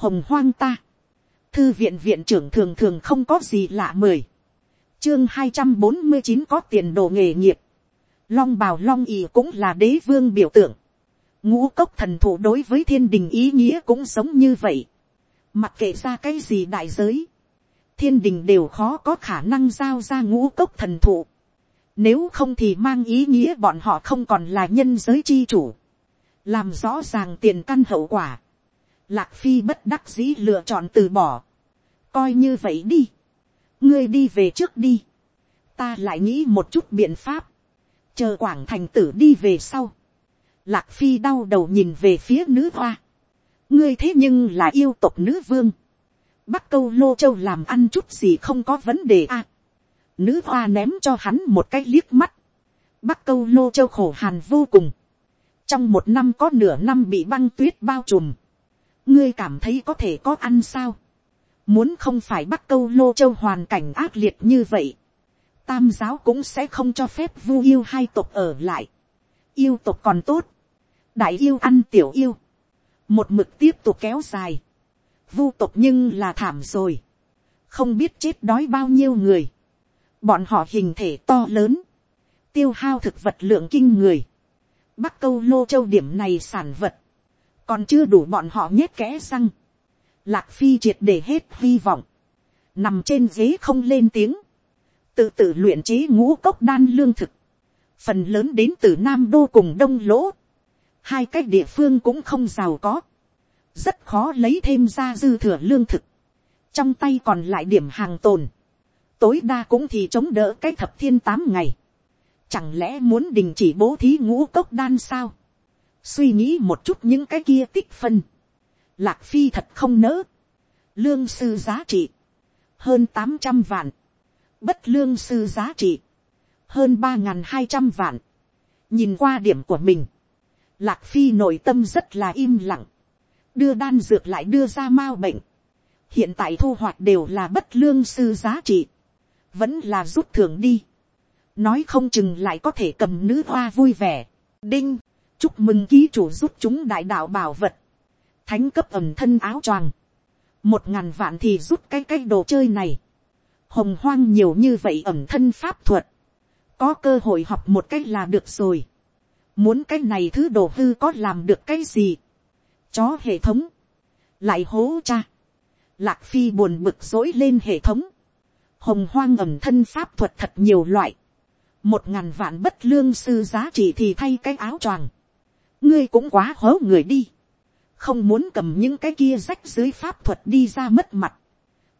hồng hoang ta, thư viện viện trưởng thường thường không có gì lạ mời chương hai trăm bốn mươi chín có tiền đồ nghề nghiệp, long bào long ỉ cũng là đế vương biểu tượng, ngũ cốc thần thụ đối với thiên đình ý nghĩa cũng giống như vậy, mặc kệ ra cái gì đại giới, thiên đình đều khó có khả năng giao ra ngũ cốc thần thụ, nếu không thì mang ý nghĩa bọn họ không còn là nhân giới chi chủ, làm rõ ràng tiền căn hậu quả, lạc phi bất đắc dĩ lựa chọn từ bỏ, coi như vậy đi, ngươi đi về trước đi, ta lại nghĩ một chút biện pháp, chờ quảng thành tử đi về sau, lạc phi đau đầu nhìn về phía nữ hoa, ngươi thế nhưng là yêu tộc nữ vương, bắc câu lô châu làm ăn chút gì không có vấn đề à. nữ hoa ném cho hắn một cái liếc mắt, bắc câu lô châu khổ hàn vô cùng, trong một năm có nửa năm bị băng tuyết bao trùm, ngươi cảm thấy có thể có ăn sao, Muốn không phải bắt câu lô châu hoàn cảnh ác liệt như vậy. Tam giáo cũng sẽ không cho phép vu yêu hai tộc ở lại. Yêu tộc còn tốt. Đại yêu ăn tiểu yêu. Một mực tiếp tục kéo dài. Vu tộc nhưng là thảm rồi. Không biết chết đói bao nhiêu người. Bọn họ hình thể to lớn. Tiêu hao thực vật lượng kinh người. Bắc câu lô châu điểm này sản vật. Còn chưa đủ bọn họ nhét kẽ răng Lạc phi triệt để hết hy vọng. Nằm trên ghế không lên tiếng. Tự tự luyện chế ngũ cốc đan lương thực. Phần lớn đến từ Nam Đô cùng Đông Lỗ. Hai cách địa phương cũng không giàu có. Rất khó lấy thêm ra dư thừa lương thực. Trong tay còn lại điểm hàng tồn. Tối đa cũng thì chống đỡ cái thập thiên tám ngày. Chẳng lẽ muốn đình chỉ bố thí ngũ cốc đan sao? Suy nghĩ một chút những cái kia tích phân Lạc Phi thật không nỡ. Lương sư giá trị. Hơn tám trăm vạn. Bất lương sư giá trị. Hơn ba hai trăm vạn. Nhìn qua điểm của mình. Lạc Phi nội tâm rất là im lặng. Đưa đan dược lại đưa ra mau bệnh. Hiện tại thu hoạch đều là bất lương sư giá trị. Vẫn là rút thưởng đi. Nói không chừng lại có thể cầm nữ hoa vui vẻ. Đinh. Chúc mừng ký chủ giúp chúng đại đạo bảo vật. Thánh cấp ẩm thân áo choàng, một ngàn vạn thì rút cái cái đồ chơi này, hồng hoang nhiều như vậy ẩm thân pháp thuật, có cơ hội học một cách là được rồi, muốn cái này thứ đồ hư có làm được cái gì, chó hệ thống, lại hố cha, lạc phi buồn bực dỗi lên hệ thống, hồng hoang ẩm thân pháp thuật thật nhiều loại, một ngàn vạn bất lương sư giá trị thì thay cái áo choàng, ngươi cũng quá hố người đi, không muốn cầm những cái kia rách dưới pháp thuật đi ra mất mặt,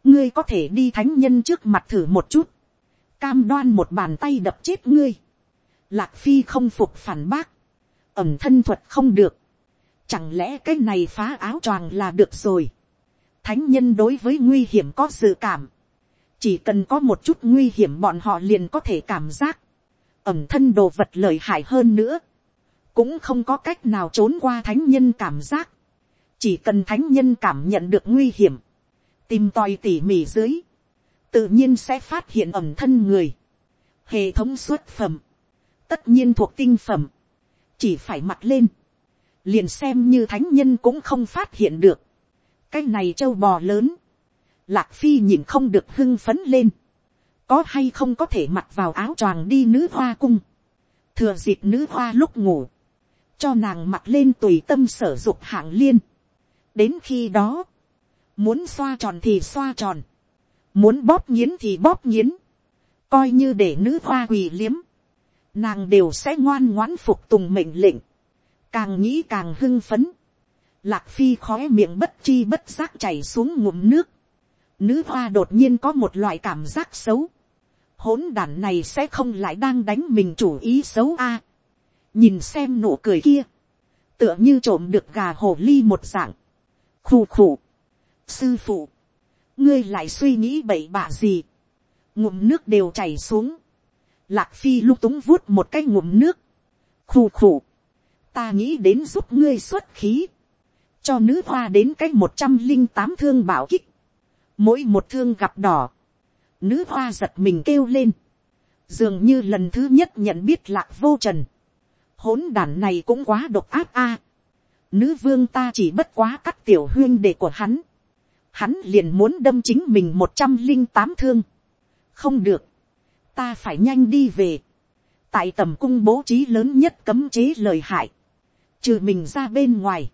ngươi có thể đi thánh nhân trước mặt thử một chút, cam đoan một bàn tay đập chết ngươi, lạc phi không phục phản bác, ẩm thân thuật không được, chẳng lẽ cái này phá áo choàng là được rồi, thánh nhân đối với nguy hiểm có dự cảm, chỉ cần có một chút nguy hiểm bọn họ liền có thể cảm giác, ẩm thân đồ vật lợi hại hơn nữa, cũng không có cách nào trốn qua thánh nhân cảm giác, chỉ cần thánh nhân cảm nhận được nguy hiểm, tìm tòi tỉ mỉ dưới, tự nhiên sẽ phát hiện ẩm thân người. Hệ thống xuất phẩm, tất nhiên thuộc tinh phẩm, chỉ phải mặc lên, liền xem như thánh nhân cũng không phát hiện được. cái này trâu bò lớn, lạc phi nhìn không được hưng phấn lên, có hay không có thể mặc vào áo choàng đi nữ hoa cung, thừa dịp nữ hoa lúc ngủ, cho nàng mặc lên tùy tâm sở dục hạng liên, đến khi đó, muốn xoa tròn thì xoa tròn, muốn bóp nghiến thì bóp nghiến, coi như để nữ hoa quỳ liếm, nàng đều sẽ ngoan ngoãn phục tùng mệnh lệnh, càng nghĩ càng hưng phấn, lạc phi khói miệng bất chi bất giác chảy xuống ngụm nước, nữ hoa đột nhiên có một loại cảm giác xấu, hỗn đản này sẽ không lại đang đánh mình chủ ý xấu a, nhìn xem nụ cười kia, tựa như trộm được gà hồ ly một dạng, khù khù. sư phụ, ngươi lại suy nghĩ bậy bạ gì, ngụm nước đều chảy xuống, lạc phi lung túng vuốt một cái ngụm nước, khù khù, ta nghĩ đến giúp ngươi xuất khí, cho nữ hoa đến cái một trăm linh tám thương bảo kích, mỗi một thương gặp đỏ, nữ hoa giật mình kêu lên, dường như lần thứ nhất nhận biết lạc vô trần, hỗn đản này cũng quá độc áp a, nữ vương ta chỉ bất quá cắt tiểu huyên đệ của hắn, hắn liền muốn đâm chính mình một trăm linh tám thương. không được, ta phải nhanh đi về. tại tầm cung bố trí lớn nhất cấm chế lời hại, trừ mình ra bên ngoài,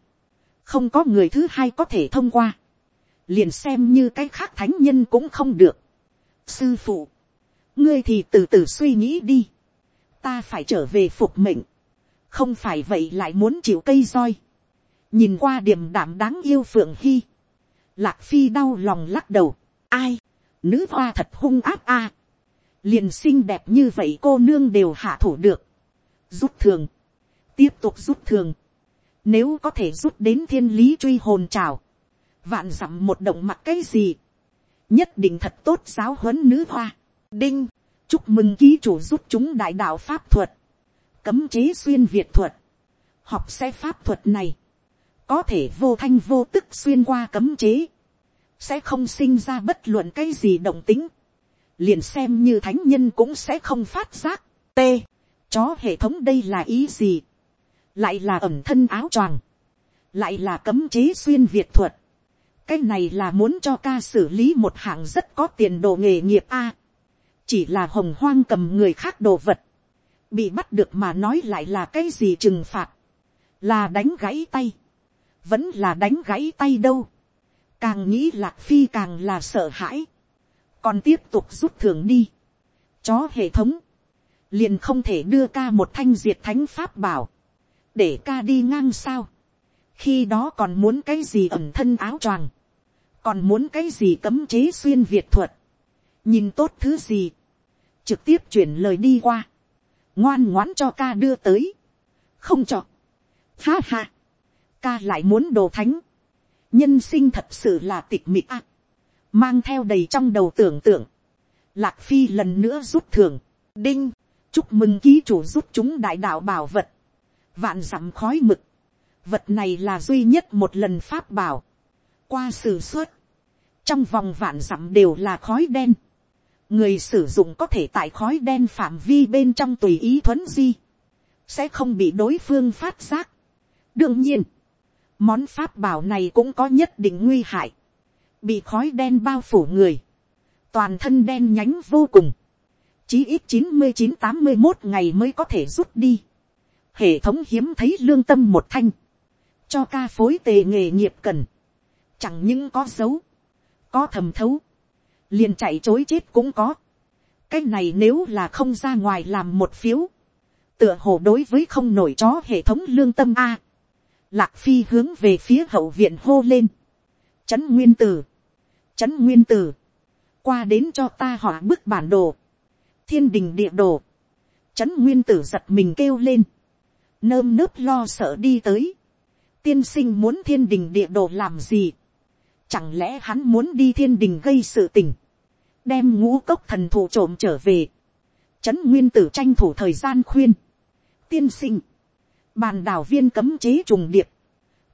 không có người thứ hai có thể thông qua, liền xem như cái khác thánh nhân cũng không được. sư phụ, ngươi thì từ từ suy nghĩ đi, ta phải trở về phục mệnh, không phải vậy lại muốn chịu cây roi, nhìn qua điểm đảm đáng yêu phượng hy, lạc phi đau lòng lắc đầu, ai, nữ hoa thật hung áp a, liền xinh đẹp như vậy cô nương đều hạ thủ được, rút thường, tiếp tục rút thường, nếu có thể rút đến thiên lý truy hồn trào, vạn dặm một động mặt cái gì, nhất định thật tốt giáo huấn nữ hoa, đinh, chúc mừng ký chủ giúp chúng đại đạo pháp thuật, cấm chế xuyên việt thuật, học xe pháp thuật này, có thể vô thanh vô tức xuyên qua cấm chế, sẽ không sinh ra bất luận cái gì động tính, liền xem như thánh nhân cũng sẽ không phát giác, t, chó hệ thống đây là ý gì, lại là ẩm thân áo choàng, lại là cấm chế xuyên việt thuật, cái này là muốn cho ca xử lý một hạng rất có tiền đồ nghề nghiệp a, chỉ là hồng hoang cầm người khác đồ vật, bị bắt được mà nói lại là cái gì trừng phạt, là đánh gãy tay, vẫn là đánh gãy tay đâu, càng nghĩ lạc phi càng là sợ hãi, còn tiếp tục rút thường đi, chó hệ thống, liền không thể đưa ca một thanh diệt thánh pháp bảo, để ca đi ngang sao, khi đó còn muốn cái gì ẩm thân áo choàng, còn muốn cái gì cấm chế xuyên việt thuật, nhìn tốt thứ gì, trực tiếp chuyển lời đi qua, ngoan ngoãn cho ca đưa tới, không cho, ha ha, ca lại muốn đồ thánh, nhân sinh thật sự là tịch mịt ác, mang theo đầy trong đầu tưởng tượng, lạc phi lần nữa rút thường, đinh, chúc mừng ký chủ rút chúng đại đạo bảo vật, vạn dặm khói mực, vật này là duy nhất một lần pháp bảo, qua sử xuất, trong vòng vạn dặm đều là khói đen, người sử dụng có thể tại khói đen phạm vi bên trong tùy ý thuấn di, sẽ không bị đối phương phát giác. đương nhiên, món pháp bảo này cũng có nhất định nguy hại, bị khói đen bao phủ người, toàn thân đen nhánh vô cùng, chí ít chín mươi chín tám mươi một ngày mới có thể rút đi, hệ thống hiếm thấy lương tâm một thanh, cho ca phối tề nghề nghiệp cần, chẳng những có dấu, có thầm thấu, liền chạy chối chết cũng có. cái này nếu là không ra ngoài làm một phiếu, tựa hồ đối với không nổi chó hệ thống lương tâm a. lạc phi hướng về phía hậu viện hô lên. trấn nguyên tử, trấn nguyên tử, qua đến cho ta họa bức bản đồ, thiên đình địa đồ, trấn nguyên tử giật mình kêu lên, nơm nớp lo sợ đi tới, tiên sinh muốn thiên đình địa đồ làm gì, Chẳng lẽ hắn muốn đi thiên đình gây sự tình. Đem ngũ cốc thần thủ trộm trở về. Trấn nguyên tử tranh thủ thời gian khuyên. Tiên sinh. Bàn đảo viên cấm chế trùng điệp.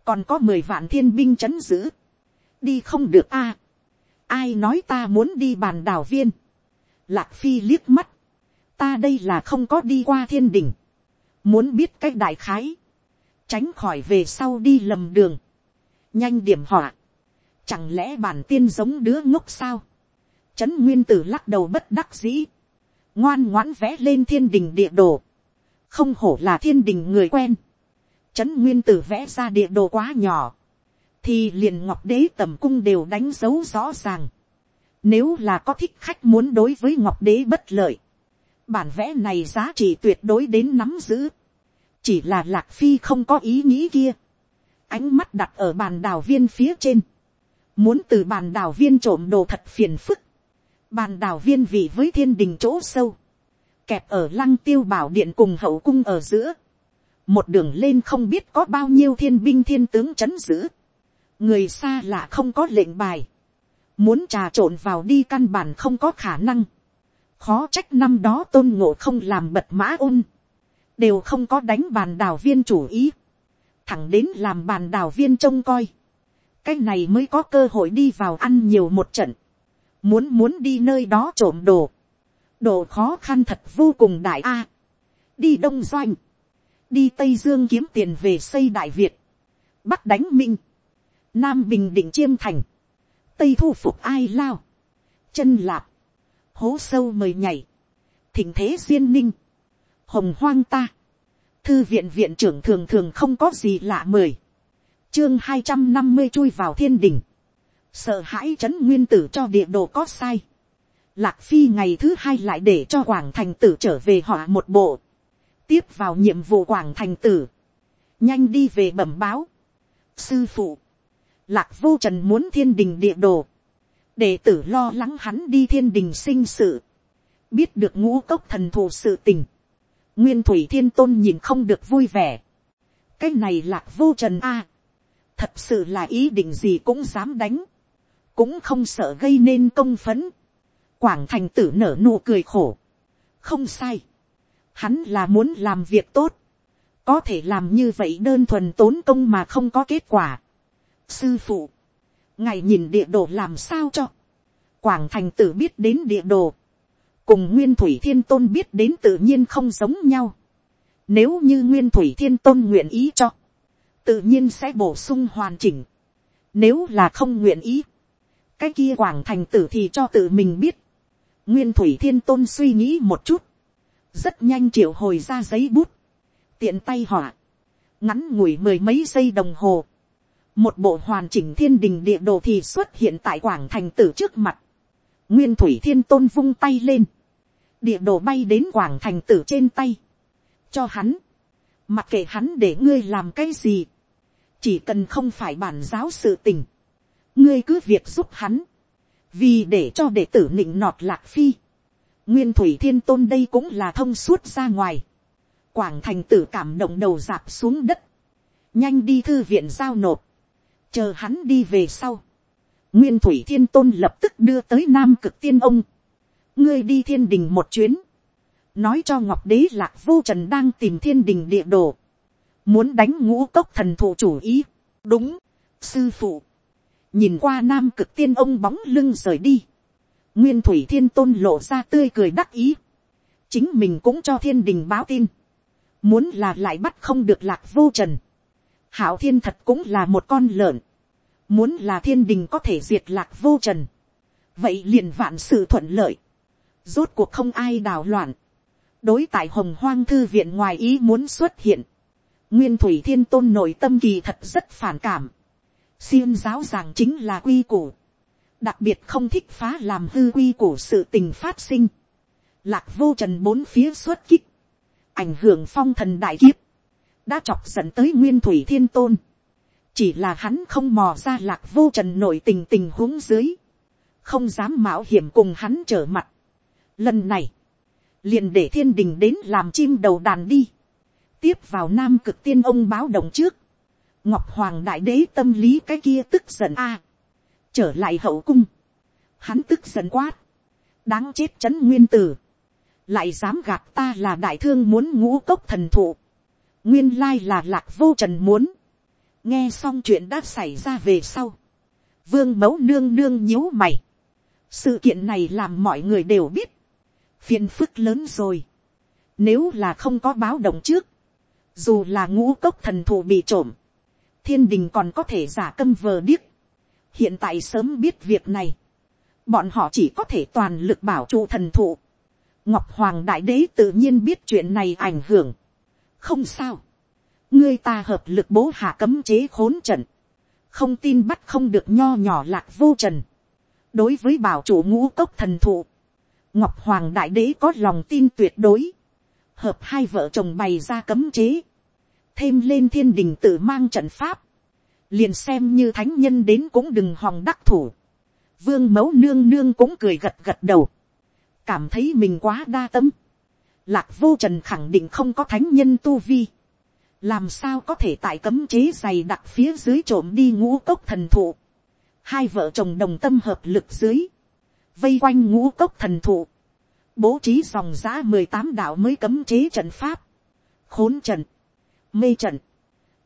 Còn có mười vạn thiên binh trấn giữ. Đi không được a Ai nói ta muốn đi bàn đảo viên. Lạc phi liếc mắt. Ta đây là không có đi qua thiên đình. Muốn biết cách đại khái. Tránh khỏi về sau đi lầm đường. Nhanh điểm họa Chẳng lẽ bản tiên giống đứa ngốc sao? Trấn Nguyên Tử lắc đầu bất đắc dĩ. Ngoan ngoãn vẽ lên thiên đình địa đồ. Không hổ là thiên đình người quen. Trấn Nguyên Tử vẽ ra địa đồ quá nhỏ. Thì liền Ngọc Đế tầm cung đều đánh dấu rõ ràng. Nếu là có thích khách muốn đối với Ngọc Đế bất lợi. Bản vẽ này giá trị tuyệt đối đến nắm giữ. Chỉ là Lạc Phi không có ý nghĩ kia. Ánh mắt đặt ở bàn đào viên phía trên Muốn từ bàn đảo viên trộm đồ thật phiền phức. Bàn đảo viên vị với thiên đình chỗ sâu. Kẹp ở lăng tiêu bảo điện cùng hậu cung ở giữa. Một đường lên không biết có bao nhiêu thiên binh thiên tướng chấn giữ. Người xa lạ không có lệnh bài. Muốn trà trộn vào đi căn bản không có khả năng. Khó trách năm đó tôn ngộ không làm bật mã ôn. Đều không có đánh bàn đảo viên chủ ý. Thẳng đến làm bàn đảo viên trông coi cái này mới có cơ hội đi vào ăn nhiều một trận, muốn muốn đi nơi đó trộm đồ, đồ khó khăn thật vô cùng đại a, đi đông doanh, đi tây dương kiếm tiền về xây đại việt, bắc đánh minh, nam bình định chiêm thành, tây thu phục ai lao, chân lạp, hố sâu mời nhảy, thỉnh thế duyên ninh, hồng hoang ta, thư viện viện trưởng thường thường không có gì lạ mời chương hai trăm năm mươi chui vào thiên đình, sợ hãi trấn nguyên tử cho địa đồ có sai, lạc phi ngày thứ hai lại để cho quảng thành tử trở về họ một bộ, tiếp vào nhiệm vụ quảng thành tử, nhanh đi về bẩm báo, sư phụ, lạc vô trần muốn thiên đình địa đồ, đệ tử lo lắng hắn đi thiên đình sinh sự, biết được ngũ cốc thần thù sự tình, nguyên thủy thiên tôn nhìn không được vui vẻ, cái này lạc vô trần a, thật sự là ý định gì cũng dám đánh, cũng không sợ gây nên công phấn, quảng thành tử nở nụ cười khổ, không sai, hắn là muốn làm việc tốt, có thể làm như vậy đơn thuần tốn công mà không có kết quả. sư phụ, ngài nhìn địa đồ làm sao cho, quảng thành tử biết đến địa đồ, cùng nguyên thủy thiên tôn biết đến tự nhiên không giống nhau. Nếu như nguyên thủy thiên tôn nguyện ý cho, tự nhiên sẽ bổ sung hoàn chỉnh. Nếu là không nguyện ý, cái kia quảng thành tử thì cho tự mình biết. Nguyên thủy thiên tôn suy nghĩ một chút, rất nhanh triệu hồi ra giấy bút, tiện tay họa, ngắn ngủi mười mấy giây đồng hồ, một bộ hoàn chỉnh thiên đình địa đồ thì xuất hiện tại quảng thành tử trước mặt, nguyên thủy thiên tôn vung tay lên, địa đồ bay đến quảng thành tử trên tay, cho hắn, mặc kệ hắn để ngươi làm cái gì, chỉ cần không phải bản giáo sự tình, ngươi cứ việc giúp hắn, vì để cho đệ tử nịnh nọt lạc phi, nguyên thủy thiên tôn đây cũng là thông suốt ra ngoài, quảng thành tử cảm động đầu dạp xuống đất, nhanh đi thư viện giao nộp, chờ hắn đi về sau, nguyên thủy thiên tôn lập tức đưa tới nam cực tiên ông, ngươi đi thiên đình một chuyến, nói cho ngọc đế lạc vô trần đang tìm thiên đình địa đồ, muốn đánh ngũ cốc thần thụ chủ ý, đúng, sư phụ, nhìn qua nam cực tiên ông bóng lưng rời đi, nguyên thủy thiên tôn lộ ra tươi cười đắc ý, chính mình cũng cho thiên đình báo tin, muốn là lại bắt không được lạc vô trần, hảo thiên thật cũng là một con lợn, muốn là thiên đình có thể diệt lạc vô trần, vậy liền vạn sự thuận lợi, rốt cuộc không ai đào loạn, đối tại hồng hoang thư viện ngoài ý muốn xuất hiện, nguyên thủy thiên tôn nội tâm kỳ thật rất phản cảm, xiêm giáo giảng chính là quy củ, đặc biệt không thích phá làm hư quy củ sự tình phát sinh, lạc vô trần bốn phía xuất kích, ảnh hưởng phong thần đại kiếp, đã chọc dẫn tới nguyên thủy thiên tôn, chỉ là hắn không mò ra lạc vô trần nội tình tình huống dưới, không dám mạo hiểm cùng hắn trở mặt. Lần này, liền để thiên đình đến làm chim đầu đàn đi, tiếp vào nam cực tiên ông báo động trước, ngọc hoàng đại đế tâm lý cái kia tức giận a, trở lại hậu cung, hắn tức giận quát, đáng chết chấn nguyên tử, lại dám gạt ta là đại thương muốn ngũ cốc thần thụ, nguyên lai là lạc vô trần muốn, nghe xong chuyện đã xảy ra về sau, vương mẫu nương nương nhíu mày, sự kiện này làm mọi người đều biết, phiền phức lớn rồi, nếu là không có báo động trước, dù là ngũ cốc thần thụ bị trộm, thiên đình còn có thể giả câm vờ điếc. hiện tại sớm biết việc này, bọn họ chỉ có thể toàn lực bảo trụ thần thụ. ngọc hoàng đại đế tự nhiên biết chuyện này ảnh hưởng. không sao, ngươi ta hợp lực bố hạ cấm chế khốn trận, không tin bắt không được nho nhỏ lạc vô trần. đối với bảo chủ ngũ cốc thần thụ, ngọc hoàng đại đế có lòng tin tuyệt đối, hợp hai vợ chồng bày ra cấm chế, thêm lên thiên đình tự mang trận pháp, liền xem như thánh nhân đến cũng đừng hòng đắc thủ. Vương mẫu nương nương cũng cười gật gật đầu, cảm thấy mình quá đa tâm. Lạc vô trần khẳng định không có thánh nhân tu vi, làm sao có thể tại cấm chế dày đặc phía dưới trộm đi ngũ cốc thần thụ. Hai vợ chồng đồng tâm hợp lực dưới, vây quanh ngũ cốc thần thụ, bố trí dòng giã mười tám đạo mới cấm chế trận pháp, khốn trận, mê trận,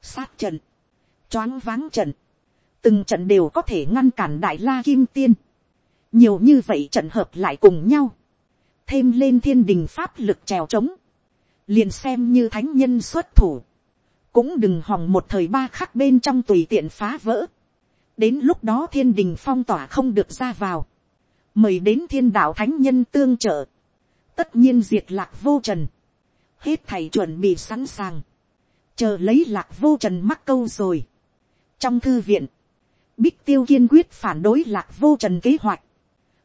sát trận, choáng váng trận, từng trận đều có thể ngăn cản đại la kim tiên, nhiều như vậy trận hợp lại cùng nhau, thêm lên thiên đình pháp lực trèo trống, liền xem như thánh nhân xuất thủ, cũng đừng hòng một thời ba khắc bên trong tùy tiện phá vỡ, đến lúc đó thiên đình phong tỏa không được ra vào, mời đến thiên đạo thánh nhân tương trợ, tất nhiên diệt lạc vô trần, hết thầy chuẩn bị sẵn sàng, chờ lấy lạc vô trần mắc câu rồi. trong thư viện, bích tiêu kiên quyết phản đối lạc vô trần kế hoạch,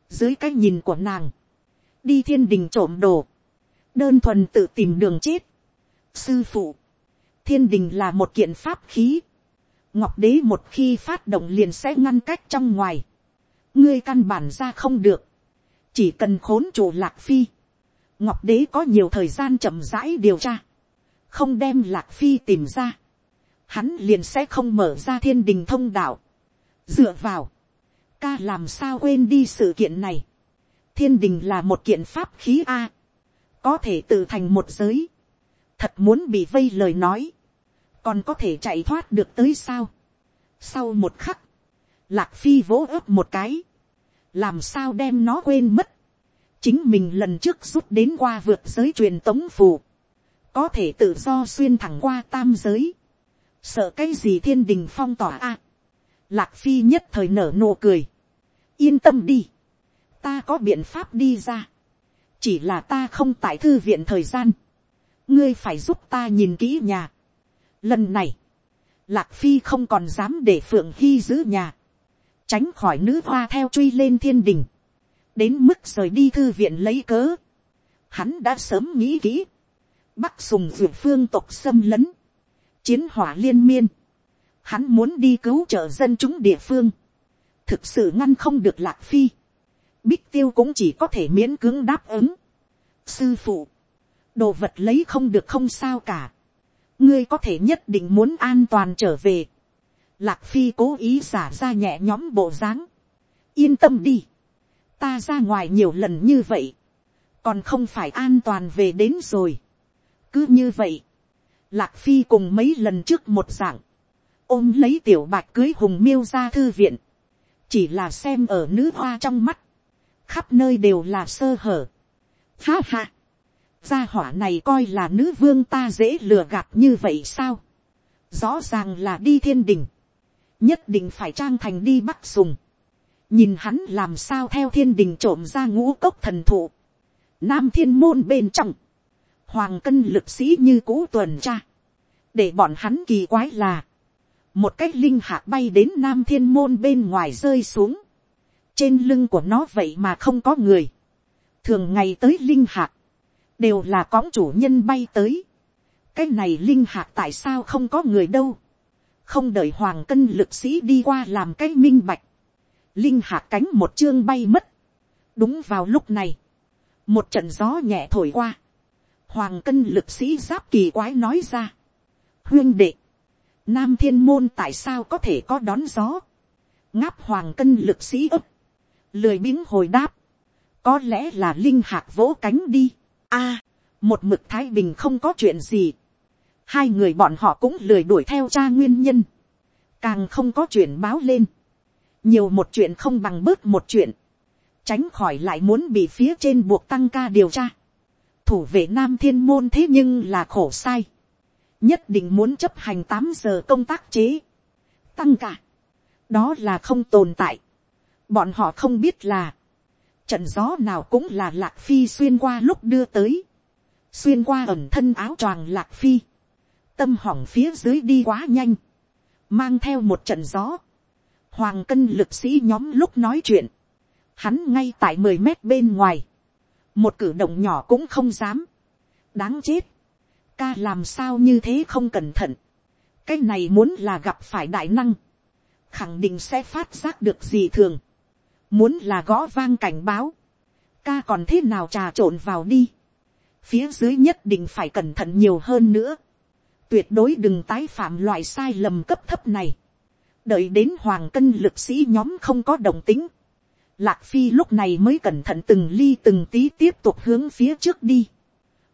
dưới cái nhìn của nàng, đi thiên đình trộm đồ, đơn thuần tự tìm đường chết. sư phụ, thiên đình là một kiện pháp khí, ngọc đế một khi phát động liền sẽ ngăn cách trong ngoài, ngươi căn bản ra không được, chỉ cần khốn chủ lạc phi, ngọc đế có nhiều thời gian chậm rãi điều tra, không đem lạc phi tìm ra, hắn liền sẽ không mở ra thiên đình thông đạo, dựa vào, ca làm sao quên đi sự kiện này, thiên đình là một kiện pháp khí a, có thể tự thành một giới, thật muốn bị vây lời nói, còn có thể chạy thoát được tới sao. sau một khắc, lạc phi vỗ ớp một cái, làm sao đem nó quên mất, chính mình lần trước rút đến qua vượt giới truyền tống phù, có thể tự do xuyên thẳng qua tam giới, sợ cái gì thiên đình phong tỏa a, lạc phi nhất thời nở nụ cười, yên tâm đi, ta có biện pháp đi ra, chỉ là ta không tại thư viện thời gian, ngươi phải giúp ta nhìn kỹ nhà. Lần này, lạc phi không còn dám để phượng hy giữ nhà, tránh khỏi nữ hoa theo truy lên thiên đình, đến mức rời đi thư viện lấy cớ. Hắn đã sớm nghĩ kỹ, bắc sùng vượt phương tộc xâm lấn, chiến hỏa liên miên, hắn muốn đi cứu trợ dân chúng địa phương, thực sự ngăn không được lạc phi, Bích tiêu cũng chỉ có thể miễn cưỡng đáp ứng. Sư phụ. Đồ vật lấy không được không sao cả. Ngươi có thể nhất định muốn an toàn trở về. Lạc phi cố ý giả ra nhẹ nhóm bộ dáng. Yên tâm đi. Ta ra ngoài nhiều lần như vậy. Còn không phải an toàn về đến rồi. Cứ như vậy. Lạc phi cùng mấy lần trước một dạng. Ôm lấy tiểu bạch cưới hùng miêu ra thư viện. Chỉ là xem ở nữ hoa trong mắt khắp nơi đều là sơ hở. Ha ha, gia hỏa này coi là nữ vương ta dễ lừa gạt như vậy sao. rõ ràng là đi thiên đình, nhất định phải trang thành đi bắt sùng nhìn hắn làm sao theo thiên đình trộm ra ngũ cốc thần thụ. nam thiên môn bên trong, hoàng cân lực sĩ như cũ tuần tra, để bọn hắn kỳ quái là, một cái linh hạt bay đến nam thiên môn bên ngoài rơi xuống, trên lưng của nó vậy mà không có người, thường ngày tới linh hạt, đều là có chủ nhân bay tới, cái này linh hạt tại sao không có người đâu, không đợi hoàng cân lực sĩ đi qua làm cái minh bạch, linh hạt cánh một chương bay mất, đúng vào lúc này, một trận gió nhẹ thổi qua, hoàng cân lực sĩ giáp kỳ quái nói ra, huyên đệ, nam thiên môn tại sao có thể có đón gió, ngáp hoàng cân lực sĩ ấp, lười biếng hồi đáp, có lẽ là linh hạt vỗ cánh đi. a, một mực thái bình không có chuyện gì. hai người bọn họ cũng lười đuổi theo cha nguyên nhân, càng không có chuyện báo lên nhiều một chuyện không bằng bớt một chuyện, tránh khỏi lại muốn bị phía trên buộc tăng ca điều tra. thủ vệ nam thiên môn thế nhưng là khổ sai. nhất định muốn chấp hành tám giờ công tác chế. tăng ca. đó là không tồn tại Bọn họ không biết là, trận gió nào cũng là lạc phi xuyên qua lúc đưa tới. Xuyên qua ẩm thân áo choàng lạc phi. Tâm hỏng phía dưới đi quá nhanh. Mang theo một trận gió. Hoàng cân lực sĩ nhóm lúc nói chuyện. Hắn ngay tại mười mét bên ngoài. Một cử động nhỏ cũng không dám. Đáng chết. Ca làm sao như thế không cẩn thận. Cái này muốn là gặp phải đại năng. Khẳng định sẽ phát giác được gì thường muốn là gõ vang cảnh báo, ca còn thế nào trà trộn vào đi, phía dưới nhất định phải cẩn thận nhiều hơn nữa, tuyệt đối đừng tái phạm loại sai lầm cấp thấp này, đợi đến hoàng cân lực sĩ nhóm không có đồng tính, lạc phi lúc này mới cẩn thận từng ly từng tí tiếp tục hướng phía trước đi,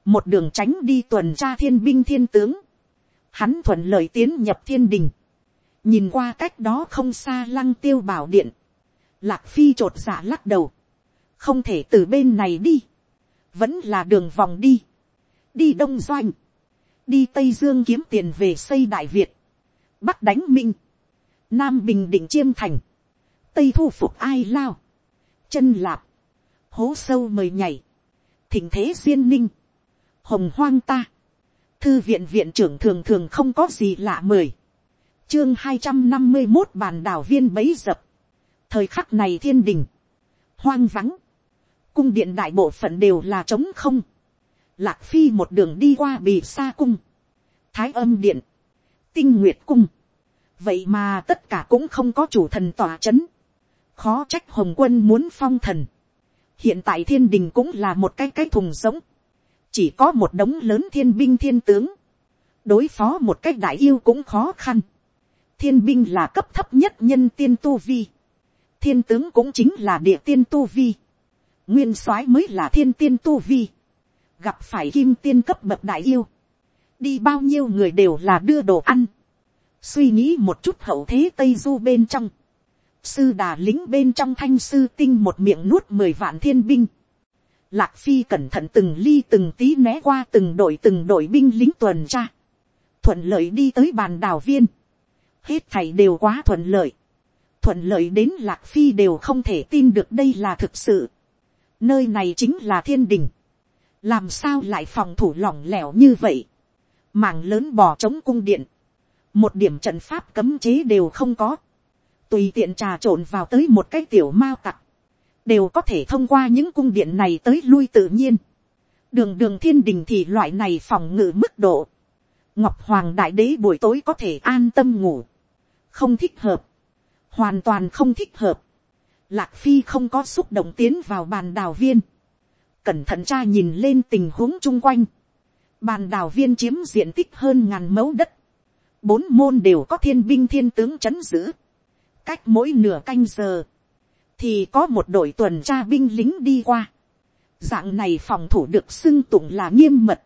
một đường tránh đi tuần tra thiên binh thiên tướng, hắn thuận lợi tiến nhập thiên đình, nhìn qua cách đó không xa lăng tiêu bảo điện, Lạc phi t r ộ t dạ lắc đầu. Không thể từ bên này đi. Vẫn là đường vòng đi. Đi Đông Doanh. Đi Tây Dương kiếm tiền về xây Đại Việt. Bắc đánh Minh nam bình định chiêm thành, tây thu phục ai lao, chân lạp, hố sâu mời nhảy, thỉnh thế duyên ninh, hồng hoang ta, thư viện viện trưởng thường thường không có gì lạ mời chương hai trăm năm mươi một bàn đảo viên bấy dập, thời khắc này thiên đình, hoang vắng, cung điện đại bộ phận đều là trống không, lạc phi một đường đi qua bì sa cung, thái âm điện, tinh nguyệt cung, vậy mà tất cả cũng không có chủ thần tỏa c h ấ n khó trách hồng quân muốn phong thần, hiện tại thiên đình cũng là một cái cái thùng giống, chỉ có một đống lớn thiên binh thiên tướng, đối phó một cái đại yêu cũng khó khăn, thiên binh là cấp thấp nhất nhân tiên tu vi, thiên tướng cũng chính là địa tiên tu vi, nguyên soái mới là thiên tiên tu vi, gặp phải kim tiên cấp bậc đại yêu, đi bao nhiêu người đều là đưa đồ ăn, suy nghĩ một chút hậu thế tây du bên trong, sư đà lính bên trong thanh sư tinh một miệng nuốt mười vạn thiên binh, lạc phi cẩn thận từng ly từng tí né qua từng đội từng đội binh lính tuần tra, thuận lợi đi tới bàn đào viên, hết thảy đều quá thuận lợi, thuận lợi đến lạc phi đều không thể tin được đây là thực sự, nơi này chính là thiên đình, làm sao lại phòng thủ lỏng lẻo như vậy, mảng lớn bò trống cung điện, một điểm trận pháp cấm chế đều không có, tùy tiện trà trộn vào tới một cái tiểu mao tặc, đều có thể thông qua những cung điện này tới lui tự nhiên. đường đường thiên đình thì loại này phòng ngự mức độ, ngọc hoàng đại đế buổi tối có thể an tâm ngủ, không thích hợp, hoàn toàn không thích hợp, lạc phi không có xúc động tiến vào bàn đào viên, cẩn thận cha nhìn lên tình huống chung quanh, bàn đào viên chiếm diện tích hơn ngàn mẫu đất, bốn môn đều có thiên binh thiên tướng c h ấ n giữ, cách mỗi nửa canh giờ, thì có một đội tuần tra binh lính đi qua, dạng này phòng thủ được xưng tụng là nghiêm mật,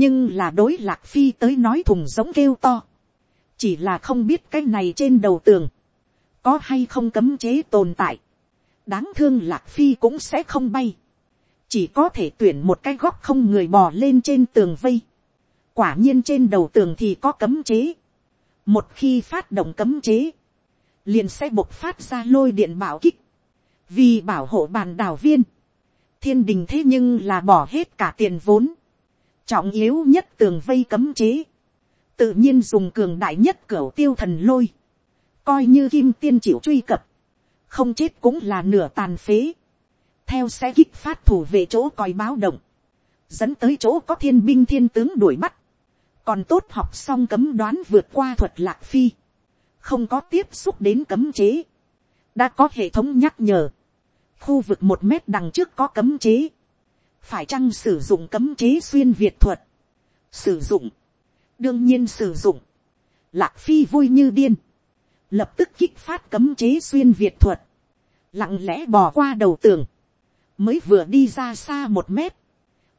nhưng là đối lạc phi tới nói thùng giống kêu to, chỉ là không biết cái này trên đầu tường, có hay không cấm chế tồn tại, đáng thương lạc phi cũng sẽ không bay, chỉ có thể tuyển một cái góc không người bò lên trên tường vây, quả nhiên trên đầu tường thì có cấm chế. một khi phát động cấm chế, liền sẽ bộc phát ra lôi điện bảo kích. vì bảo hộ bàn đảo viên, thiên đình thế nhưng là bỏ hết cả tiền vốn. trọng yếu nhất tường vây cấm chế, tự nhiên dùng cường đại nhất cửa tiêu thần lôi, coi như kim tiên chịu truy cập, không chết cũng là nửa tàn phế, theo sẽ kích phát thủ về chỗ coi báo động, dẫn tới chỗ có thiên binh thiên tướng đuổi bắt, còn tốt học xong cấm đoán vượt qua thuật lạc phi, không có tiếp xúc đến cấm chế, đã có hệ thống nhắc nhở, khu vực một mét đằng trước có cấm chế, phải chăng sử dụng cấm chế xuyên việt thuật, sử dụng, đương nhiên sử dụng, lạc phi vui như điên, lập tức kích phát cấm chế xuyên việt thuật, lặng lẽ bỏ qua đầu tường, mới vừa đi ra xa một mét,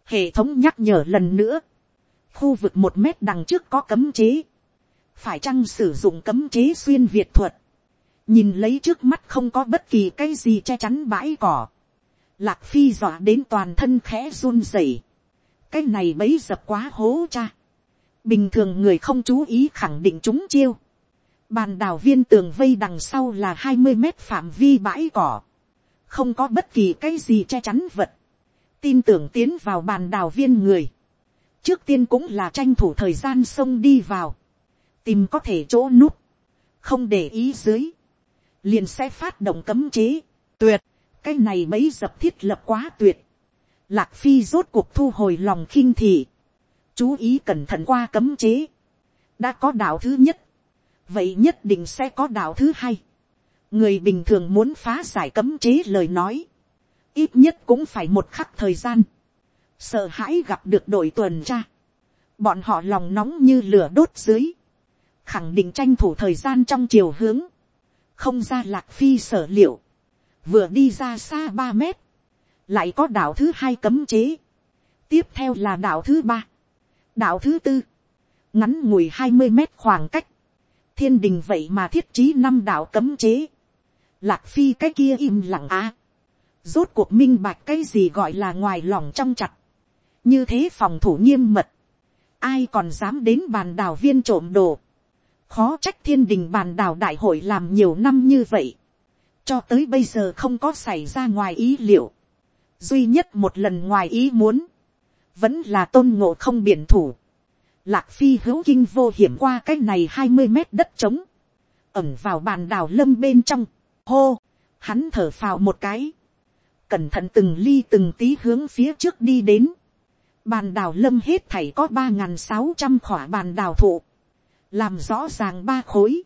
hệ thống nhắc nhở lần nữa, khu vực một mét đằng trước có cấm chế, phải chăng sử dụng cấm chế xuyên việt thuật, nhìn lấy trước mắt không có bất kỳ cái gì che chắn bãi cỏ, lạc phi dọa đến toàn thân khẽ run rẩy, cái này bấy dập quá hố cha, bình thường người không chú ý khẳng định chúng chiêu, bàn đào viên tường vây đằng sau là hai mươi mét phạm vi bãi cỏ, không có bất kỳ cái gì che chắn vật, tin tưởng tiến vào bàn đào viên người, trước tiên cũng là tranh thủ thời gian xông đi vào, tìm có thể chỗ núp, không để ý dưới, liền sẽ phát động cấm chế, tuyệt, cái này mấy dập thiết lập quá tuyệt, lạc phi rốt cuộc thu hồi lòng khinh thị, chú ý cẩn thận qua cấm chế, đã có đạo thứ nhất, vậy nhất định sẽ có đạo thứ hai, người bình thường muốn phá giải cấm chế lời nói, ít nhất cũng phải một khắc thời gian, sợ hãi gặp được đội tuần tra, bọn họ lòng nóng như lửa đốt dưới, khẳng định tranh thủ thời gian trong chiều hướng, không ra lạc phi sở liệu, vừa đi ra xa ba mét, lại có đạo thứ hai cấm chế, tiếp theo là đạo thứ ba, đạo thứ tư, ngắn ngủi hai mươi mét khoảng cách, thiên đình vậy mà thiết trí năm đạo cấm chế, lạc phi cái kia im lặng á, rốt cuộc minh bạch cái gì gọi là ngoài lòng trong chặt, như thế phòng thủ nghiêm mật, ai còn dám đến bàn đào viên trộm đồ, khó trách thiên đình bàn đào đại hội làm nhiều năm như vậy, cho tới bây giờ không có xảy ra ngoài ý liệu, duy nhất một lần ngoài ý muốn, vẫn là tôn ngộ không biển thủ, lạc phi hữu kinh vô hiểm qua cái này hai mươi mét đất trống, ẩm vào bàn đào lâm bên trong, hô, hắn thở phào một cái, cẩn thận từng ly từng tí hướng phía trước đi đến, bàn đào lâm hết thảy có ba n sáu trăm khỏa bàn đào thụ, làm rõ ràng ba khối,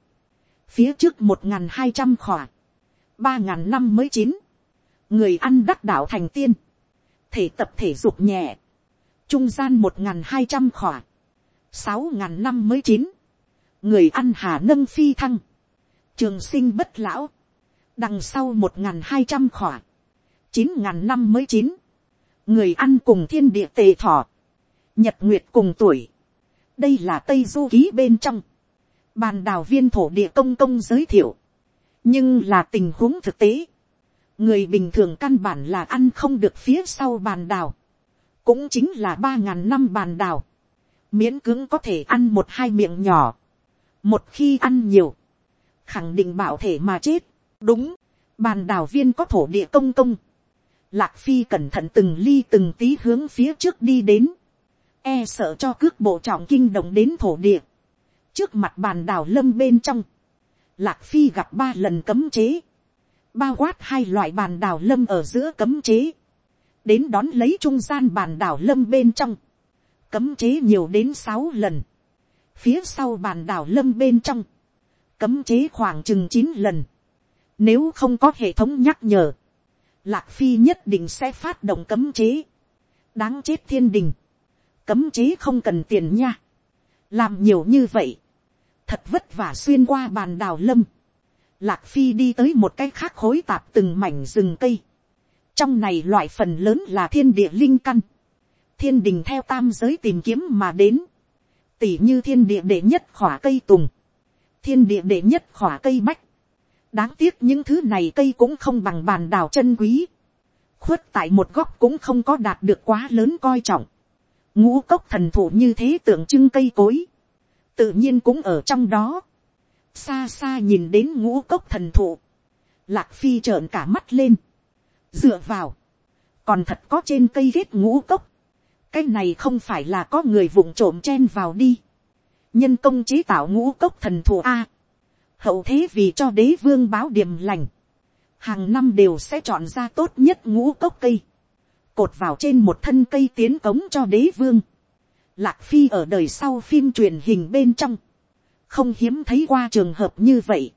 phía trước một n hai trăm khỏa, ba n năm mới chín, người ăn đắc đạo thành tiên, thể tập thể dục nhẹ, trung gian một n hai trăm khỏa, sáu n năm mới chín, người ăn hà nâng phi thăng, trường sinh bất lão, đằng sau một n hai trăm khỏa, chín n năm mới chín, người ăn cùng thiên địa tề thọ, nhật nguyệt cùng tuổi, đây là tây du ký bên trong, bàn đào viên thổ địa công công giới thiệu, nhưng là tình huống thực tế, người bình thường căn bản là ăn không được phía sau bàn đào, cũng chính là ba ngàn năm bàn đào, miễn cưỡng có thể ăn một hai miệng nhỏ, một khi ăn nhiều, khẳng định bảo thể mà chết, đúng, bàn đào viên có thổ địa công công, Lạc Phi cẩn thận từng ly từng tí hướng phía trước đi đến. E sợ cho cước bộ trọng kinh động đến thổ địa. Trước mặt bàn đảo lâm bên trong. Lạc Phi gặp ba lần cấm chế. Bao quát hai loại bàn đảo lâm ở giữa cấm chế. Đến đón lấy trung gian bàn đảo lâm bên trong. Cấm chế nhiều đến sáu lần. Phía sau bàn đảo lâm bên trong. Cấm chế khoảng chừng chín lần. Nếu không có hệ thống nhắc nhở Lạc Phi nhất định sẽ phát động cấm chế. Đáng chết thiên đình. Cấm chế không cần tiền nha. Làm nhiều như vậy. Thật vất vả xuyên qua bàn đào lâm. Lạc Phi đi tới một cái khác khối tạp từng mảnh rừng cây. Trong này loại phần lớn là thiên địa linh căn. Thiên đình theo tam giới tìm kiếm mà đến. Tỉ như thiên địa đệ nhất khỏa cây tùng. Thiên địa đệ nhất khỏa cây bách đáng tiếc những thứ này cây cũng không bằng bàn đào chân quý, khuất tại một góc cũng không có đạt được quá lớn coi trọng, ngũ cốc thần thụ như thế tượng trưng cây cối, tự nhiên cũng ở trong đó, xa xa nhìn đến ngũ cốc thần thụ, lạc phi trợn cả mắt lên, dựa vào, còn thật có trên cây ghét ngũ cốc, cái này không phải là có người vụng trộm chen vào đi, nhân công chế tạo ngũ cốc thần thụ a, hậu thế vì cho đế vương báo điểm lành, hàng năm đều sẽ chọn ra tốt nhất ngũ cốc cây, cột vào trên một thân cây tiến cống cho đế vương. Lạc phi ở đời sau phim truyền hình bên trong, không hiếm thấy qua trường hợp như vậy.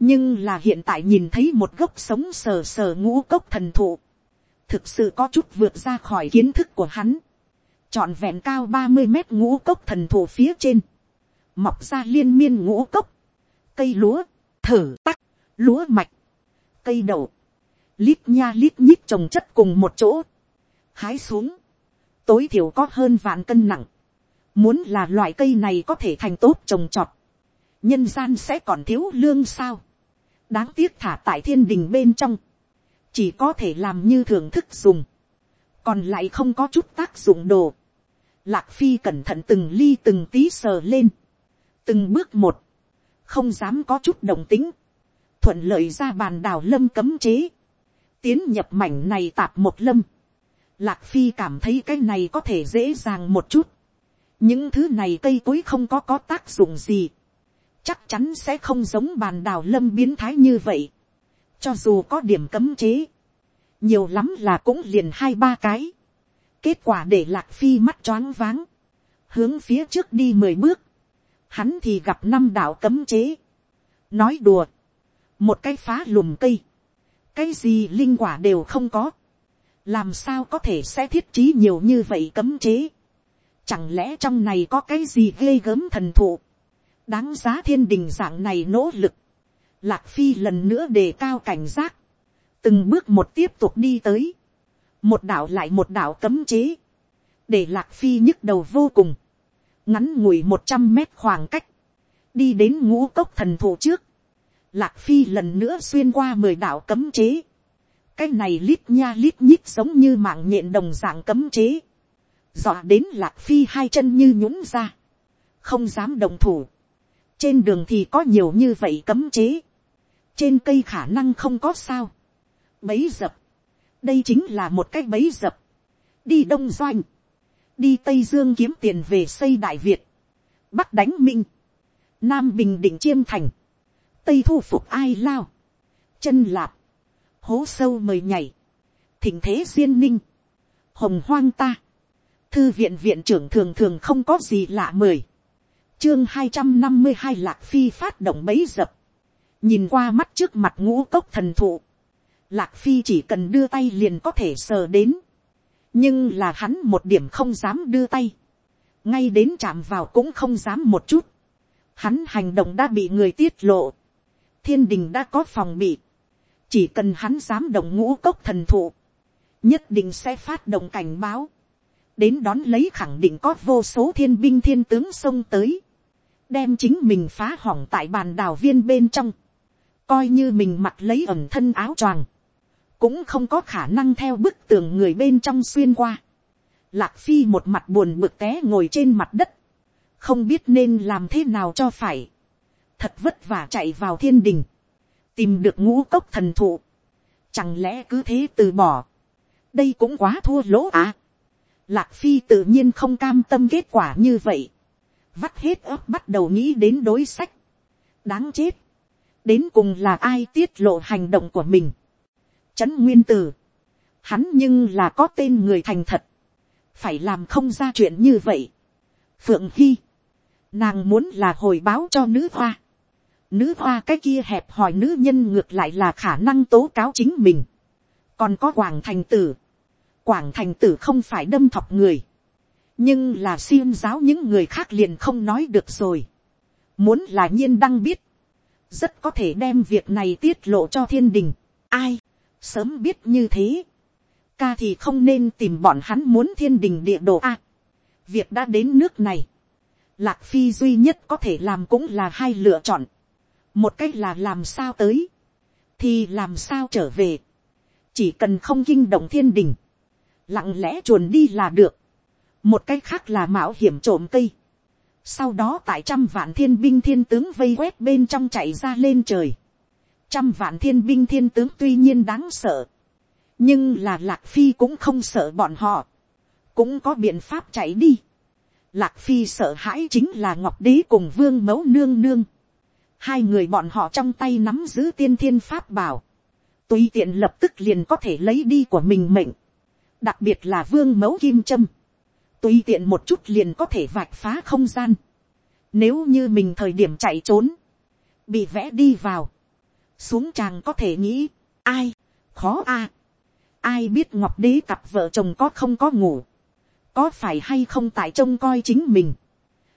nhưng là hiện tại nhìn thấy một gốc sống sờ sờ ngũ cốc thần thụ, thực sự có chút vượt ra khỏi kiến thức của hắn. Chọn vẹn cao ba mươi mét ngũ cốc thần thụ phía trên, mọc ra liên miên ngũ cốc, cây lúa, thở tắc, lúa mạch, cây đậu, lít nha lít nhít trồng chất cùng một chỗ, hái xuống, tối thiểu có hơn vạn cân nặng, muốn là loại cây này có thể thành tốt trồng trọt, nhân gian sẽ còn thiếu lương sao, đáng tiếc thả tại thiên đình bên trong, chỉ có thể làm như thưởng thức dùng, còn lại không có chút tác dụng đồ, lạc phi cẩn thận từng ly từng tí sờ lên, từng bước một, không dám có chút đồng tính, thuận lợi ra bàn đào lâm cấm chế, tiến nhập mảnh này tạp một lâm, lạc phi cảm thấy cái này có thể dễ dàng một chút, những thứ này cây cối không có có tác dụng gì, chắc chắn sẽ không giống bàn đào lâm biến thái như vậy, cho dù có điểm cấm chế, nhiều lắm là cũng liền hai ba cái, kết quả để lạc phi mắt choáng váng, hướng phía trước đi mười bước, hắn thì gặp năm đạo cấm chế. nói đùa, một cái phá lùm cây, cái gì linh quả đều không có, làm sao có thể sẽ thiết trí nhiều như vậy cấm chế. Chẳng lẽ trong này có cái gì ghê gớm thần thụ, đáng giá thiên đình dạng này nỗ lực. Lạc phi lần nữa đề cao cảnh giác, từng bước một tiếp tục đi tới, một đạo lại một đạo cấm chế, để lạc phi nhức đầu vô cùng ngắn ngủi một trăm mét khoảng cách, đi đến ngũ cốc thần thụ trước, lạc phi lần nữa xuyên qua mười đạo cấm chế, cái này lít nha lít nhít giống như mạng nhện đồng dạng cấm chế, dọa đến lạc phi hai chân như nhũng ra, không dám đồng thủ, trên đường thì có nhiều như vậy cấm chế, trên cây khả năng không có sao, bấy dập, đây chính là một cái bấy dập, đi đông doanh, đi tây dương kiếm tiền về xây đại việt, bắc đánh minh, nam bình định chiêm thành, tây thu phục ai lao, chân lạp, hố sâu mời nhảy, thỉnh thế duyên ninh, hồng hoang ta, thư viện viện trưởng thường thường không có gì lạ mời chương hai trăm năm mươi hai lạc phi phát động bấy dập, nhìn qua mắt trước mặt ngũ cốc thần thụ, lạc phi chỉ cần đưa tay liền có thể sờ đến, nhưng là hắn một điểm không dám đưa tay, ngay đến chạm vào cũng không dám một chút, hắn hành động đã bị người tiết lộ, thiên đình đã có phòng bị, chỉ cần hắn dám động ngũ cốc thần thụ, nhất định sẽ phát động cảnh báo, đến đón lấy khẳng định có vô số thiên binh thiên tướng xông tới, đem chính mình phá hỏng tại bàn đào viên bên trong, coi như mình mặc lấy ẩm thân áo choàng, cũng không có khả năng theo bức tường người bên trong xuyên qua. Lạc phi một mặt buồn bực té ngồi trên mặt đất, không biết nên làm thế nào cho phải, thật vất vả chạy vào thiên đình, tìm được ngũ cốc thần thụ, chẳng lẽ cứ thế từ bỏ, đây cũng quá thua lỗ à. Lạc phi tự nhiên không cam tâm kết quả như vậy, vắt hết ớt bắt đầu nghĩ đến đối sách, đáng chết, đến cùng là ai tiết lộ hành động của mình, trấn nguyên tử, hắn nhưng là có tên người thành thật, phải làm không ra chuyện như vậy. phượng hy, nàng muốn là hồi báo cho nữ hoa, nữ hoa cái kia hẹp hỏi nữ nhân ngược lại là khả năng tố cáo chính mình, còn có quảng thành tử, quảng thành tử không phải đâm thọc người, nhưng là xiêm giáo những người khác liền không nói được rồi. muốn là nhiên đăng biết, rất có thể đem việc này tiết lộ cho thiên đình. ai, sớm biết như thế, ca thì không nên tìm bọn hắn muốn thiên đình địa đồ a. việc đã đến nước này, lạc phi duy nhất có thể làm cũng là hai lựa chọn. một cách là làm sao tới, thì làm sao trở về. chỉ cần không kinh động thiên đình, lặng lẽ chuồn đi là được một cách khác là mạo hiểm trộm cây, sau đó tại trăm vạn thiên binh thiên tướng vây quét bên trong chạy ra lên trời, trăm vạn thiên binh thiên tướng tuy nhiên đáng sợ, nhưng là lạc phi cũng không sợ bọn họ, cũng có biện pháp chạy đi. Lạc phi sợ hãi chính là ngọc đế cùng vương mẫu nương nương, hai người bọn họ trong tay nắm giữ tiên thiên pháp bảo, tùy tiện lập tức liền có thể lấy đi của mình mệnh, đặc biệt là vương mẫu kim trâm, tùy tiện một chút liền có thể vạch phá không gian. Nếu như mình thời điểm chạy trốn, bị vẽ đi vào, xuống chàng có thể nghĩ, ai, khó a. Ai biết ngọc đế cặp vợ chồng có không có ngủ, có phải hay không tại trông coi chính mình.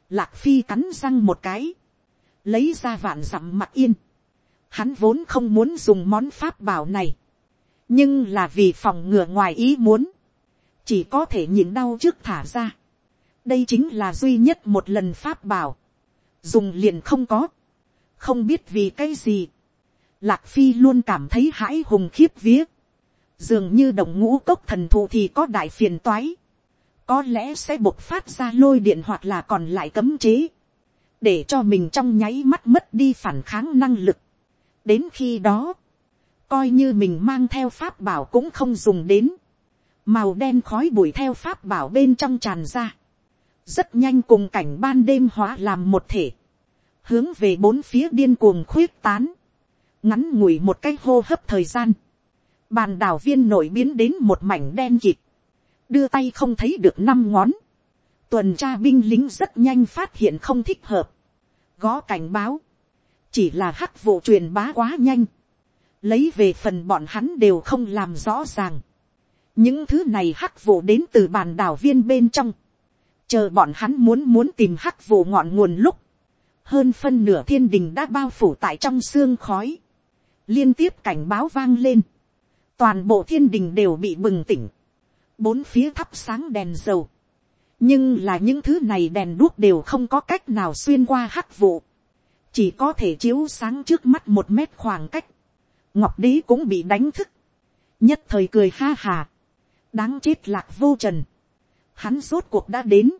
Lạc phi cắn răng một cái, lấy ra vạn dặm mặt yên. Hắn vốn không muốn dùng món pháp bảo này, nhưng là vì phòng ngừa ngoài ý muốn, chỉ có thể nhịn đau trước thả ra. đây chính là duy nhất một lần pháp bảo, dùng liền không có, không biết vì cái gì. Lạc phi luôn cảm thấy hãi hùng khiếp vía, dường như đồng ngũ cốc thần thụ thì có đại phiền toái, có lẽ sẽ bộc phát ra lôi điện hoặc là còn lại cấm chế, để cho mình trong nháy mắt mất đi phản kháng năng lực. đến khi đó, coi như mình mang theo pháp bảo cũng không dùng đến, màu đen khói bụi theo pháp bảo bên trong tràn ra, rất nhanh cùng cảnh ban đêm hóa làm một thể, hướng về bốn phía điên cuồng khuyết tán, ngắn ngủi một cái hô hấp thời gian, bàn đảo viên nổi biến đến một mảnh đen kịp, đưa tay không thấy được năm ngón, tuần tra binh lính rất nhanh phát hiện không thích hợp, gó cảnh báo, chỉ là hắc vụ truyền bá quá nhanh, lấy về phần bọn hắn đều không làm rõ ràng, những thứ này hắc vụ đến từ bàn đảo viên bên trong, chờ bọn hắn muốn muốn tìm hắc vụ ngọn nguồn lúc, hơn phân nửa thiên đình đã bao phủ tại trong xương khói, liên tiếp cảnh báo vang lên, toàn bộ thiên đình đều bị bừng tỉnh, bốn phía thắp sáng đèn dầu, nhưng là những thứ này đèn đuốc đều không có cách nào xuyên qua hắc vụ, chỉ có thể chiếu sáng trước mắt một mét khoảng cách, ngọc đế cũng bị đánh thức, nhất thời cười ha hà, đáng chết lạc vô trần, hắn rốt cuộc đã đến,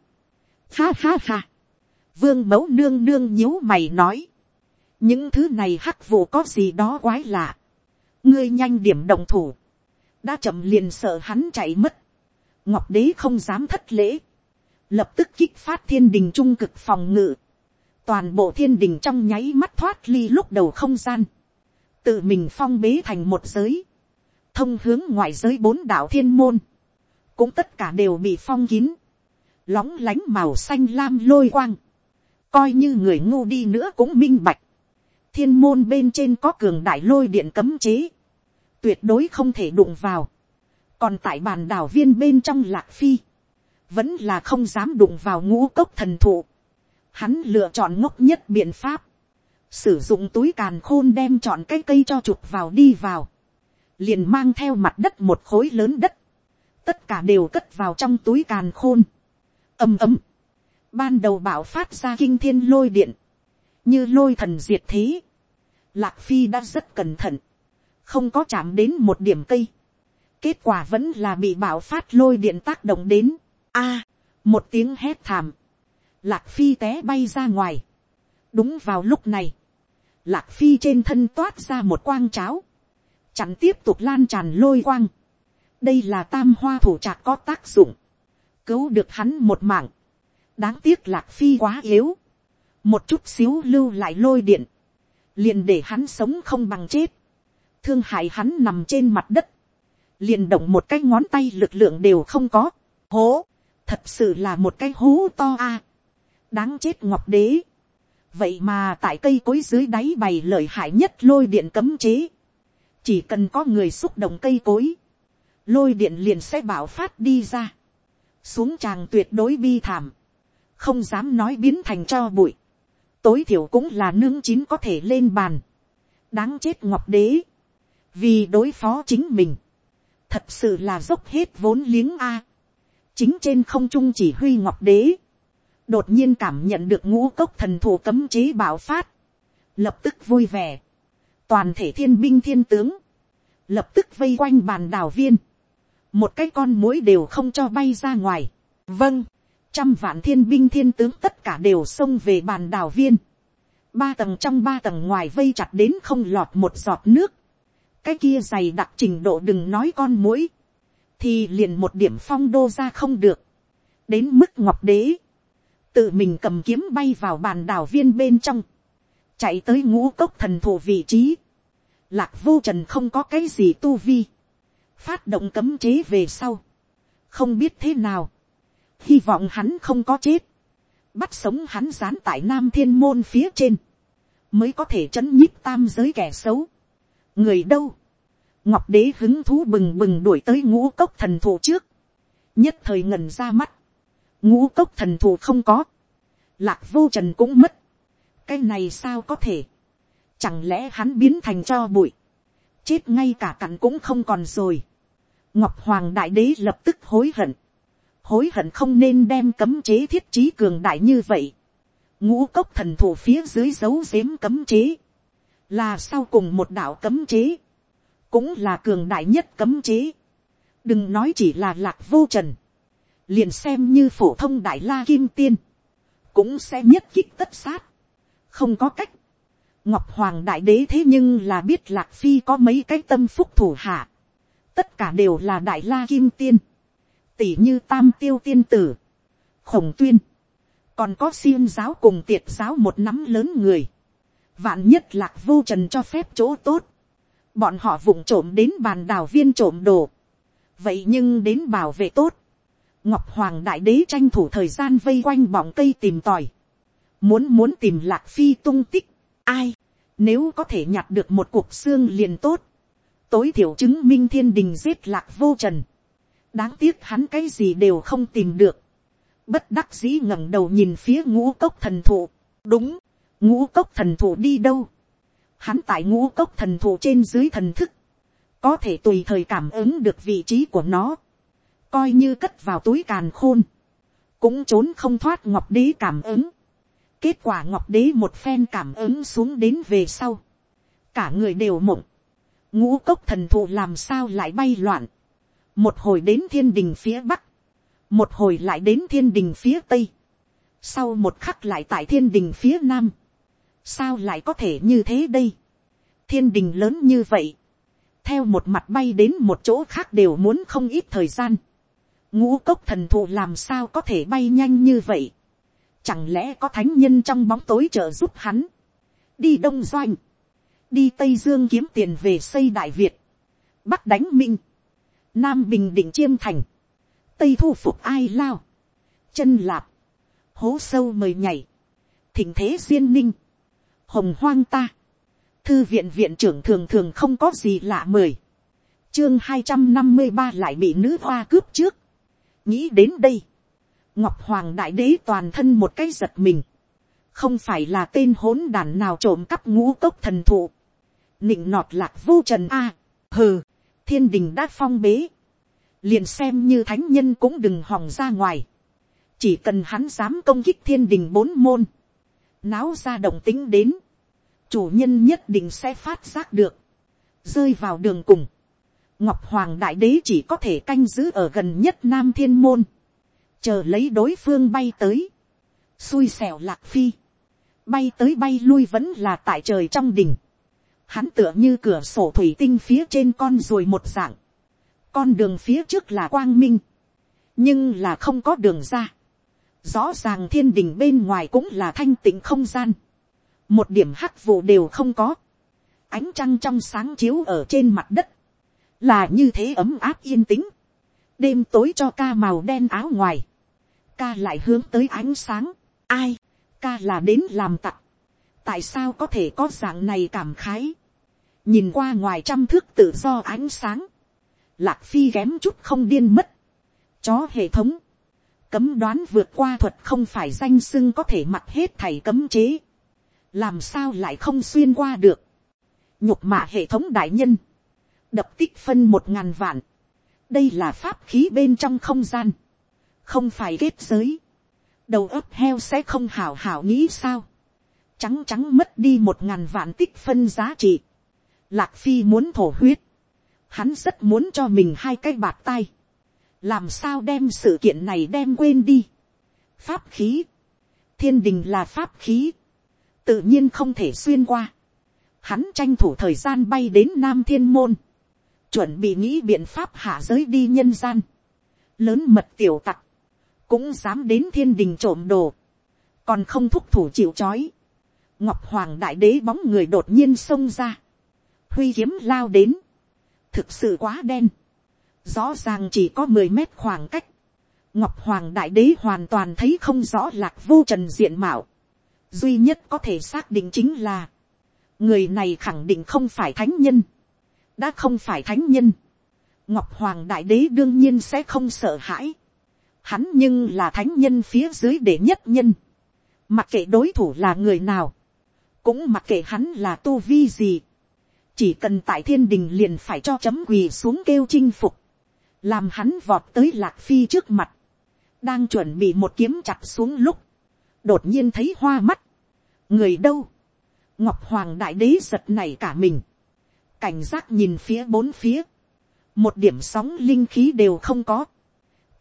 ha ha ha, vương mẫu nương nương nhíu mày nói, những thứ này hắc vụ có gì đó quái lạ, ngươi nhanh điểm đồng thủ, đã chậm liền sợ hắn chạy mất, ngọc đế không dám thất lễ, lập tức kích phát thiên đình trung cực phòng ngự, toàn bộ thiên đình trong nháy mắt thoát ly lúc đầu không gian, tự mình phong bế thành một giới, thông hướng ngoài giới bốn đạo thiên môn, cũng tất cả đều bị phong kín, lóng lánh màu xanh lam lôi quang, coi như người ngu đi nữa cũng minh bạch, thiên môn bên trên có cường đại lôi điện cấm chế, tuyệt đối không thể đụng vào, còn tại bàn đảo viên bên trong lạc phi, vẫn là không dám đụng vào ngũ cốc thần thụ, hắn lựa chọn ngốc nhất biện pháp, sử dụng túi càn khôn đem chọn cái cây cho chụp vào đi vào, liền mang theo mặt đất một khối lớn đất, tất cả đều cất vào trong túi càn khôn, ầm ầm, ban đầu bảo phát ra kinh thiên lôi điện, như lôi thần diệt thế, lạc phi đã rất cẩn thận, không có chạm đến một điểm cây, kết quả vẫn là bị bảo phát lôi điện tác động đến, a, một tiếng hét thảm, lạc phi té bay ra ngoài, đúng vào lúc này, lạc phi trên thân toát ra một quang cháo, chặn tiếp tục lan tràn lôi quang, đây là tam hoa thủ trạc có tác dụng, cứu được hắn một mạng, đáng tiếc lạc phi quá yếu, một chút xíu lưu lại lôi điện, liền để hắn sống không bằng chết, thương hại hắn nằm trên mặt đất, liền động một cái ngón tay lực lượng đều không có, hố, thật sự là một cái hố to a, đáng chết ngọc đế, vậy mà tại cây cối dưới đáy bày lợi hại nhất lôi điện cấm chế, chỉ cần có người xúc động cây cối, lôi điện liền sẽ bảo phát đi ra, xuống tràng tuyệt đối bi thảm, không dám nói biến thành cho bụi, tối thiểu cũng là nương chín có thể lên bàn, đáng chết ngọc đế, vì đối phó chính mình, thật sự là dốc hết vốn liếng a, chính trên không trung chỉ huy ngọc đế, đột nhiên cảm nhận được ngũ cốc thần thù cấm chế bảo phát, lập tức vui vẻ, toàn thể thiên binh thiên tướng, lập tức vây quanh bàn đào viên, một cái con mũi đều không cho bay ra ngoài. vâng, trăm vạn thiên binh thiên tướng tất cả đều xông về bàn đào viên. ba tầng trong ba tầng ngoài vây chặt đến không lọt một giọt nước. cái kia dày đặc trình độ đừng nói con mũi, thì liền một điểm phong đô ra không được. đến mức ngọc đế, tự mình cầm kiếm bay vào bàn đào viên bên trong, chạy tới ngũ cốc thần thủ vị trí. lạc vô trần không có cái gì tu vi phát động cấm chế về sau, không biết thế nào, hy vọng hắn không có chết, bắt sống hắn dán tại nam thiên môn phía trên, mới có thể chấn nhíp tam giới kẻ xấu. người đâu, ngọc đế hứng thú bừng bừng đuổi tới ngũ cốc thần thụ trước, nhất thời ngần ra mắt, ngũ cốc thần thụ không có, lạc vô trần cũng mất, cái này sao có thể, chẳng lẽ hắn biến thành cho bụi, chết ngay cả cặn cũng không còn rồi, ngọc hoàng đại đế lập tức hối hận, hối hận không nên đem cấm chế thiết trí cường đại như vậy, ngũ cốc thần thủ phía dưới dấu giếm cấm chế, là sau cùng một đạo cấm chế, cũng là cường đại nhất cấm chế, đừng nói chỉ là lạc vô trần, liền xem như phổ thông đại la kim tiên, cũng sẽ nhất kích tất sát, không có cách, ngọc hoàng đại đế thế nhưng là biết lạc phi có mấy cái tâm phúc thủ hạ, tất cả đều là đại la kim tiên, tỷ như tam tiêu tiên tử, khổng tuyên, còn có xiêm giáo cùng tiệt giáo một nắm lớn người, vạn nhất lạc vô trần cho phép chỗ tốt, bọn họ vụng trộm đến bàn đào viên trộm đồ, vậy nhưng đến bảo vệ tốt, ngọc hoàng đại đế tranh thủ thời gian vây quanh bọng cây tìm tòi, muốn muốn tìm lạc phi tung tích, ai, nếu có thể nhặt được một cuộc xương liền tốt, tối thiểu chứng minh thiên đình giết lạc vô trần đáng tiếc hắn cái gì đều không tìm được. bất đắc dĩ ngẩng đầu nhìn phía ngũ cốc thần thụ. đúng, ngũ cốc thần thụ đi đâu. hắn tại ngũ cốc thần thụ trên dưới thần thức. có thể tùy thời cảm ứng được vị trí của nó. coi như cất vào túi càn khôn. cũng trốn không thoát ngọc đế cảm ứng. kết quả ngọc đế một phen cảm ứng xuống đến về sau. cả người đều mộng ngũ cốc thần thụ làm sao lại bay loạn, một hồi đến thiên đình phía bắc, một hồi lại đến thiên đình phía tây, sau một khắc lại tại thiên đình phía nam, sao lại có thể như thế đây, thiên đình lớn như vậy, theo một mặt bay đến một chỗ khác đều muốn không ít thời gian, ngũ cốc thần thụ làm sao có thể bay nhanh như vậy, chẳng lẽ có thánh nhân trong bóng tối trợ giúp hắn, đi đông doanh, đi tây dương kiếm tiền về xây đại việt, bắc đánh minh, nam bình định chiêm thành, tây thu phục ai lao, chân lạp, hố sâu mời nhảy, thỉnh thế duyên ninh, hồng hoang ta, thư viện viện trưởng thường thường không có gì lạ mời chương hai trăm năm mươi ba lại bị nữ hoa cướp trước, nghĩ đến đây, ngọc hoàng đại đế toàn thân một cái giật mình, không phải là tên hỗn đàn nào trộm cắp ngũ cốc thần thụ, nịnh nọt lạc vô trần a, hừ, thiên đình đã phong bế, liền xem như thánh nhân cũng đừng hòng ra ngoài, chỉ cần hắn dám công kích thiên đình bốn môn, náo ra động tính đến, chủ nhân nhất định sẽ phát giác được, rơi vào đường cùng, ngọc hoàng đại đế chỉ có thể canh giữ ở gần nhất nam thiên môn, chờ lấy đối phương bay tới, xui xẻo lạc phi, bay tới bay lui vẫn là tại trời trong đỉnh, hắn tựa như cửa sổ thủy tinh phía trên con ruồi một dạng, con đường phía trước là quang minh, nhưng là không có đường ra, rõ ràng thiên đình bên ngoài cũng là thanh tịnh không gian, một điểm hắc vụ đều không có, ánh trăng trong sáng chiếu ở trên mặt đất, là như thế ấm áp yên tĩnh, đêm tối cho ca màu đen áo ngoài, ca lại hướng tới ánh sáng, ai, ca là đến làm tặc, tại sao có thể có dạng này cảm khái, nhìn qua ngoài trăm thước tự do ánh sáng, lạc phi ghém chút không điên mất, chó hệ thống, cấm đoán vượt qua thuật không phải danh sưng có thể mặc hết thầy cấm chế, làm sao lại không xuyên qua được, nhục mạ hệ thống đại nhân, đập tích phân một ngàn vạn, đây là pháp khí bên trong không gian, không phải kết giới, đầu ấp heo sẽ không hảo hảo nghĩ sao, trắng trắng mất đi một ngàn vạn tích phân giá trị, lạc phi muốn thổ huyết, hắn rất muốn cho mình hai cái bạt tay, làm sao đem sự kiện này đem quên đi. pháp khí, thiên đình là pháp khí, tự nhiên không thể xuyên qua. Hắn tranh thủ thời gian bay đến nam thiên môn, chuẩn bị nghĩ biện pháp hạ giới đi nhân gian, lớn mật tiểu tặc, cũng dám đến thiên đình trộm đồ, còn không thúc thủ chịu chói. ngọc hoàng đại đế bóng người đột nhiên xông ra, huy kiếm lao đến, thực sự quá đen, rõ ràng chỉ có mười mét khoảng cách, ngọc hoàng đại đế hoàn toàn thấy không rõ lạc vô trần diện mạo, duy nhất có thể xác định chính là, người này khẳng định không phải thánh nhân, đã không phải thánh nhân, ngọc hoàng đại đế đương nhiên sẽ không sợ hãi, Hắn nhưng là thánh nhân phía dưới đệ nhất nhân. Mặc kệ đối thủ là người nào. Cũng mặc kệ hắn là tu vi gì. Chỉ cần tại thiên đình liền phải cho chấm quỳ xuống kêu chinh phục. Làm hắn vọt tới lạc phi trước mặt. Đang chuẩn bị một kiếm chặt xuống lúc. Đột nhiên thấy hoa mắt. Người đâu? Ngọc Hoàng Đại Đế giật này cả mình. Cảnh giác nhìn phía bốn phía. Một điểm sóng linh khí đều không có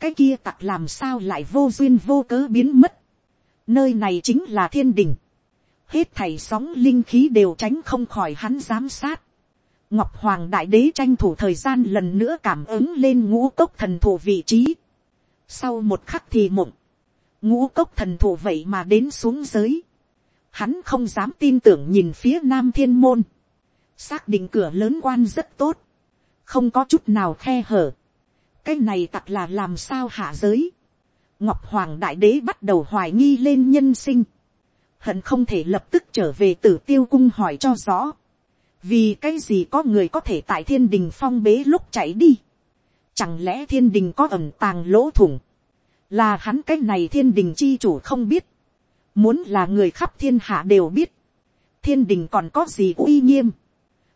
cái kia tặc làm sao lại vô duyên vô cớ biến mất. nơi này chính là thiên đình hết thảy sóng linh khí đều tránh không khỏi hắn giám sát. ngọc hoàng đại đế tranh thủ thời gian lần nữa cảm ứng lên ngũ cốc thần thủ vị trí. sau một khắc thì mộng, ngũ cốc thần thủ vậy mà đến xuống giới. hắn không dám tin tưởng nhìn phía nam thiên môn. xác định cửa lớn quan rất tốt. không có chút nào khe hở cái này tặc là làm sao hạ giới. ngọc hoàng đại đế bắt đầu hoài nghi lên nhân sinh hận không thể lập tức trở về tử tiêu cung hỏi cho rõ. vì cái gì có người có thể tại thiên đình phong bế lúc chạy đi. chẳng lẽ thiên đình có ẩm tàng lỗ thủng. là hắn cái này thiên đình chi chủ không biết. muốn là người khắp thiên hạ đều biết. thiên đình còn có gì uy nghiêm.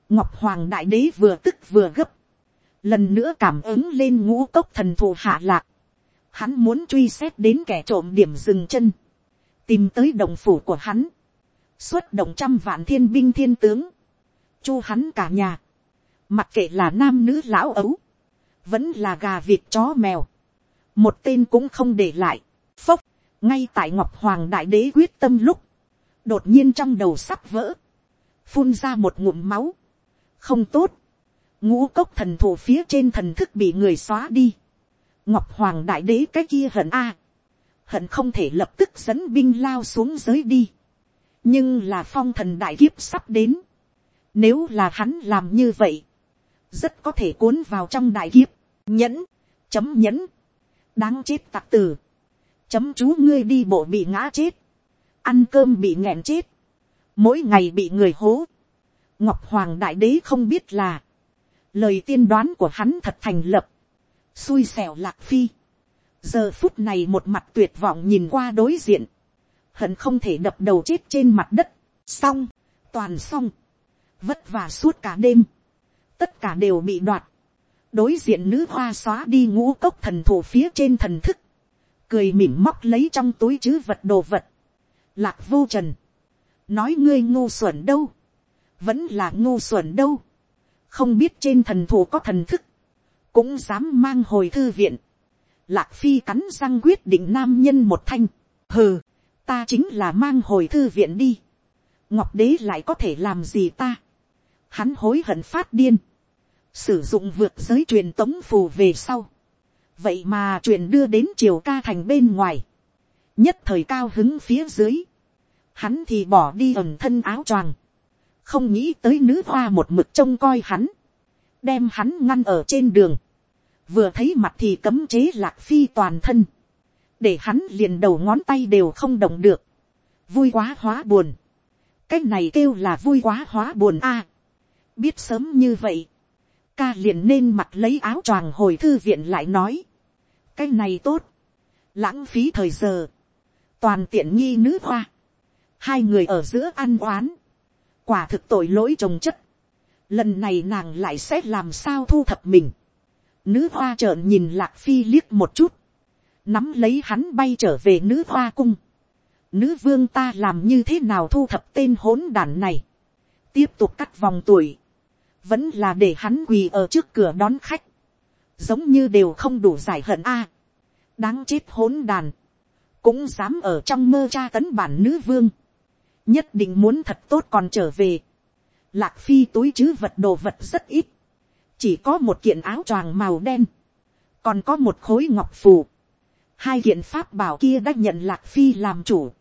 ngọc hoàng đại đế vừa tức vừa gấp lần nữa cảm ứng lên ngũ cốc thần thụ hạ lạc, hắn muốn truy xét đến kẻ trộm điểm dừng chân, tìm tới đồng phủ của hắn, xuất động trăm vạn thiên binh thiên tướng, chu hắn cả nhà, mặc kệ là nam nữ lão ấu, vẫn là gà vịt chó mèo, một tên cũng không để lại, phốc, ngay tại ngọc hoàng đại đế quyết tâm lúc, đột nhiên trong đầu sắp vỡ, phun ra một ngụm máu, không tốt, ngũ cốc thần thủ phía trên thần thức bị người xóa đi, ngọc hoàng đại đế cái kia hận a, hận không thể lập tức dẫn binh lao xuống giới đi, nhưng là phong thần đại kiếp sắp đến, nếu là hắn làm như vậy, rất có thể cuốn vào trong đại kiếp, nhẫn, chấm nhẫn, đáng chết tặc tử, chấm chú ngươi đi bộ bị ngã chết, ăn cơm bị nghẹn chết, mỗi ngày bị người hố, ngọc hoàng đại đế không biết là, lời tiên đoán của hắn thật thành lập, xui xẻo lạc phi, giờ phút này một mặt tuyệt vọng nhìn qua đối diện, hận không thể đập đầu chết trên mặt đất, xong, toàn xong, vất vả suốt cả đêm, tất cả đều bị đoạt, đối diện nữ hoa xóa đi ngũ cốc thần thủ phía trên thần thức, cười mỉm móc lấy trong túi chứ vật đồ vật, lạc vô trần, nói ngươi ngu xuẩn đâu, vẫn là ngu xuẩn đâu, không biết trên thần thủ có thần thức, cũng dám mang hồi thư viện, lạc phi cắn răng quyết định nam nhân một thanh, hừ, ta chính là mang hồi thư viện đi, ngọc đế lại có thể làm gì ta, hắn hối hận phát điên, sử dụng vượt giới truyền tống phù về sau, vậy mà truyền đưa đến triều ca thành bên ngoài, nhất thời cao hứng phía dưới, hắn thì bỏ đi ẩn thân áo choàng, không nghĩ tới nữ hoa một mực trông coi hắn, đem hắn ngăn ở trên đường, vừa thấy mặt thì cấm chế lạc phi toàn thân, để hắn liền đầu ngón tay đều không động được, vui quá hóa buồn, cái này kêu là vui quá hóa buồn a, biết sớm như vậy, ca liền nên mặt lấy áo choàng hồi thư viện lại nói, cái này tốt, lãng phí thời giờ, toàn tiện nghi nữ hoa, hai người ở giữa ăn oán, quả thực tội lỗi trồng chất, lần này nàng lại sẽ làm sao thu thập mình, nữ hoa trợn nhìn lạc phi liếc một chút, nắm lấy hắn bay trở về nữ hoa cung, nữ vương ta làm như thế nào thu thập tên hỗn đản này, tiếp tục cắt vòng tuổi, vẫn là để hắn quỳ ở trước cửa đón khách, giống như đều không đủ giải hận a, đáng chết hỗn đàn, cũng dám ở trong mơ tra tấn bản nữ vương, nhất định muốn thật tốt còn trở về, lạc phi túi chứ vật đồ vật rất ít, chỉ có một kiện áo choàng màu đen, còn có một khối ngọc phù, hai kiện pháp bảo kia đã nhận lạc phi làm chủ,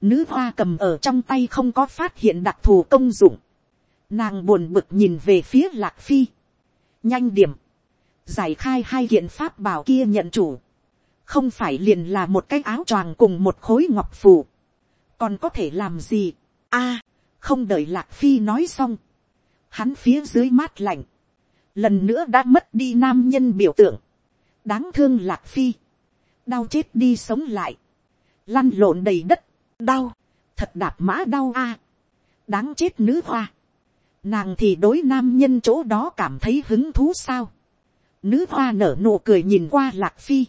nữ hoa cầm ở trong tay không có phát hiện đặc thù công dụng, nàng buồn bực nhìn về phía lạc phi, nhanh điểm, giải khai hai kiện pháp bảo kia nhận chủ, không phải liền là một cái áo choàng cùng một khối ngọc phù, còn có thể làm gì, a, không đợi lạc phi nói xong, hắn phía dưới mát lạnh, lần nữa đã mất đi nam nhân biểu tượng, đáng thương lạc phi, đau chết đi sống lại, lăn lộn đầy đất, đau, thật đạp mã đau a, đáng chết nữ hoa, nàng thì đối nam nhân chỗ đó cảm thấy hứng thú sao, nữ hoa nở nụ cười nhìn qua lạc phi,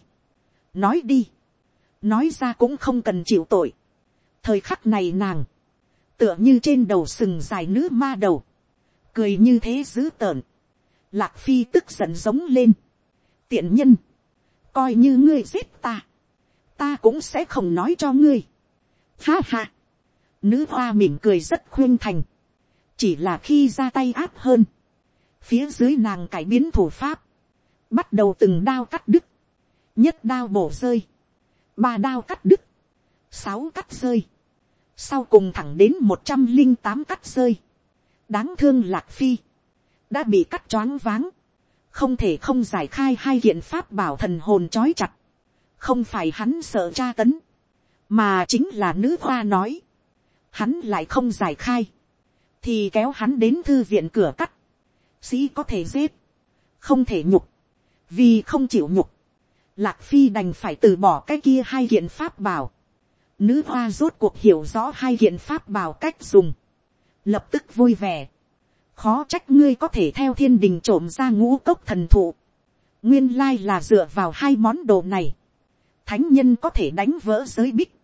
nói đi, nói ra cũng không cần chịu tội, thời khắc này nàng, tựa như trên đầu sừng dài nữ ma đầu, cười như thế dữ tợn, lạc phi tức giận giống lên, tiện nhân, coi như ngươi giết ta, ta cũng sẽ không nói cho ngươi. Ha ha, nữ hoa mỉm cười rất khuyên thành, chỉ là khi ra tay áp hơn, phía dưới nàng cải biến thủ pháp, bắt đầu từng đao cắt đứt, nhất đao bổ rơi, ba đao cắt đứt, sáu cắt rơi, sau cùng thẳng đến một trăm linh tám cắt rơi, đáng thương lạc phi, đã bị cắt choáng váng, không thể không giải khai hai kiện pháp bảo thần hồn trói chặt, không phải hắn sợ tra tấn, mà chính là nữ hoa nói, hắn lại không giải khai, thì kéo hắn đến thư viện cửa cắt, sĩ có thể giết, không thể nhục, vì không chịu nhục, lạc phi đành phải từ bỏ cái kia hai kiện pháp bảo, nữ hoa rốt cuộc hiểu rõ hai kiện pháp bảo cách dùng, lập tức vui vẻ, khó trách ngươi có thể theo thiên đình trộm ra ngũ cốc thần thụ, nguyên lai là dựa vào hai món đồ này, thánh nhân có thể đánh vỡ giới bích,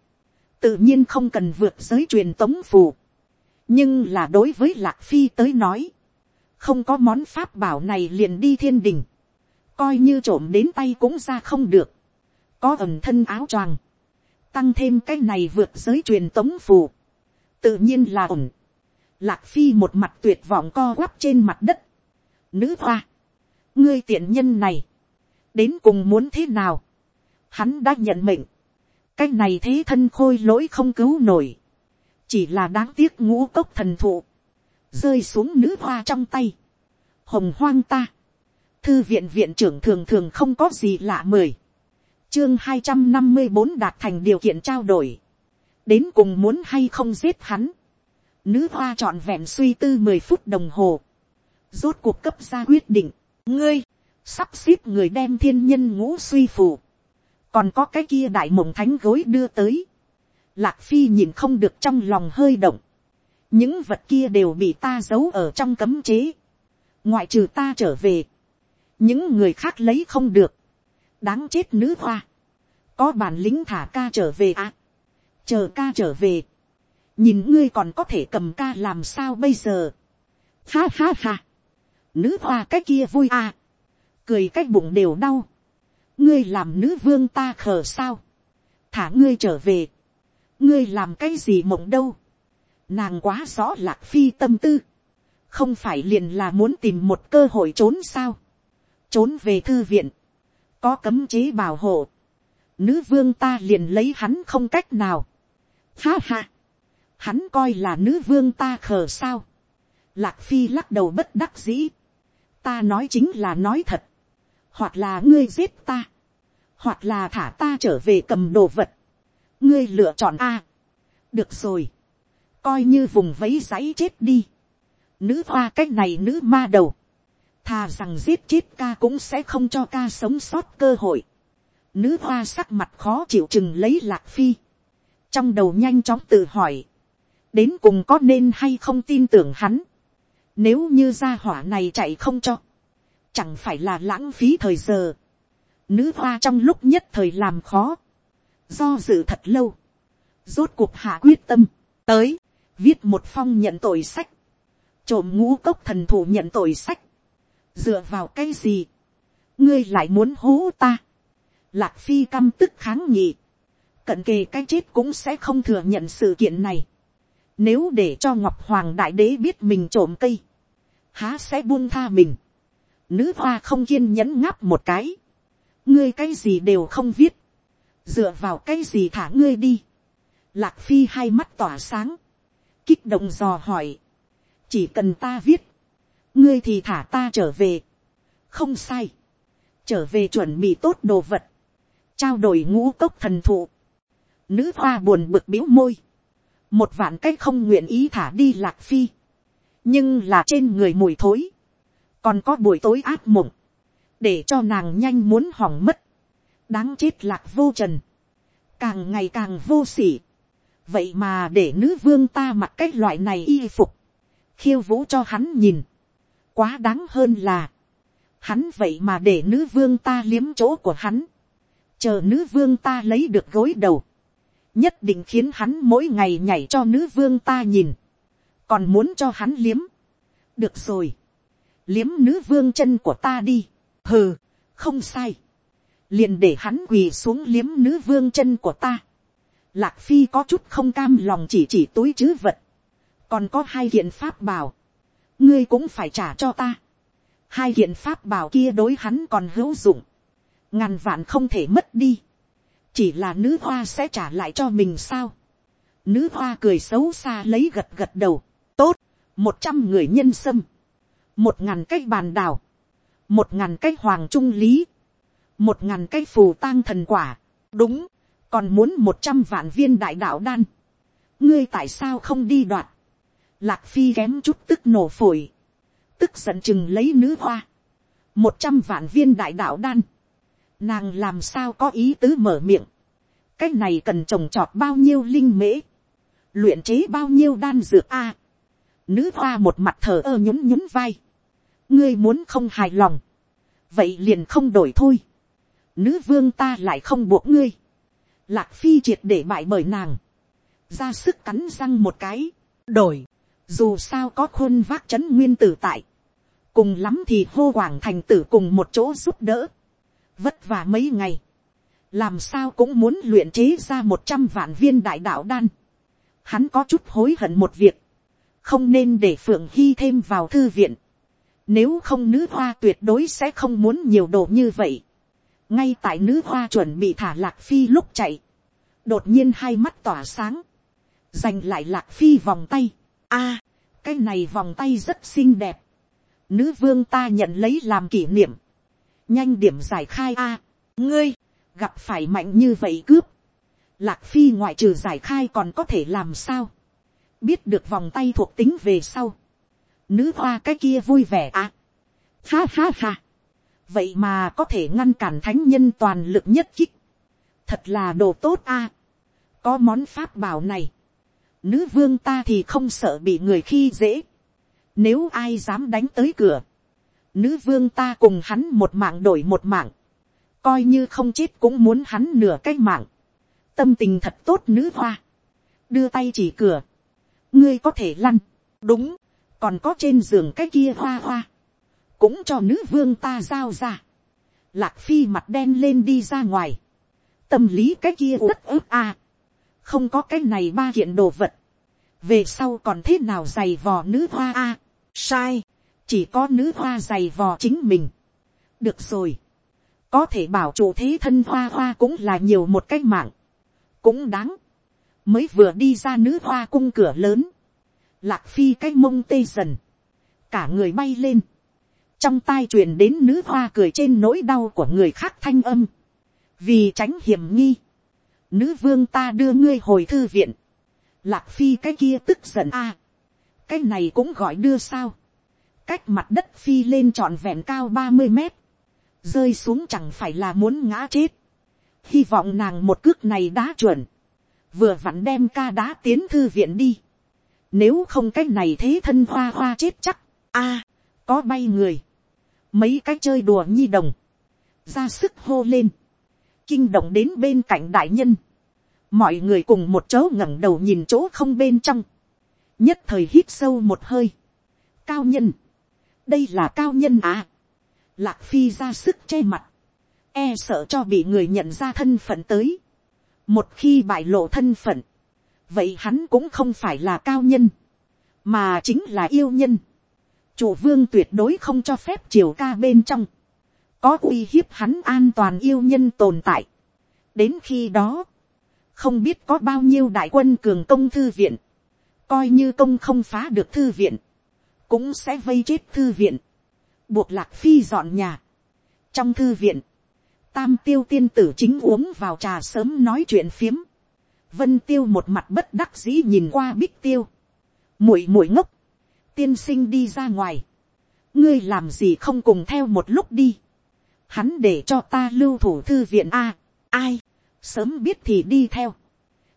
tự nhiên không cần vượt giới truyền tống phù, nhưng là đối với lạc phi tới nói, không có món pháp bảo này liền đi thiên đình, coi như trộm đến tay cũng ra không được, có ẩm thân áo choàng, tăng thêm cái này vượt giới truyền tống phù, tự nhiên là ổn. Lạc phi một mặt tuyệt vọng co quắp trên mặt đất. Nữ hoa, ngươi tiện nhân này, đến cùng muốn thế nào. Hắn đã nhận mệnh, cái này thế thân khôi lỗi không cứu nổi, chỉ là đáng tiếc ngũ cốc thần thụ, rơi xuống nữ hoa trong tay. Hồng hoang ta, thư viện viện trưởng thường thường không có gì lạ mời chương hai trăm năm mươi bốn đạt thành điều kiện trao đổi, đến cùng muốn hay không giết hắn, nữ hoa trọn vẹn suy tư mười phút đồng hồ, rốt cuộc cấp ra quyết định, ngươi, sắp xếp người đem thiên nhân ngũ suy phù, còn có cái kia đại mộng thánh gối đưa tới, lạc phi nhìn không được trong lòng hơi động, những vật kia đều bị ta giấu ở trong cấm chế, ngoại trừ ta trở về, những người khác lấy không được, đáng chết nữ hoa, có bản lính thả ca trở về à, chờ ca trở về, nhìn ngươi còn có thể cầm ca làm sao bây giờ, ha ha ha, nữ hoa cái kia vui à, cười cái bụng đều đau, ngươi làm nữ vương ta khờ sao, thả ngươi trở về, ngươi làm cái gì mộng đâu, nàng quá rõ lạc phi tâm tư, không phải liền là muốn tìm một cơ hội trốn sao, trốn về thư viện, có cấm chế bảo hộ, nữ vương ta liền lấy hắn không cách nào. Ha ha, hắn coi là nữ vương ta khờ sao. Lạc phi lắc đầu bất đắc dĩ. ta nói chính là nói thật. hoặc là ngươi giết ta, hoặc là thả ta trở về cầm đồ vật. ngươi lựa chọn a. được rồi, coi như vùng vấy giấy chết đi. nữ hoa cách này nữ ma đầu thà rằng giết chết ca cũng sẽ không cho ca sống sót cơ hội. Nữ hoa sắc mặt khó chịu chừng lấy lạc phi. Trong đầu nhanh chóng tự hỏi. Đến cùng có nên hay không tin tưởng hắn. Nếu như gia hỏa này chạy không cho. Chẳng phải là lãng phí thời giờ. Nữ hoa trong lúc nhất thời làm khó. Do dự thật lâu. Rốt cuộc hạ quyết tâm. Tới. Viết một phong nhận tội sách. Trộm ngũ cốc thần thủ nhận tội sách dựa vào cái gì, ngươi lại muốn hố ta, lạc phi căm tức kháng nghị, cận kề cái chết cũng sẽ không thừa nhận sự kiện này, nếu để cho ngọc hoàng đại đế biết mình trộm cây, há sẽ buông tha mình, nữ hoa không kiên nhẫn ngáp một cái, ngươi cái gì đều không viết, dựa vào cái gì thả ngươi đi, lạc phi hai mắt tỏa sáng, kích động dò hỏi, chỉ cần ta viết, ngươi thì thả ta trở về. không sai. trở về chuẩn bị tốt đồ vật. trao đổi ngũ cốc thần thụ. nữ hoa buồn bực biếu môi một vạn cách không nguyện ý thả đi lạc phi. nhưng là trên người mùi thối. còn có buổi tối ác mộng. để cho nàng nhanh muốn hỏng mất. đáng chết lạc vô trần. càng ngày càng vô sỉ. vậy mà để nữ vương ta mặc cái loại này y phục khiêu vũ cho hắn nhìn quá đáng hơn là, hắn vậy mà để nữ vương ta liếm chỗ của hắn, chờ nữ vương ta lấy được gối đầu, nhất định khiến hắn mỗi ngày nhảy cho nữ vương ta nhìn, còn muốn cho hắn liếm. được rồi, liếm nữ vương chân của ta đi, hừ, không sai, liền để hắn quỳ xuống liếm nữ vương chân của ta. Lạc phi có chút không cam lòng chỉ chỉ túi chứ vật, còn có hai kiện pháp bảo, ngươi cũng phải trả cho ta. hai kiện pháp bảo kia đối hắn còn hữu dụng, ngàn vạn không thể mất đi, chỉ là nữ hoa sẽ trả lại cho mình sao. nữ hoa cười xấu xa lấy gật gật đầu, tốt, một trăm người nhân sâm, một ngàn cái bàn đào, một ngàn cái hoàng trung lý, một ngàn cái phù tang thần quả, đúng, còn muốn một trăm vạn viên đại đạo đan, ngươi tại sao không đi đoạt, Lạc phi kém chút tức nổ phổi. Tức giận chừng lấy nữ hoa. Một trăm vạn viên đại đạo đan. Nàng làm sao có ý tứ mở miệng. Cái này cần trồng trọt bao nhiêu linh mễ. Luyện chế bao nhiêu đan dược a Nữ hoa một mặt thờ ơ nhún nhún vai. Ngươi muốn không hài lòng. Vậy liền không đổi thôi. Nữ vương ta lại không buộc ngươi. Lạc phi triệt để bại bởi nàng. Ra sức cắn răng một cái. Đổi dù sao có khuôn vác c h ấ n nguyên tử tại, cùng lắm thì hô quảng thành tử cùng một chỗ giúp đỡ, vất vả mấy ngày, làm sao cũng muốn luyện chế ra một trăm vạn viên đại đạo đan. Hắn có chút hối hận một việc, không nên để phượng hy thêm vào thư viện. Nếu không nữ hoa tuyệt đối sẽ không muốn nhiều đồ như vậy. ngay tại nữ hoa chuẩn bị thả lạc phi lúc chạy, đột nhiên hai mắt tỏa sáng, giành lại lạc phi vòng tay. a, cái này vòng tay rất xinh đẹp. nữ vương ta nhận lấy làm kỷ niệm nhanh điểm giải khai a. ngươi, gặp phải mạnh như vậy cướp. lạc phi ngoại trừ giải khai còn có thể làm sao. biết được vòng tay thuộc tính về sau. nữ hoa cái kia vui vẻ à. ha ha ha. vậy mà có thể ngăn cản thánh nhân toàn lực nhất kích. thật là đồ tốt a. có món pháp bảo này nữ vương ta thì không sợ bị người khi dễ. Nếu ai dám đánh tới cửa, nữ vương ta cùng hắn một mạng đổi một mạng, coi như không chết cũng muốn hắn nửa cái mạng. Tâm tình thật tốt nữ hoa, đưa tay chỉ cửa, ngươi có thể lăn, đúng, còn có trên giường cái kia hoa hoa, cũng cho nữ vương ta giao ra. Lạc phi mặt đen lên đi ra ngoài, tâm lý cái kia rất ức a. Không có cái này ba kiện đồ vật, về sau còn thế nào giày vò nữ hoa a, sai, chỉ có nữ hoa giày vò chính mình. được rồi, có thể bảo chủ thế thân hoa hoa cũng là nhiều một cái mạng, cũng đáng, mới vừa đi ra nữ hoa cung cửa lớn, lạc phi cái mông tê dần, cả người bay lên, trong tai truyền đến nữ hoa cười trên nỗi đau của người khác thanh âm, vì tránh hiểm nghi, nữ vương ta đưa ngươi hồi thư viện, lạc phi cái kia tức giận a, cái này cũng gọi đưa sao, cách mặt đất phi lên trọn vẹn cao ba mươi mét, rơi xuống chẳng phải là muốn ngã chết, hy vọng nàng một cước này đá chuẩn, vừa vặn đem ca đá tiến thư viện đi, nếu không cái này thế thân hoa hoa chết chắc, a, có bay người, mấy cái chơi đùa nhi đồng, ra sức hô lên, kinh động đến bên cạnh đại nhân, mọi người cùng một chỗ ngẩng đầu nhìn chỗ không bên trong, nhất thời hít sâu một hơi, cao nhân, đây là cao nhân à, lạc phi ra sức che mặt, e sợ cho bị người nhận ra thân phận tới, một khi bại lộ thân phận, vậy hắn cũng không phải là cao nhân, mà chính là yêu nhân, chủ vương tuyệt đối không cho phép triều ca bên trong, có uy hiếp hắn an toàn yêu nhân tồn tại. đến khi đó, không biết có bao nhiêu đại quân cường công thư viện, coi như công không phá được thư viện, cũng sẽ vây chết thư viện, buộc lạc phi dọn nhà. trong thư viện, tam tiêu tiên tử chính uống vào trà sớm nói chuyện phiếm, vân tiêu một mặt bất đắc dĩ nhìn qua bích tiêu, muội muội ngốc, tiên sinh đi ra ngoài, ngươi làm gì không cùng theo một lúc đi, hắn để cho ta lưu thủ thư viện a, ai, sớm biết thì đi theo,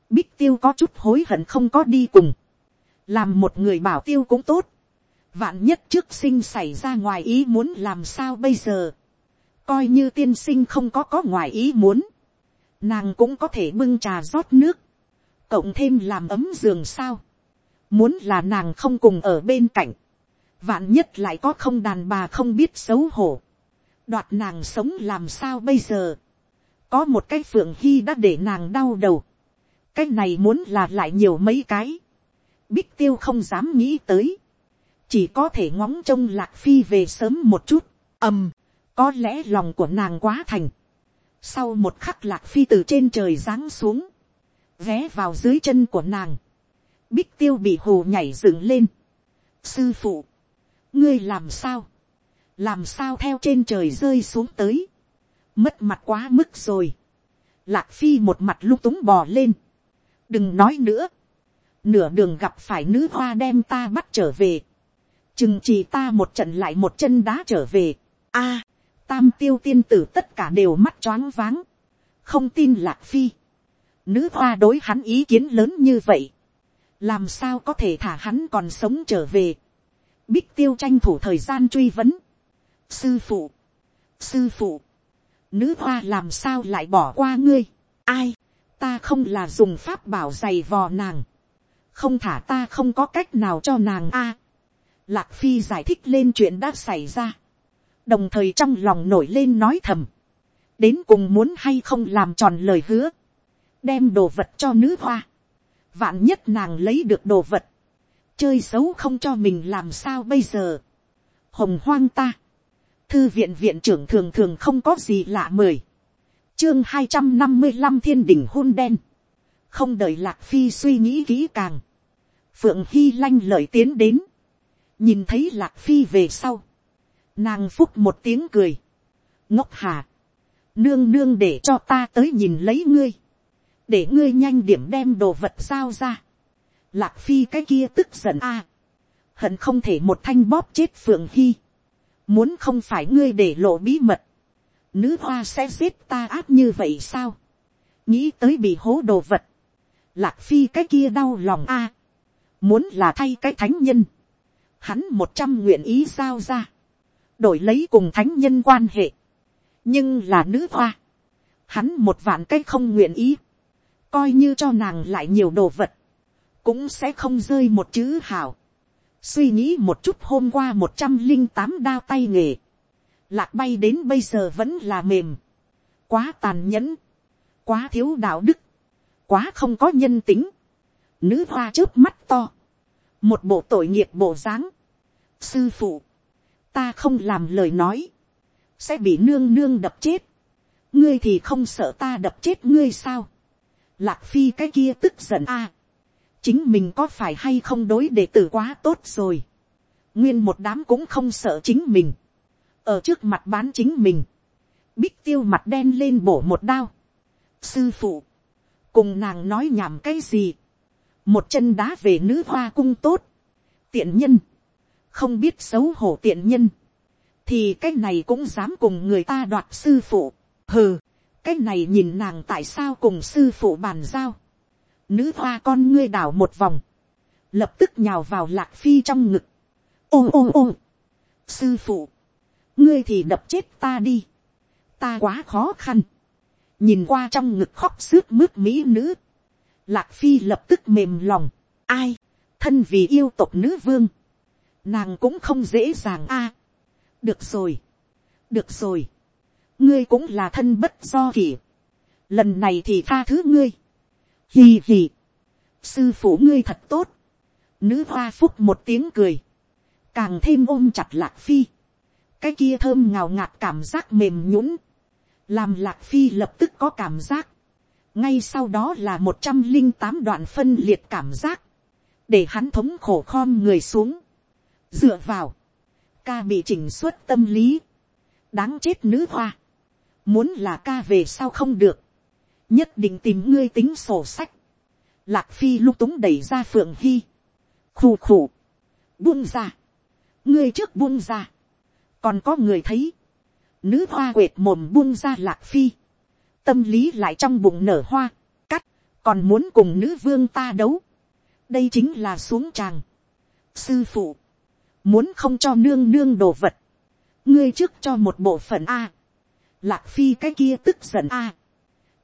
bích tiêu có chút hối hận không có đi cùng, làm một người bảo tiêu cũng tốt, vạn nhất trước sinh xảy ra ngoài ý muốn làm sao bây giờ, coi như tiên sinh không có có ngoài ý muốn, nàng cũng có thể bưng trà rót nước, cộng thêm làm ấm giường sao, muốn là nàng không cùng ở bên cạnh, vạn nhất lại có không đàn bà không biết xấu hổ, đoạt nàng sống làm sao bây giờ, có một cái phượng hy đã để nàng đau đầu, cái này muốn là lại nhiều mấy cái, bích tiêu không dám nghĩ tới, chỉ có thể ngóng trông lạc phi về sớm một chút, ầm, có lẽ lòng của nàng quá thành, sau một khắc lạc phi từ trên trời giáng xuống, ghé vào dưới chân của nàng, bích tiêu bị hồ nhảy dựng lên, sư phụ, ngươi làm sao, làm sao theo trên trời rơi xuống tới, mất mặt quá mức rồi, lạc phi một mặt lung túng bò lên, đừng nói nữa, nửa đường gặp phải nữ hoa đem ta bắt trở về, chừng chỉ ta một trận lại một chân đá trở về, a, à, tam tiêu tiên tử tất cả đều mắt choáng váng, không tin lạc phi, nữ hoa đối hắn ý kiến lớn như vậy, làm sao có thể thả hắn còn sống trở về, bích tiêu tranh thủ thời gian truy vấn, sư phụ, sư phụ, nữ hoa làm sao lại bỏ qua ngươi, ai, ta không là dùng pháp bảo giày vò nàng, không thả ta không có cách nào cho nàng a. À, lạc phi giải thích lên chuyện đã xảy ra, đồng thời trong lòng nổi lên nói thầm, đến cùng muốn hay không làm tròn lời hứa, đem đồ vật cho nữ hoa, vạn nhất nàng lấy được đồ vật, chơi xấu không cho mình làm sao bây giờ, hồng hoang ta, thư viện viện trưởng thường thường không có gì lạ mời. Chương hai trăm năm mươi năm thiên đỉnh hôn đen, không đợi lạc phi suy nghĩ kỹ càng, phượng hy lanh lợi tiến đến, nhìn thấy lạc phi về sau, nàng phúc một tiếng cười, ngốc hà, nương nương để cho ta tới nhìn lấy ngươi, để ngươi nhanh điểm đem đồ vật giao ra, lạc phi cái kia tức giận a, hận không thể một thanh bóp chết phượng hy, muốn không phải ngươi để lộ bí mật, nữ hoa sẽ giết ta áp như vậy sao, nghĩ tới bị hố đồ vật, lạc phi cái kia đau lòng a, muốn là thay cái thánh nhân, hắn một trăm nguyện ý giao ra, đổi lấy cùng thánh nhân quan hệ, nhưng là nữ hoa, hắn một vạn cái không nguyện ý, coi như cho nàng lại nhiều đồ vật, cũng sẽ không rơi một chữ hào. suy nghĩ một chút hôm qua một trăm linh tám đao tay nghề, lạc bay đến bây giờ vẫn là mềm, quá tàn nhẫn, quá thiếu đạo đức, quá không có nhân tính, nữ hoa trước mắt to, một bộ tội nghiệp bộ dáng, sư phụ, ta không làm lời nói, sẽ bị nương nương đập chết, ngươi thì không sợ ta đập chết ngươi sao, lạc phi cái kia tức giận a, chính mình có phải hay không đối đệ tử quá tốt rồi, nguyên một đám cũng không sợ chính mình, ở trước mặt bán chính mình, bích tiêu mặt đen lên bổ một đao, sư phụ, cùng nàng nói nhảm cái gì, một chân đá về nữ hoa cung tốt, tiện nhân, không biết xấu hổ tiện nhân, thì cái này cũng dám cùng người ta đoạt sư phụ, hừ, cái này nhìn nàng tại sao cùng sư phụ bàn giao, nữ hoa con ngươi đảo một vòng, lập tức nhào vào lạc phi trong ngực, ô ô ô, sư phụ, ngươi thì đập chết ta đi, ta quá khó khăn, nhìn qua trong ngực khóc sướt mướt mỹ nữ, lạc phi lập tức mềm lòng, ai, thân vì yêu tộc nữ vương, nàng cũng không dễ dàng a, được rồi, được rồi, ngươi cũng là thân bất do kỷ, lần này thì tha thứ ngươi, hì hì, sư phụ ngươi thật tốt, nữ hoa phúc một tiếng cười, càng thêm ôm chặt lạc phi, cái kia thơm ngào ngạt cảm giác mềm nhũng, làm lạc phi lập tức có cảm giác, ngay sau đó là một trăm linh tám đoạn phân liệt cảm giác, để hắn thống khổ khom người xuống, dựa vào, ca bị chỉnh xuất tâm lý, đáng chết nữ hoa, muốn là ca về sao không được, nhất định tìm ngươi tính sổ sách, lạc phi lung túng đẩy ra phượng hy, khù khù, buông ra, ngươi trước buông ra, còn có người thấy, nữ hoa quệt mồm buông ra lạc phi, tâm lý lại trong bụng nở hoa, cắt, còn muốn cùng nữ vương ta đấu, đây chính là xuống tràng. sư phụ, muốn không cho nương nương đồ vật, ngươi trước cho một bộ phận a, lạc phi cái kia tức giận a,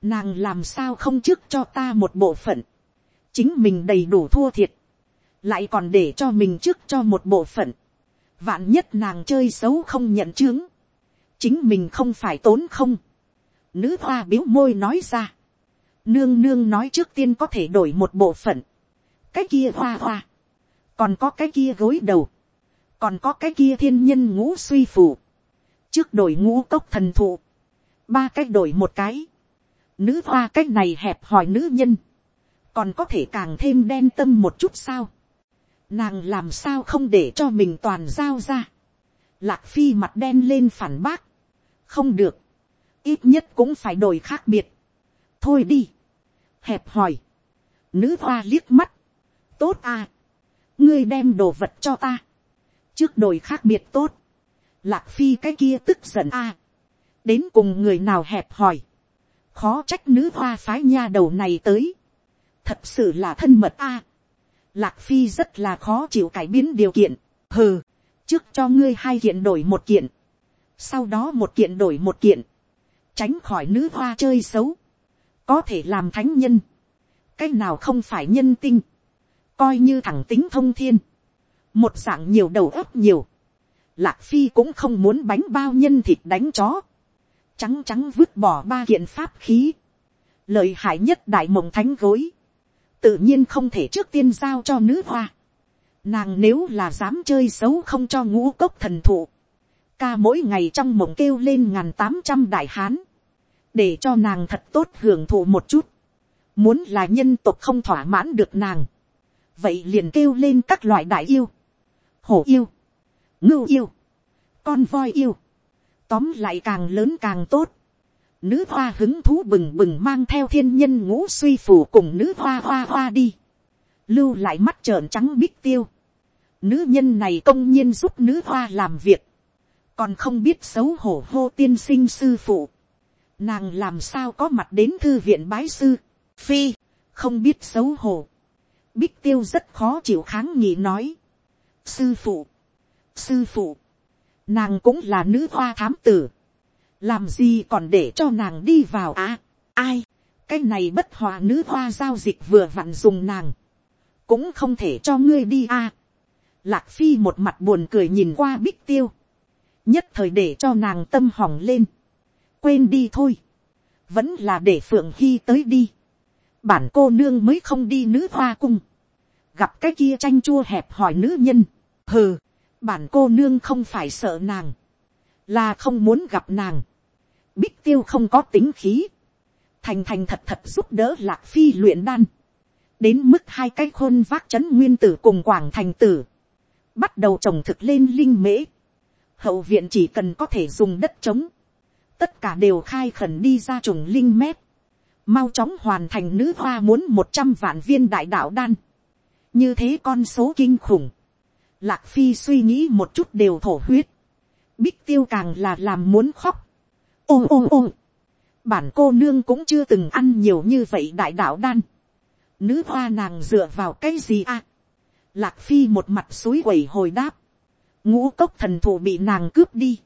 nàng làm sao không trước cho ta một bộ phận, chính mình đầy đủ thua thiệt, lại còn để cho mình trước cho một bộ phận, vạn nhất nàng chơi xấu không nhận chướng, chính mình không phải tốn không, nữ hoa biếu môi nói ra, nương nương nói trước tiên có thể đổi một bộ phận, cái kia hoa hoa, còn có cái kia gối đầu, còn có cái kia thiên nhân ngũ suy phủ, trước đổi ngũ cốc thần thụ, ba cách đổi một cái, nữ hoa cách này hẹp hỏi nữ nhân, còn có thể càng thêm đen tâm một chút sao, nàng làm sao không để cho mình toàn giao ra, lạc phi mặt đen lên phản bác, không được, ít nhất cũng phải đổi khác biệt, thôi đi, hẹp hỏi, nữ hoa liếc mắt, tốt à, ngươi đem đồ vật cho ta, trước đổi khác biệt tốt, lạc phi cái kia tức giận a, đến cùng người nào hẹp hỏi, khó trách nữ hoa phái nha đầu này tới, thật sự là thân mật a, lạc phi rất là khó chịu cải biến điều kiện, hừ, trước cho ngươi hai kiện đổi một kiện, sau đó một kiện đổi một kiện, tránh khỏi nữ hoa chơi xấu, có thể làm thánh nhân, cái nào không phải nhân tinh, coi như thẳng tính thông thiên, một dạng nhiều đầu ấp nhiều, lạc phi cũng không muốn bánh bao nhân thịt đánh chó, trắng trắng vứt bỏ ba kiện pháp khí, lợi hại nhất đại mộng thánh gối, tự nhiên không thể trước tiên giao cho nữ hoa. Nàng nếu là dám chơi xấu không cho ngũ cốc thần thụ, ca mỗi ngày trong mộng kêu lên ngàn tám trăm đại hán, để cho nàng thật tốt hưởng thụ một chút. Muốn là nhân tộc không thỏa mãn được nàng, vậy liền kêu lên các loại đại yêu, hổ yêu, ngưu yêu, con voi yêu, tóm lại càng lớn càng tốt. Nữ hoa hứng thú bừng bừng mang theo thiên nhân ngũ suy phủ cùng nữ hoa hoa hoa đi. Lưu lại mắt trợn trắng bích tiêu. Nữ nhân này công nhiên giúp nữ hoa làm việc. Còn không biết xấu hổ hô tiên sinh sư phụ. Nàng làm sao có mặt đến thư viện bái sư. Phi, không biết xấu hổ. Bích tiêu rất khó chịu kháng nghị nói. Sư phụ, sư phụ, nàng cũng là nữ hoa thám tử làm gì còn để cho nàng đi vào à, ai, cái này bất hòa nữ hoa giao dịch vừa vặn dùng nàng, cũng không thể cho ngươi đi à. Lạc phi một mặt buồn cười nhìn qua bích tiêu, nhất thời để cho nàng tâm hỏng lên, quên đi thôi, vẫn là để phượng hy tới đi, bản cô nương mới không đi nữ hoa cung, gặp cái kia tranh chua hẹp hỏi nữ nhân, hừ, bản cô nương không phải sợ nàng, là không muốn gặp nàng, bích tiêu không có tính khí, thành thành thật thật giúp đỡ lạc phi luyện đan, đến mức hai cái khôn vác c h ấ n nguyên tử cùng quảng thành tử, bắt đầu trồng thực lên linh mễ, hậu viện chỉ cần có thể dùng đất trống, tất cả đều khai khẩn đi ra trùng linh mét, mau chóng hoàn thành nữ hoa muốn một trăm vạn viên đại đạo đan, như thế con số kinh khủng, lạc phi suy nghĩ một chút đều thổ huyết, bích tiêu càng là làm muốn khóc, ôm ôm ôm. Bản cô nương cũng chưa từng ăn nhiều như vậy đại đạo đan. Nữ hoa nàng dựa vào cái gì à? Lạc phi một mặt suối quẩy hồi đáp. Ngũ cốc thần thụ bị nàng cướp đi.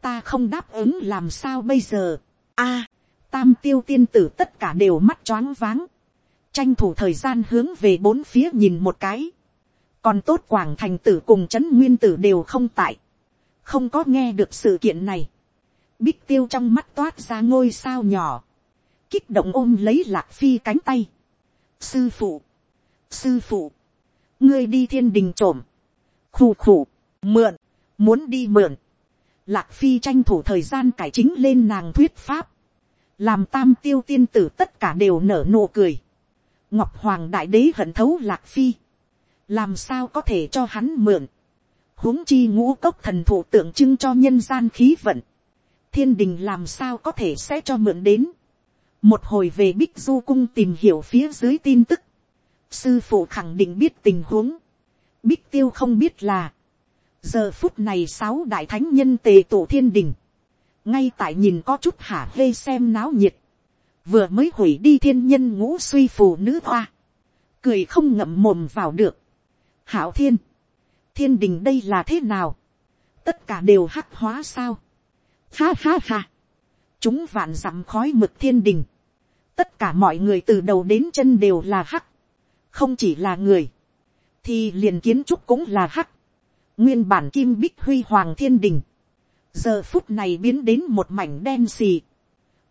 Ta không đáp ứng làm sao bây giờ. a, tam tiêu tiên tử tất cả đều mắt choáng váng. Tranh thủ thời gian hướng về bốn phía nhìn một cái. Còn tốt quảng thành tử cùng trấn nguyên tử đều không tại. Không có nghe được sự kiện này Bích tiêu trong mắt toát ra ngôi sao nhỏ. Kích động ôm lấy lạc phi cánh tay. Sư phụ. Sư phụ. Ngươi đi thiên đình trộm. Khủ khủ. Mượn. Muốn đi mượn. Lạc phi tranh thủ thời gian cải chính lên nàng thuyết pháp. Làm tam tiêu tiên tử tất cả đều nở nụ cười. Ngọc Hoàng Đại Đế hận thấu Lạc Phi. Làm sao có thể cho hắn mượn. huống chi ngũ cốc thần thụ tượng trưng cho nhân gian khí vận thiên đình làm sao có thể sẽ cho mượn đến. một hồi về bích du cung tìm hiểu phía dưới tin tức. sư phụ khẳng định biết tình huống. bích tiêu không biết là, giờ phút này sáu đại thánh nhân tề tổ thiên đình, ngay tại nhìn có chút hả hê xem náo nhiệt, vừa mới hủy đi thiên nhân ngũ suy phù nữ hoa, cười không ngậm mồm vào được. hảo thiên, thiên đình đây là thế nào, tất cả đều hắc hóa sao, Ha ha ha. Chúng vạn dặm khói mực thiên đình. Tất cả mọi người từ đầu đến chân đều là hắc. Không chỉ là người. Thì liền kiến trúc cũng là hắc. Nguyên bản kim bích huy hoàng thiên đình. Giờ phút này biến đến một mảnh đen xì.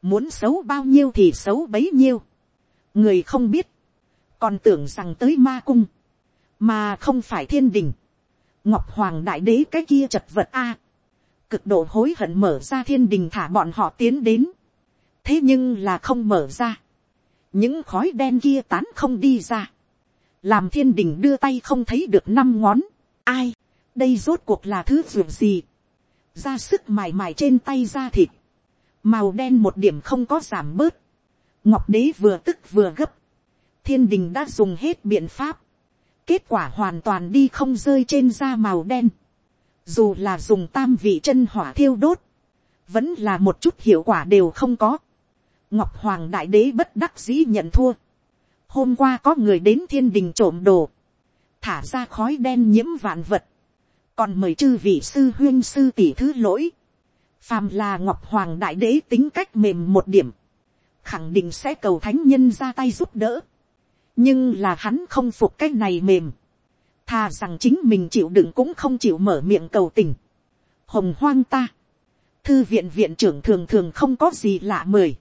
Muốn xấu bao nhiêu thì xấu bấy nhiêu. Người không biết. Còn tưởng rằng tới ma cung. Mà không phải thiên đình. Ngọc Hoàng Đại Đế cái kia chật vật a cực độ hối hận mở ra thiên đình thả bọn họ tiến đến. thế nhưng là không mở ra. những khói đen kia tán không đi ra. làm thiên đình đưa tay không thấy được năm ngón. ai, đây rốt cuộc là thứ ruộng gì. ra sức mài mài trên tay ra thịt. màu đen một điểm không có giảm bớt. ngọc đế vừa tức vừa gấp. thiên đình đã dùng hết biện pháp. kết quả hoàn toàn đi không rơi trên da màu đen dù là dùng tam vị chân hỏa thiêu đốt, vẫn là một chút hiệu quả đều không có. ngọc hoàng đại đế bất đắc dĩ nhận thua. hôm qua có người đến thiên đình trộm đồ, thả ra khói đen nhiễm vạn vật, còn mời chư vị sư huyên sư tỷ thứ lỗi. phàm là ngọc hoàng đại đế tính cách mềm một điểm, khẳng định sẽ cầu thánh nhân ra tay giúp đỡ. nhưng là hắn không phục cái này mềm thà rằng chính mình chịu đựng cũng không chịu mở miệng cầu tình. hồng hoang ta, thư viện viện trưởng thường thường không có gì lạ mời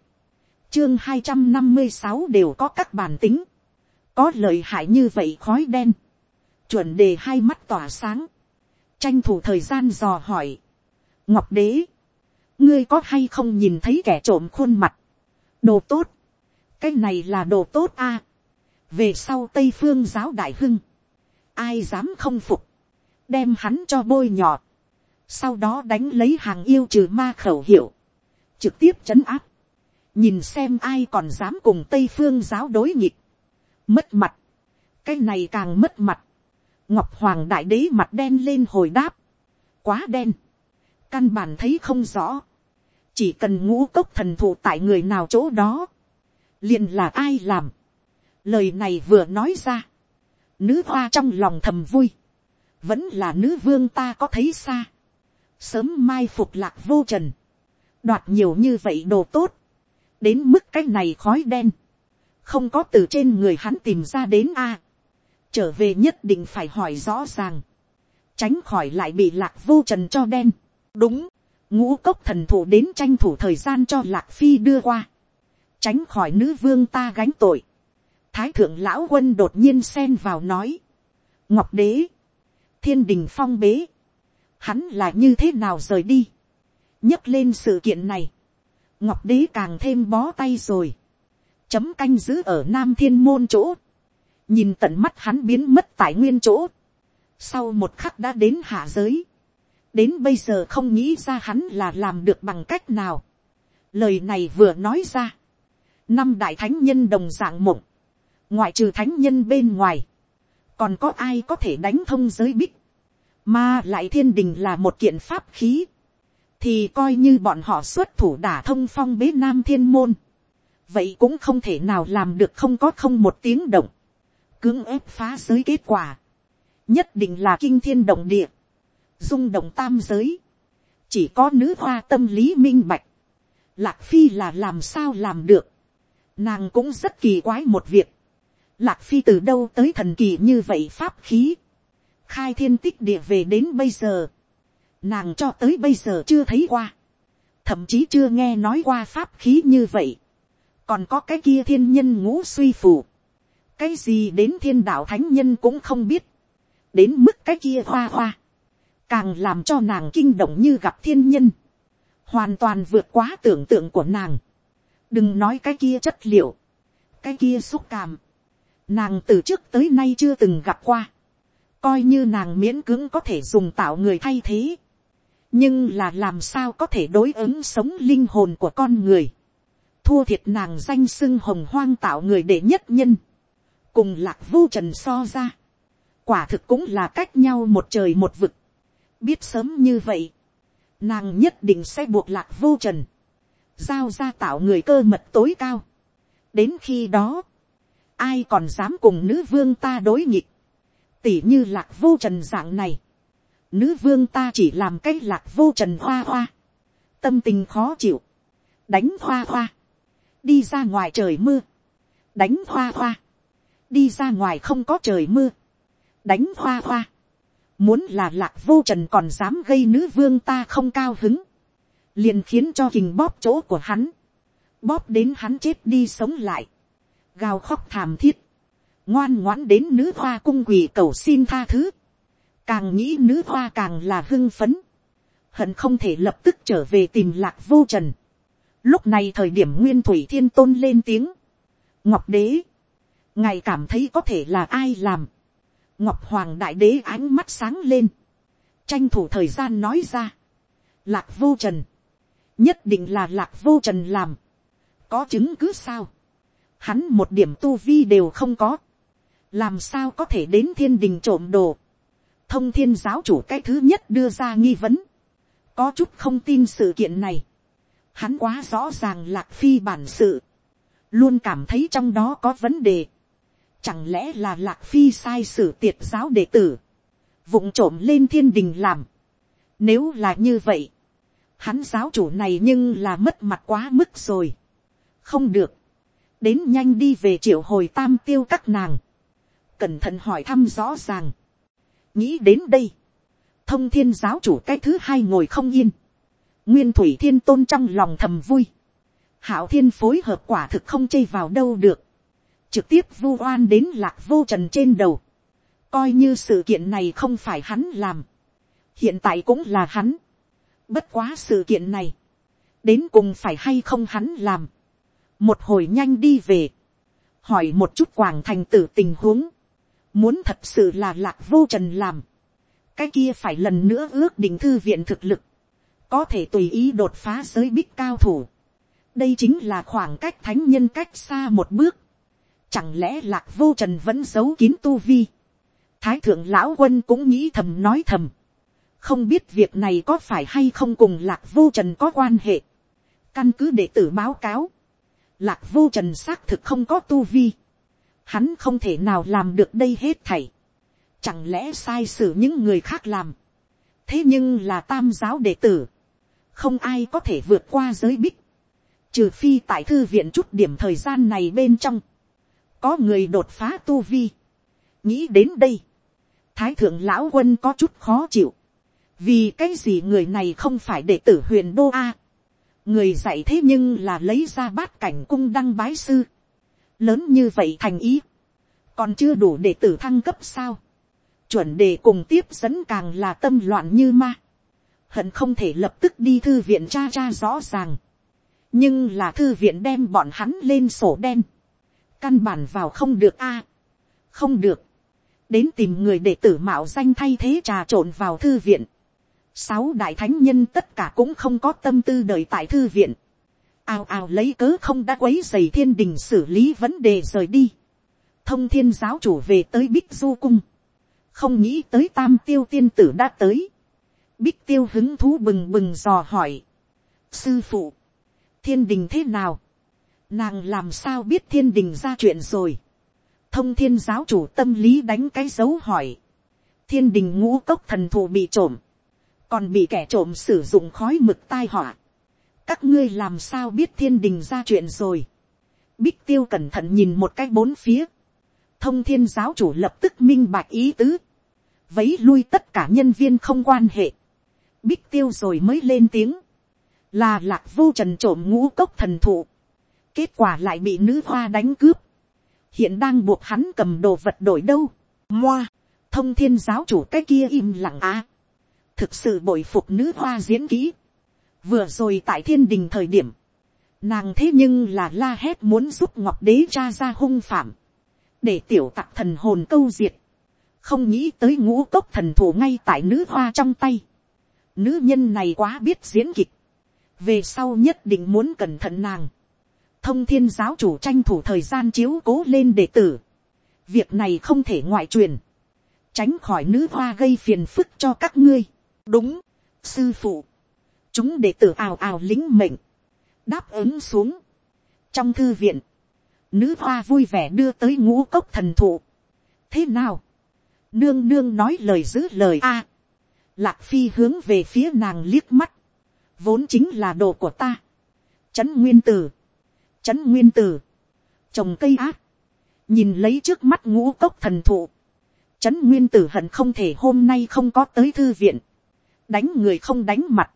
chương hai trăm năm mươi sáu đều có các bản tính, có lợi hại như vậy khói đen, chuẩn đề hai mắt tỏa sáng, tranh thủ thời gian dò hỏi, ngọc đế, ngươi có hay không nhìn thấy kẻ trộm khuôn mặt, đồ tốt, cái này là đồ tốt a, về sau tây phương giáo đại hưng, ai dám không phục, đem hắn cho bôi nhọ sau đó đánh lấy hàng yêu trừ ma khẩu hiệu, trực tiếp chấn áp, nhìn xem ai còn dám cùng tây phương giáo đối nghịch, mất mặt, cái này càng mất mặt, ngọc hoàng đại đế mặt đen lên hồi đáp, quá đen, căn bản thấy không rõ, chỉ cần ngũ cốc thần thụ tại người nào chỗ đó, liền là ai làm, lời này vừa nói ra, nữ hoa trong lòng thầm vui, vẫn là nữ vương ta có thấy xa, sớm mai phục lạc vô trần, đoạt nhiều như vậy đồ tốt, đến mức cái này khói đen, không có từ trên người hắn tìm ra đến a, trở về nhất định phải hỏi rõ ràng, tránh khỏi lại bị lạc vô trần cho đen, đúng, ngũ cốc thần thủ đến tranh thủ thời gian cho lạc phi đưa qua, tránh khỏi nữ vương ta gánh tội, thái thượng lão quân đột nhiên xen vào nói, ngọc đế, thiên đình phong bế, hắn là như thế nào rời đi, nhấc lên sự kiện này, ngọc đế càng thêm bó tay rồi, chấm canh giữ ở nam thiên môn chỗ, nhìn tận mắt hắn biến mất tại nguyên chỗ, sau một khắc đã đến hạ giới, đến bây giờ không nghĩ ra hắn là làm được bằng cách nào, lời này vừa nói ra, năm đại thánh nhân đồng dạng mộng, ngoại trừ thánh nhân bên ngoài, còn có ai có thể đánh thông giới bích, mà lại thiên đình là một kiện pháp khí, thì coi như bọn họ xuất thủ đả thông phong bế nam thiên môn, vậy cũng không thể nào làm được không có không một tiếng động, cưỡng ép phá giới kết quả, nhất định là kinh thiên động địa, rung động tam giới, chỉ có nữ hoa tâm lý minh bạch, lạc phi là làm sao làm được, nàng cũng rất kỳ quái một việc, lạc phi từ đâu tới thần kỳ như vậy pháp khí, khai thiên tích địa về đến bây giờ, nàng cho tới bây giờ chưa thấy qua, thậm chí chưa nghe nói qua pháp khí như vậy, còn có cái kia thiên nhân ngũ suy phù, cái gì đến thiên đạo thánh nhân cũng không biết, đến mức cái kia hoa hoa, càng làm cho nàng kinh động như gặp thiên nhân, hoàn toàn vượt quá tưởng tượng của nàng, đừng nói cái kia chất liệu, cái kia xúc cảm, nàng từ trước tới nay chưa từng gặp qua, coi như nàng miễn cưỡng có thể dùng tạo người thay thế, nhưng là làm sao có thể đối ứng sống linh hồn của con người, thua thiệt nàng danh sưng hồng hoang tạo người đệ nhất nhân, cùng lạc vô trần so ra, quả thực cũng là cách nhau một trời một vực, biết sớm như vậy, nàng nhất định sẽ buộc lạc vô trần, giao ra tạo người cơ mật tối cao. đến khi đó, ai còn dám cùng nữ vương ta đối nghịch, tỉ như lạc vô trần dạng này, nữ vương ta chỉ làm cái lạc vô trần hoa hoa, tâm tình khó chịu, đánh hoa hoa, đi ra ngoài trời mưa, đánh hoa hoa, đi ra ngoài không có trời mưa, đánh hoa hoa, muốn là lạc vô trần còn dám gây nữ vương ta không cao hứng, liền khiến cho kình bóp chỗ của hắn, bóp đến hắn chết đi sống lại, gào khóc thảm thiết, ngoan ngoãn đến nữ hoa cung quỳ cầu xin tha thứ, càng nghĩ nữ hoa càng là hưng phấn, hận không thể lập tức trở về tìm lạc vô trần. Lúc này thời điểm nguyên thủy thiên tôn lên tiếng, ngọc đế, ngài cảm thấy có thể là ai làm, ngọc hoàng đại đế ánh mắt sáng lên, tranh thủ thời gian nói ra, lạc vô trần, nhất định là lạc vô trần làm, có chứng cứ sao, hắn một điểm tu vi đều không có, làm sao có thể đến thiên đình trộm đồ, thông thiên giáo chủ cái thứ nhất đưa ra nghi vấn, có chút không tin sự kiện này, hắn quá rõ ràng lạc phi bản sự, luôn cảm thấy trong đó có vấn đề, chẳng lẽ là lạc phi sai sử tiệt giáo đệ tử, vụng trộm lên thiên đình làm, nếu là như vậy, hắn giáo chủ này nhưng là mất mặt quá mức rồi, không được, đến nhanh đi về triệu hồi tam tiêu các nàng, cẩn thận hỏi thăm rõ ràng, nghĩ đến đây, thông thiên giáo chủ cái thứ hai ngồi không yên, nguyên thủy thiên tôn trong lòng thầm vui, hảo thiên phối hợp quả thực không chây vào đâu được, trực tiếp vu oan đến lạc vô trần trên đầu, coi như sự kiện này không phải hắn làm, hiện tại cũng là hắn, bất quá sự kiện này, đến cùng phải hay không hắn làm, một hồi nhanh đi về, hỏi một chút quảng thành tử tình huống, muốn thật sự là lạc vô trần làm, cái kia phải lần nữa ước định thư viện thực lực, có thể tùy ý đột phá giới bích cao thủ. đây chính là khoảng cách thánh nhân cách xa một bước chẳng lẽ lạc vô trần vẫn giấu kín tu vi. thái thượng lão quân cũng nghĩ thầm nói thầm. không biết việc này có phải hay không cùng lạc vô trần có quan hệ. căn cứ đệ tử báo cáo. lạc vô trần xác thực không có tu vi. hắn không thể nào làm được đây hết thảy. chẳng lẽ sai sử những người khác làm. thế nhưng là tam giáo đệ tử không ai có thể vượt qua giới bích, trừ phi tại thư viện chút điểm thời gian này bên trong, có người đột phá tu vi. nghĩ đến đây, thái thượng lão quân có chút khó chịu, vì cái gì người này không phải đệ tử huyền đô a, người dạy thế nhưng là lấy ra bát cảnh cung đăng bái sư, lớn như vậy thành ý, còn chưa đủ đệ tử thăng cấp sao, chuẩn đề cùng tiếp dẫn càng là tâm loạn như ma, hận không thể lập tức đi thư viện cha cha rõ ràng. nhưng là thư viện đem bọn hắn lên sổ đen căn bản vào không được a. không được. đến tìm người để tử mạo danh thay thế trà trộn vào thư viện. sáu đại thánh nhân tất cả cũng không có tâm tư đợi tại thư viện. ào ào lấy cớ không đã quấy dày thiên đình xử lý vấn đề rời đi. thông thiên giáo chủ về tới bích du cung. không nghĩ tới tam tiêu tiên tử đã tới Bích tiêu hứng thú bừng bừng dò hỏi. Sư phụ. Thiên đình thế nào? Nàng làm sao biết thiên đình ra chuyện rồi? Thông thiên giáo chủ tâm lý đánh cái dấu hỏi. Thiên đình ngũ cốc thần thụ bị trộm. Còn bị kẻ trộm sử dụng khói mực tai họa. Các ngươi làm sao biết thiên đình ra chuyện rồi? Bích tiêu cẩn thận nhìn một cái bốn phía. Thông thiên giáo chủ lập tức minh bạch ý tứ. Vấy lui tất cả nhân viên không quan hệ bích tiêu rồi mới lên tiếng, là lạc vô trần trộm ngũ cốc thần thụ, kết quả lại bị nữ hoa đánh cướp, hiện đang buộc hắn cầm đồ vật đổi đâu, moa, thông thiên giáo chủ cái kia im lặng á, thực sự bội phục nữ hoa diễn kỹ, vừa rồi tại thiên đình thời điểm, nàng thế nhưng là la hét muốn giúp ngọc đế cha ra hung phạm, để tiểu tặc thần hồn câu diệt, không nghĩ tới ngũ cốc thần thủ ngay tại nữ hoa trong tay, Nữ nhân này quá biết diễn kịch. Về sau nhất định muốn cẩn thận nàng. Thông thiên giáo chủ tranh thủ thời gian chiếu cố lên đệ tử. Việc này không thể ngoại truyền. Tránh khỏi nữ hoa gây phiền phức cho các ngươi. Đúng, sư phụ. Chúng đệ tử ào ào lính mệnh. Đáp ứng xuống. Trong thư viện. Nữ hoa vui vẻ đưa tới ngũ cốc thần thụ. Thế nào? Nương nương nói lời giữ lời a Lạc phi hướng về phía nàng liếc mắt. Vốn chính là đồ của ta. Trấn nguyên tử. Trấn nguyên tử. Trồng cây ác. Nhìn lấy trước mắt ngũ cốc thần thụ. Trấn nguyên tử hận không thể hôm nay không có tới thư viện. Đánh người không đánh mặt.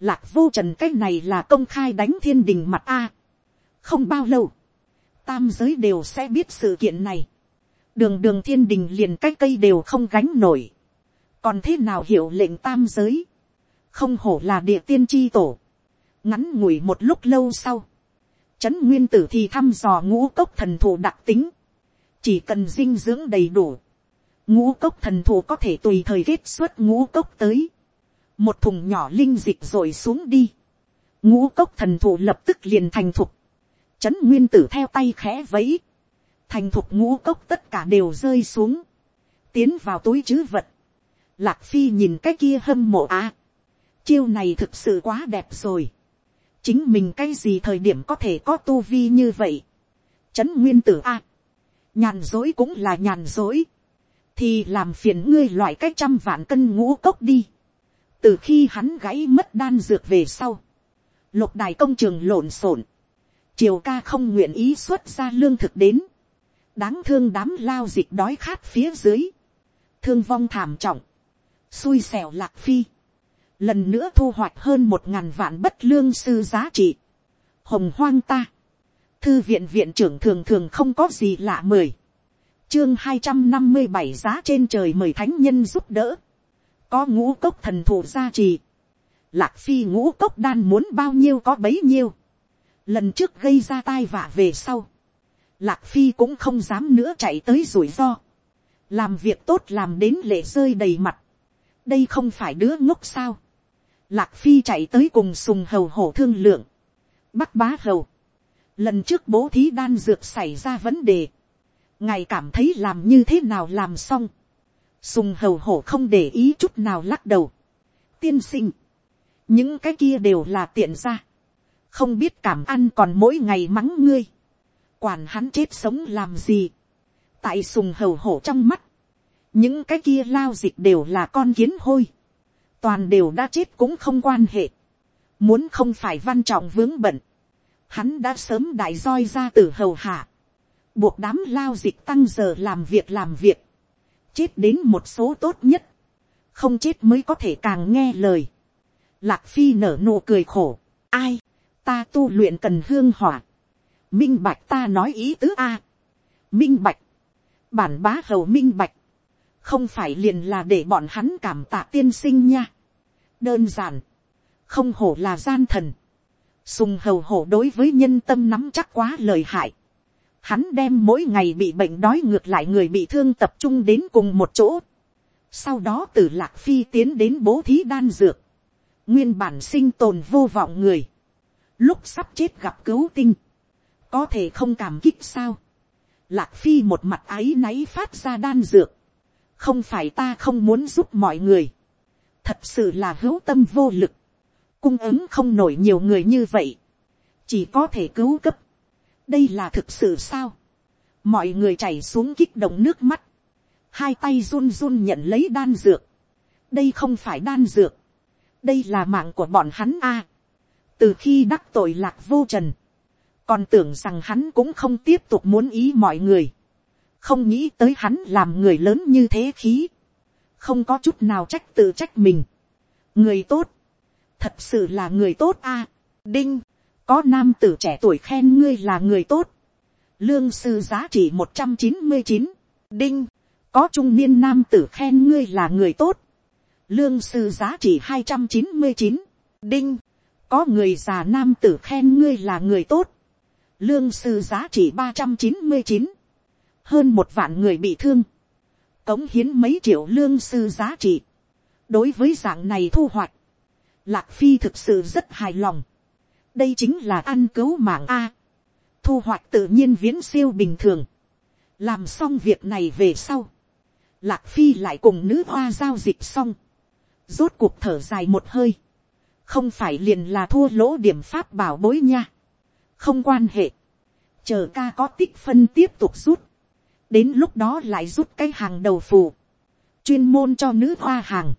Lạc vô trần cái này là công khai đánh thiên đình mặt A. Không bao lâu. Tam giới đều sẽ biết sự kiện này. Đường đường thiên đình liền cái cây đều không gánh nổi còn thế nào hiểu lệnh tam giới, không hổ là địa tiên tri tổ, ngắn ngủi một lúc lâu sau, trấn nguyên tử thì thăm dò ngũ cốc thần thụ đặc tính, chỉ cần dinh dưỡng đầy đủ, ngũ cốc thần thụ có thể tùy thời kết xuất ngũ cốc tới, một thùng nhỏ linh dịch rồi xuống đi, ngũ cốc thần thụ lập tức liền thành thục, trấn nguyên tử theo tay khẽ vẫy, thành thục ngũ cốc tất cả đều rơi xuống, tiến vào túi chứ vật, Lạc Phi nhìn cái kia hâm mộ á. chiêu này thực sự quá đẹp rồi. Chính mình cái gì thời điểm có thể có tu vi như vậy. Trấn nguyên tử a Nhàn dối cũng là nhàn dối. Thì làm phiền ngươi loại cái trăm vạn cân ngũ cốc đi. Từ khi hắn gãy mất đan dược về sau. Lục đài công trường lộn xộn. Triều ca không nguyện ý xuất ra lương thực đến. Đáng thương đám lao dịch đói khát phía dưới. Thương vong thảm trọng xui xẻo lạc phi, lần nữa thu hoạch hơn một ngàn vạn bất lương sư giá trị, hồng hoang ta, thư viện viện trưởng thường thường không có gì lạ mời. Chương hai trăm năm mươi bảy giá trên trời mời thánh nhân giúp đỡ, có ngũ cốc thần thụ gia trì, lạc phi ngũ cốc đan muốn bao nhiêu có bấy nhiêu, lần trước gây ra tai vạ về sau, lạc phi cũng không dám nữa chạy tới rủi ro, làm việc tốt làm đến lệ rơi đầy mặt, đây không phải đứa ngốc sao, lạc phi chạy tới cùng sùng hầu hổ thương lượng, bắc bá hầu, lần trước bố thí đan dược xảy ra vấn đề, ngài cảm thấy làm như thế nào làm xong, sùng hầu hổ không để ý chút nào lắc đầu, tiên sinh, những cái kia đều là tiện ra, không biết cảm ăn còn mỗi ngày mắng ngươi, quản hắn chết sống làm gì, tại sùng hầu hổ trong mắt, những cái kia lao dịch đều là con kiến hôi, toàn đều đã chết cũng không quan hệ, muốn không phải văn trọng vướng bận, hắn đã sớm đại roi ra từ hầu hạ, buộc đám lao dịch tăng giờ làm việc làm việc, chết đến một số tốt nhất, không chết mới có thể càng nghe lời. Lạc phi nở nụ cười khổ, ai, ta tu luyện cần hương hỏa, minh bạch ta nói ý tứ a, minh bạch, bản bá hầu minh bạch, không phải liền là để bọn hắn cảm tạ tiên sinh nha, đơn giản, không hổ là gian thần, sùng hầu hổ đối với nhân tâm nắm chắc quá lời hại, hắn đem mỗi ngày bị bệnh đói ngược lại người bị thương tập trung đến cùng một chỗ. Sau đó từ lạc phi tiến đến bố thí đan dược. Nguyên bản sinh tồn vô vọng người. Lúc sắp chết gặp cứu tinh. Có thể không cảm kích sao. Lạc phi một mặt áy náy phát ra đan dược. Không phải ta không muốn giúp mọi người. Thật sự là hữu tâm vô lực. Cung ứng không nổi nhiều người như vậy. Chỉ có thể cứu cấp. Đây là thực sự sao, mọi người chảy xuống kích động nước mắt, hai tay run run nhận lấy đan dược, đây không phải đan dược, đây là mạng của bọn hắn a, từ khi đắc tội lạc vô trần, còn tưởng rằng hắn cũng không tiếp tục muốn ý mọi người, không nghĩ tới hắn làm người lớn như thế khí, không có chút nào trách tự trách mình, người tốt, thật sự là người tốt a, đinh, có nam tử trẻ tuổi khen ngươi là người tốt, lương sư giá trị một trăm chín mươi chín, đinh, có trung niên nam tử khen ngươi là người tốt, lương sư giá trị hai trăm chín mươi chín, đinh, có người già nam tử khen ngươi là người tốt, lương sư giá trị ba trăm chín mươi chín, hơn một vạn người bị thương, cống hiến mấy triệu lương sư giá trị, đối với dạng này thu hoạch, lạc phi thực sự rất hài lòng, đây chính là ăn cứu mạng a. thu hoạch tự nhiên viễn siêu bình thường. làm xong việc này về sau. lạc phi lại cùng nữ hoa giao dịch xong. rốt cuộc thở dài một hơi. không phải liền là thua lỗ điểm pháp bảo bối nha. không quan hệ. chờ ca có tích phân tiếp tục rút đến lúc đó lại rút cái hàng đầu phù. chuyên môn cho nữ hoa hàng.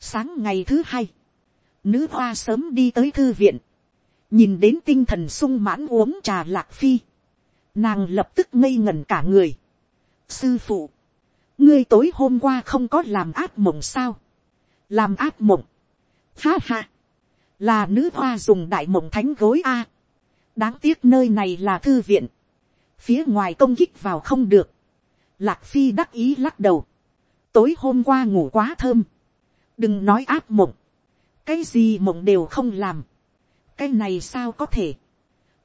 sáng ngày thứ hai, nữ hoa sớm đi tới thư viện nhìn đến tinh thần sung mãn uống trà lạc phi, nàng lập tức ngây ngẩn cả người. sư phụ, ngươi tối hôm qua không có làm ác mộng sao, làm ác mộng, ha ha, là nữ hoa dùng đại mộng thánh gối a, đáng tiếc nơi này là thư viện, phía ngoài công kích vào không được, lạc phi đắc ý lắc đầu, tối hôm qua ngủ quá thơm, đừng nói áp mộng, cái gì mộng đều không làm, cái này sao có thể.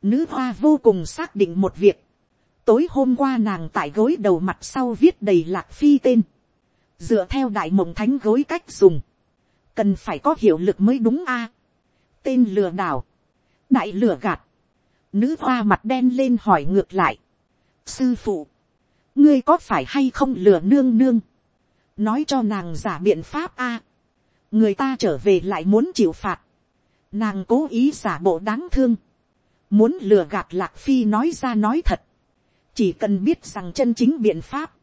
Nữ hoa vô cùng xác định một việc. Tối hôm qua nàng tại gối đầu mặt sau viết đầy lạc phi tên. Dựa theo đại mộng thánh gối cách dùng. Cần phải có hiệu lực mới đúng a. Tên lừa đảo. Đại lừa gạt. Nữ hoa mặt đen lên hỏi ngược lại. Sư phụ. Ngươi có phải hay không lừa nương nương? Nói cho nàng giả biện pháp a. Người ta trở về lại muốn chịu phạt Nàng cố ý giả bộ đáng thương. Muốn lừa gạt lạc phi nói ra nói thật. Chỉ cần biết rằng chân chính biện pháp.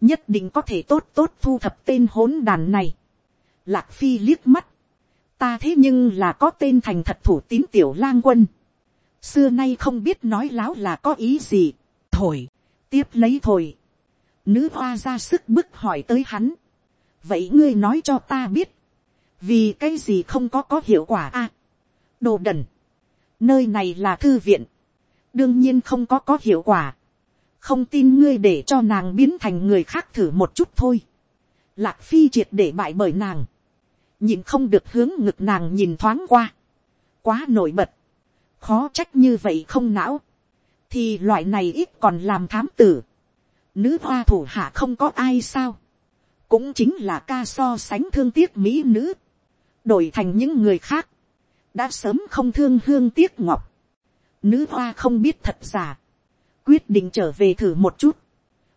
Nhất định có thể tốt tốt thu thập tên hỗn đàn này. Lạc phi liếc mắt. Ta thế nhưng là có tên thành thật thủ tín tiểu lang quân. Xưa nay không biết nói láo là có ý gì. Thổi. Tiếp lấy thổi. Nữ hoa ra sức bức hỏi tới hắn. Vậy ngươi nói cho ta biết vì cái gì không có có hiệu quả a. đồ đần, nơi này là thư viện, đương nhiên không có có hiệu quả, không tin ngươi để cho nàng biến thành người khác thử một chút thôi. Lạc phi triệt để bại bởi nàng, nhìn không được hướng ngực nàng nhìn thoáng qua, quá nổi bật, khó trách như vậy không não, thì loại này ít còn làm thám tử, nữ hoa thủ hạ không có ai sao, cũng chính là ca so sánh thương tiếc mỹ nữ, đổi thành những người khác, đã sớm không thương hương tiếc ngọc, nữ hoa không biết thật giả, quyết định trở về thử một chút,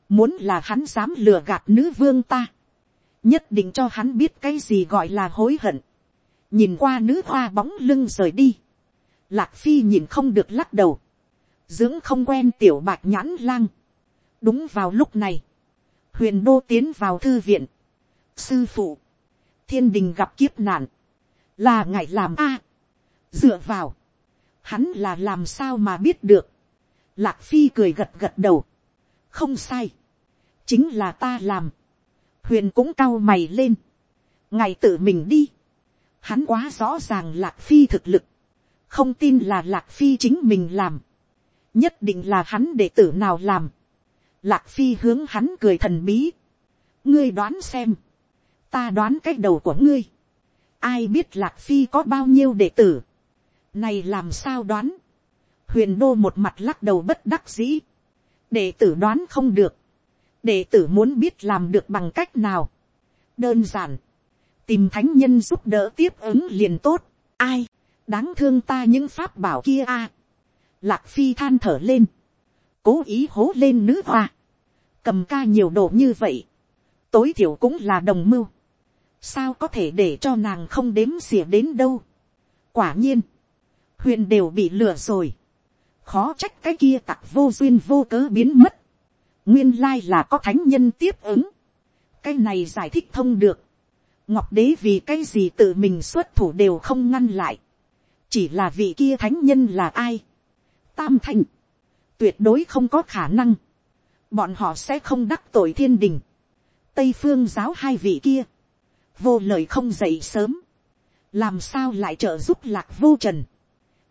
muốn là hắn dám lừa gạt nữ vương ta, nhất định cho hắn biết cái gì gọi là hối hận, nhìn qua nữ hoa bóng lưng rời đi, lạc phi nhìn không được lắc đầu, dưỡng không quen tiểu bạc nhãn lang, đúng vào lúc này, huyền đô tiến vào thư viện, sư phụ, thiên đình gặp kiếp nạn, là ngài làm a, dựa vào, hắn là làm sao mà biết được, lạc phi cười gật gật đầu, không sai, chính là ta làm, huyền cũng cau mày lên, ngài tự mình đi, hắn quá rõ ràng lạc phi thực lực, không tin là lạc phi chính mình làm, nhất định là hắn đệ tử nào làm, lạc phi hướng hắn cười thần bí, ngươi đoán xem, ta đoán cái đầu của ngươi, ai biết lạc phi có bao nhiêu đệ tử, này làm sao đoán, huyền đô một mặt lắc đầu bất đắc dĩ, đệ tử đoán không được, đệ tử muốn biết làm được bằng cách nào, đơn giản, tìm thánh nhân giúp đỡ tiếp ứng liền tốt, ai, đáng thương ta những pháp bảo kia a, lạc phi than thở lên, cố ý hố lên nữ hoa, cầm ca nhiều đồ như vậy, tối thiểu cũng là đồng mưu, sao có thể để cho nàng không đếm xỉa đến đâu. quả nhiên, huyền đều bị lừa rồi, khó trách cái kia tặc vô duyên vô cớ biến mất, nguyên lai là có thánh nhân tiếp ứng, cái này giải thích thông được, ngọc đế vì cái gì tự mình xuất thủ đều không ngăn lại, chỉ là vị kia thánh nhân là ai, tam thanh, tuyệt đối không có khả năng, bọn họ sẽ không đắc tội thiên đình, tây phương giáo hai vị kia, vô lời không dậy sớm, làm sao lại trợ giúp lạc vô trần,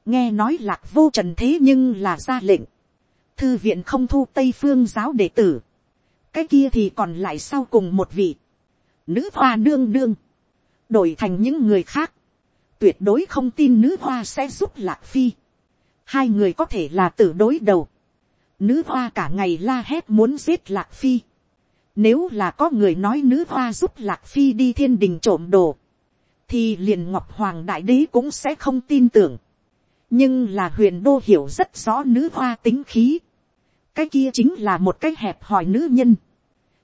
nghe nói lạc vô trần thế nhưng là ra lệnh, thư viện không thu tây phương giáo đệ tử, cái kia thì còn lại sau cùng một vị, nữ hoa nương nương, đổi thành những người khác, tuyệt đối không tin nữ hoa sẽ giúp lạc phi, hai người có thể là tử đối đầu, nữ hoa cả ngày la hét muốn giết lạc phi, nếu là có người nói nữ hoa giúp lạc phi đi thiên đình trộm đồ, thì liền ngọc hoàng đại đế cũng sẽ không tin tưởng. nhưng là huyền đô hiểu rất rõ nữ hoa tính khí. cái kia chính là một cái hẹp hòi nữ nhân.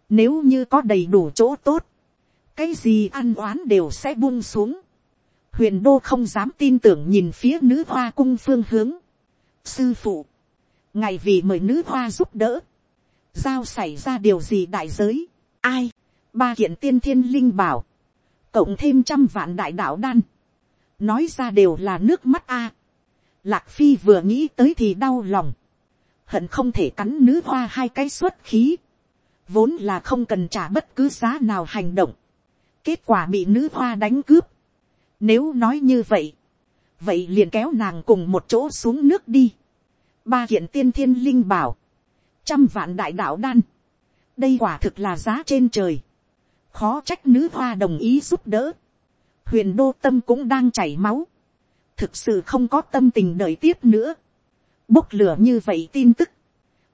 nếu như có đầy đủ chỗ tốt, cái gì ăn oán đều sẽ buông xuống huyền đô không dám tin tưởng nhìn phía nữ hoa cung phương hướng. sư phụ, ngày vì mời nữ hoa giúp đỡ, giao xảy ra điều gì đại giới, ai, ba kiện tiên thiên linh bảo, cộng thêm trăm vạn đại đạo đan, nói ra đều là nước mắt a. Lạc phi vừa nghĩ tới thì đau lòng, hận không thể cắn nữ hoa hai cái xuất khí, vốn là không cần trả bất cứ giá nào hành động, kết quả bị nữ hoa đánh cướp. Nếu nói như vậy, vậy liền kéo nàng cùng một chỗ xuống nước đi. Ba kiện tiên thiên linh bảo, trăm vạn đại đạo đan, đây quả thực là giá trên trời, khó trách nữ hoa đồng ý giúp đỡ, huyền đô tâm cũng đang chảy máu, thực sự không có tâm tình đợi tiếp nữa, bốc lửa như vậy tin tức,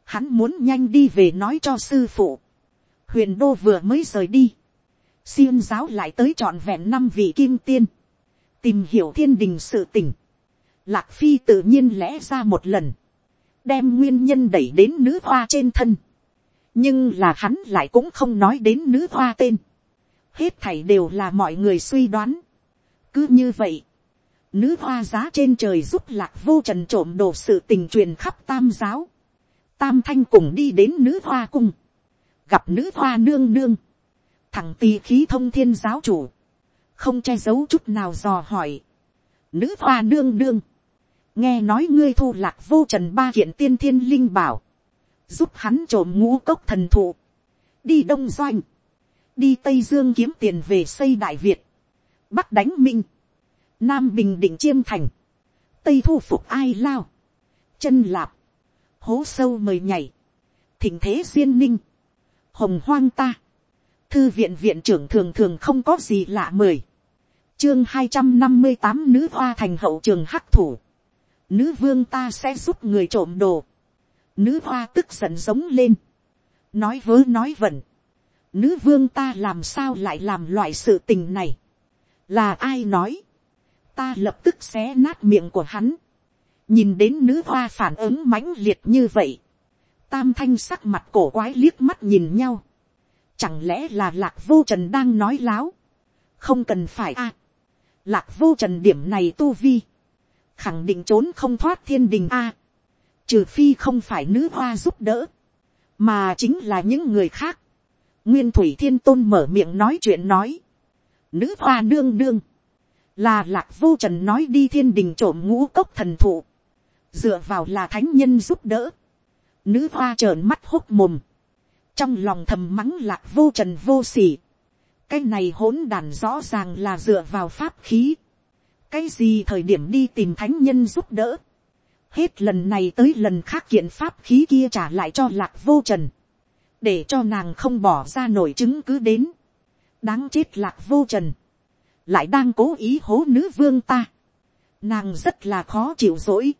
hắn muốn nhanh đi về nói cho sư phụ, huyền đô vừa mới rời đi, xiêm giáo lại tới trọn vẹn năm vị kim tiên, tìm hiểu thiên đình sự tình, lạc phi tự nhiên lẽ ra một lần, đem nguyên nhân đẩy đến nữ hoa trên thân. nhưng là hắn lại cũng không nói đến nữ hoa tên. hết thảy đều là mọi người suy đoán. cứ như vậy, nữ hoa giá trên trời giúp lạc vô trần trộm đồ sự tình truyền khắp tam giáo. tam thanh cùng đi đến nữ hoa cung. gặp nữ hoa nương nương. thằng tì khí thông thiên giáo chủ không che giấu chút nào dò hỏi. nữ hoa nương nương nghe nói ngươi thu lạc vô trần ba kiện tiên thiên linh bảo, giúp hắn trộm ngũ cốc thần thụ, đi đông doanh, đi tây dương kiếm tiền về xây đại việt, bắc đánh minh, nam bình định chiêm thành, tây thu phục ai lao, chân lạp, hố sâu mời nhảy, thỉnh thế duyên ninh, hồng hoang ta, thư viện viện trưởng thường thường không có gì lạ mời chương hai trăm năm mươi tám nữ hoa thành hậu trường hắc thủ, nữ vương ta sẽ giúp người trộm đồ, nữ hoa tức giận giống lên, nói vớ nói vẩn, nữ vương ta làm sao lại làm loại sự tình này, là ai nói, ta lập tức xé nát miệng của hắn, nhìn đến nữ hoa phản ứng mãnh liệt như vậy, tam thanh sắc mặt cổ quái liếc mắt nhìn nhau, chẳng lẽ là lạc vô trần đang nói láo, không cần phải a, lạc vô trần điểm này tu vi, khẳng định trốn không thoát thiên đình a, trừ phi không phải nữ hoa giúp đỡ, mà chính là những người khác. nguyên thủy thiên tôn mở miệng nói chuyện nói, nữ hoa đương đương, là lạc vô trần nói đi thiên đình trộm ngũ cốc thần thụ, dựa vào là thánh nhân giúp đỡ, nữ hoa trợn mắt hốc mồm, trong lòng thầm mắng lạc vô trần vô s ỉ cái này hỗn đàn rõ ràng là dựa vào pháp khí, cái gì thời điểm đi tìm thánh nhân giúp đỡ, hết lần này tới lần khác kiện pháp khí kia trả lại cho lạc vô trần, để cho nàng không bỏ ra nổi chứng cứ đến, đáng chết lạc vô trần, lại đang cố ý hố nữ vương ta, nàng rất là khó chịu dỗi,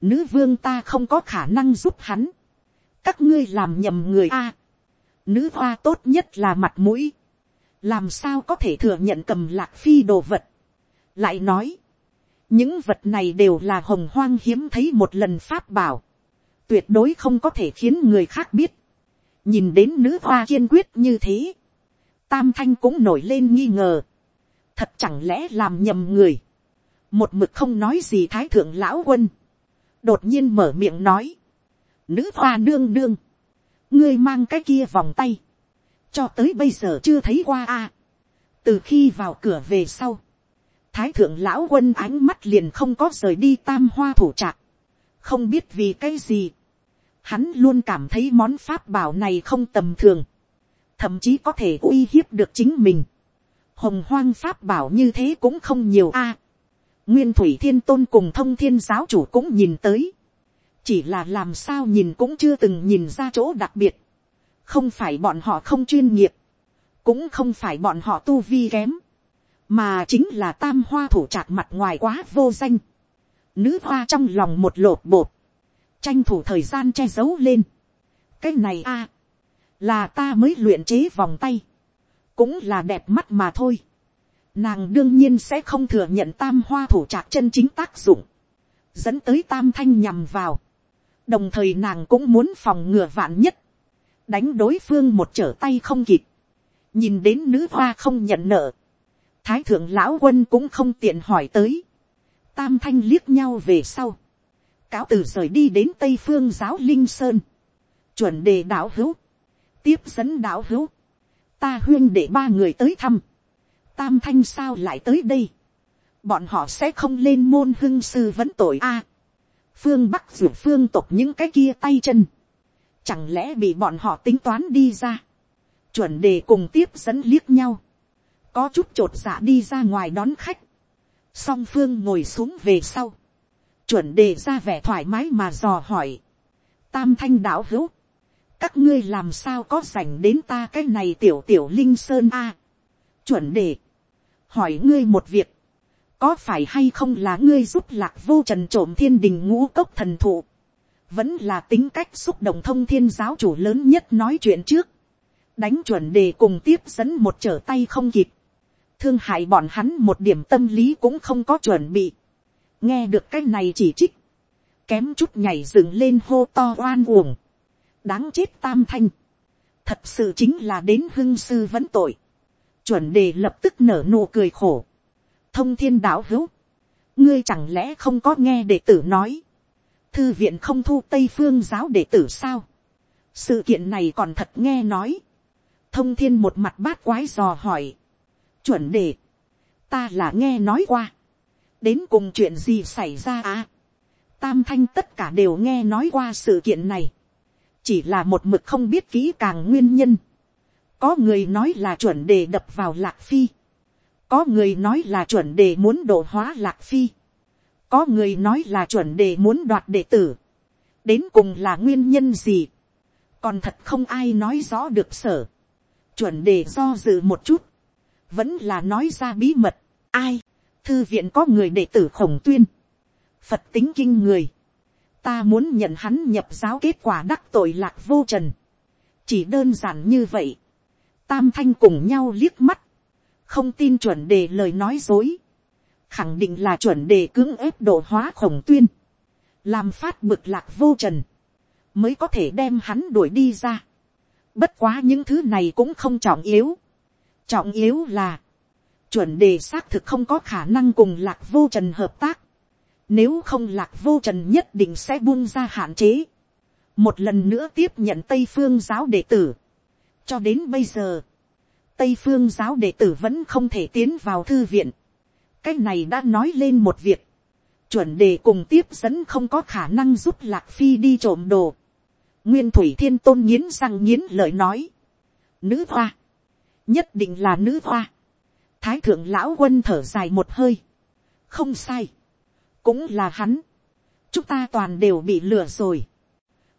nữ vương ta không có khả năng giúp hắn, các ngươi làm nhầm người a, nữ hoa tốt nhất là mặt mũi, làm sao có thể thừa nhận cầm lạc phi đồ vật, lại nói, những vật này đều là hồng hoang hiếm thấy một lần pháp bảo, tuyệt đối không có thể khiến người khác biết, nhìn đến nữ hoa kiên quyết như thế, tam thanh cũng nổi lên nghi ngờ, thật chẳng lẽ làm nhầm người, một mực không nói gì thái thượng lão quân, đột nhiên mở miệng nói, nữ hoa đương đương, ngươi mang cái kia vòng tay, cho tới bây giờ chưa thấy qua a, từ khi vào cửa về sau, thái thượng lão quân ánh mắt liền không có rời đi tam hoa thủ trạc, không biết vì cái gì, hắn luôn cảm thấy món pháp bảo này không tầm thường, thậm chí có thể uy hiếp được chính mình. hồng hoang pháp bảo như thế cũng không nhiều a. nguyên thủy thiên tôn cùng thông thiên giáo chủ cũng nhìn tới, chỉ là làm sao nhìn cũng chưa từng nhìn ra chỗ đặc biệt, không phải bọn họ không chuyên nghiệp, cũng không phải bọn họ tu vi kém, mà chính là tam hoa thủ trạc mặt ngoài quá vô danh, nữ hoa trong lòng một lột bột, tranh thủ thời gian che giấu lên. cái này a, là ta mới luyện chế vòng tay, cũng là đẹp mắt mà thôi. Nàng đương nhiên sẽ không thừa nhận tam hoa thủ trạc chân chính tác dụng, dẫn tới tam thanh nhằm vào đồng thời nàng cũng muốn phòng ngừa vạn nhất, đánh đối phương một trở tay không kịp, nhìn đến nữ hoa không nhận nợ, thái thượng lão quân cũng không tiện hỏi tới, tam thanh liếc nhau về sau, cáo từ rời đi đến tây phương giáo linh sơn, chuẩn đề đạo hữu, tiếp dẫn đạo hữu, ta huyên để ba người tới thăm, tam thanh sao lại tới đây, bọn họ sẽ không lên môn hưng sư vẫn tội a, phương bắc ruột phương tộc những cái kia tay chân, chẳng lẽ bị bọn họ tính toán đi ra, chuẩn đề cùng tiếp dẫn liếc nhau, có chút t r ộ t dạ đi ra ngoài đón khách, song phương ngồi xuống về sau, chuẩn đề ra vẻ thoải mái mà dò hỏi, tam thanh đạo hữu, các ngươi làm sao có dành đến ta cái này tiểu tiểu linh sơn a, chuẩn đề, hỏi ngươi một việc, có phải hay không là ngươi giúp lạc vô trần trộm thiên đình ngũ cốc thần thụ, vẫn là tính cách xúc động thông thiên giáo chủ lớn nhất nói chuyện trước, đánh chuẩn đề cùng tiếp dẫn một trở tay không kịp, thương hại bọn hắn một điểm tâm lý cũng không có chuẩn bị. nghe được cái này chỉ trích, kém chút nhảy dựng lên hô to oan uổng, đáng chết tam thanh, thật sự chính là đến hưng sư vẫn tội, chuẩn đề lập tức nở nụ cười khổ, thông thiên đạo hữu, ngươi chẳng lẽ không có nghe đệ tử nói, thư viện không thu tây phương giáo đệ tử sao, sự kiện này còn thật nghe nói, thông thiên một mặt bát quái dò hỏi, chuẩn đề, ta là nghe nói qua, đến cùng chuyện gì xảy ra à, tam thanh tất cả đều nghe nói qua sự kiện này, chỉ là một mực không biết kỹ càng nguyên nhân, có người nói là chuẩn đề đập vào lạc phi, có người nói là chuẩn đề muốn độ hóa lạc phi, có người nói là chuẩn đề muốn đoạt đệ tử, đến cùng là nguyên nhân gì, còn thật không ai nói rõ được sở, chuẩn đề do dự một chút, vẫn là nói ra bí mật, ai, thư viện có người đệ tử khổng tuyên, phật tính kinh người, ta muốn nhận hắn nhập giáo kết quả đắc tội lạc vô trần, chỉ đơn giản như vậy, tam thanh cùng nhau liếc mắt, không tin chuẩn đề lời nói dối, khẳng định là chuẩn đề cưỡng ép độ hóa khổng tuyên, làm phát bực lạc vô trần, mới có thể đem hắn đuổi đi ra. Bất quá những thứ này cũng không trọng yếu. Trọng yếu là, chuẩn đề xác thực không có khả năng cùng lạc vô trần hợp tác. Nếu không lạc vô trần nhất định sẽ buông ra hạn chế. Một lần nữa tiếp nhận Tây Phương giáo đệ tử. Cho đến bây giờ, Tây Phương giáo đệ tử vẫn không thể tiến vào thư viện. Cái này đã nói lên một việc. Chuẩn đề cùng tiếp dẫn không có khả năng giúp Lạc Phi đi trộm đồ. Nguyên Thủy Thiên Tôn nghiến răng nghiến lợi nói. Nữ hoa. Nhất định là nữ hoa. Thái thượng lão quân thở dài một hơi. Không sai. Cũng là hắn. Chúng ta toàn đều bị lừa rồi.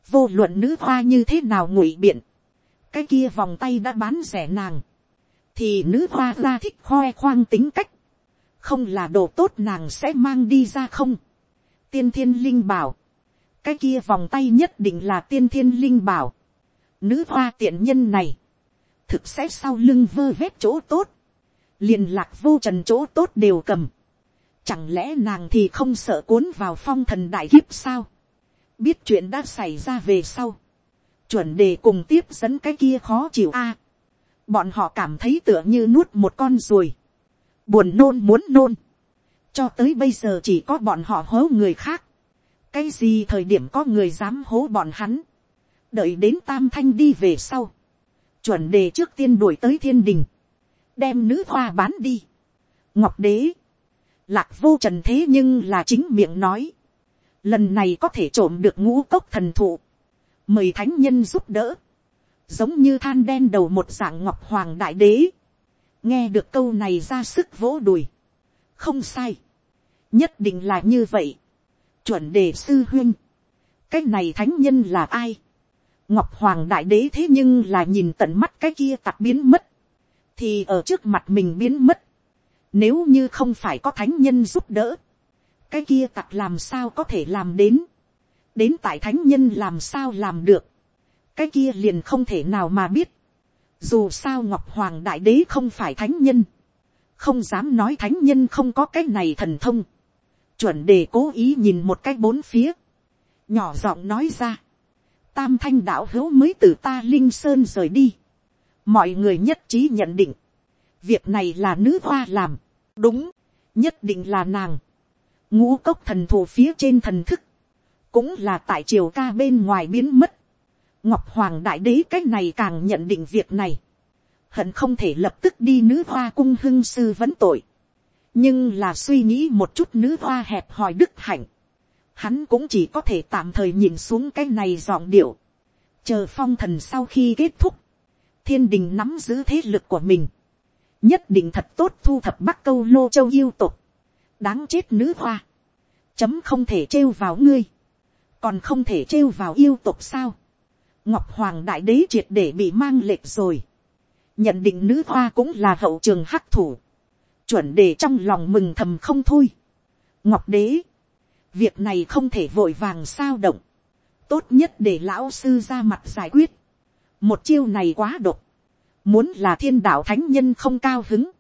Vô luận nữ hoa như thế nào ngụy biện. Cái kia vòng tay đã bán rẻ nàng. Thì nữ hoa ra thích khoe khoang tính cách. Không là đồ tốt nàng sẽ mang đi ra không. Tiên thiên linh bảo cái kia vòng tay nhất định là tiên thiên linh bảo. Nữ hoa tiện nhân này, thực sẽ sau lưng vơ vét chỗ tốt, liền lạc vô trần chỗ tốt đều cầm. Chẳng lẽ nàng thì không sợ cuốn vào phong thần đại kiếp sao? Biết chuyện đã xảy ra về sau. Chuẩn đề cùng tiếp dẫn cái kia khó chịu a bọn họ cảm thấy tựa như nuốt một con ruồi. Buồn nôn muốn nôn. Cho tới bây giờ chỉ có bọn họ hố người khác. Cái gì thời điểm có người dám hố bọn hắn, đợi đến tam thanh đi về sau, chuẩn đề trước tiên đuổi tới thiên đình, đem nữ hoa bán đi. ngọc đế, lạc vô trần thế nhưng là chính miệng nói, lần này có thể trộm được ngũ cốc thần thụ, mời thánh nhân giúp đỡ, giống như than đen đầu một dạng ngọc hoàng đại đế, nghe được câu này ra sức vỗ đùi, không sai, nhất định là như vậy, chuẩn đề sư huyên, cái này thánh nhân là ai, ngọc hoàng đại đế thế nhưng là nhìn tận mắt cái kia tặc biến mất, thì ở trước mặt mình biến mất, nếu như không phải có thánh nhân giúp đỡ, cái kia tặc làm sao có thể làm đến, đến tại thánh nhân làm sao làm được, cái kia liền không thể nào mà biết, dù sao ngọc hoàng đại đế không phải thánh nhân, không dám nói thánh nhân không có cái này thần thông, chuẩn đề cố ý nhìn một cái bốn phía, nhỏ giọng nói ra, tam thanh đạo hữu mới từ ta linh sơn rời đi, mọi người nhất trí nhận định, việc này là nữ hoa làm, đúng, nhất định là nàng, ngũ cốc thần thù phía trên thần thức, cũng là tại triều ca bên ngoài biến mất, ngọc hoàng đại đế cái này càng nhận định việc này, hận không thể lập tức đi nữ hoa cung hưng sư vấn tội, nhưng là suy nghĩ một chút nữ hoa hẹp hòi đức hạnh, hắn cũng chỉ có thể tạm thời nhìn xuống cái này giọng điệu, chờ phong thần sau khi kết thúc, thiên đình nắm giữ thế lực của mình, nhất định thật tốt thu thập bắc câu lô châu yêu tục, đáng chết nữ hoa, chấm không thể trêu vào ngươi, còn không thể trêu vào yêu tục sao, ngọc hoàng đại đế triệt để bị mang lệch rồi, nhận định nữ hoa cũng là hậu trường hắc thủ, chuẩn đề trong lòng mừng thầm không thôi. ngọc đế, việc này không thể vội vàng sao động, tốt nhất để lão sư ra mặt giải quyết. một chiêu này quá độc, muốn là thiên đạo thánh nhân không cao hứng,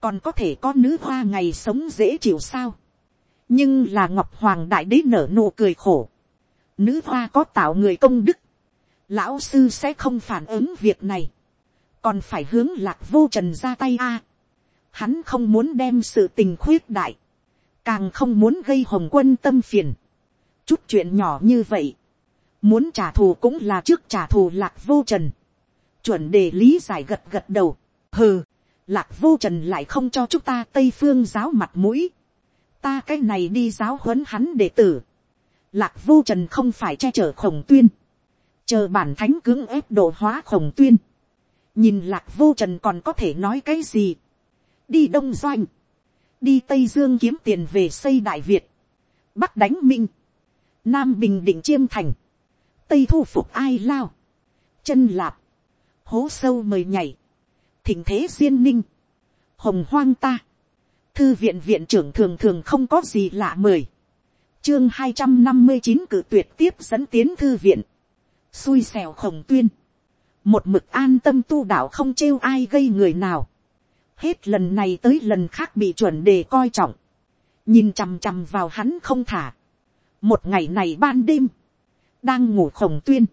còn có thể có nữ hoa ngày sống dễ chịu sao. nhưng là ngọc hoàng đại đế nở nụ cười khổ, nữ hoa có tạo người công đức, lão sư sẽ không phản ứng việc này, còn phải hướng lạc vô trần ra tay a. Hắn không muốn đem sự tình khuyết đại. Càng không muốn gây hồng quân tâm phiền. Chút chuyện nhỏ như vậy. Muốn trả thù cũng là trước trả thù lạc vô trần. Chuẩn đề lý giải gật gật đầu. Hừ, lạc vô trần lại không cho chúng ta Tây Phương giáo mặt mũi. Ta cái này đi giáo huấn hắn đệ tử. Lạc vô trần không phải che chở khổng tuyên. Chờ bản thánh cưỡng ép độ hóa khổng tuyên. Nhìn lạc vô trần còn có thể nói cái gì? Đi đông doanh, đi tây dương kiếm tiền về xây đại việt, bắc đánh minh, nam bình định chiêm thành, tây thu phục ai lao, chân lạp, hố sâu mời nhảy, thỉnh thế duyên ninh, hồng hoang ta, thư viện viện trưởng thường thường không có gì lạ mời. Chương hai trăm năm mươi chín cử tuyệt tiếp dẫn tiến thư viện, xui xẻo khổng tuyên, một mực an tâm tu đạo không trêu ai gây người nào, hết lần này tới lần khác bị chuẩn đề coi trọng, nhìn chằm chằm vào hắn không thả, một ngày này ban đêm, đang ngủ khổng tuyên,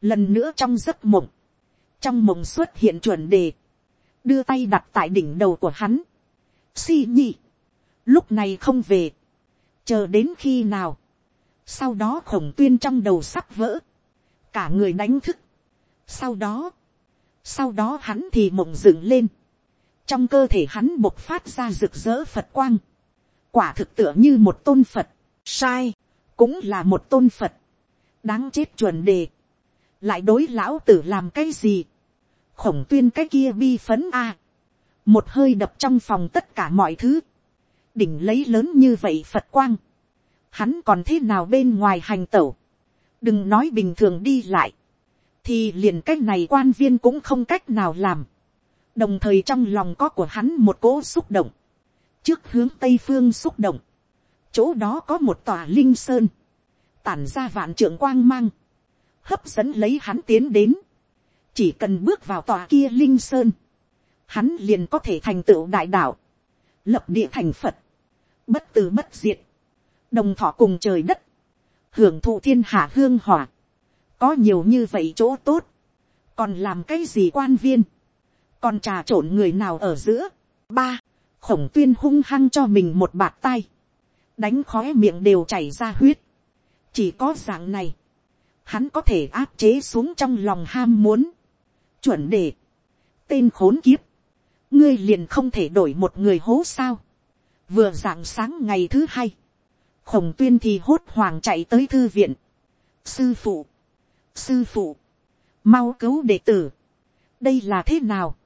lần nữa trong giấc mộng, trong mộng xuất hiện chuẩn đề, đưa tay đặt tại đỉnh đầu của hắn, si nhi, lúc này không về, chờ đến khi nào, sau đó khổng tuyên trong đầu sắp vỡ, cả người đánh thức, sau đó, sau đó hắn thì mộng dựng lên, trong cơ thể hắn bộc phát ra rực rỡ phật quang, quả thực tựa như một tôn phật, sai, cũng là một tôn phật, đáng chết chuẩn đề, lại đối lão tử làm cái gì, khổng tuyên cái kia bi phấn a, một hơi đập trong phòng tất cả mọi thứ, đỉnh lấy lớn như vậy phật quang, hắn còn thế nào bên ngoài hành tẩu, đừng nói bình thường đi lại, thì liền cách này quan viên cũng không cách nào làm, đồng thời trong lòng có của hắn một cỗ xúc động, trước hướng tây phương xúc động, chỗ đó có một tòa linh sơn, tản ra vạn trưởng quang mang, hấp dẫn lấy hắn tiến đến, chỉ cần bước vào tòa kia linh sơn, hắn liền có thể thành tựu đại đạo, lập địa thành phật, bất từ bất diệt, đồng thọ cùng trời đất, hưởng thụ thiên hạ hương hỏa, có nhiều như vậy chỗ tốt, còn làm cái gì quan viên, còn trà trộn người nào ở giữa, ba, khổng tuyên hung hăng cho mình một bạt tay, đánh khó miệng đều chảy ra huyết, chỉ có dạng này, hắn có thể áp chế xuống trong lòng ham muốn, chuẩn đề, tên khốn kiếp, ngươi liền không thể đổi một người hố sao, vừa dạng sáng ngày thứ hai, khổng tuyên thì hốt hoàng chạy tới thư viện, sư phụ, sư phụ, mau cứu đệ tử, đây là thế nào,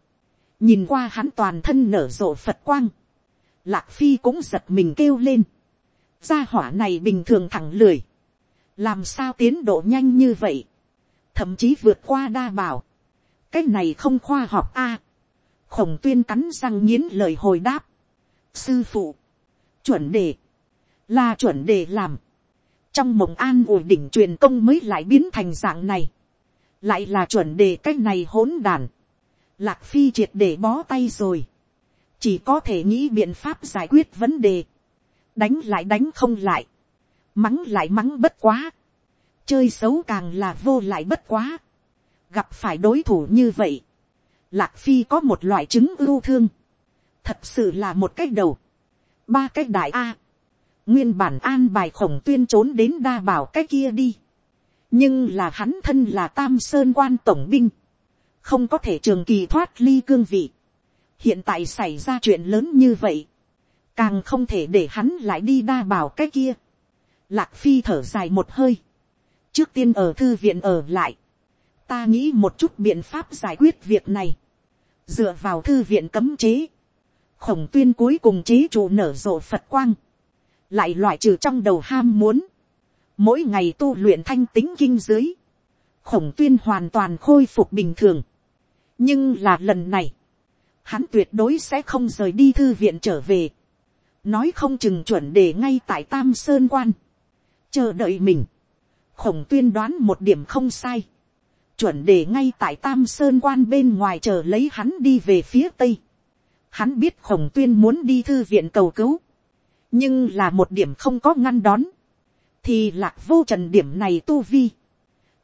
nhìn qua hắn toàn thân nở rộ phật quang, lạc phi cũng giật mình kêu lên, gia hỏa này bình thường thẳng lười, làm sao tiến độ nhanh như vậy, thậm chí vượt qua đa bảo, cái này không khoa học a, khổng tuyên cắn răng nghiến lời hồi đáp, sư phụ, chuẩn đề, là chuẩn đề làm, trong mộng an ủi đỉnh truyền công mới lại biến thành dạng này, lại là chuẩn đề cái này hỗn đàn, lạc phi triệt để bó tay rồi, chỉ có thể nghĩ biện pháp giải quyết vấn đề, đánh lại đánh không lại, mắng lại mắng bất quá, chơi xấu càng là vô lại bất quá, gặp phải đối thủ như vậy, lạc phi có một loại chứng ưu thương, thật sự là một cái đầu, ba cái đại a, nguyên bản an bài khổng tuyên trốn đến đa bảo cái kia đi, nhưng là hắn thân là tam sơn quan tổng binh, không có thể trường kỳ thoát ly cương vị, hiện tại xảy ra chuyện lớn như vậy, càng không thể để hắn lại đi đa bảo cái kia, lạc phi thở dài một hơi, trước tiên ở thư viện ở lại, ta nghĩ một chút biện pháp giải quyết việc này, dựa vào thư viện cấm chế, khổng tuyên cuối cùng chế chủ nở rộ phật quang, lại loại trừ trong đầu ham muốn, mỗi ngày tu luyện thanh tính kinh dưới, khổng tuyên hoàn toàn khôi phục bình thường. nhưng là lần này, hắn tuyệt đối sẽ không rời đi thư viện trở về, nói không chừng chuẩn đề ngay tại tam sơn quan, chờ đợi mình, khổng tuyên đoán một điểm không sai, chuẩn đề ngay tại tam sơn quan bên ngoài chờ lấy hắn đi về phía tây, hắn biết khổng tuyên muốn đi thư viện cầu cứu, nhưng là một điểm không có ngăn đón, thì lạc vô trần điểm này tu vi,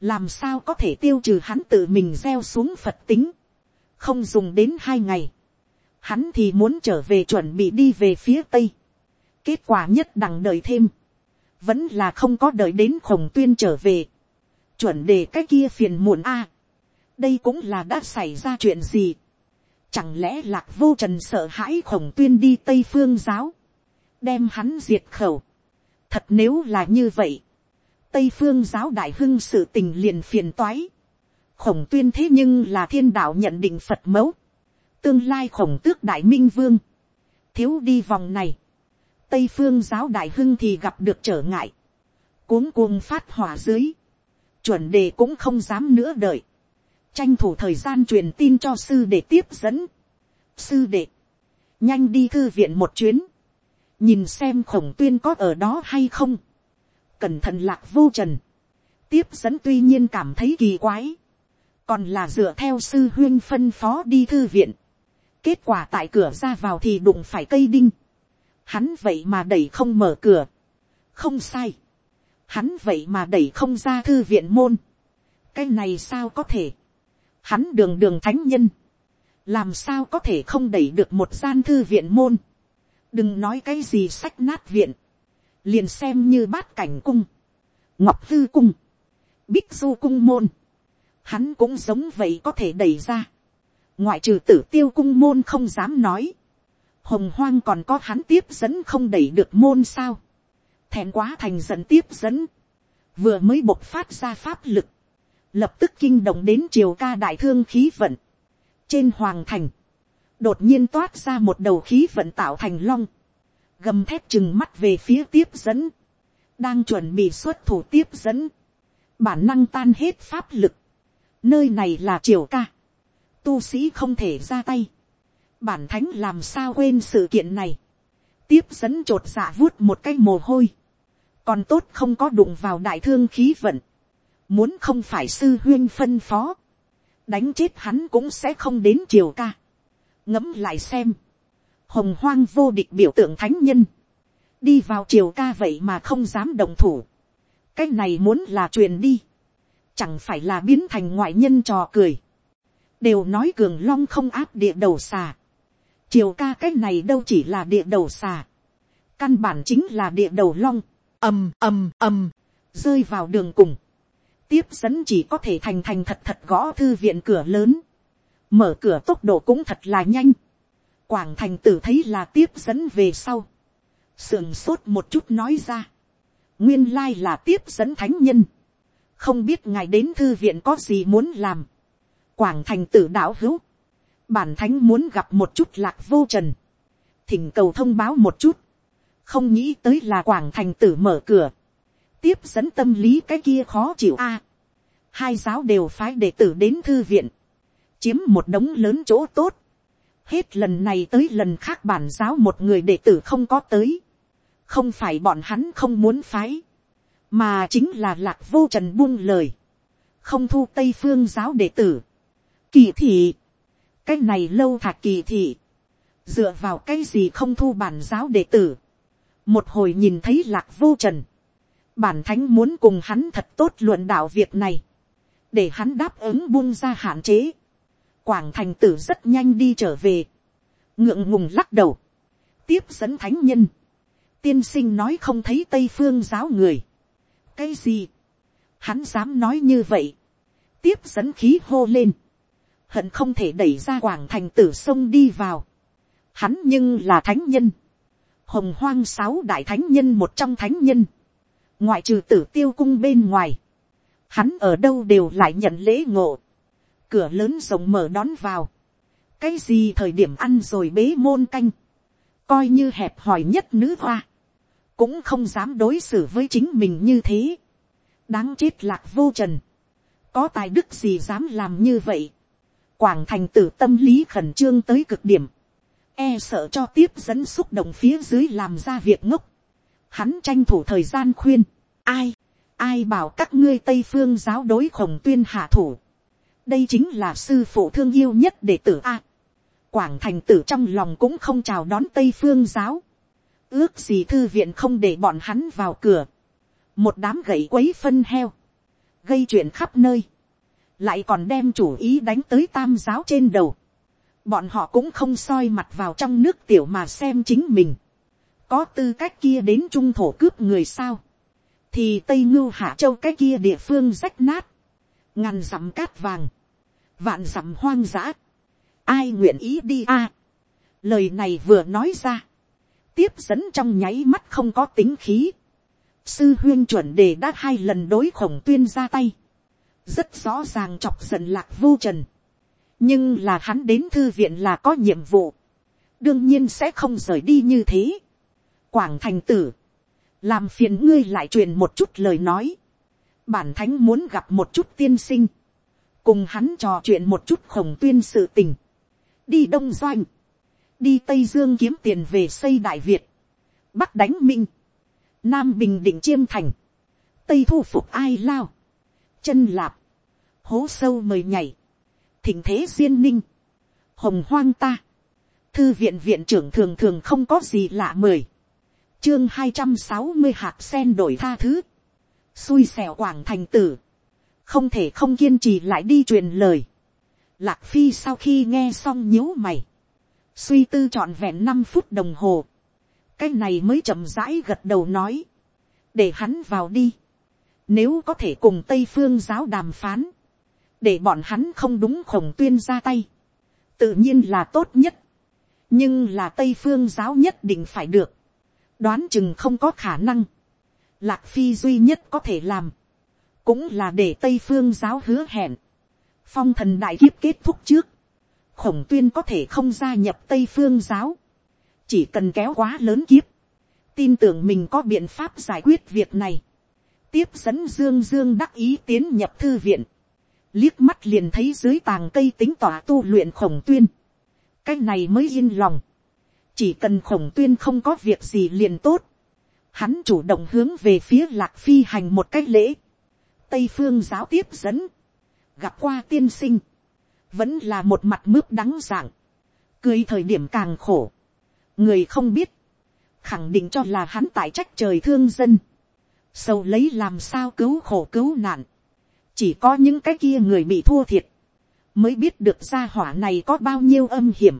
làm sao có thể tiêu trừ hắn tự mình gieo xuống phật tính, không dùng đến hai ngày, hắn thì muốn trở về chuẩn bị đi về phía tây, kết quả nhất đằng đợi thêm, vẫn là không có đợi đến khổng tuyên trở về, chuẩn đề cái kia phiền muộn a, đây cũng là đã xảy ra chuyện gì, chẳng lẽ lạc vô trần sợ hãi khổng tuyên đi tây phương giáo, đem hắn diệt khẩu. Thật nếu là như vậy, Tây phương giáo đại hưng sự tình liền phiền toái. Khổng tuyên thế nhưng là thiên đạo nhận định Phật mẫu. Tương lai khổng tước đại minh vương. thiếu đi vòng này, tây phương giáo đại hưng thì gặp được trở ngại, cuống cuồng phát hỏa dưới, chuẩn đề cũng không dám nữa đợi, tranh thủ thời gian truyền tin cho sư để tiếp dẫn. sư đệ, nhanh đi thư viện một chuyến, nhìn xem khổng tuyên có ở đó hay không, cẩn thận lạc vô trần, tiếp dẫn tuy nhiên cảm thấy kỳ quái, còn là dựa theo sư huyên phân phó đi thư viện, kết quả tại cửa ra vào thì đụng phải cây đinh, hắn vậy mà đẩy không mở cửa, không sai, hắn vậy mà đẩy không ra thư viện môn, cái này sao có thể, hắn đường đường thánh nhân, làm sao có thể không đẩy được một gian thư viện môn, đừng nói cái gì sách nát viện, liền xem như bát cảnh cung, ngọc thư cung, bích du cung môn, hắn cũng giống vậy có thể đẩy ra, ngoại trừ tử tiêu cung môn không dám nói, hồng hoang còn có hắn tiếp dẫn không đẩy được môn sao, thẹn quá thành dẫn tiếp dẫn, vừa mới bộc phát ra pháp lực, lập tức kinh động đến triều ca đại thương khí vận. trên hoàng thành, đột nhiên toát ra một đầu khí vận tạo thành long, gầm thép chừng mắt về phía tiếp dẫn, đang chuẩn bị xuất thủ tiếp dẫn, bản năng tan hết pháp lực, nơi này là triều ca, tu sĩ không thể ra tay, bản thánh làm sao quên sự kiện này, tiếp dẫn t r ộ t dạ vuốt một cái mồ hôi, còn tốt không có đụng vào đại thương khí vận, Muốn không phải sư huyên phân phó. Đánh chết hắn cũng sẽ không đến triều ca. Ngẫm lại xem. Hồng hoang vô địch biểu tượng thánh nhân. Đi vào triều ca vậy mà không dám đồng thủ. Cái này muốn là truyền đi. Chẳng phải là biến thành ngoại nhân trò cười. Đều nói cường long không áp địa đầu xà. Triều ca cái này đâu chỉ là địa đầu xà. Căn bản chính là địa đầu long. ầm ầm ầm. Rơi vào đường cùng tiếp dẫn chỉ có thể thành thành thật thật gõ thư viện cửa lớn, mở cửa tốc độ cũng thật là nhanh, quảng thành tử thấy là tiếp dẫn về sau, sườn sốt một chút nói ra, nguyên lai là tiếp dẫn thánh nhân, không biết ngài đến thư viện có gì muốn làm, quảng thành tử đạo hữu, bản thánh muốn gặp một chút lạc vô trần, thỉnh cầu thông báo một chút, không nghĩ tới là quảng thành tử mở cửa, tiếp dẫn tâm lý cái kia khó chịu a. hai giáo đều phái đệ tử đến thư viện, chiếm một đống lớn chỗ tốt. hết lần này tới lần khác bản giáo một người đệ tử không có tới. không phải bọn hắn không muốn phái, mà chính là lạc vô trần buông lời, không thu tây phương giáo đệ tử. kỳ thị, cái này lâu thạc kỳ thị, dựa vào cái gì không thu bản giáo đệ tử. một hồi nhìn thấy lạc vô trần, bản thánh muốn cùng hắn thật tốt luận đạo việc này, để hắn đáp ứng buông ra hạn chế. Quảng thành tử rất nhanh đi trở về, ngượng ngùng lắc đầu, tiếp dẫn thánh nhân, tiên sinh nói không thấy tây phương giáo người. cái gì, hắn dám nói như vậy, tiếp dẫn khí hô lên, hận không thể đẩy ra quảng thành tử sông đi vào. Hắn nhưng là thánh nhân, hồng hoang sáu đại thánh nhân một trong thánh nhân, ngoại trừ tử tiêu cung bên ngoài, hắn ở đâu đều lại nhận lễ ngộ, cửa lớn rộng mở đón vào, cái gì thời điểm ăn rồi bế môn canh, coi như hẹp hòi nhất nữ hoa, cũng không dám đối xử với chính mình như thế, đáng chết lạc vô trần, có tài đức gì dám làm như vậy, quảng thành tử tâm lý khẩn trương tới cực điểm, e sợ cho tiếp dẫn xúc động phía dưới làm ra việc ngốc, hắn tranh thủ thời gian khuyên, ai, ai bảo các ngươi tây phương giáo đối khổng tuyên hạ thủ, đây chính là sư phụ thương yêu nhất đệ tử a. quảng thành tử trong lòng cũng không chào đón tây phương giáo, ước gì thư viện không để bọn hắn vào cửa, một đám gậy quấy phân heo, gây chuyện khắp nơi, lại còn đem chủ ý đánh tới tam giáo trên đầu, bọn họ cũng không soi mặt vào trong nước tiểu mà xem chính mình, có tư cách kia đến trung thổ cướp người sao, thì tây ngưu hạ châu cái kia địa phương rách nát, ngàn dặm cát vàng, vạn dặm hoang dã, ai nguyện ý đi a. lời này vừa nói ra, tiếp dẫn trong nháy mắt không có tính khí, sư huyên chuẩn đề đã hai lần đối khổng tuyên ra tay, rất rõ ràng chọc giận lạc vô trần, nhưng là hắn đến thư viện là có nhiệm vụ, đương nhiên sẽ không rời đi như thế. quảng thành tử, làm phiền ngươi lại truyền một chút lời nói. bản thánh muốn gặp một chút tiên sinh, cùng hắn trò chuyện một chút khổng tuyên sự tình. đi đông doanh, đi tây dương kiếm tiền về xây đại việt, bắc đánh minh, nam bình định chiêm thành, tây thu phục ai lao, chân lạp, hố sâu mời nhảy, thỉnh thế duyên ninh, hồng hoang ta, thư viện viện trưởng thường thường không có gì lạ mời. Chương hai trăm sáu mươi hạt sen đổi tha thứ, xui xẻo quảng thành tử, không thể không kiên trì lại đi truyền lời. Lạc phi sau khi nghe xong nhíu mày, suy tư trọn vẹn năm phút đồng hồ, cái này mới chậm rãi gật đầu nói, để hắn vào đi, nếu có thể cùng tây phương giáo đàm phán, để bọn hắn không đúng khổng tuyên ra tay, tự nhiên là tốt nhất, nhưng là tây phương giáo nhất định phải được, đoán chừng không có khả năng, lạc phi duy nhất có thể làm, cũng là để tây phương giáo hứa hẹn, phong thần đại kiếp kết thúc trước, khổng tuyên có thể không gia nhập tây phương giáo, chỉ cần kéo quá lớn kiếp, tin tưởng mình có biện pháp giải quyết việc này, tiếp dẫn dương dương đắc ý tiến nhập thư viện, liếc mắt liền thấy dưới tàng cây tính tỏa tu luyện khổng tuyên, cái này mới yên lòng, chỉ cần khổng tuyên không có việc gì liền tốt, hắn chủ động hướng về phía lạc phi hành một cách lễ, tây phương giáo tiếp dẫn, gặp qua tiên sinh, vẫn là một mặt mướp đắng dạng, cười thời điểm càng khổ, người không biết, khẳng định cho là hắn tại trách trời thương dân, sâu lấy làm sao cứu khổ cứu nạn, chỉ có những cái kia người bị thua thiệt, mới biết được gia hỏa này có bao nhiêu âm hiểm,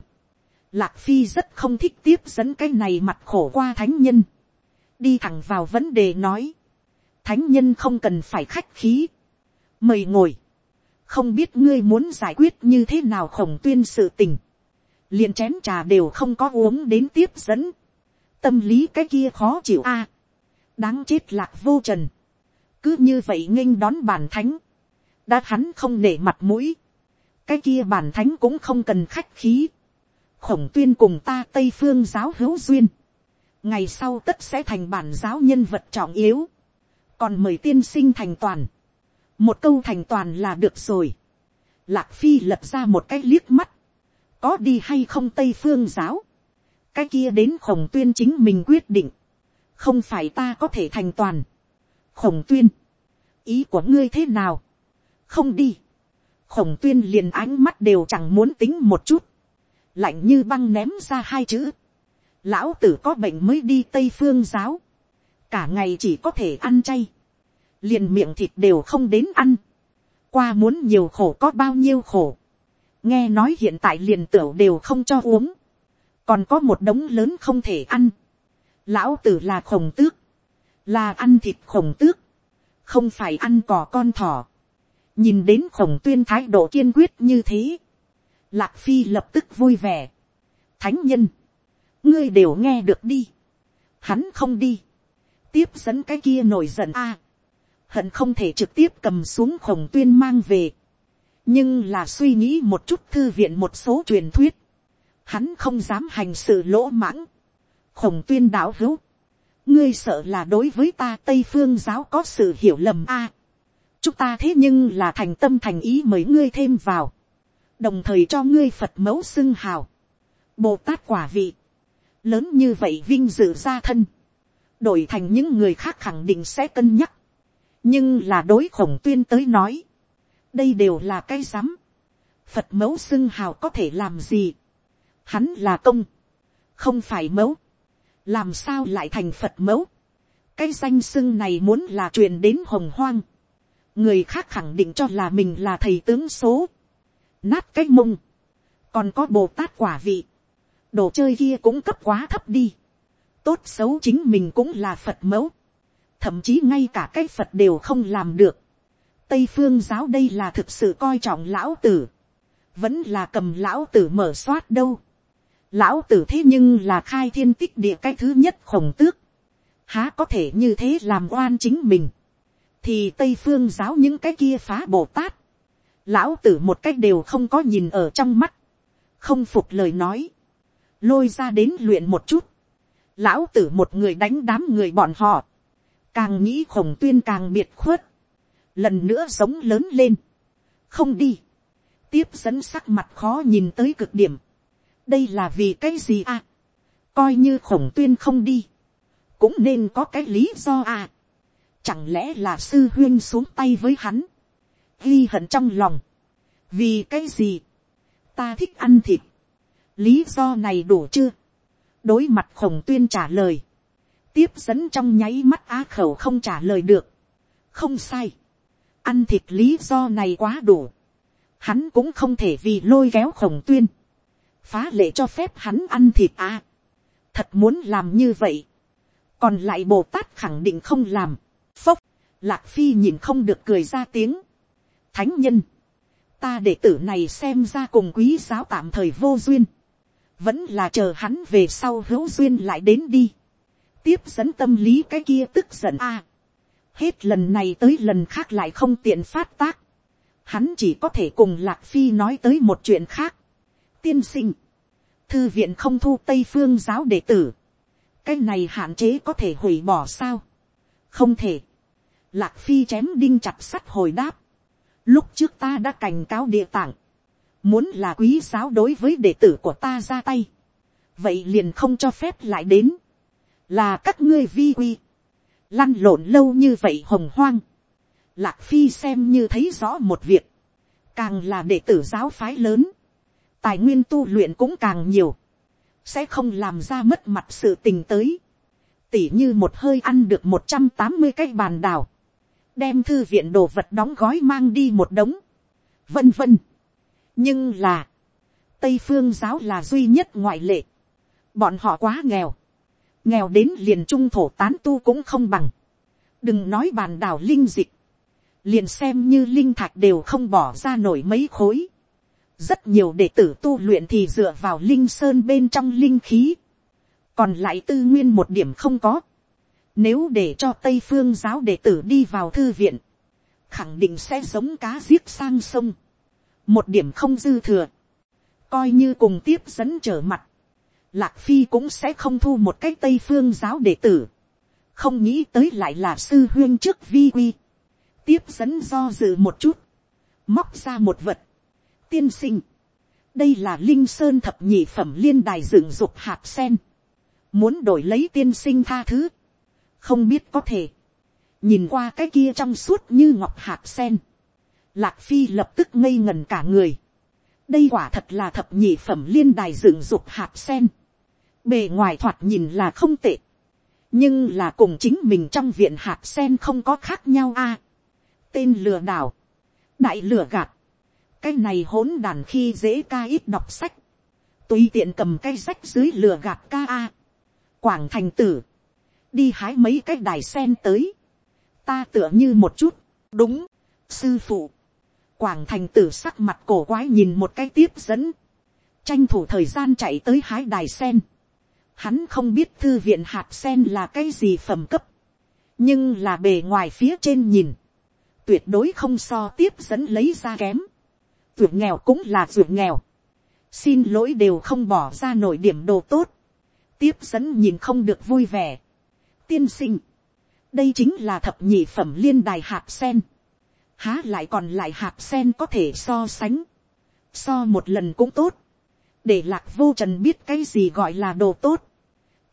Lạc Phi rất không thích tiếp dẫn cái này mặt khổ qua thánh nhân. Đi thẳng vào vấn đề nói. Thánh nhân không cần phải khách khí. Mời ngồi. Không biết ngươi muốn giải quyết như thế nào khổng tuyên sự tình. liền chén trà đều không có uống đến tiếp dẫn. Tâm lý cái kia khó chịu a Đáng chết lạc vô trần. Cứ như vậy nghênh đón bản thánh. Đã hắn không nể mặt mũi. Cái kia bản thánh cũng không cần khách khí khổng tuyên cùng ta tây phương giáo hữu duyên, ngày sau tất sẽ thành bản giáo nhân vật trọng yếu, còn mời tiên sinh thành toàn, một câu thành toàn là được rồi, lạc phi lập ra một cái liếc mắt, có đi hay không tây phương giáo, cái kia đến khổng tuyên chính mình quyết định, không phải ta có thể thành toàn, khổng tuyên, ý của ngươi thế nào, không đi, khổng tuyên liền ánh mắt đều chẳng muốn tính một chút, lạnh như băng ném ra hai chữ. Lão tử có bệnh mới đi Tây Phương giáo. Cả ngày chỉ có thể ăn chay. Liền miệng thịt đều không đến ăn. Qua muốn nhiều khổ có bao nhiêu khổ. Nghe nói hiện tại liền tửu đều không cho uống. Còn có một đống lớn không thể ăn. Lão tử là khổng tước. Là ăn thịt khổng tước. Không phải ăn cỏ con thỏ. Nhìn đến khổng tuyên thái độ kiên quyết như thế Lạc Phi lập tức vui vẻ. Thánh nhân. Ngươi đều nghe được đi. Hắn không đi. Tiếp dẫn cái kia nổi giận a Hận không thể trực tiếp cầm xuống khổng tuyên mang về. Nhưng là suy nghĩ một chút thư viện một số truyền thuyết. Hắn không dám hành sự lỗ mãng. Khổng tuyên đạo hữu. Ngươi sợ là đối với ta Tây Phương giáo có sự hiểu lầm a Chúng ta thế nhưng là thành tâm thành ý mời ngươi thêm vào đồng thời cho ngươi phật mẫu xưng hào, bồ tát quả vị, lớn như vậy vinh dự gia thân, đổi thành những người khác khẳng định sẽ cân nhắc, nhưng là đối khổng tuyên tới nói, đây đều là cái rắm, phật mẫu xưng hào có thể làm gì, hắn là công, không phải mẫu, làm sao lại thành phật mẫu, cái danh xưng này muốn là truyền đến hồng hoang, người khác khẳng định cho là mình là thầy tướng số, nát cái mông, còn có bồ tát quả vị, đồ chơi kia cũng cấp quá thấp đi, tốt xấu chính mình cũng là phật mẫu, thậm chí ngay cả cái phật đều không làm được, tây phương giáo đây là thực sự coi trọng lão tử, vẫn là cầm lão tử mở soát đâu, lão tử thế nhưng là khai thiên tích địa cái thứ nhất khổng tước, há có thể như thế làm oan chính mình, thì tây phương giáo những cái kia phá bồ tát, lão tử một cách đều không có nhìn ở trong mắt, không phục lời nói, lôi ra đến luyện một chút, lão tử một người đánh đám người bọn họ, càng nghĩ khổng tuyên càng biệt khuất, lần nữa sống lớn lên, không đi, tiếp dẫn sắc mặt khó nhìn tới cực điểm, đây là vì cái gì à, coi như khổng tuyên không đi, cũng nên có cái lý do à, chẳng lẽ là sư huyên xuống tay với hắn, ghi hận trong lòng, vì cái gì, ta thích ăn thịt, lý do này đủ chưa, đối mặt khổng tuyên trả lời, tiếp dẫn trong nháy mắt á khẩu không trả lời được, không sai, ăn thịt lý do này quá đủ, hắn cũng không thể vì lôi kéo khổng tuyên, phá lệ cho phép hắn ăn thịt à. thật muốn làm như vậy, còn lại bồ tát khẳng định không làm, phốc, lạc phi nhìn không được cười ra tiếng, thánh nhân, ta đệ tử này xem ra cùng quý giáo tạm thời vô duyên, vẫn là chờ hắn về sau hữu duyên lại đến đi, tiếp dẫn tâm lý cái kia tức giận a, hết lần này tới lần khác lại không tiện phát tác, hắn chỉ có thể cùng lạc phi nói tới một chuyện khác. tiên sinh, thư viện không thu tây phương giáo đệ tử, cái này hạn chế có thể hủy bỏ sao, không thể, lạc phi chém đinh chặt sắt hồi đáp, lúc trước ta đã cảnh cáo địa tạng, muốn là quý giáo đối với đệ tử của ta ra tay, vậy liền không cho phép lại đến, là các ngươi vi quy, lăn lộn lâu như vậy hồng hoang, lạc phi xem như thấy rõ một việc, càng là đệ tử giáo phái lớn, tài nguyên tu luyện cũng càng nhiều, sẽ không làm ra mất mặt sự tình tới, tỉ như một hơi ăn được một trăm tám mươi cái bàn đào, đem thư viện đồ vật đóng gói mang đi một đống, vân vân nhưng là, tây phương giáo là duy nhất ngoại lệ, bọn họ quá nghèo, nghèo đến liền trung thổ tán tu cũng không bằng, đừng nói bàn đảo linh dịch, liền xem như linh thạch đều không bỏ ra nổi mấy khối. rất nhiều đệ tử tu luyện thì dựa vào linh sơn bên trong linh khí, còn lại tư nguyên một điểm không có. Nếu để cho Tây phương giáo đệ tử đi vào thư viện, khẳng định sẽ giống cá giết sang sông. Một điểm không dư thừa. Coi như cùng tiếp dẫn trở mặt. Lạc Phi cũng sẽ không thu một cái Tây phương giáo đệ tử. Không nghĩ tới lại là sư huyên trước vi quy. Tiếp dẫn do dự một chút, móc ra một vật, tiên sinh, đây là linh sơn thập nhị phẩm liên đài dựng dục hạt sen, muốn đổi lấy tiên sinh tha thứ, không biết có thể, nhìn qua cái kia trong suốt như ngọc hạt sen, lạc phi lập tức ngây ngần cả người, đây quả thật là thập nhị phẩm liên đài dựng dục hạt sen, bề ngoài thoạt nhìn là không tệ, nhưng là cùng chính mình trong viện hạt sen không có khác nhau a. Tên lừa đảo, đại lừa gạt, cái này hỗn đàn khi dễ ca ít đọc sách, tùy tiện cầm cây sách dưới lừa gạt ca a, quảng thành tử, đi hái mấy cái đài sen tới, ta tựa như một chút, đúng, sư phụ, quảng thành tử sắc mặt cổ quái nhìn một cái tiếp dẫn, tranh thủ thời gian chạy tới hái đài sen, hắn không biết thư viện hạt sen là cái gì phẩm cấp, nhưng là bề ngoài phía trên nhìn, tuyệt đối không so tiếp dẫn lấy ra kém. Vượt nghèo cũng là vượt nghèo. Xin lỗi đều không bỏ ra nổi điểm đồ tốt. Tiếp dẫn nhìn không được vui vẻ. Tiên sinh. Đây chính là thập nhị phẩm liên đài hạt sen. Há lại còn lại hạt sen có thể so sánh. So một lần cũng tốt. Để lạc vô trần biết cái gì gọi là đồ tốt.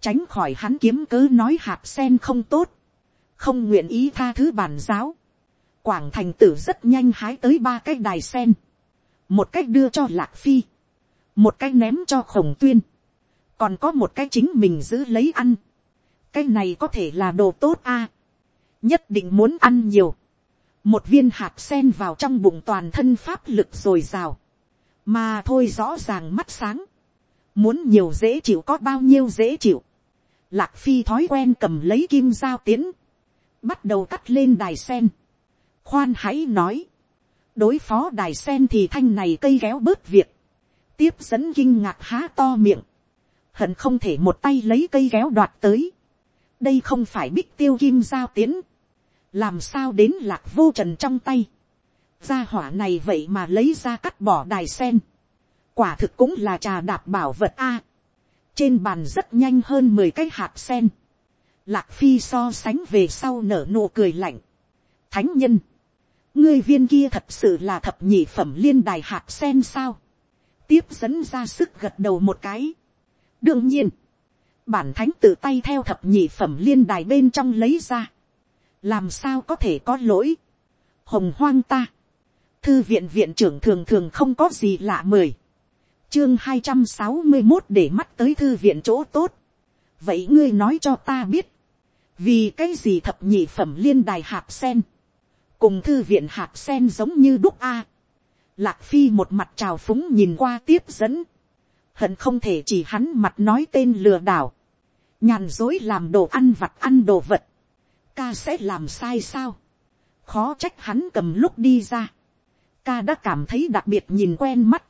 Tránh khỏi hắn kiếm cớ nói hạt sen không tốt. Không nguyện ý tha thứ bản giáo Quảng thành tử rất nhanh hái tới ba cái đài sen. Một cách đưa cho lạc phi. Một cách ném cho khổng tuyên. Còn có một cái chính mình giữ lấy ăn. Cái này có thể là đồ tốt a Nhất định muốn ăn nhiều. Một viên hạt sen vào trong bụng toàn thân pháp lực rồi rào. Mà thôi rõ ràng mắt sáng. Muốn nhiều dễ chịu có bao nhiêu dễ chịu. Lạc phi thói quen cầm lấy kim dao tiến. Bắt đầu cắt lên đài sen khoan hãy nói, đối phó đài sen thì thanh này cây kéo bớt việc, tiếp dẫn kinh ngạc há to miệng, hận không thể một tay lấy cây kéo đoạt tới, đây không phải bích tiêu kim giao tiến, làm sao đến lạc vô trần trong tay, gia hỏa này vậy mà lấy ra cắt bỏ đài sen, quả thực cũng là trà đạp bảo vật a, trên bàn rất nhanh hơn mười cái hạt sen, lạc phi so sánh về sau nở nụ cười lạnh, thánh nhân, ngươi viên kia thật sự là thập nhị phẩm liên đài hạt sen sao, tiếp dẫn ra sức gật đầu một cái. đương nhiên, bản thánh tự tay theo thập nhị phẩm liên đài bên trong lấy ra, làm sao có thể có lỗi, hồng hoang ta, thư viện viện trưởng thường thường không có gì lạ mời. Chương hai trăm sáu mươi một để mắt tới thư viện chỗ tốt. vậy ngươi nói cho ta biết, vì cái gì thập nhị phẩm liên đài hạt sen, cùng thư viện hạt sen giống như đúc a. lạc phi một mặt trào phúng nhìn qua tiếp dẫn, hận không thể chỉ hắn mặt nói tên lừa đảo, nhàn dối làm đồ ăn vặt ăn đồ vật, ca sẽ làm sai sao, khó trách hắn cầm lúc đi ra, ca đã cảm thấy đặc biệt nhìn quen mắt,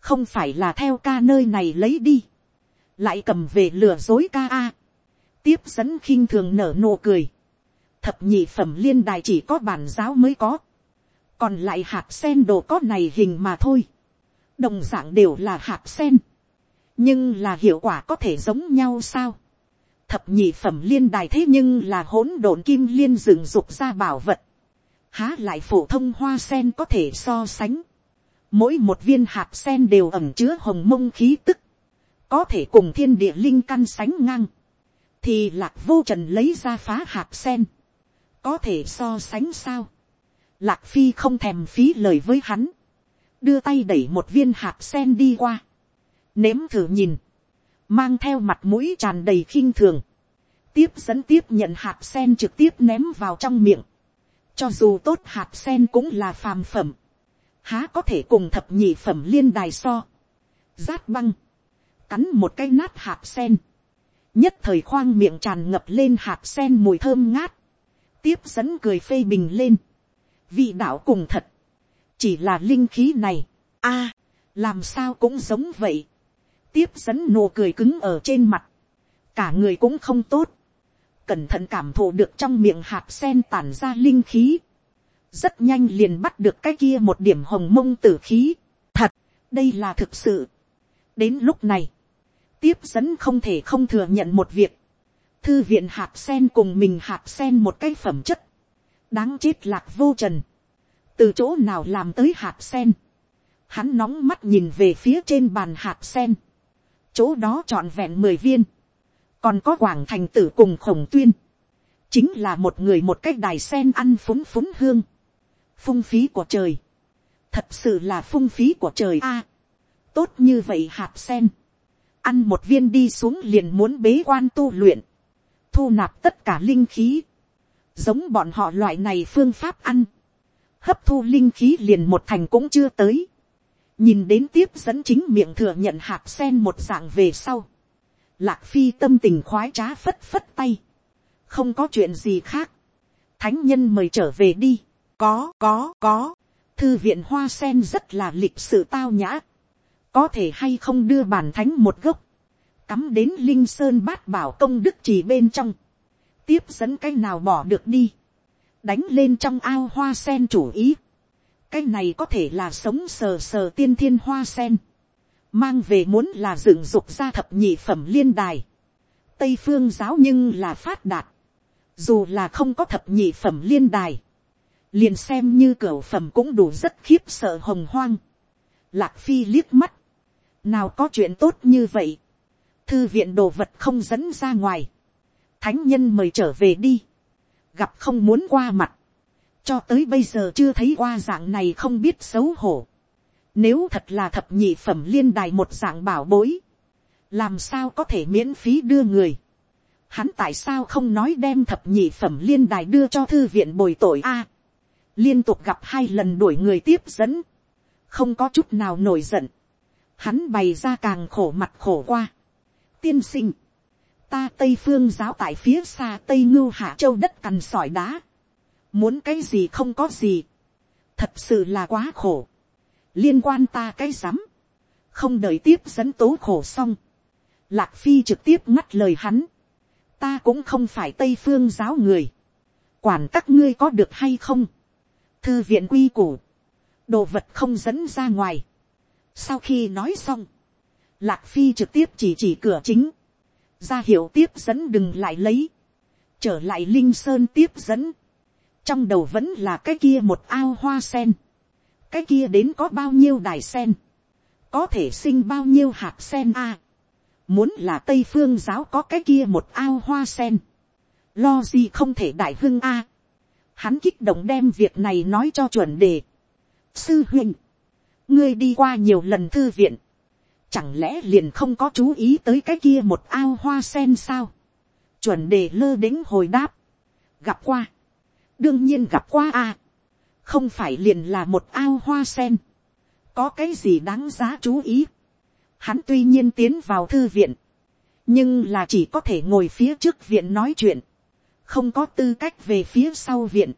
không phải là theo ca nơi này lấy đi, lại cầm về lừa dối ca a, tiếp dẫn khinh thường nở nụ cười, thập nhị phẩm liên đài chỉ có bản giáo mới có, còn lại hạt sen đồ có này hình mà thôi, đồng d ạ n g đều là hạt sen, nhưng là hiệu quả có thể giống nhau sao, thập nhị phẩm liên đài thế nhưng là hỗn độn kim liên rừng dục ra bảo vật, há lại phổ thông hoa sen có thể so sánh, mỗi một viên hạt sen đều ẩm chứa hồng mông khí tức, có thể cùng thiên địa linh căn sánh ngang, thì lạc vô trần lấy ra phá hạt sen, có thể so sánh sao, lạc phi không thèm phí lời với hắn, đưa tay đẩy một viên hạt sen đi qua, nếm thử nhìn, mang theo mặt mũi tràn đầy khinh thường, tiếp dẫn tiếp nhận hạt sen trực tiếp ném vào trong miệng, cho dù tốt hạt sen cũng là phàm phẩm, há có thể cùng thập nhị phẩm liên đài so, rát băng, cắn một cái nát hạt sen, nhất thời khoang miệng tràn ngập lên hạt sen mùi thơm ngát, tiếp dẫn cười phê bình lên, vị đạo cùng thật, chỉ là linh khí này, a, làm sao cũng giống vậy, tiếp dẫn nụ cười cứng ở trên mặt, cả người cũng không tốt, cẩn thận cảm thụ được trong miệng hạt sen tản ra linh khí, rất nhanh liền bắt được cái kia một điểm hồng mông tử khí. Thật, đây là thực sự. đến lúc này, tiếp dẫn không thể không thừa nhận một việc. thư viện hạt sen cùng mình hạt sen một cái phẩm chất. đáng chết lạc vô trần. từ chỗ nào làm tới hạt sen. hắn nóng mắt nhìn về phía trên bàn hạt sen chỗ đó trọn vẹn mười viên. còn có quảng thành tử cùng khổng tuyên. Chính là một người một cái đài sen ăn phúng phúng hương. Phung phí của trời, thật sự là phung phí của trời a, tốt như vậy hạt sen, ăn một viên đi xuống liền muốn bế quan tu luyện, thu nạp tất cả linh khí, giống bọn họ loại này phương pháp ăn, hấp thu linh khí liền một thành cũng chưa tới, nhìn đến tiếp dẫn chính miệng thừa nhận hạt sen một dạng về sau, lạc phi tâm tình khoái trá phất phất tay, không có chuyện gì khác, thánh nhân mời trở về đi, có, có, có. Thư viện hoa sen rất là lịch sự tao nhã. Có thể hay không đưa bản thánh một gốc. Cắm đến linh sơn bát bảo công đức chỉ bên trong. Tiếp dẫn cái nào bỏ được đi. Đánh lên trong ao hoa sen chủ ý. Cái này có thể là sống sờ sờ tiên thiên hoa sen. Mang về muốn là dựng dục ra thập nhị phẩm liên đài. Tây phương giáo nhưng là phát đạt. Dù là không có thập nhị phẩm liên đài liền xem như cửa phẩm cũng đủ rất khiếp sợ hồng hoang. Lạc phi liếc mắt, nào có chuyện tốt như vậy, thư viện đồ vật không dẫn ra ngoài, thánh nhân mời trở về đi, gặp không muốn qua mặt, cho tới bây giờ chưa thấy qua dạng này không biết xấu hổ. Nếu thật là thập nhị phẩm liên đài một dạng bảo bối, làm sao có thể miễn phí đưa người. Hắn tại sao không nói đem thập nhị phẩm liên đài đưa cho thư viện bồi tội a? liên tục gặp hai lần đuổi người tiếp dẫn, không có chút nào nổi giận, hắn bày ra càng khổ mặt khổ qua. tiên sinh, ta tây phương giáo tại phía xa tây ngưu hạ châu đất cằn sỏi đá, muốn cái gì không có gì, thật sự là quá khổ, liên quan ta cái rắm, không đợi tiếp dẫn tố khổ xong, lạc phi trực tiếp ngắt lời hắn, ta cũng không phải tây phương giáo người, quản các ngươi có được hay không, thư viện quy củ, đồ vật không dẫn ra ngoài. Sau khi nói xong, lạc phi trực tiếp chỉ chỉ cửa chính, ra hiệu tiếp dẫn đừng lại lấy, trở lại linh sơn tiếp dẫn, trong đầu vẫn là cái kia một ao hoa sen, cái kia đến có bao nhiêu đài sen, có thể sinh bao nhiêu hạt sen a, muốn là tây phương giáo có cái kia một ao hoa sen, lo gì không thể đại hưng a, hắn kích động đem việc này nói cho chuẩn đề, sư huynh, ngươi đi qua nhiều lần thư viện, chẳng lẽ liền không có chú ý tới cái kia một ao hoa sen sao, chuẩn đề lơ đĩnh hồi đáp, gặp qua, đương nhiên gặp qua a, không phải liền là một ao hoa sen, có cái gì đáng giá chú ý, hắn tuy nhiên tiến vào thư viện, nhưng là chỉ có thể ngồi phía trước viện nói chuyện, không có tư cách về phía sau viện,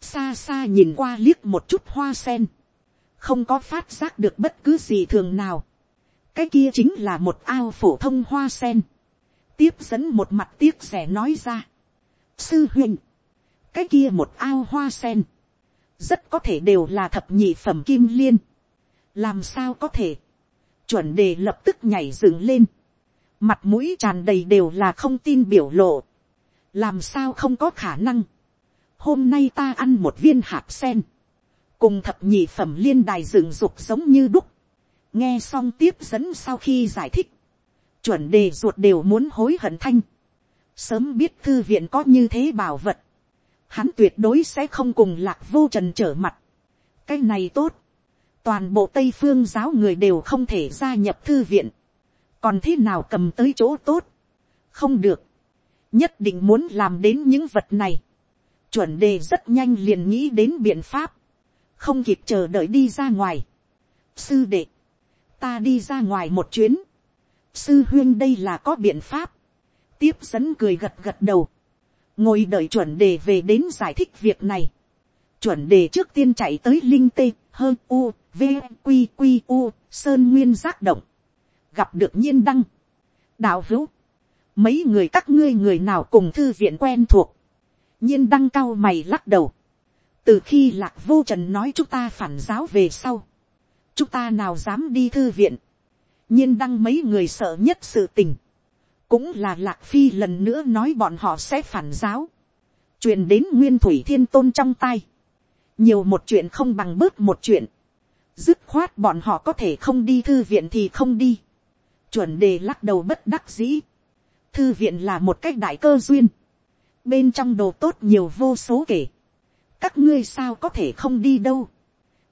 xa xa nhìn qua liếc một chút hoa sen, không có phát giác được bất cứ gì thường nào, cái kia chính là một ao phổ thông hoa sen, tiếp dẫn một mặt tiếc rẻ nói ra, sư huynh, cái kia một ao hoa sen, rất có thể đều là thập nhị phẩm kim liên, làm sao có thể, chuẩn đề lập tức nhảy dựng lên, mặt mũi tràn đầy đều là không tin biểu lộ, làm sao không có khả năng, hôm nay ta ăn một viên hạt sen, cùng thập nhị phẩm liên đài dựng dục giống như đúc, nghe xong tiếp dẫn sau khi giải thích, chuẩn đề ruột đều muốn hối hận thanh, sớm biết thư viện có như thế bảo vật, hắn tuyệt đối sẽ không cùng lạc vô trần trở mặt, cái này tốt, toàn bộ tây phương giáo người đều không thể gia nhập thư viện, còn thế nào cầm tới chỗ tốt, không được, nhất định muốn làm đến những vật này, chuẩn đề rất nhanh liền nghĩ đến biện pháp, không kịp chờ đợi đi ra ngoài. sư đệ, ta đi ra ngoài một chuyến, sư huyên đây là có biện pháp, tiếp dẫn cười gật gật đầu, ngồi đợi chuẩn đề về đến giải thích việc này, chuẩn đề trước tiên chạy tới linh tê, hơn u, v, q q u, sơn nguyên giác động, gặp được nhiên đăng, đạo hữu, mấy người các ngươi người nào cùng thư viện quen thuộc, nhiên đăng cao mày lắc đầu, từ khi lạc vô trần nói chúng ta phản giáo về sau, chúng ta nào dám đi thư viện, nhiên đăng mấy người sợ nhất sự tình, cũng là lạc phi lần nữa nói bọn họ sẽ phản giáo, truyền đến nguyên thủy thiên tôn trong tay, nhiều một chuyện không bằng bớt một chuyện, dứt khoát bọn họ có thể không đi thư viện thì không đi, chuẩn đề lắc đầu bất đắc dĩ, thư viện là một cách đại cơ duyên, bên trong đồ tốt nhiều vô số kể, các ngươi sao có thể không đi đâu,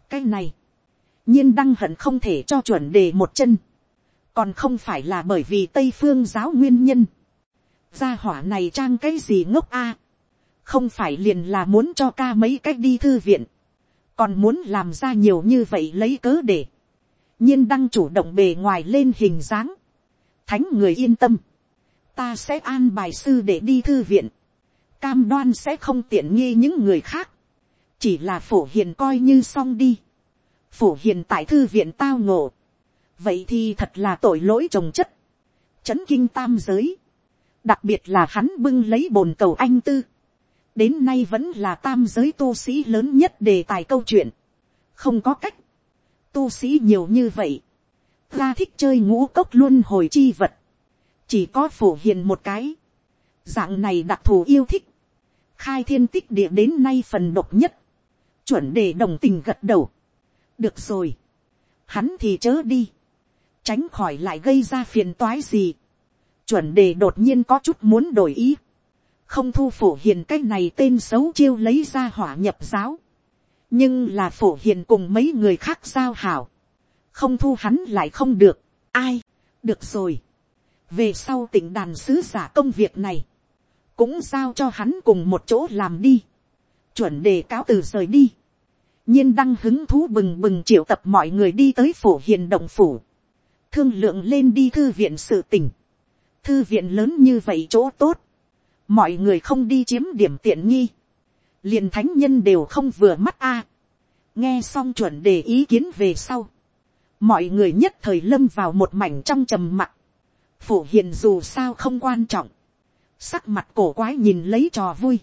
cái này, nhiên đăng hận không thể cho chuẩn đề một chân, còn không phải là bởi vì tây phương giáo nguyên nhân, gia hỏa này trang cái gì ngốc a, không phải liền là muốn cho ca mấy cách đi thư viện, còn muốn làm ra nhiều như vậy lấy cớ để, nhiên đăng chủ động bề ngoài lên hình dáng, thánh người yên tâm, ta sẽ an bài sư để đi thư viện, cam đoan sẽ không tiện nghi những người khác, chỉ là phổ hiền coi như xong đi, phổ hiền tại thư viện tao ngộ, vậy thì thật là tội lỗi trồng chất, chấn kinh tam giới, đặc biệt là hắn bưng lấy bồn cầu anh tư, đến nay vẫn là tam giới tu sĩ lớn nhất đề tài câu chuyện, không có cách, tu sĩ nhiều như vậy, ra thích chơi ngũ cốc luôn hồi chi vật, chỉ có phổ hiền một cái, dạng này đặc thù yêu thích, khai thiên tích địa đến nay phần độc nhất, chuẩn để đồng tình gật đầu, được rồi, hắn thì chớ đi, tránh khỏi lại gây ra phiền toái gì, chuẩn đề đột nhiên có chút muốn đổi ý, không thu phổ hiền cái này tên xấu chiêu lấy ra hỏa nhập giáo, nhưng là phổ hiền cùng mấy người khác giao hảo, không thu hắn lại không được, ai, được rồi, về sau tỉnh đàn sứ giả công việc này, cũng giao cho hắn cùng một chỗ làm đi, chuẩn đề cáo từ rời đi, nhiên đăng hứng thú bừng bừng triệu tập mọi người đi tới phổ hiền động phủ, thương lượng lên đi thư viện sự tỉnh, thư viện lớn như vậy chỗ tốt, mọi người không đi chiếm điểm tiện nghi, liền thánh nhân đều không vừa mắt a, nghe xong chuẩn đề ý kiến về sau, mọi người nhất thời lâm vào một mảnh trong trầm mặc, phổ hiền dù sao không quan trọng, sắc mặt cổ quái nhìn lấy trò vui,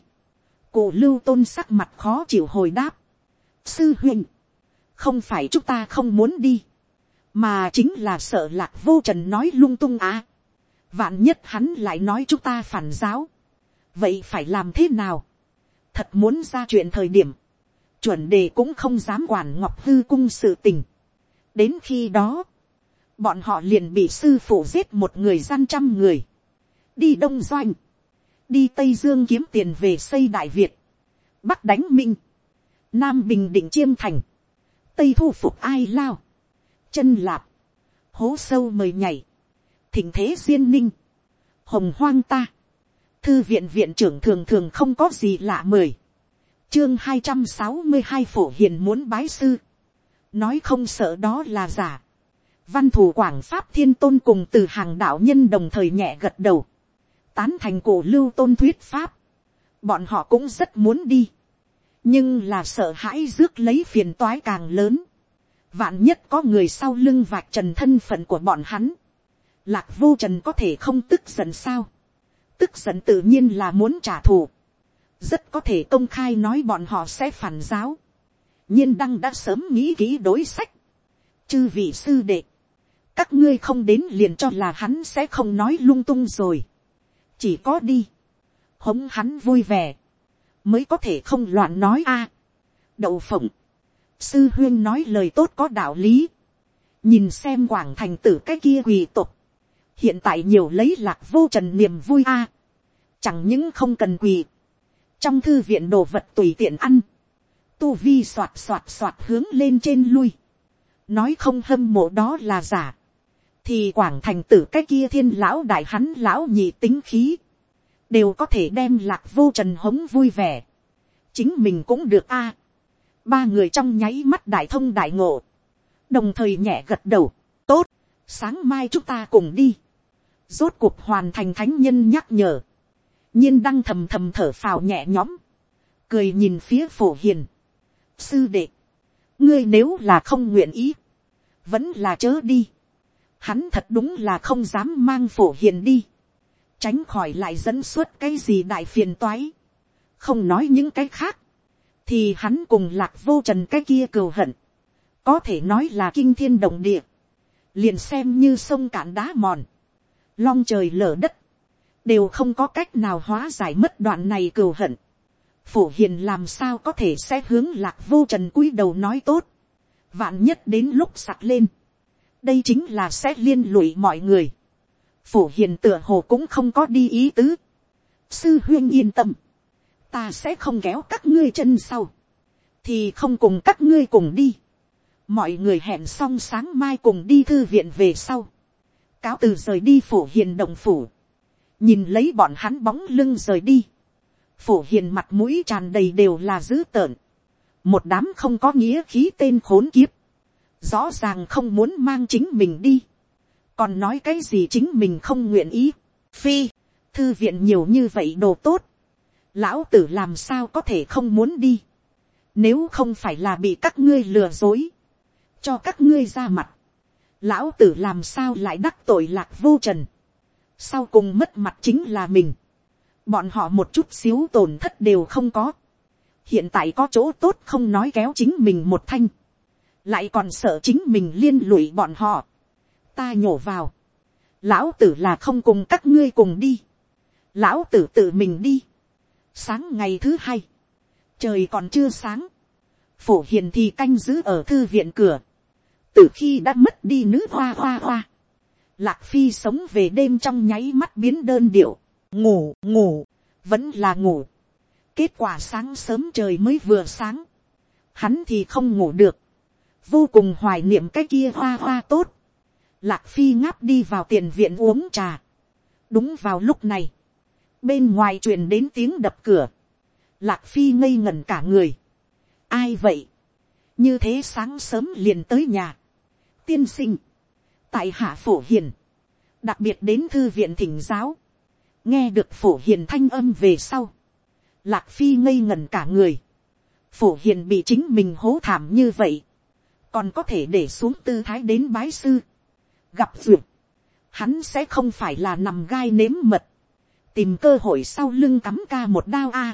cổ lưu tôn sắc mặt khó chịu hồi đáp, sư huynh, không phải chúng ta không muốn đi, mà chính là sợ lạc vô trần nói lung tung à. vạn nhất hắn lại nói chúng ta phản giáo, vậy phải làm thế nào, thật muốn ra chuyện thời điểm, chuẩn đề cũng không dám quản ngọc hư cung sự tình. đến khi đó, bọn họ liền bị sư phụ giết một người gian trăm người, đi đông doanh, đi tây dương kiếm tiền về xây đại việt, bắc đánh minh, nam bình định chiêm thành, tây thu phục ai lao, chân lạp, hố sâu mời nhảy, thỉnh thế duyên ninh, hồng hoang ta, thư viện viện trưởng thường thường không có gì lạ mời chương hai trăm sáu mươi hai phổ hiền muốn bái sư, nói không sợ đó là giả, văn thủ quảng pháp thiên tôn cùng từ hàng đạo nhân đồng thời nhẹ gật đầu, tán thành cổ lưu tôn thuyết pháp, bọn họ cũng rất muốn đi, nhưng là sợ hãi rước lấy phiền toái càng lớn, vạn nhất có người sau lưng vạch trần thân phận của bọn hắn, lạc vô trần có thể không tức giận sao, tức giận tự nhiên là muốn trả thù, rất có thể công khai nói bọn họ sẽ phản giáo, nhiên đăng đã sớm nghĩ kỹ đối sách, chư vị sư đệ, các ngươi không đến liền cho là hắn sẽ không nói lung tung rồi, chỉ có đi, hống hắn vui vẻ, mới có thể không loạn nói a. đậu phộng, sư huyên nói lời tốt có đạo lý, nhìn xem quảng thành tử cái kia quỳ tục, hiện tại nhiều lấy lạc vô trần niềm vui a, chẳng những không cần quỳ, trong thư viện đồ vật tùy tiện ăn, tu vi soạt soạt soạt hướng lên trên lui, nói không hâm mộ đó là giả, thì quảng thành tử cái kia thiên lão đại hắn lão nhị tính khí, đều có thể đem lạc vô trần hống vui vẻ, chính mình cũng được a, ba người trong nháy mắt đại thông đại ngộ, đồng thời nhẹ gật đầu, tốt, sáng mai chúng ta cùng đi, rốt cuộc hoàn thành thánh nhân nhắc nhở, nhiên đăng thầm thầm thở phào nhẹ nhõm, cười nhìn phía phổ hiền. sư đệ, ngươi nếu là không nguyện ý, vẫn là chớ đi. Hắn thật đúng là không dám mang phổ hiền đi, tránh khỏi lại dẫn suốt cái gì đại phiền toái, không nói những cái khác, thì hắn cùng lạc vô trần cái kia cừu hận, có thể nói là kinh thiên động địa, liền xem như sông cạn đá mòn, long trời lở đất, đều không có cách nào hóa giải mất đoạn này cừu hận. phổ hiền làm sao có thể sẽ hướng lạc vô trần cúi đầu nói tốt. vạn nhất đến lúc sặc lên. đây chính là sẽ liên lụy mọi người. phổ hiền tựa hồ cũng không có đi ý tứ. sư huyên yên tâm ta sẽ không kéo các ngươi chân sau. thì không cùng các ngươi cùng đi. mọi người hẹn xong sáng mai cùng đi thư viện về sau. cáo từ rời đi phổ hiền đồng phủ. Nhìn lấy bọn hắn bóng lưng rời đi, phổ hiền mặt mũi tràn đầy đều là dữ tợn, một đám không có nghĩa khí tên khốn kiếp, rõ ràng không muốn mang chính mình đi, còn nói cái gì chính mình không nguyện ý, phi, thư viện nhiều như vậy đồ tốt, lão tử làm sao có thể không muốn đi, nếu không phải là bị các ngươi lừa dối, cho các ngươi ra mặt, lão tử làm sao lại đắc tội lạc vô trần, sau cùng mất mặt chính là mình, bọn họ một chút xíu tổn thất đều không có, hiện tại có chỗ tốt không nói kéo chính mình một thanh, lại còn sợ chính mình liên lụy bọn họ, ta nhổ vào, lão tử là không cùng các ngươi cùng đi, lão tử tự mình đi, sáng ngày thứ hai, trời còn chưa sáng, phổ hiền thì canh giữ ở thư viện cửa, từ khi đã mất đi nữ hoa hoa hoa, Lạc Phi sống về đêm trong nháy mắt biến đơn điệu. Ngủ, ngủ, vẫn là ngủ. Kết quả sáng sớm trời mới vừa sáng. Hắn thì không ngủ được. Vô cùng hoài niệm cái kia hoa hoa tốt. Lạc Phi ngáp đi vào tiền viện uống trà. Đúng vào lúc này. Bên ngoài truyền đến tiếng đập cửa. Lạc Phi ngây ngần cả người. Ai vậy? Như thế sáng sớm liền tới nhà. Tiên sinh. Tại hạ phổ hiền, đặc biệt đến thư viện thỉnh giáo, nghe được phổ hiền thanh âm về sau, lạc phi ngây ngần cả người, phổ hiền bị chính mình hố thảm như vậy, còn có thể để xuống tư thái đến bái sư, gặp duyệt, hắn sẽ không phải là nằm gai nếm mật, tìm cơ hội sau lưng cắm ca một đao a,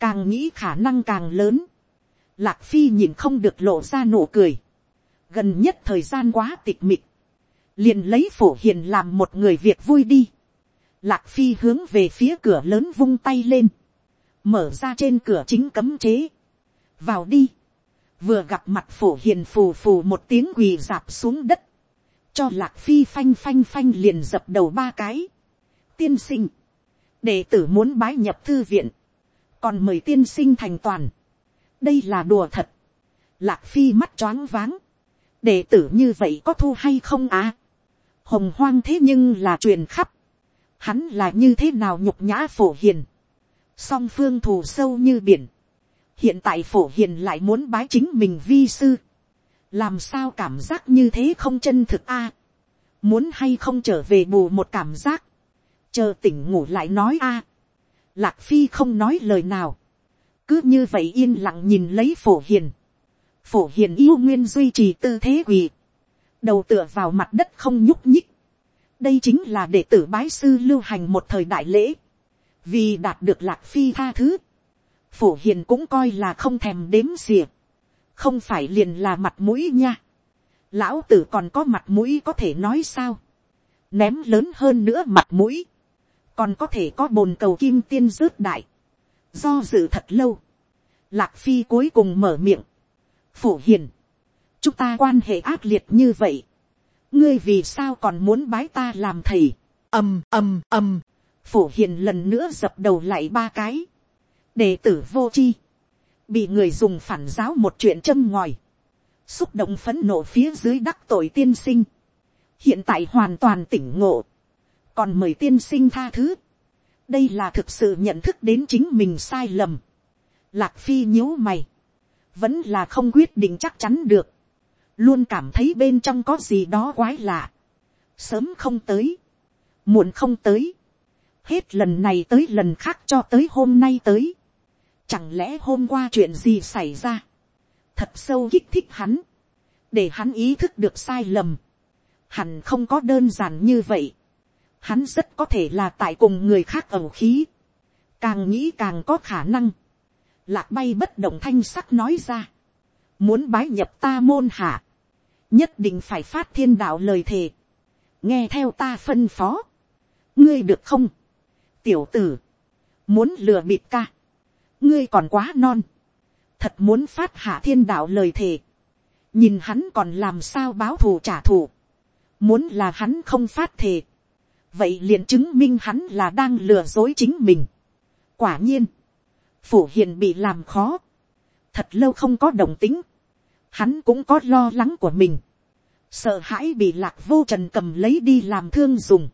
càng nghĩ khả năng càng lớn, lạc phi nhìn không được lộ ra nụ cười, gần nhất thời gian quá tịch mịch, liền lấy phổ hiền làm một người việc vui đi. Lạc phi hướng về phía cửa lớn vung tay lên, mở ra trên cửa chính cấm chế, vào đi, vừa gặp mặt phổ hiền phù phù một tiếng quỳ dạp xuống đất, cho lạc phi phanh phanh phanh liền dập đầu ba cái, tiên sinh, đệ tử muốn bái nhập thư viện, còn mời tiên sinh thành toàn, đây là đùa thật, lạc phi mắt choáng váng, đệ tử như vậy có thu hay không à, hồng hoang thế nhưng là truyền khắp, hắn là như thế nào nhục nhã phổ hiền, song phương thù sâu như biển, hiện tại phổ hiền lại muốn bái chính mình vi sư, làm sao cảm giác như thế không chân thực a, muốn hay không trở về bù một cảm giác, chờ tỉnh ngủ lại nói a, lạc phi không nói lời nào, cứ như vậy yên lặng nhìn lấy phổ hiền, phổ hiền yêu nguyên duy trì tư thế quỳ, đầu tựa vào mặt đất không nhúc nhích, đây chính là đệ tử bái sư lưu hành một thời đại lễ, vì đạt được lạc phi tha thứ, phổ hiền cũng coi là không thèm đếm xỉa, không phải liền là mặt mũi nha, lão tử còn có mặt mũi có thể nói sao, ném lớn hơn nữa mặt mũi, còn có thể có bồn cầu kim tiên rớt đại, do dự thật lâu, lạc phi cuối cùng mở miệng, phổ hiền, chúng ta quan hệ ác liệt như vậy, ngươi vì sao còn muốn bái ta làm thầy, ầm ầm ầm, phổ hiền lần nữa dập đầu lại ba cái, đệ tử vô chi, bị người dùng phản giáo một chuyện châm ngòi, xúc động phấn nộ phía dưới đắc tội tiên sinh, hiện tại hoàn toàn tỉnh ngộ, còn mời tiên sinh tha thứ, đây là thực sự nhận thức đến chính mình sai lầm, lạc phi nhíu mày, vẫn là không quyết định chắc chắn được, luôn cảm thấy bên trong có gì đó quái lạ, sớm không tới, muộn không tới, hết lần này tới lần khác cho tới hôm nay tới, chẳng lẽ hôm qua chuyện gì xảy ra, thật sâu kích thích hắn, để hắn ý thức được sai lầm, hẳn không có đơn giản như vậy, hắn rất có thể là tại cùng người khác ẩu khí, càng nghĩ càng có khả năng, lạc bay bất động thanh sắc nói ra, muốn bái nhập ta môn hạ, nhất định phải phát thiên đạo lời thề, nghe theo ta phân phó, ngươi được không, tiểu tử, muốn lừa bịp ca, ngươi còn quá non, thật muốn phát hạ thiên đạo lời thề, nhìn hắn còn làm sao báo thù trả thù, muốn là hắn không phát thề, vậy liền chứng minh hắn là đang lừa dối chính mình. quả nhiên, phủ hiền bị làm khó, thật lâu không có đồng tính, hắn cũng có lo lắng của mình, sợ hãi bị lạc vô trần cầm lấy đi làm thương dùng,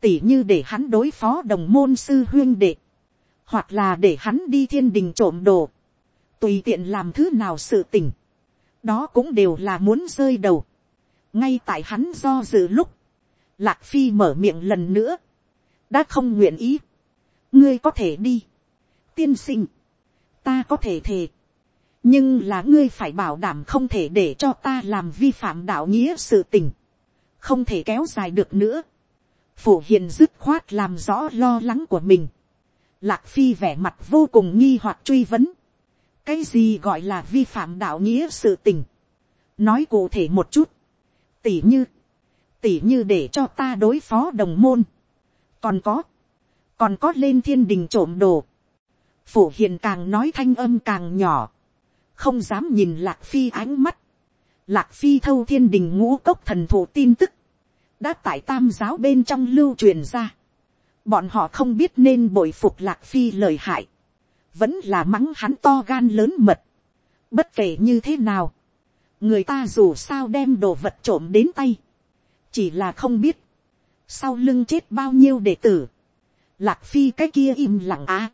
tỉ như để hắn đối phó đồng môn sư huyên đệ, hoặc là để hắn đi thiên đình trộm đồ, tùy tiện làm thứ nào sự tình, đó cũng đều là muốn rơi đầu, ngay tại hắn do dự lúc, lạc phi mở miệng lần nữa, đã không nguyện ý, ngươi có thể đi, tiên sinh, ta có thể thề, nhưng là ngươi phải bảo đảm không thể để cho ta làm vi phạm đạo nghĩa sự tình, không thể kéo dài được nữa. phổ hiền dứt khoát làm rõ lo lắng của mình. lạc phi vẻ mặt vô cùng nghi hoặc truy vấn. cái gì gọi là vi phạm đạo nghĩa sự tình. nói cụ thể một chút. tỉ như, tỉ như để cho ta đối phó đồng môn. còn có, còn có lên thiên đình trộm đồ. phổ hiền càng nói thanh âm càng nhỏ không dám nhìn lạc phi ánh mắt. Lạc phi thâu thiên đình ngũ cốc thần thủ tin tức, đã tại tam giáo bên trong lưu truyền ra. Bọn họ không biết nên bội phục lạc phi lời hại, vẫn là mắng hắn to gan lớn mật. Bất kể như thế nào, người ta dù sao đem đồ vật trộm đến tay, chỉ là không biết, sau lưng chết bao nhiêu đệ tử, lạc phi cái kia im lặng á,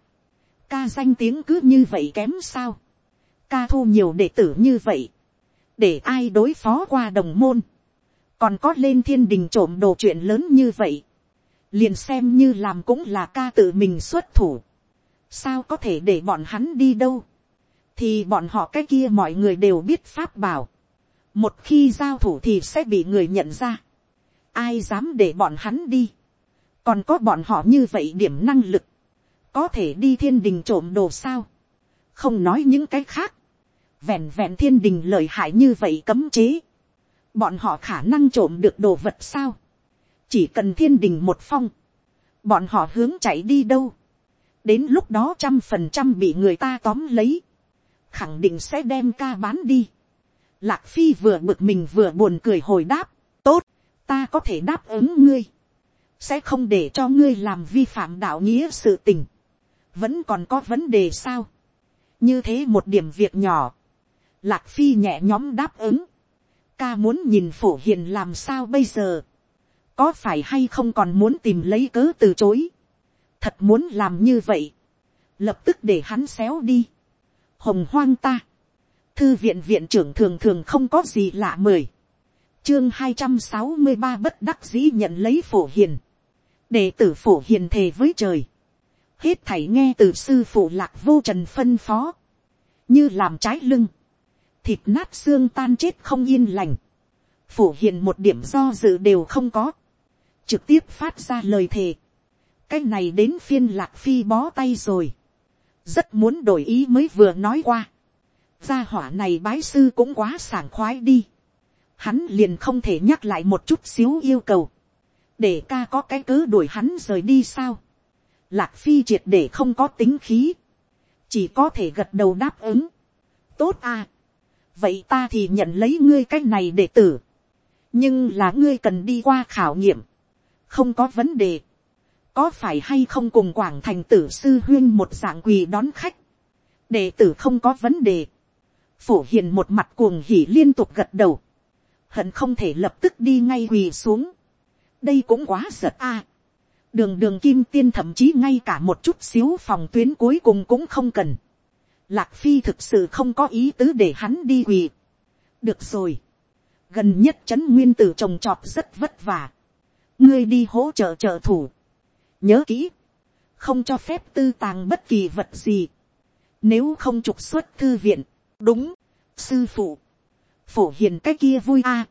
ca danh tiếng cứ như vậy kém sao, ca thu nhiều đệ tử như vậy, để ai đối phó qua đồng môn, còn có lên thiên đình trộm đồ chuyện lớn như vậy, liền xem như làm cũng là ca tự mình xuất thủ, sao có thể để bọn hắn đi đâu, thì bọn họ cái kia mọi người đều biết pháp bảo, một khi giao thủ thì sẽ bị người nhận ra, ai dám để bọn hắn đi, còn có bọn họ như vậy điểm năng lực, có thể đi thiên đình trộm đồ sao, không nói những cái khác, vẹn vẹn thiên đình lợi hại như vậy cấm chế, bọn họ khả năng trộm được đồ vật sao, chỉ cần thiên đình một phong, bọn họ hướng chạy đi đâu, đến lúc đó trăm phần trăm bị người ta tóm lấy, khẳng định sẽ đem ca bán đi. Lạc phi vừa bực mình vừa buồn cười hồi đáp, tốt, ta có thể đáp ứng ngươi, sẽ không để cho ngươi làm vi phạm đạo nghĩa sự tình, vẫn còn có vấn đề sao, như thế một điểm việc nhỏ, lạc phi nhẹ nhóm đáp ứng, ca muốn nhìn phổ hiền làm sao bây giờ, có phải hay không còn muốn tìm lấy cớ từ chối, thật muốn làm như vậy, lập tức để hắn xéo đi, hồng hoang ta, thư viện viện trưởng thường thường không có gì lạ mời chương hai trăm sáu mươi ba bất đắc dĩ nhận lấy phổ hiền, đệ tử phổ hiền thề với trời, hết thảy nghe từ sư phụ lạc vô trần phân phó, như làm trái lưng, thịt nát xương tan chết không yên lành, phổ hiền một điểm do dự đều không có, trực tiếp phát ra lời thề, cái này đến phiên lạc phi bó tay rồi, rất muốn đổi ý mới vừa nói qua, gia hỏa này bái sư cũng quá sảng khoái đi, hắn liền không thể nhắc lại một chút xíu yêu cầu, để ca có cái cớ đuổi hắn rời đi sao, lạc phi triệt để không có tính khí, chỉ có thể gật đầu đáp ứng, tốt à, vậy ta thì nhận lấy ngươi cái này để tử, nhưng là ngươi cần đi qua khảo nghiệm, không có vấn đề, có phải hay không cùng quảng thành tử sư huyên một dạng quỳ đón khách, đệ tử không có vấn đề, phổ hiền một mặt cuồng hỉ liên tục gật đầu, hận không thể lập tức đi ngay quỳ xuống, đây cũng quá giật a, đường đường kim tiên thậm chí ngay cả một chút xíu phòng tuyến cuối cùng cũng không cần, lạc phi thực sự không có ý tứ để hắn đi quỳ, được rồi, gần nhất trấn nguyên tử trồng trọt rất vất vả, ngươi đi hỗ trợ trợ thủ, nhớ kỹ, không cho phép tư tàng bất kỳ vật gì, nếu không trục xuất thư viện, đúng, sư phụ, phổ hiền cái kia vui a,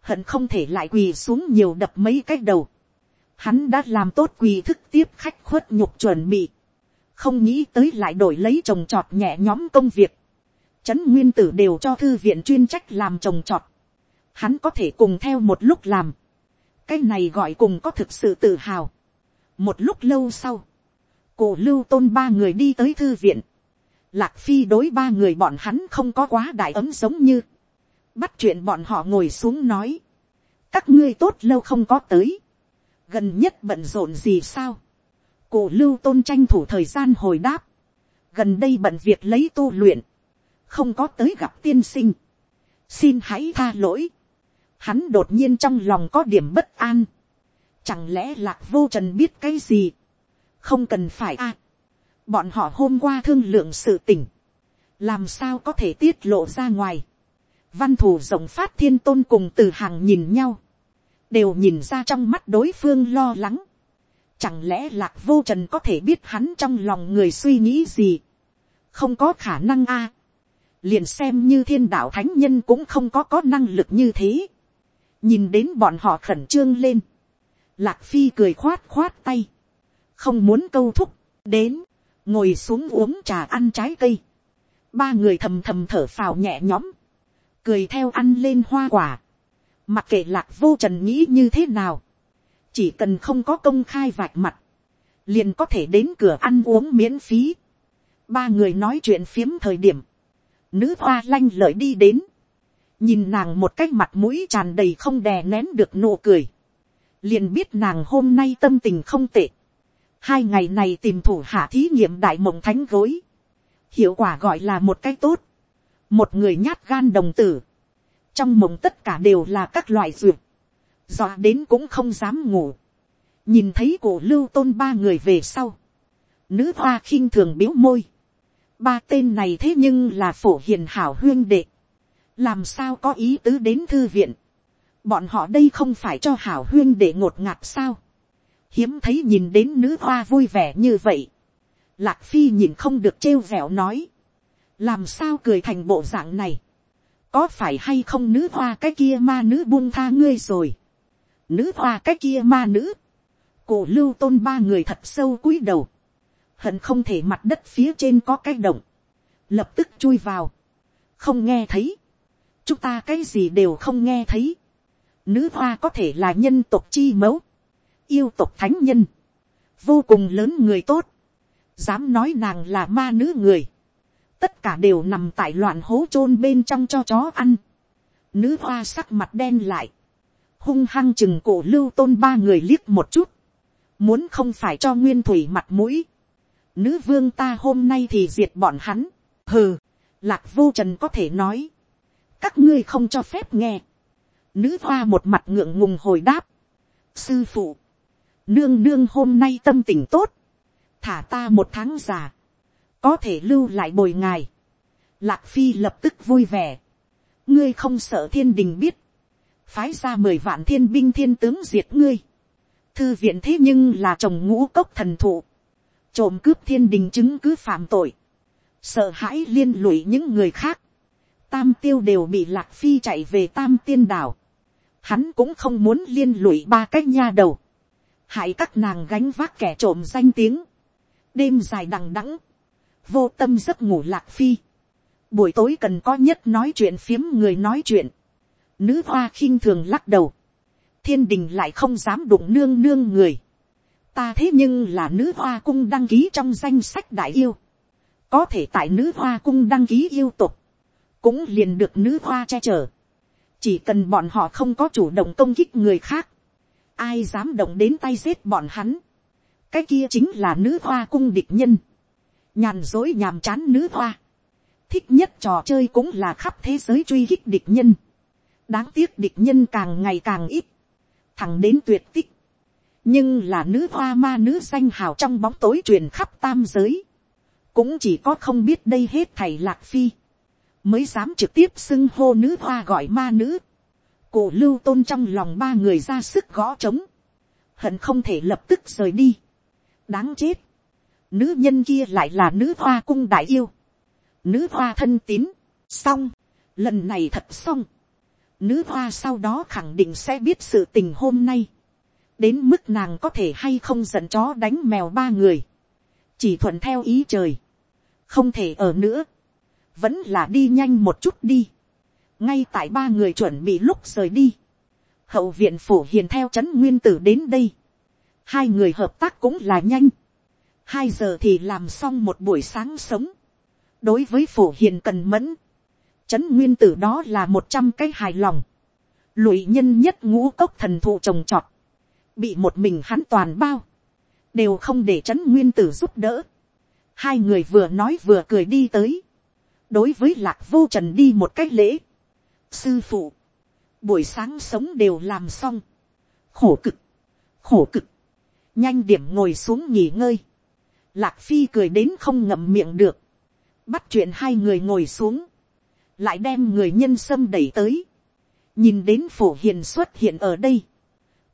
hận không thể lại quỳ xuống nhiều đập mấy cái đầu, hắn đã làm tốt quỳ thức tiếp khách khuất nhục chuẩn bị, không nghĩ tới lại đổi lấy trồng trọt nhẹ nhóm công việc, trấn nguyên tử đều cho thư viện chuyên trách làm trồng trọt, hắn có thể cùng theo một lúc làm, cái này gọi cùng có thực sự tự hào, một lúc lâu sau, cổ lưu tôn ba người đi tới thư viện. Lạc phi đối ba người bọn hắn không có quá đại ấm giống như. Bắt chuyện bọn họ ngồi xuống nói. Các ngươi tốt lâu không có tới. Gần nhất bận rộn gì sao? Cổ lưu tôn tranh thủ thời gian hồi đáp. Gần đây bận việc lấy tu luyện. Không có tới gặp tiên sinh. Xin hãy tha lỗi. Hắn đột nhiên trong lòng có điểm bất an Chẳng lẽ lạc vô trần biết cái gì? Không cần phải a Bọn họ hôm qua thương lượng sự tình. Làm sao có thể tiết lộ ra ngoài? Văn thủ rộng phát thiên tôn cùng từ hàng nhìn nhau. Đều nhìn ra trong mắt đối phương lo lắng. Chẳng lẽ lạc vô trần có thể biết hắn trong lòng người suy nghĩ gì? Không có khả năng a Liền xem như thiên đạo thánh nhân cũng không có có năng lực như thế. Nhìn đến bọn họ khẩn trương lên Lạc phi cười khoát khoát tay. Không muốn câu thúc. Đến. Ngồi xuống uống trà ăn trái cây. Ba người thầm thầm thở phào nhẹ nhõm. Cười theo ăn lên hoa quả. Mặc kệ lạc vô trần nghĩ như thế nào. Chỉ cần không có công khai vạch mặt. Liền có thể đến cửa ăn uống miễn phí. Ba người nói chuyện phiếm thời điểm. Nữ hoa lanh lợi đi đến nhìn nàng một cách mặt mũi tràn đầy không đè nén được nụ cười liền biết nàng hôm nay tâm tình không tệ. Hai ngày này tìm thủ hạ thí nghiệm đại mộng thánh gối. Hiệu quả gọi là một cách tốt. Một người nhát gan đồng tử. Trong mộng tất cả đều là các loại duyệt. Dọa đến cũng không dám ngủ. Nhìn thấy cổ lưu tôn ba người về sau. Nữ hoa khinh thường biếu môi. Ba tên này thế nhưng là phổ hiền hảo huyên đệ. Làm sao có ý tứ đến thư viện bọn họ đây không phải cho hảo huyên đệ ngột ngạt sao. hiếm thấy nhìn đến nữ hoa vui vẻ như vậy. lạc phi nhìn không được trêu vẹo nói làm sao cười thành bộ dạng này. có phải hay không nữ hoa cái kia ma nữ buông tha ngươi rồi. nữ hoa cái kia ma nữ. cổ lưu tôn ba người thật sâu cúi đầu. hận không thể mặt đất phía trên có cái động. lập tức chui vào. không nghe thấy chúng ta cái gì đều không nghe thấy, nữ hoa có thể là nhân tộc chi mẫu, yêu tộc thánh nhân, vô cùng lớn người tốt, dám nói nàng là ma nữ người, tất cả đều nằm tại loạn hố chôn bên trong cho chó ăn, nữ hoa sắc mặt đen lại, hung hăng chừng cổ lưu tôn ba người liếc một chút, muốn không phải cho nguyên thủy mặt mũi, nữ vương ta hôm nay thì diệt bọn hắn, hừ, lạc vô trần có thể nói, các ngươi không cho phép nghe, nữ hoa một mặt ngượng ngùng hồi đáp, sư phụ, nương nương hôm nay tâm tình tốt, thả ta một tháng già, có thể lưu lại bồi ngài, lạc phi lập tức vui vẻ, ngươi không sợ thiên đình biết, phái ra mười vạn thiên binh thiên tướng diệt ngươi, thư viện thế nhưng là chồng ngũ cốc thần thụ, trộm cướp thiên đình chứng cứ phạm tội, sợ hãi liên lụy những người khác, tam tiêu đều bị lạc phi chạy về tam tiên đảo, hắn cũng không muốn liên lụy ba cái nha đầu, hại các nàng gánh vác kẻ trộm danh tiếng, đêm dài đằng đẵng, vô tâm giấc ngủ lạc phi, buổi tối cần có nhất nói chuyện phiếm người nói chuyện, nữ hoa khinh thường lắc đầu, thiên đình lại không dám đụng nương nương người, ta thế nhưng là nữ hoa cung đăng ký trong danh sách đại yêu, có thể tại nữ hoa cung đăng ký yêu tục, cũng liền được nữ hoa che chở, chỉ cần bọn họ không có chủ động công kích người khác, ai dám động đến tay giết bọn hắn, cái kia chính là nữ hoa cung địch nhân, nhàn dối nhàm chán nữ hoa, thích nhất trò chơi cũng là khắp thế giới truy hích địch nhân, đáng tiếc địch nhân càng ngày càng ít, thẳng đến tuyệt tích, nhưng là nữ hoa ma nữ danh hào trong bóng tối truyền khắp tam giới, cũng chỉ có không biết đây hết thầy lạc phi, mới dám trực tiếp xưng hô nữ hoa gọi ma nữ, cổ lưu tôn trong lòng ba người ra sức gõ trống, hận không thể lập tức rời đi, đáng chết, nữ nhân kia lại là nữ hoa cung đại yêu, nữ hoa thân tín, xong, lần này thật xong, nữ hoa sau đó khẳng định sẽ biết sự tình hôm nay, đến mức nàng có thể hay không giận chó đánh mèo ba người, chỉ thuận theo ý trời, không thể ở nữa, vẫn là đi nhanh một chút đi, ngay tại ba người chuẩn bị lúc rời đi, hậu viện phổ hiền theo c h ấ n nguyên tử đến đây, hai người hợp tác cũng là nhanh, hai giờ thì làm xong một buổi sáng sống, đối với phổ hiền cần mẫn, c h ấ n nguyên tử đó là một trăm cái hài lòng, lụy nhân nhất ngũ cốc thần thụ trồng trọt, bị một mình hắn toàn bao, đều không để c h ấ n nguyên tử giúp đỡ, hai người vừa nói vừa cười đi tới, đối với lạc vô trần đi một cách lễ, sư phụ, buổi sáng sống đều làm xong, khổ cực, khổ cực, nhanh điểm ngồi xuống nghỉ ngơi, lạc phi cười đến không ngậm miệng được, bắt chuyện hai người ngồi xuống, lại đem người nhân sâm đẩy tới, nhìn đến phổ hiền xuất hiện ở đây,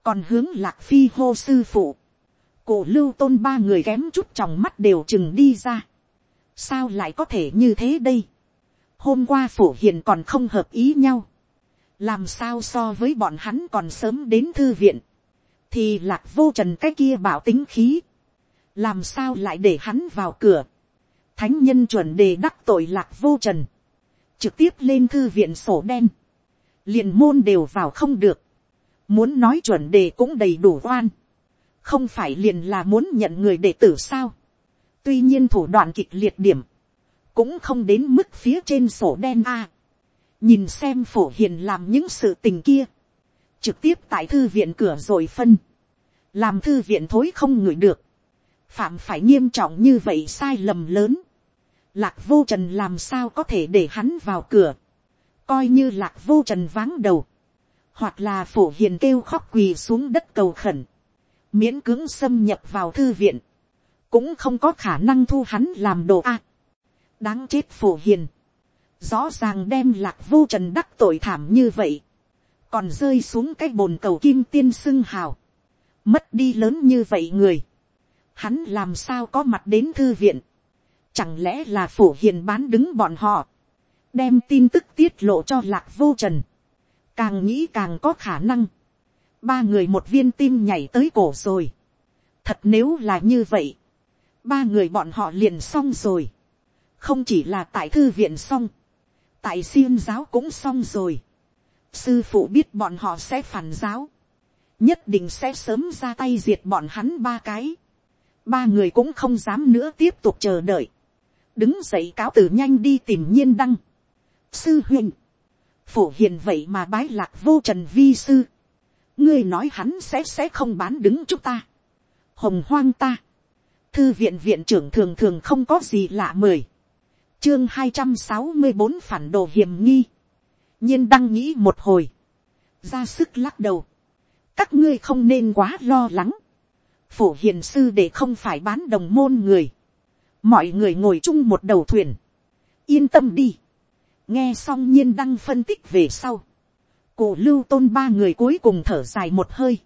còn hướng lạc phi hô sư phụ, cổ lưu tôn ba người kém chút tròng mắt đều chừng đi ra, sao lại có thể như thế đây, hôm qua phổ hiền còn không hợp ý nhau, làm sao so với bọn hắn còn sớm đến thư viện, thì lạc vô trần cái kia bảo tính khí, làm sao lại để hắn vào cửa, thánh nhân chuẩn đề đắc tội lạc vô trần, trực tiếp lên thư viện sổ đen, liền môn đều vào không được, muốn nói chuẩn đề cũng đầy đủ oan, không phải liền là muốn nhận người đệ tử sao. tuy nhiên thủ đoạn kịch liệt điểm, cũng không đến mức phía trên sổ đen a. nhìn xem phổ hiền làm những sự tình kia, trực tiếp tại thư viện cửa rồi phân, làm thư viện thối không ngửi được, phạm phải nghiêm trọng như vậy sai lầm lớn, lạc vô trần làm sao có thể để hắn vào cửa, coi như lạc vô trần váng đầu, hoặc là phổ hiền kêu khóc quỳ xuống đất cầu khẩn, miễn cưỡng xâm nhập vào thư viện, cũng không có khả năng thu hắn làm đồ a. đáng chết phổ hiền, rõ ràng đem lạc vô trần đắc tội thảm như vậy, còn rơi xuống cái bồn cầu kim tiên xưng hào, mất đi lớn như vậy người, hắn làm sao có mặt đến thư viện, chẳng lẽ là phổ hiền bán đứng bọn họ, đem tin tức tiết lộ cho lạc vô trần, càng nghĩ càng có khả năng, ba người một viên tim nhảy tới cổ rồi, thật nếu là như vậy, ba người bọn họ liền xong rồi, không chỉ là tại thư viện xong, tại xiêm giáo cũng xong rồi, sư phụ biết bọn họ sẽ phản giáo, nhất định sẽ sớm ra tay diệt bọn hắn ba cái, ba người cũng không dám nữa tiếp tục chờ đợi, đứng dậy cáo từ nhanh đi tìm nhiên đăng, sư huynh, phổ hiền vậy mà bái lạc vô trần vi sư, ngươi nói hắn sẽ sẽ không bán đứng chúng ta, hồng hoang ta, thư viện viện trưởng thường thường không có gì lạ mời. Chương hai trăm sáu mươi bốn phản đồ hiểm nghi, nhiên đăng nghĩ một hồi, ra sức lắc đầu, các ngươi không nên quá lo lắng, phổ hiền sư để không phải bán đồng môn người, mọi người ngồi chung một đầu thuyền, yên tâm đi, nghe xong nhiên đăng phân tích về sau, cổ lưu tôn ba người cuối cùng thở dài một hơi,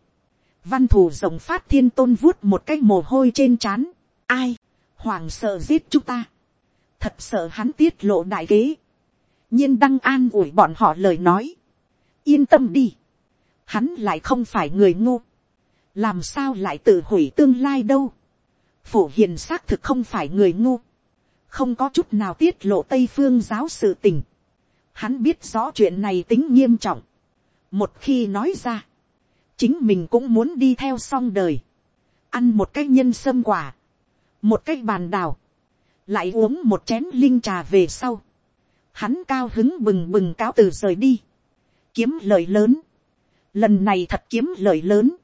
văn thù rồng phát thiên tôn vuốt một cái mồ hôi trên trán, ai, hoàng sợ giết chúng ta, thật sợ hắn tiết lộ đại kế, nhiên đăng an ủi bọn họ lời nói, yên tâm đi, hắn lại không phải người ngu, làm sao lại tự hủy tương lai đâu, phổ hiền xác thực không phải người ngu, không có chút nào tiết lộ tây phương giáo sự tình, hắn biết rõ chuyện này tính nghiêm trọng, một khi nói ra, chính mình cũng muốn đi theo song đời, ăn một cái nhân sâm quả, một cái bàn đào, lại uống một chén linh trà về sau, hắn cao hứng bừng bừng cáo từ rời đi, kiếm lời lớn, lần này thật kiếm lời lớn,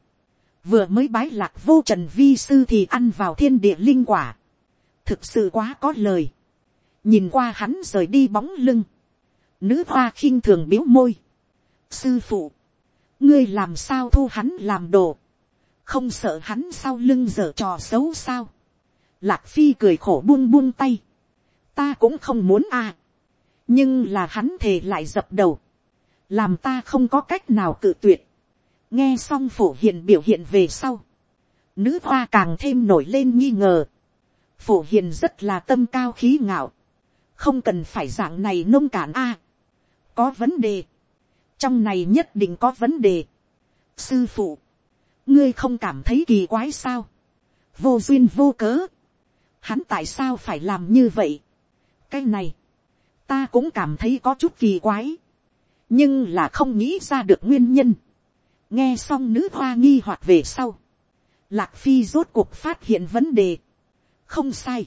vừa mới bái lạc vô trần vi sư thì ăn vào thiên địa linh quả, thực sự quá có lời, nhìn qua hắn rời đi bóng lưng, nữ hoa khinh thường biếu môi, sư phụ, ngươi làm sao thu hắn làm đồ, không sợ hắn sau lưng dở trò xấu sao, Lạc Phi cười khổ buông buông tay. Ta cũng không muốn à. Nhưng là hắn thề lại dập đầu. Làm ta không có cách nào cự tuyệt. Nghe xong phổ hiền biểu hiện về sau. Nữ hoa càng thêm nổi lên nghi ngờ. Phổ hiền rất là tâm cao khí ngạo. Không cần phải dạng này nông cản a Có vấn đề. Trong này nhất định có vấn đề. Sư phụ. Ngươi không cảm thấy kỳ quái sao? Vô duyên vô cớ hắn tại sao phải làm như vậy. cái này, ta cũng cảm thấy có chút kỳ quái, nhưng là không nghĩ ra được nguyên nhân nghe xong nữ hoa nghi hoặc về sau, lạc phi rốt cuộc phát hiện vấn đề. không sai,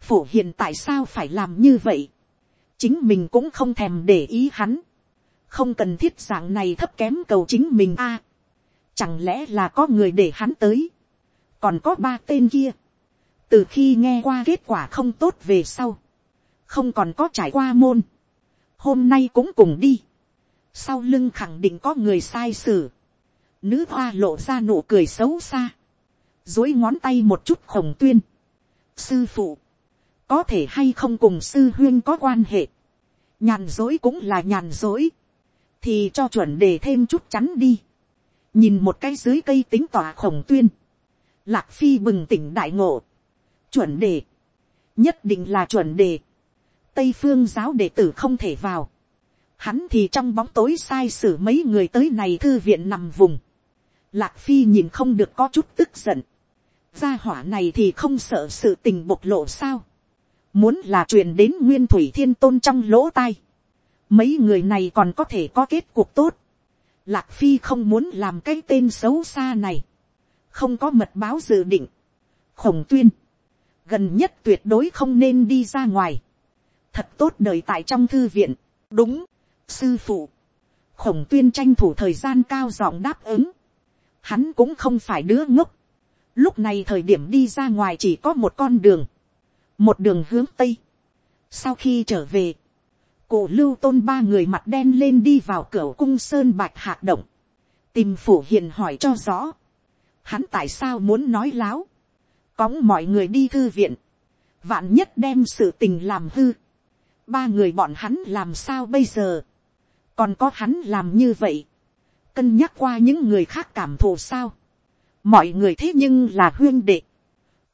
phổ hiện tại sao phải làm như vậy. chính mình cũng không thèm để ý hắn. không cần thiết dạng này thấp kém cầu chính mình a. chẳng lẽ là có người để hắn tới. còn có ba tên kia từ khi nghe qua kết quả không tốt về sau, không còn có trải qua môn, hôm nay cũng cùng đi, sau lưng khẳng định có người sai sử, nữ hoa lộ ra nụ cười xấu xa, dối ngón tay một chút khổng tuyên, sư phụ, có thể hay không cùng sư huyên có quan hệ, nhàn dối cũng là nhàn dối, thì cho chuẩn đề thêm chút chắn đi, nhìn một cái dưới cây tính tỏa khổng tuyên, lạc phi bừng tỉnh đại ngộ, chuẩn đề, nhất định là chuẩn đề, tây phương giáo đệ tử không thể vào, hắn thì trong bóng tối sai sử mấy người tới này thư viện nằm vùng, lạc phi nhìn không được có chút tức giận, gia hỏa này thì không sợ sự tình bộc lộ sao, muốn là truyền đến nguyên thủy thiên tôn trong lỗ tai, mấy người này còn có thể có kết cuộc tốt, lạc phi không muốn làm cái tên xấu xa này, không có mật báo dự định, khổng tuyên, gần nhất tuyệt đối không nên đi ra ngoài, thật tốt đời tại trong thư viện, đúng, sư phụ, khổng tuyên tranh thủ thời gian cao giọng đáp ứng, hắn cũng không phải đứa ngốc, lúc này thời điểm đi ra ngoài chỉ có một con đường, một đường hướng tây, sau khi trở về, cổ lưu tôn ba người mặt đen lên đi vào cửa cung sơn bạch hạt động, tìm phủ hiền hỏi cho rõ, hắn tại sao muốn nói láo, cóng mọi người đi thư viện, vạn nhất đem sự tình làm hư, ba người bọn hắn làm sao bây giờ, còn có hắn làm như vậy, cân nhắc qua những người khác cảm thụ sao, mọi người thế nhưng là huyên đệ,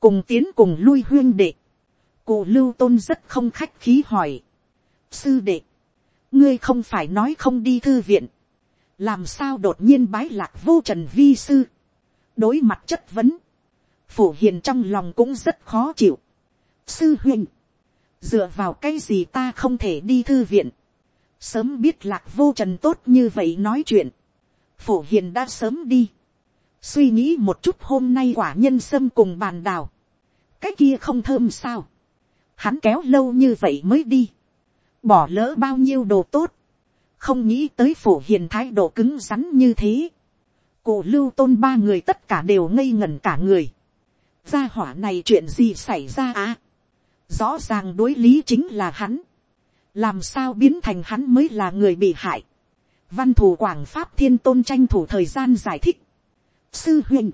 cùng tiến cùng lui huyên đệ, cụ lưu tôn rất không khách khí hỏi, sư đệ, ngươi không phải nói không đi thư viện, làm sao đột nhiên bái lạc vô trần vi sư, đối mặt chất vấn, phổ hiền trong lòng cũng rất khó chịu. sư huynh, dựa vào cái gì ta không thể đi thư viện, sớm biết lạc vô trần tốt như vậy nói chuyện, phổ hiền đã sớm đi, suy nghĩ một chút hôm nay quả nhân sâm cùng bàn đào, cái kia không thơm sao, hắn kéo lâu như vậy mới đi, bỏ lỡ bao nhiêu đồ tốt, không nghĩ tới phổ hiền thái độ cứng rắn như thế, cụ lưu tôn ba người tất cả đều ngây ngẩn cả người, gia hỏa này chuyện gì xảy ra à, rõ ràng đối lý chính là hắn, làm sao biến thành hắn mới là người bị hại, văn thù quảng pháp thiên tôn tranh thủ thời gian giải thích, sư huynh,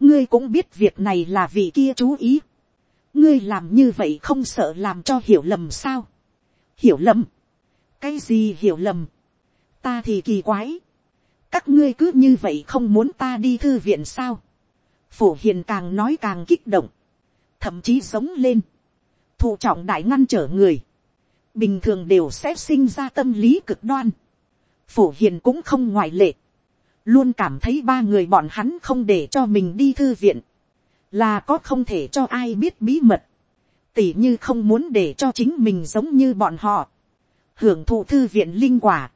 ngươi cũng biết việc này là vì kia chú ý, ngươi làm như vậy không sợ làm cho hiểu lầm sao, hiểu lầm, cái gì hiểu lầm, ta thì kỳ quái, các ngươi cứ như vậy không muốn ta đi thư viện sao, phổ hiền càng nói càng kích động, thậm chí sống lên, thụ trọng đại ngăn trở người, bình thường đều sẽ sinh ra tâm lý cực đoan, phổ hiền cũng không ngoại lệ, luôn cảm thấy ba người bọn hắn không để cho mình đi thư viện, là có không thể cho ai biết bí mật, tỉ như không muốn để cho chính mình giống như bọn họ, hưởng thụ thư viện linh quả,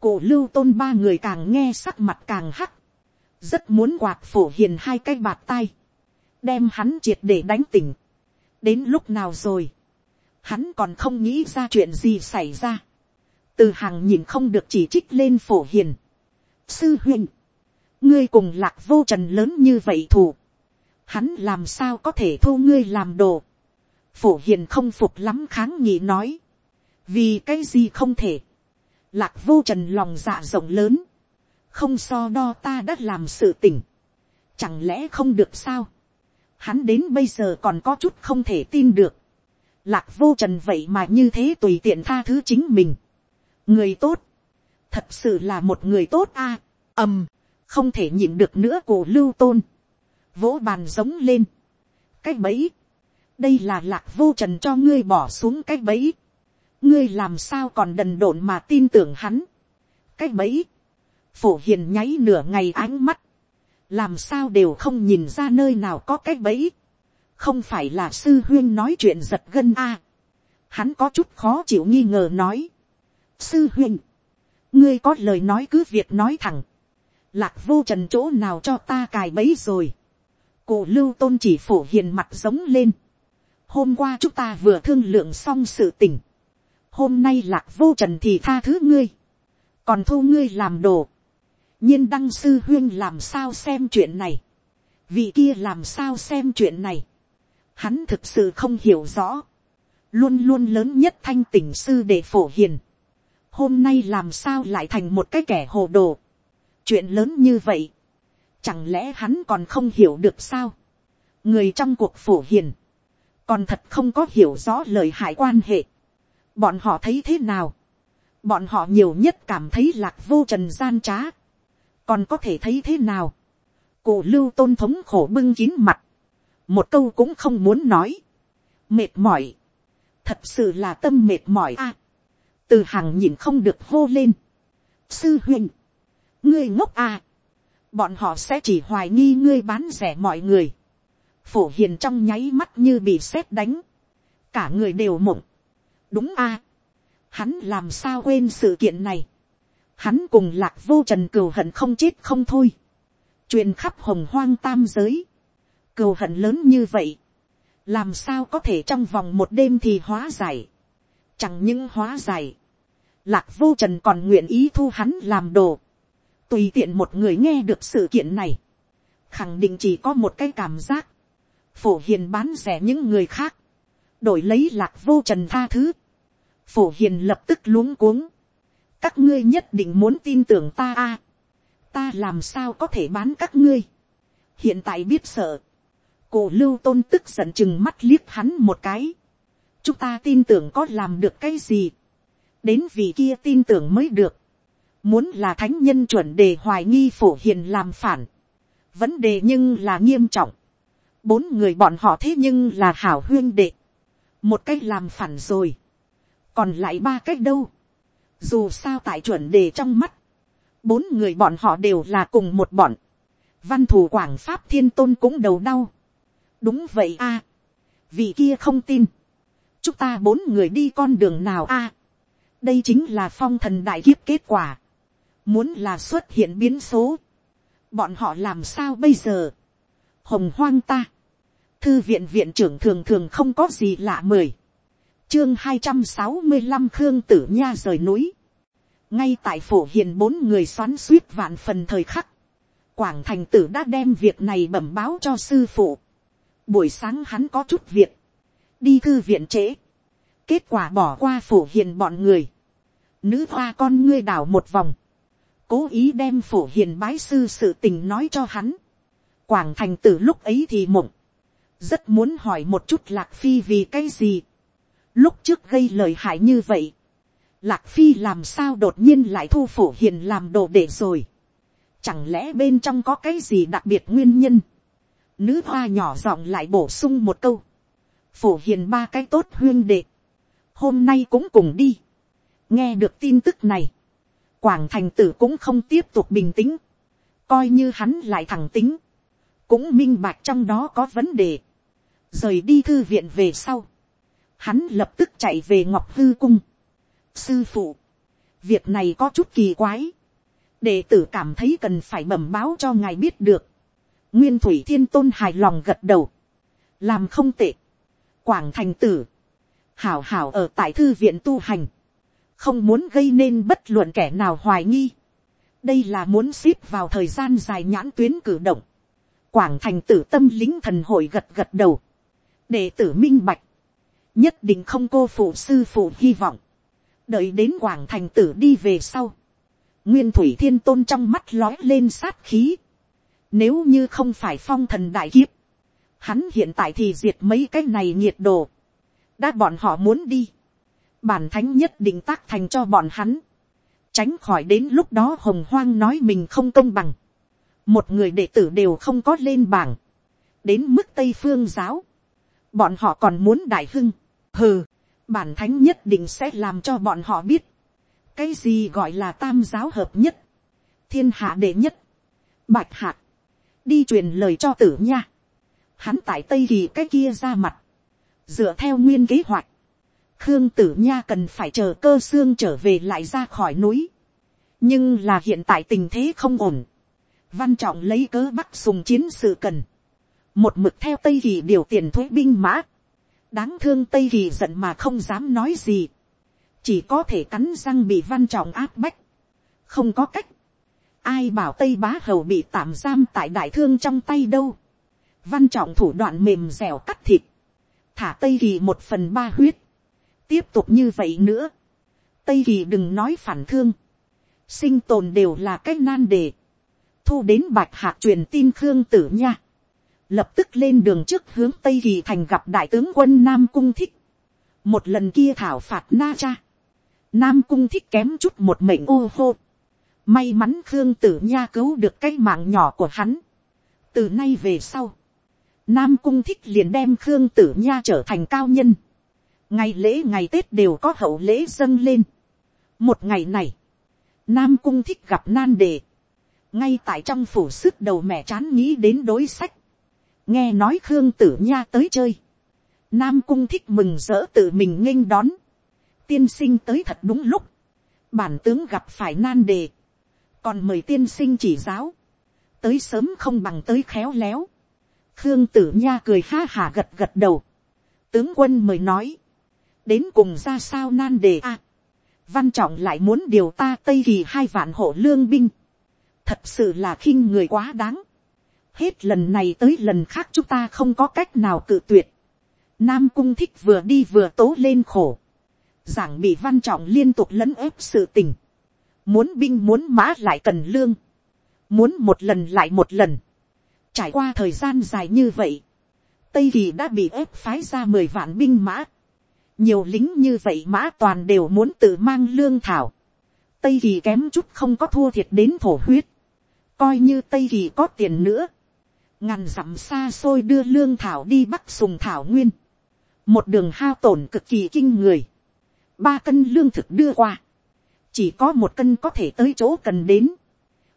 cổ lưu tôn ba người càng nghe sắc mặt càng hắc, rất muốn quạt phổ hiền hai cái bạt tay, đem hắn triệt để đánh tỉnh, đến lúc nào rồi, hắn còn không nghĩ ra chuyện gì xảy ra, từ hàng nhìn không được chỉ trích lên phổ hiền, sư huynh, ngươi cùng lạc vô trần lớn như vậy thù, hắn làm sao có thể thu ngươi làm đồ, phổ hiền không phục lắm kháng nghị nói, vì cái gì không thể, lạc vô trần lòng dạ rộng lớn, không so đo ta đã làm sự tỉnh, chẳng lẽ không được sao, hắn đến bây giờ còn có chút không thể tin được, lạc vô trần vậy mà như thế tùy tiện tha thứ chính mình, người tốt, thật sự là một người tốt a, à, ầm, không thể nhịn được nữa cổ lưu tôn, vỗ bàn giống lên, cái bẫy, đây là lạc vô trần cho ngươi bỏ xuống cái bẫy, ngươi làm sao còn đần độn mà tin tưởng hắn, cái bẫy, phổ hiền nháy nửa ngày ánh mắt, làm sao đều không nhìn ra nơi nào có cái bẫy, không phải là sư huyên nói chuyện giật gân a, hắn có chút khó chịu nghi ngờ nói, sư huynh, ngươi có lời nói cứ việc nói thẳng, lạc vô trần chỗ nào cho ta cài bấy rồi, cổ lưu tôn chỉ phổ hiền mặt giống lên, hôm qua chúng ta vừa thương lượng xong sự tình, hôm nay lạc vô trần thì tha thứ ngươi, còn thu ngươi làm đồ, nhiên đăng sư huyên làm sao xem chuyện này, vị kia làm sao xem chuyện này, hắn thực sự không hiểu rõ, luôn luôn lớn nhất thanh tỉnh sư để phổ hiền, hôm nay làm sao lại thành một cái kẻ hồ đồ. chuyện lớn như vậy, chẳng lẽ hắn còn không hiểu được sao. người trong cuộc phổ hiền, còn thật không có hiểu rõ lời hại quan hệ. bọn họ thấy thế nào. bọn họ nhiều nhất cảm thấy lạc vô trần gian trá. còn có thể thấy thế nào. cổ lưu tôn thống khổ bưng kín mặt. một câu cũng không muốn nói. mệt mỏi. thật sự là tâm mệt mỏi a từ hàng nhìn không được hô lên. sư huynh, ngươi ngốc à. bọn họ sẽ chỉ hoài nghi ngươi bán rẻ mọi người. phổ hiền trong nháy mắt như bị sét đánh. cả người đều mộng. đúng à. hắn làm sao quên sự kiện này. hắn cùng lạc vô trần cừu hận không chết không thôi. truyền khắp hồng hoang tam giới. cừu hận lớn như vậy. làm sao có thể trong vòng một đêm thì hóa giải. chẳng những hóa giải lạc vô trần còn nguyện ý thu hắn làm đồ. tùy tiện một người nghe được sự kiện này, khẳng định chỉ có một cái cảm giác, phổ hiền bán rẻ những người khác, đổi lấy lạc vô trần tha thứ, phổ hiền lập tức luống cuống, các ngươi nhất định muốn tin tưởng ta a, ta làm sao có thể bán các ngươi, hiện tại biết sợ, cổ lưu tôn tức giận chừng mắt liếc hắn một cái, chúng ta tin tưởng có làm được cái gì, đến vì kia tin tưởng mới được. Muốn là thánh nhân chuẩn đề hoài nghi phổ hiền làm phản. Vấn đề nhưng là nghiêm trọng. Bốn người bọn họ thế nhưng là hảo huyên đệ. Một cách làm phản rồi. Còn lại ba cách đâu. Dù sao tại chuẩn đề trong mắt. Bốn người bọn họ đều là cùng một bọn. Văn thủ quảng pháp thiên tôn cũng đầu đau. Đúng vậy a Vị kia không tin. Chúng ta bốn người đi con đường nào a đây chính là phong thần đại kiếp kết quả. muốn là xuất hiện biến số, bọn họ làm sao bây giờ. hồng hoang ta, thư viện viện trưởng thường thường không có gì lạ mời. chương hai trăm sáu mươi năm khương tử nha rời núi. ngay tại phổ hiền bốn người xoắn suýt vạn phần thời khắc. quảng thành tử đã đem việc này bẩm báo cho sư phụ. buổi sáng hắn có chút việc. đi thư viện trễ. kết quả bỏ qua phổ hiền bọn người nữ hoa con ngươi đảo một vòng. cố ý đem phổ hiền bái sư sự tình nói cho hắn. quảng thành từ lúc ấy thì mộng rất muốn hỏi một chút lạc phi vì cái gì. lúc trước gây lời hại như vậy, lạc phi làm sao đột nhiên lại thu phổ hiền làm đồ để rồi. chẳng lẽ bên trong có cái gì đặc biệt nguyên nhân. nữ hoa nhỏ giọng lại bổ sung một câu. phổ hiền ba cái tốt huyên đệ. hôm nay cũng cùng đi nghe được tin tức này, quảng thành tử cũng không tiếp tục bình tĩnh. coi như hắn lại thẳng tính cũng minh bạch trong đó có vấn đề rời đi thư viện về sau, hắn lập tức chạy về ngọc hư cung. sư phụ, việc này có chút kỳ quái, đệ tử cảm thấy cần phải bẩm báo cho ngài biết được. nguyên thủy thiên tôn hài lòng gật đầu, làm không tệ, quảng thành tử, hảo hảo ở tại thư viện tu hành, không muốn gây nên bất luận kẻ nào hoài nghi. đây là muốn ship vào thời gian dài nhãn tuyến cử động. quảng thành tử tâm lính thần hội gật gật đầu. Để tử minh bạch, nhất định không cô phụ sư phụ hy vọng, đợi đến quảng thành tử đi về sau, nguyên thủy thiên tôn trong mắt lói lên sát khí, nếu như không phải phong thần đại kiếp, hắn hiện tại thì diệt mấy cái này nhiệt độ, đã bọn họ muốn đi, bản thánh nhất định tác thành cho bọn hắn, tránh khỏi đến lúc đó hồng hoang nói mình không công bằng, một người đệ tử đều không có lên bảng, đến mức tây phương giáo, bọn họ còn muốn đại hưng, hừ, bản thánh nhất định sẽ làm cho bọn họ biết, cái gì gọi là tam giáo hợp nhất, thiên hạ đệ nhất, bạch hạc, đi truyền lời cho tử nha, hắn tại tây kỳ cái kia ra mặt, dựa theo nguyên kế hoạch, khương tử nha cần phải chờ cơ xương trở về lại ra khỏi núi, nhưng là hiện tại tình thế không ổn, văn trọng lấy cớ bắc sùng chiến sự cần, một mực theo tây kỳ điều tiền thuế binh mã, đáng thương tây kỳ giận mà không dám nói gì, chỉ có thể cắn răng bị văn trọng áp bách, không có cách, ai bảo tây bá hầu bị tạm giam tại đại thương trong tay đâu, văn trọng thủ đoạn mềm dẻo cắt thịt, thả tây kỳ một phần ba huyết, tiếp tục như vậy nữa, tây kỳ đừng nói phản thương, sinh tồn đều là cách nan đề, thu đến bạch hạ truyền tin khương tử nha, lập tức lên đường trước hướng tây kỳ thành gặp đại tướng quân nam cung thích, một lần kia thảo phạt na cha, nam cung thích kém chút một mệnh ô hô, may mắn khương tử nha cứu được cái mạng nhỏ của hắn, từ nay về sau, nam cung thích liền đem khương tử nha trở thành cao nhân, ngày lễ ngày tết đều có hậu lễ dâng lên, một ngày này, nam cung thích gặp nan đề, ngay tại trong phủ sức đầu mẹ chán nghĩ đến đối sách, nghe nói khương tử nha tới chơi, nam cung thích mừng rỡ tự mình nghênh đón, tiên sinh tới thật đúng lúc, bản tướng gặp phải nan đề, còn mời tiên sinh chỉ giáo, tới sớm không bằng tới khéo léo, khương tử nha cười ha hà gật gật đầu, tướng quân mời nói, đến cùng ra sao nan đề a, văn trọng lại muốn điều ta tây kỳ hai vạn hộ lương binh, thật sự là khinh người quá đáng, hết lần này tới lần khác chúng ta không có cách nào cự tuyệt. Nam cung thích vừa đi vừa tố lên khổ. Giảng bị văn trọng liên tục lấn ép sự tình. Muốn binh muốn mã lại cần lương. Muốn một lần lại một lần. Trải qua thời gian dài như vậy. Tây Kỳ đã bị ép phái ra mười vạn binh mã. Nhiều lính như vậy mã toàn đều muốn tự mang lương thảo. Tây Kỳ kém chút không có thua thiệt đến thổ huyết. Coi như Tây Kỳ có tiền nữa. Ngàn dặm xa xôi đưa lương thảo đi bắc sùng thảo nguyên, một đường hao tổn cực kỳ kinh người, ba cân lương thực đưa qua, chỉ có một cân có thể tới chỗ cần đến,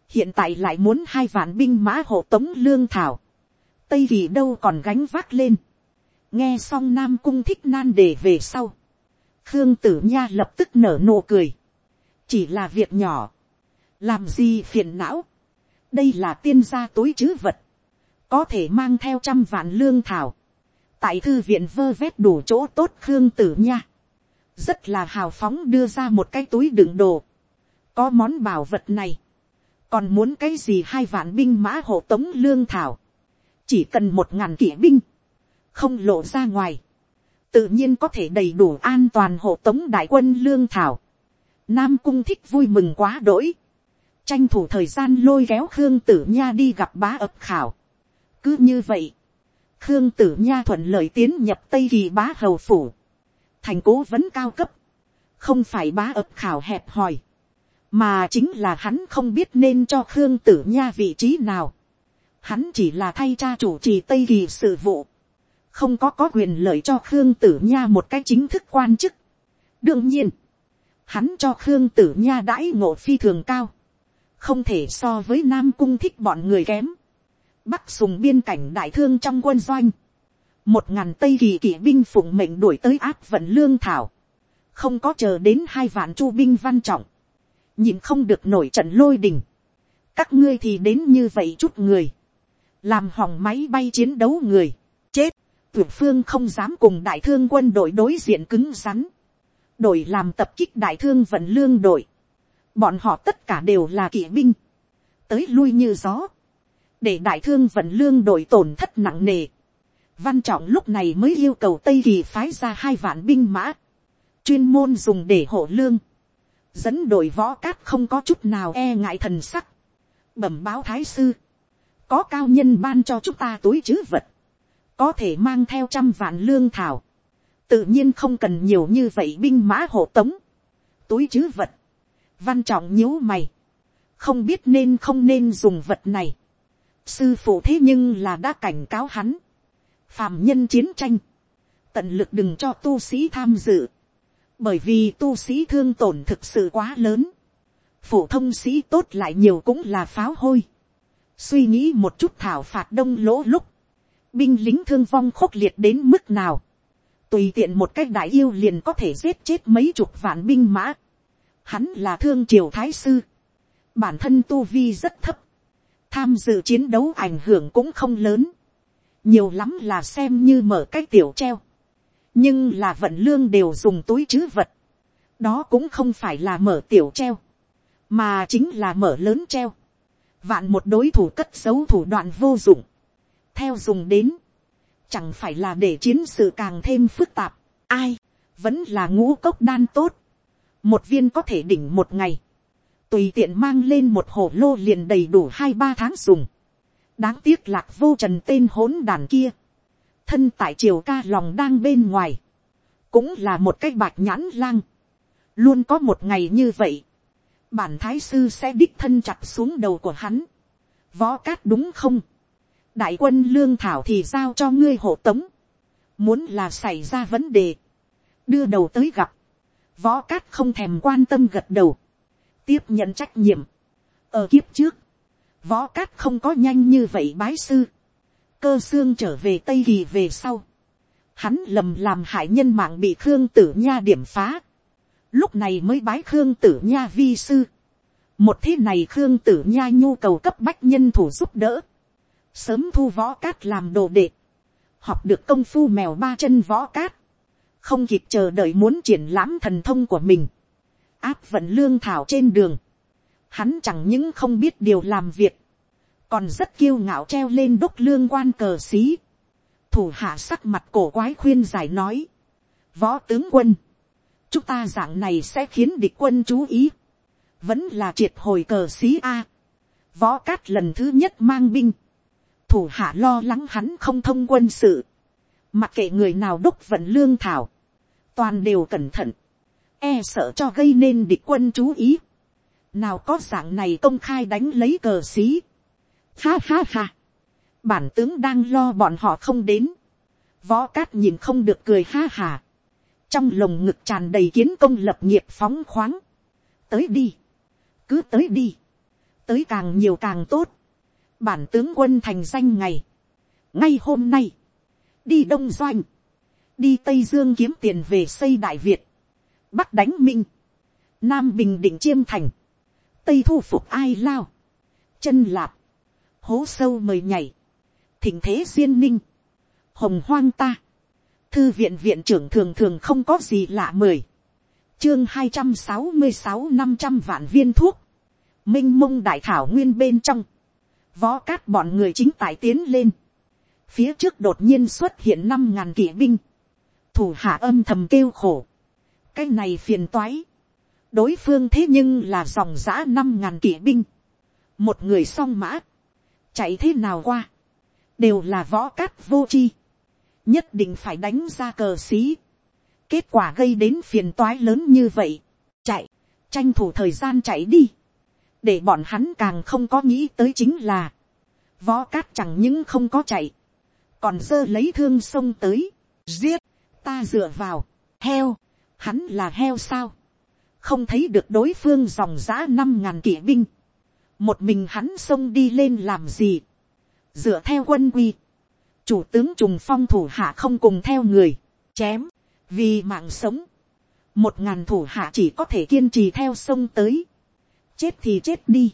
hiện tại lại muốn hai vạn binh mã hộ tống lương thảo, tây kỳ đâu còn gánh vác lên, nghe xong nam cung thích nan đề về sau, khương tử nha lập tức nở nụ cười, chỉ là việc nhỏ, làm gì phiền não, đây là tiên gia tối chứ vật, có thể mang theo trăm vạn lương thảo, tại thư viện vơ vét đủ chỗ tốt khương tử nha, rất là hào phóng đưa ra một cái túi đựng đồ, có món bảo vật này, còn muốn cái gì hai vạn binh mã hộ tống lương thảo, chỉ cần một ngàn kỵ binh, không lộ ra ngoài, tự nhiên có thể đầy đủ an toàn hộ tống đại quân lương thảo. Nam cung thích vui mừng quá đỗi, tranh thủ thời gian lôi kéo khương tử nha đi gặp bá ập khảo. cứ như vậy, khương tử nha thuận lợi tiến nhập tây kỳ bá hầu phủ, thành cố vấn cao cấp, không phải bá ập khảo hẹp hòi, mà chính là hắn không biết nên cho khương tử nha vị trí nào. Hắn chỉ là thay cha chủ trì tây kỳ sự vụ, không có có quyền lợi cho khương tử nha một cái chính thức quan chức. đương nhiên, hắn cho khương tử nha đãi ngộ phi thường cao, không thể so với nam cung thích bọn người kém. bắc sùng biên cảnh đại thương trong quân doanh, một ngàn tây kỳ kỵ binh phụng mệnh đuổi tới áp vận lương thảo, không có chờ đến hai vạn chu binh văn trọng, nhìn không được nổi trận lôi đình, các ngươi thì đến như vậy chút người, làm hỏng máy bay chiến đấu người, chết, tuyển phương không dám cùng đại thương quân đội đối diện cứng rắn, đội làm tập kích đại thương vận lương đội, bọn họ tất cả đều là kỵ binh, tới lui như gió, để đại thương vận lương đội tổn thất nặng nề. Văn trọng lúc này mới yêu cầu tây kỳ phái ra hai vạn binh mã, chuyên môn dùng để hộ lương, dẫn đội võ cát không có chút nào e ngại thần sắc, bẩm báo thái sư, có cao nhân ban cho chúng ta túi chứ vật, có thể mang theo trăm vạn lương thảo, tự nhiên không cần nhiều như vậy binh mã hộ tống, túi chứ vật, văn trọng nhíu mày, không biết nên không nên dùng vật này, sư phụ thế nhưng là đã cảnh cáo hắn, phàm nhân chiến tranh, tận lực đừng cho tu sĩ tham dự, bởi vì tu sĩ thương tổn thực sự quá lớn, phổ thông sĩ tốt lại nhiều cũng là pháo hôi, suy nghĩ một chút thảo phạt đông lỗ lúc, binh lính thương vong khốc liệt đến mức nào, tùy tiện một cách đại yêu liền có thể giết chết mấy chục vạn binh mã, hắn là thương triều thái sư, bản thân tu vi rất thấp, tham dự chiến đấu ảnh hưởng cũng không lớn, nhiều lắm là xem như mở cái tiểu treo, nhưng là vận lương đều dùng túi chứ vật, đó cũng không phải là mở tiểu treo, mà chính là mở lớn treo, vạn một đối thủ cất giấu thủ đoạn vô dụng, theo dùng đến, chẳng phải là để chiến sự càng thêm phức tạp, ai, vẫn là ngũ cốc đan tốt, một viên có thể đỉnh một ngày, tùy tiện mang lên một hồ lô liền đầy đủ hai ba tháng dùng, đáng tiếc lạc vô trần tên hỗn đàn kia, thân tại triều ca lòng đang bên ngoài, cũng là một cái bạch nhãn lang, luôn có một ngày như vậy, bản thái sư sẽ đích thân chặt xuống đầu của hắn, võ cát đúng không, đại quân lương thảo thì giao cho ngươi hộ tống, muốn là xảy ra vấn đề, đưa đầu tới gặp, võ cát không thèm quan tâm gật đầu, tiếp nhận trách nhiệm, ở kiếp trước, võ cát không có nhanh như vậy bái sư, cơ xương trở về tây kỳ về sau, hắn lầm làm hại nhân mạng bị khương tử nha điểm phá, lúc này mới bái khương tử nha vi sư, một thế này khương tử nha nhu cầu cấp bách nhân thủ giúp đỡ, sớm thu võ cát làm đồ đệ, học được công phu mèo ba chân võ cát, không kịp chờ đợi muốn triển lãm thần thông của mình, áp vận lương thảo trên đường, hắn chẳng những không biết điều làm việc, còn rất kiêu ngạo treo lên đúc lương quan cờ xí, thủ hạ sắc mặt cổ quái khuyên giải nói, võ tướng quân, chúng ta dạng này sẽ khiến địch quân chú ý, vẫn là triệt hồi cờ xí a, võ cát lần thứ nhất mang binh, thủ hạ lo lắng hắn không thông quân sự, mặc kệ người nào đúc vận lương thảo, toàn đều cẩn thận, e sợ cho gây nên địch quân chú ý, nào có dạng này công khai đánh lấy cờ xí, ha ha ha, bản tướng đang lo bọn họ không đến, võ cát nhìn không được cười ha hà, trong lồng ngực tràn đầy kiến công lập nghiệp phóng khoáng, tới đi, cứ tới đi, tới càng nhiều càng tốt, bản tướng quân thành danh ngày, ngay hôm nay, đi đông doanh, đi tây dương kiếm tiền về xây đại việt, bắc đánh minh, nam bình định chiêm thành, tây thu phục ai lao, chân lạp, hố sâu mời nhảy, thỉnh thế duyên ninh, hồng hoang ta, thư viện viện trưởng thường thường không có gì lạ mời. Chương hai trăm sáu mươi sáu năm trăm vạn viên thuốc, m i n h mông đại thảo nguyên bên trong, võ cát bọn người chính tại tiến lên, phía trước đột nhiên xuất hiện năm ngàn kỵ binh, thủ hạ âm thầm kêu khổ, cái này phiền toái, đối phương thế nhưng là dòng giã năm ngàn kỵ binh, một người song mã, chạy thế nào qua, đều là võ cát vô chi, nhất định phải đánh ra cờ xí, kết quả gây đến phiền toái lớn như vậy, chạy, tranh thủ thời gian chạy đi, để bọn hắn càng không có nghĩ tới chính là, võ cát chẳng những không có chạy, còn giơ lấy thương sông tới, giết, ta dựa vào, heo, hắn là heo sao, không thấy được đối phương dòng giã năm ngàn kỵ binh, một mình hắn xông đi lên làm gì, dựa theo quân quy, chủ tướng trùng phong thủ hạ không cùng theo người, chém, vì mạng sống, một ngàn thủ hạ chỉ có thể kiên trì theo sông tới, chết thì chết đi,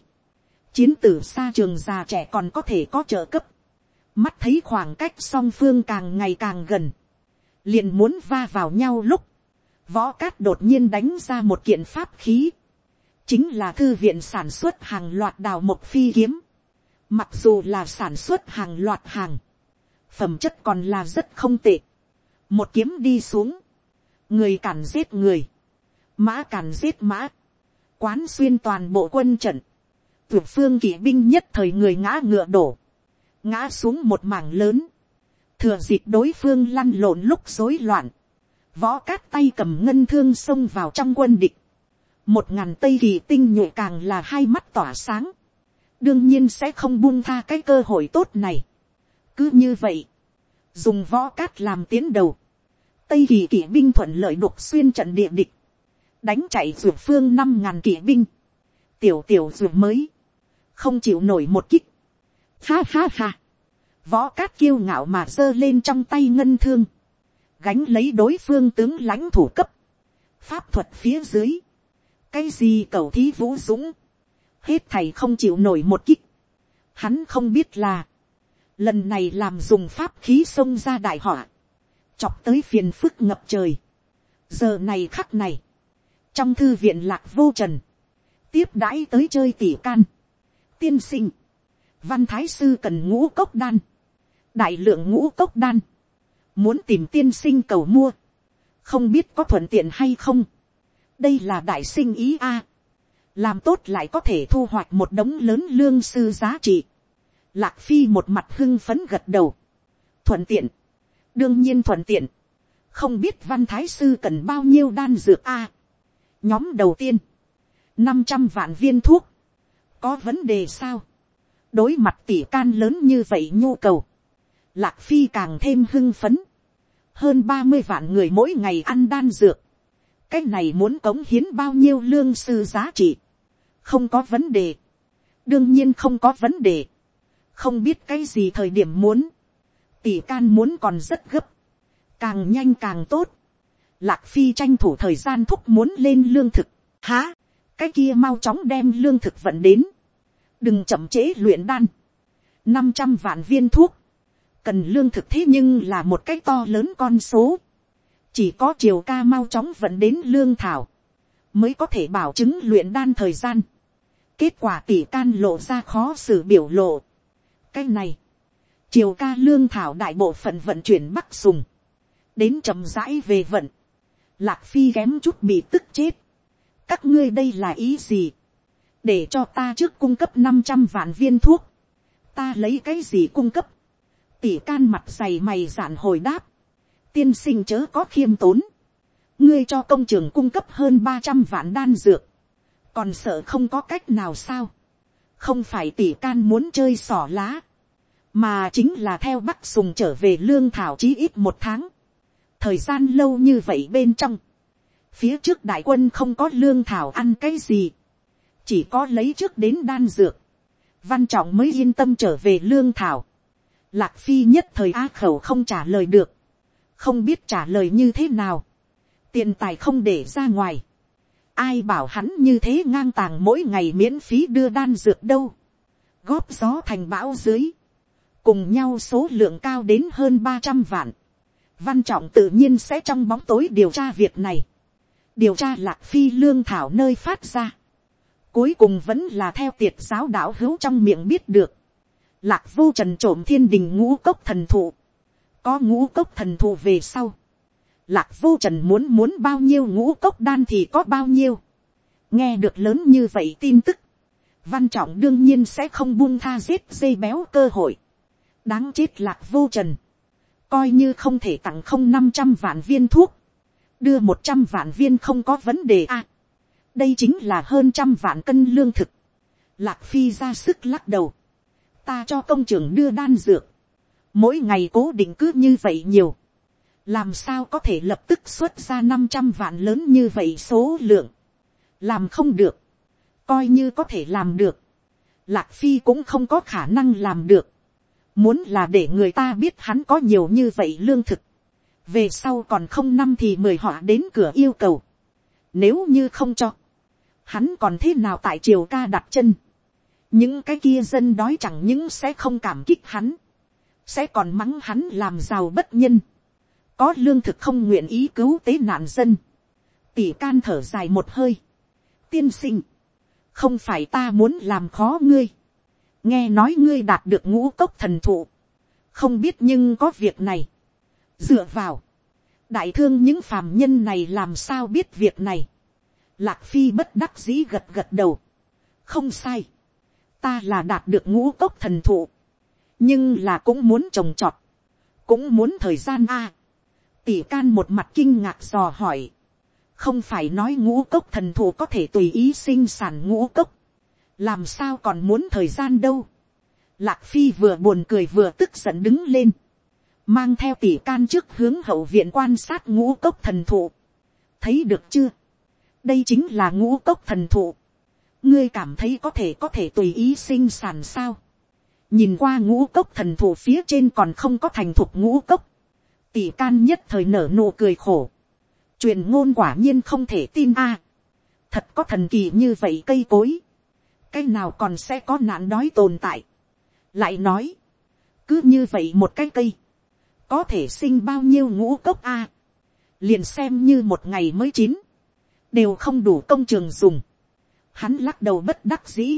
chiến tử xa trường già trẻ còn có thể có trợ cấp, mắt thấy khoảng cách song phương càng ngày càng gần, liền muốn va vào nhau lúc, võ cát đột nhiên đánh ra một kiện pháp khí, chính là thư viện sản xuất hàng loạt đào mộc phi kiếm, mặc dù là sản xuất hàng loạt hàng, phẩm chất còn là rất không tệ, một kiếm đi xuống, người cản giết người, mã cản giết mã, quán xuyên toàn bộ quân trận, tuyệt phương kỵ binh nhất thời người ngã ngựa đổ, ngã xuống một mảng lớn, thừa dịp đối phương lăn lộn lúc rối loạn, võ cát tay cầm ngân thương xông vào trong quân địch, một ngàn tây kỳ tinh nhuệ càng là hai mắt tỏa sáng, đương nhiên sẽ không buông tha cái cơ hội tốt này. cứ như vậy, dùng võ cát làm tiến đầu, tây kỳ kỵ binh thuận lợi đục xuyên trận địa địch, đánh chạy ruột phương năm ngàn kỵ binh, tiểu tiểu ruột mới, không chịu nổi một kích, ha ha ha, võ cát kiêu ngạo mà giơ lên trong tay ngân thương, gánh lấy đối phương tướng lãnh thủ cấp, pháp thuật phía dưới, cái gì cầu thí vũ dũng, hết thầy không chịu nổi một kích, hắn không biết là, lần này làm dùng pháp khí xông ra đại họa, chọc tới phiền phức ngập trời. giờ này khắc này, trong thư viện lạc vô trần, tiếp đãi tới chơi tỉ can, tiên sinh, văn thái sư cần ngũ cốc đan, đại lượng ngũ cốc đan, muốn tìm tiên sinh cầu mua, không biết có thuận tiện hay không, đây là đại sinh ý a, làm tốt lại có thể thu hoạch một đống lớn lương sư giá trị, lạc phi một mặt hưng phấn gật đầu, thuận tiện, đương nhiên thuận tiện, không biết văn thái sư cần bao nhiêu đan dược a nhóm đầu tiên, năm trăm vạn viên thuốc, có vấn đề sao, đối mặt tỷ can lớn như vậy nhu cầu, lạc phi càng thêm hưng phấn, hơn ba mươi vạn người mỗi ngày ăn đan dược, cái này muốn cống hiến bao nhiêu lương sư giá trị, không có vấn đề, đương nhiên không có vấn đề, không biết cái gì thời điểm muốn, tỷ can muốn còn rất gấp, càng nhanh càng tốt, lạc phi tranh thủ thời gian thúc muốn lên lương thực, há, cái kia mau chóng đem lương thực vận đến, đừng chậm chế luyện đan, năm trăm vạn viên thuốc, cần lương thực thế nhưng là một cái to lớn con số, chỉ có chiều ca mau chóng vận đến lương thảo, mới có thể bảo chứng luyện đan thời gian, kết quả tỷ can lộ ra khó xử biểu lộ, cái này, chiều ca lương thảo đại bộ phận vận chuyển bắc sùng, đến chậm rãi về vận, lạc phi kém chút bị tức chết, các ngươi đây là ý gì, để cho ta trước cung cấp năm trăm vạn viên thuốc, ta lấy cái gì cung cấp, tỉ can mặt dày mày giản hồi đáp, tiên sinh chớ có khiêm tốn, ngươi cho công trường cung cấp hơn ba trăm vạn đan dược, còn sợ không có cách nào sao, không phải tỉ can muốn chơi xỏ lá, mà chính là theo bắc sùng trở về lương thảo chí ít một tháng, thời gian lâu như vậy bên trong, phía trước đại quân không có lương thảo ăn cái gì, chỉ có lấy trước đến đan dược, văn trọng mới yên tâm trở về lương thảo, lạc phi nhất thời á khẩu không trả lời được, không biết trả lời như thế nào, tiền tài không để ra ngoài, ai bảo hắn như thế ngang tàng mỗi ngày miễn phí đưa đan dược đâu, góp gió thành bão dưới, cùng nhau số lượng cao đến hơn ba trăm vạn, văn trọng tự nhiên sẽ trong bóng tối điều tra việc này, điều tra lạc phi lương thảo nơi phát ra, cuối cùng vẫn là theo tiệt giáo đạo hữu trong miệng biết được, lạc vô trần trộm thiên đình ngũ cốc thần thụ, có ngũ cốc thần thụ về sau, lạc vô trần muốn muốn bao nhiêu ngũ cốc đan thì có bao nhiêu, nghe được lớn như vậy tin tức, văn trọng đương nhiên sẽ không buông tha giết dây béo cơ hội, đáng chết lạc vô trần, coi như không thể tặng không năm trăm vạn viên thuốc, đưa một trăm vạn viên không có vấn đề a. đây chính là hơn trăm vạn cân lương thực. Lạc phi ra sức lắc đầu. ta cho công trường đưa đan dược. mỗi ngày cố định cứ như vậy nhiều. làm sao có thể lập tức xuất ra năm trăm vạn lớn như vậy số lượng. làm không được. coi như có thể làm được. Lạc phi cũng không có khả năng làm được muốn là để người ta biết hắn có nhiều như vậy lương thực về sau còn không năm thì mời họ đến cửa yêu cầu. Nếu như không cho, hắn còn thế nào tại triều ca đặt chân. những cái kia dân đói chẳng những sẽ không cảm kích hắn, sẽ còn mắng hắn làm giàu bất nhân. có lương thực không nguyện ý cứu tế nạn dân. tỷ can thở dài một hơi. tiên sinh, không phải ta muốn làm khó ngươi nghe nói ngươi đạt được ngũ cốc thần thụ. không biết nhưng có việc này dựa vào, đại thương những phàm nhân này làm sao biết việc này. Lạc phi bất đắc dĩ gật gật đầu. không sai, ta là đạt được ngũ cốc thần thụ, nhưng là cũng muốn trồng trọt, cũng muốn thời gian a. tỷ can một mặt kinh ngạc dò hỏi, không phải nói ngũ cốc thần thụ có thể tùy ý sinh sản ngũ cốc, làm sao còn muốn thời gian đâu. Lạc phi vừa buồn cười vừa tức giận đứng lên mang theo tỷ can trước hướng hậu viện quan sát ngũ cốc thần thụ. thấy được chưa, đây chính là ngũ cốc thần thụ. ngươi cảm thấy có thể có thể tùy ý sinh sản sao. nhìn qua ngũ cốc thần thụ phía trên còn không có thành thục ngũ cốc. tỷ can nhất thời nở nụ cười khổ. truyền ngôn quả nhiên không thể tin a. thật có thần kỳ như vậy cây cối cái nào còn sẽ có nạn đói tồn tại. lại nói, cứ như vậy một cái cây có thể sinh bao nhiêu ngũ cốc a, liền xem như một ngày mới chín, đều không đủ công trường dùng, hắn lắc đầu bất đắc dĩ,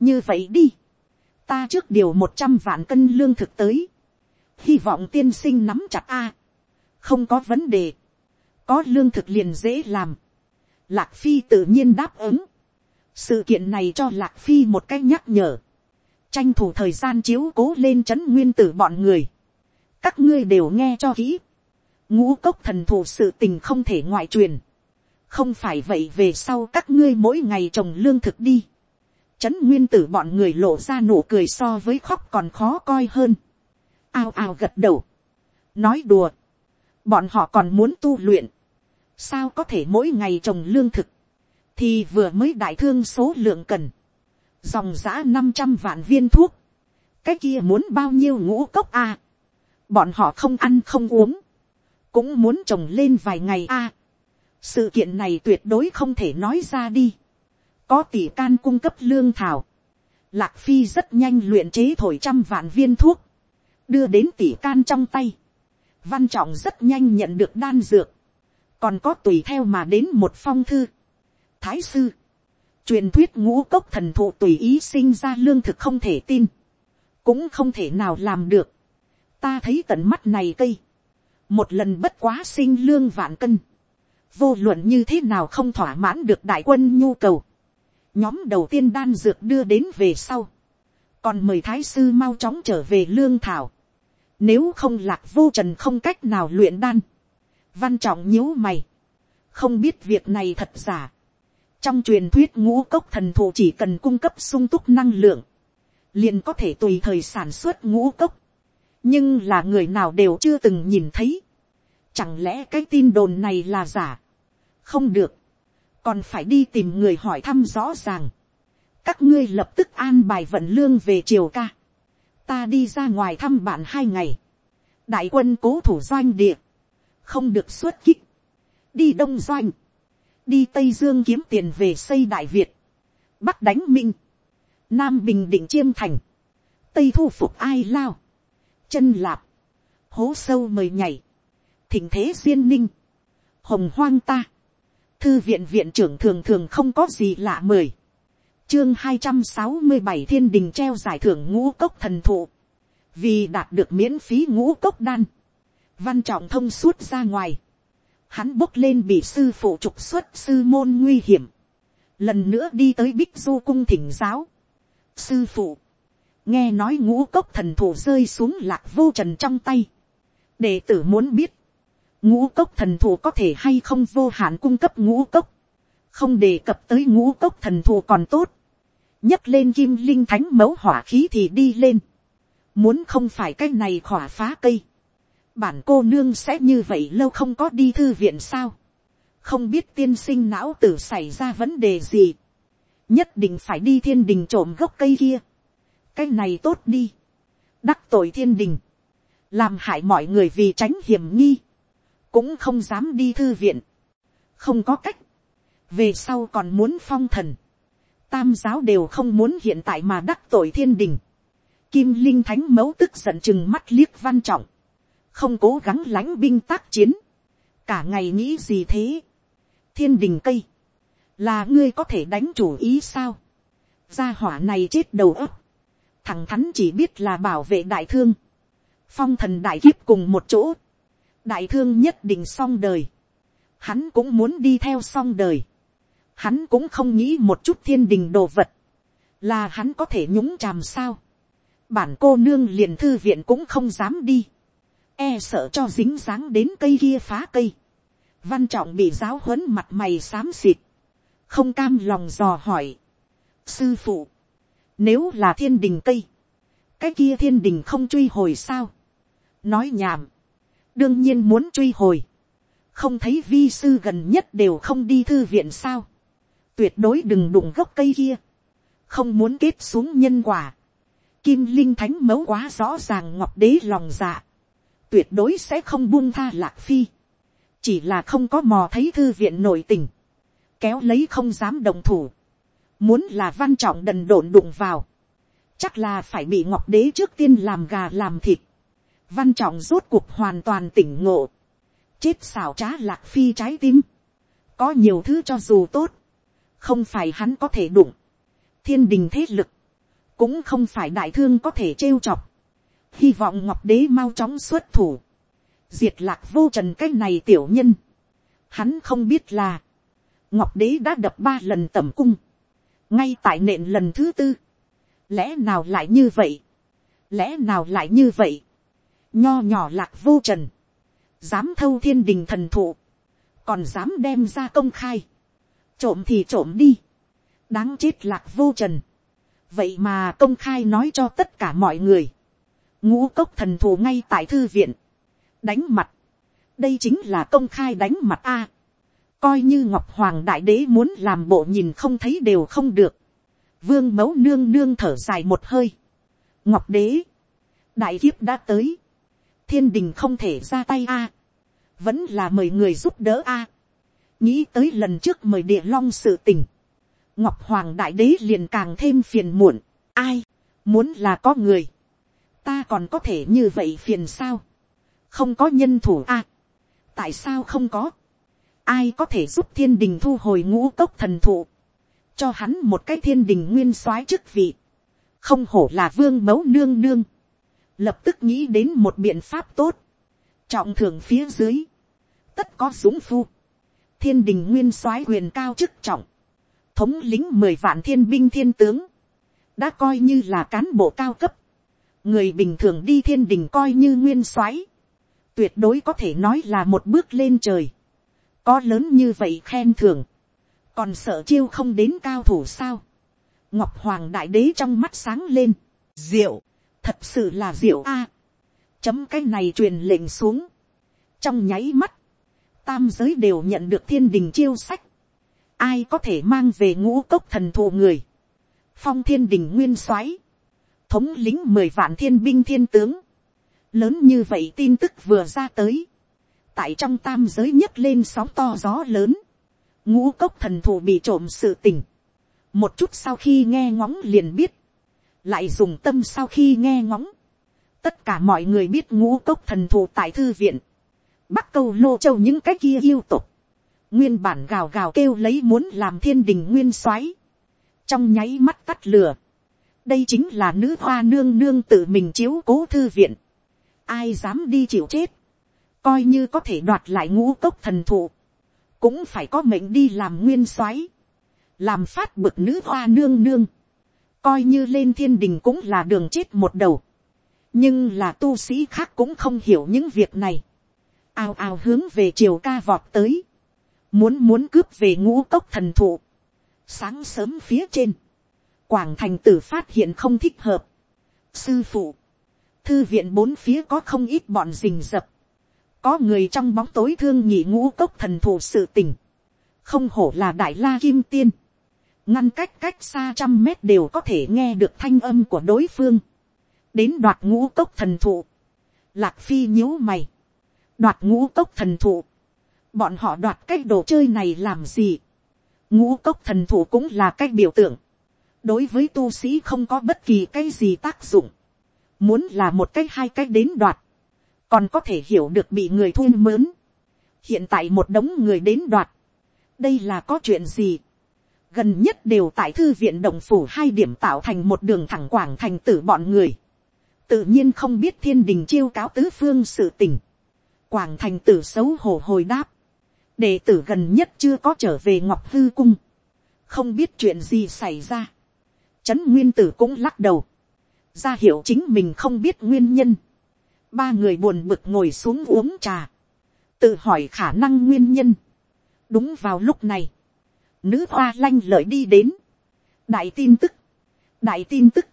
như vậy đi, ta trước điều một trăm vạn cân lương thực tới, hy vọng tiên sinh nắm chặt a, không có vấn đề, có lương thực liền dễ làm, lạc phi tự nhiên đáp ứng, sự kiện này cho lạc phi một cách nhắc nhở, tranh thủ thời gian chiếu cố lên c h ấ n nguyên tử bọn người, các ngươi đều nghe cho kỹ, ngũ cốc thần thù sự tình không thể ngoại truyền, không phải vậy về sau các ngươi mỗi ngày trồng lương thực đi, trấn nguyên tử bọn người lộ ra nụ cười so với khóc còn khó coi hơn, ao ao gật đầu, nói đùa, bọn họ còn muốn tu luyện, sao có thể mỗi ngày trồng lương thực, thì vừa mới đại thương số lượng cần, dòng giã năm trăm vạn viên thuốc, cái kia muốn bao nhiêu ngũ cốc a, à? bọn họ không ăn không uống, cũng muốn trồng lên vài ngày a. sự kiện này tuyệt đối không thể nói ra đi. có tỷ can cung cấp lương thảo. lạc phi rất nhanh luyện chế thổi trăm vạn viên thuốc, đưa đến tỷ can trong tay. văn trọng rất nhanh nhận được đan dược, còn có tùy theo mà đến một phong thư thái sư, truyền thuyết ngũ cốc thần thụ tùy ý sinh ra lương thực không thể tin, cũng không thể nào làm được. Ta thấy tận mắt này cây, một lần bất quá sinh lương vạn cân, vô luận như thế nào không thỏa mãn được đại quân nhu cầu, nhóm đầu tiên đan dược đưa đến về sau, còn mời thái sư mau chóng trở về lương thảo, nếu không lạc vô trần không cách nào luyện đan, văn trọng nhíu mày, không biết việc này thật giả, trong truyền thuyết ngũ cốc thần thụ chỉ cần cung cấp sung túc năng lượng, liền có thể tùy thời sản xuất ngũ cốc, nhưng là người nào đều chưa từng nhìn thấy. Chẳng lẽ cái tin đồn này là giả? Không được. Còn phải đi tìm người hỏi thăm rõ ràng. Các ngươi lập tức an bài vận lương về triều ca. Ta đi ra ngoài thăm bạn hai ngày. Đại quân cố thủ doanh địa. Không được xuất kích. đi đông doanh, đi tây dương kiếm tiền về xây đại việt, bắc đánh minh, nam bình định chiêm thành, tây thu phục ai lao, chân lạp, hố sâu mời nhảy, thỉnh thế duyên ninh, hồng hoang ta, thư viện viện trưởng thường thường không có gì lạ mời chương hai trăm sáu mươi bảy thiên đình treo giải thưởng ngũ cốc thần thụ, vì đạt được miễn phí ngũ cốc đan, văn trọng thông suốt ra ngoài, hắn bốc lên bị sư phụ trục xuất sư môn nguy hiểm, lần nữa đi tới bích du cung thỉnh giáo, sư phụ, nghe nói ngũ cốc thần thụ rơi xuống lạc vô trần trong tay, đệ tử muốn biết, ngũ cốc thần thụ có thể hay không vô hạn cung cấp ngũ cốc, không đề cập tới ngũ cốc thần thụ còn tốt, nhấc lên kim linh thánh mẫu hỏa khí thì đi lên, muốn không phải cái này khỏa phá cây, bản cô nương sẽ như vậy lâu không có đi thư viện sao, không biết tiên sinh não tử xảy ra vấn đề gì, nhất định phải đi thiên đình trộm gốc cây kia, cái này tốt đi, đắc tội thiên đình, làm hại mọi người vì tránh hiểm nghi, cũng không dám đi thư viện, không có cách, về sau còn muốn phong thần, tam giáo đều không muốn hiện tại mà đắc tội thiên đình, kim linh thánh mẫu tức giận chừng mắt liếc văn trọng, không cố gắng lãnh binh tác chiến, cả ngày nghĩ gì thế, thiên đình cây, là ngươi có thể đánh chủ ý sao, gia hỏa này chết đầu ấp, thằng thắn chỉ biết là bảo vệ đại thương, phong thần đại kiếp cùng một chỗ, đại thương nhất định xong đời, hắn cũng muốn đi theo xong đời, hắn cũng không nghĩ một chút thiên đình đồ vật, là hắn có thể nhúng chàm sao, bản cô nương liền thư viện cũng không dám đi, e sợ cho dính dáng đến cây kia phá cây, văn trọng bị giáo huấn mặt mày xám xịt, không cam lòng dò hỏi, sư phụ, nếu là thiên đình cây, cái kia thiên đình không truy hồi sao, nói nhảm, đương nhiên muốn truy hồi, không thấy vi sư gần nhất đều không đi thư viện sao, tuyệt đối đừng đụng gốc cây kia, không muốn kết xuống nhân quả, kim linh thánh mấu quá rõ ràng ngọc đế lòng dạ, tuyệt đối sẽ không buông tha lạc phi, chỉ là không có mò thấy thư viện nội tình, kéo lấy không dám đồng thủ, muốn là văn trọng đần độn đụng vào, chắc là phải bị ngọc đế trước tiên làm gà làm thịt, văn trọng rốt cuộc hoàn toàn tỉnh ngộ, chết xảo trá lạc phi trái tim, có nhiều thứ cho dù tốt, không phải hắn có thể đụng, thiên đình thế lực, cũng không phải đại thương có thể trêu chọc, hy vọng ngọc đế mau chóng xuất thủ, diệt lạc vô trần cái này tiểu nhân, hắn không biết là, ngọc đế đã đập ba lần tẩm cung, ngay tại nện lần thứ tư, lẽ nào lại như vậy, lẽ nào lại như vậy, nho nhỏ lạc vô trần, dám thâu thiên đình thần thụ, còn dám đem ra công khai, trộm thì trộm đi, đáng chết lạc vô trần, vậy mà công khai nói cho tất cả mọi người, ngũ cốc thần thù ngay tại thư viện, đánh mặt, đây chính là công khai đánh mặt a, coi như ngọc hoàng đại đế muốn làm bộ nhìn không thấy đều không được, vương mẫu nương nương thở dài một hơi, ngọc đế, đại kiếp đã tới, thiên đình không thể ra tay a, vẫn là mời người giúp đỡ a, nghĩ tới lần trước mời địa long sự tình, ngọc hoàng đại đế liền càng thêm phiền muộn, ai, muốn là có người, ta còn có thể như vậy phiền sao, không có nhân thủ a, tại sao không có, ai có thể giúp thiên đình thu hồi ngũ cốc thần thụ, cho hắn một cái thiên đình nguyên soái chức vị, không hổ là vương mẫu nương nương, lập tức nghĩ đến một biện pháp tốt, trọng thưởng phía dưới, tất có dũng phu, thiên đình nguyên soái quyền cao chức trọng, thống lính mười vạn thiên binh thiên tướng, đã coi như là cán bộ cao cấp, người bình thường đi thiên đình coi như nguyên soái, tuyệt đối có thể nói là một bước lên trời, có lớn như vậy khen thưởng, còn sợ chiêu không đến cao thủ sao, ngọc hoàng đại đế trong mắt sáng lên, diệu, thật sự là diệu a, chấm cái này truyền lệnh xuống, trong nháy mắt, tam giới đều nhận được thiên đình chiêu sách, ai có thể mang về ngũ cốc thần thụ người, phong thiên đình nguyên soái, thống lính mười vạn thiên binh thiên tướng, lớn như vậy tin tức vừa ra tới, tại trong tam giới nhấc lên sóng to gió lớn, ngũ cốc thần thụ bị trộm sự tình, một chút sau khi nghe ngóng liền biết, lại dùng tâm sau khi nghe ngóng, tất cả mọi người biết ngũ cốc thần thụ tại thư viện, bắc câu lô châu những cái kia yêu tục, nguyên bản gào gào kêu lấy muốn làm thiên đình nguyên soái, trong nháy mắt tắt lửa, đây chính là nữ hoa nương nương tự mình chiếu cố thư viện, ai dám đi chịu chết, coi như có thể đoạt lại ngũ cốc thần thụ, cũng phải có mệnh đi làm nguyên soái, làm phát bực nữ hoa nương nương, coi như lên thiên đình cũng là đường chết một đầu, nhưng là tu sĩ khác cũng không hiểu những việc này, ào ào hướng về triều ca vọt tới, muốn muốn cướp về ngũ cốc thần thụ, sáng sớm phía trên, quảng thành tử phát hiện không thích hợp, sư phụ, thư viện bốn phía có không ít bọn rình rập, có người trong bóng tối thương nhị ngũ cốc thần thụ sự tình, không hổ là đại la kim tiên, ngăn cách cách xa trăm mét đều có thể nghe được thanh âm của đối phương, đến đoạt ngũ cốc thần thụ, lạc phi nhíu mày, đoạt ngũ cốc thần thụ, bọn họ đoạt cái đồ chơi này làm gì, ngũ cốc thần thụ cũng là cái biểu tượng, đối với tu sĩ không có bất kỳ cái gì tác dụng, muốn là một cái hai cái đến đoạt, còn có thể hiểu được bị người thu mướn, hiện tại một đống người đến đoạt, đây là có chuyện gì, gần nhất đều tại thư viện đồng phủ hai điểm tạo thành một đường thẳng quảng thành tử bọn người, tự nhiên không biết thiên đình chiêu cáo tứ phương sự tình, quảng thành tử xấu hổ hồi đáp, đệ tử gần nhất chưa có trở về ngọc hư cung, không biết chuyện gì xảy ra, trấn nguyên tử cũng lắc đầu, ra hiệu chính mình không biết nguyên nhân, ba người buồn bực ngồi xuống uống trà, tự hỏi khả năng nguyên nhân. đúng vào lúc này, nữ hoa lanh lợi đi đến, đại tin tức, đại tin tức,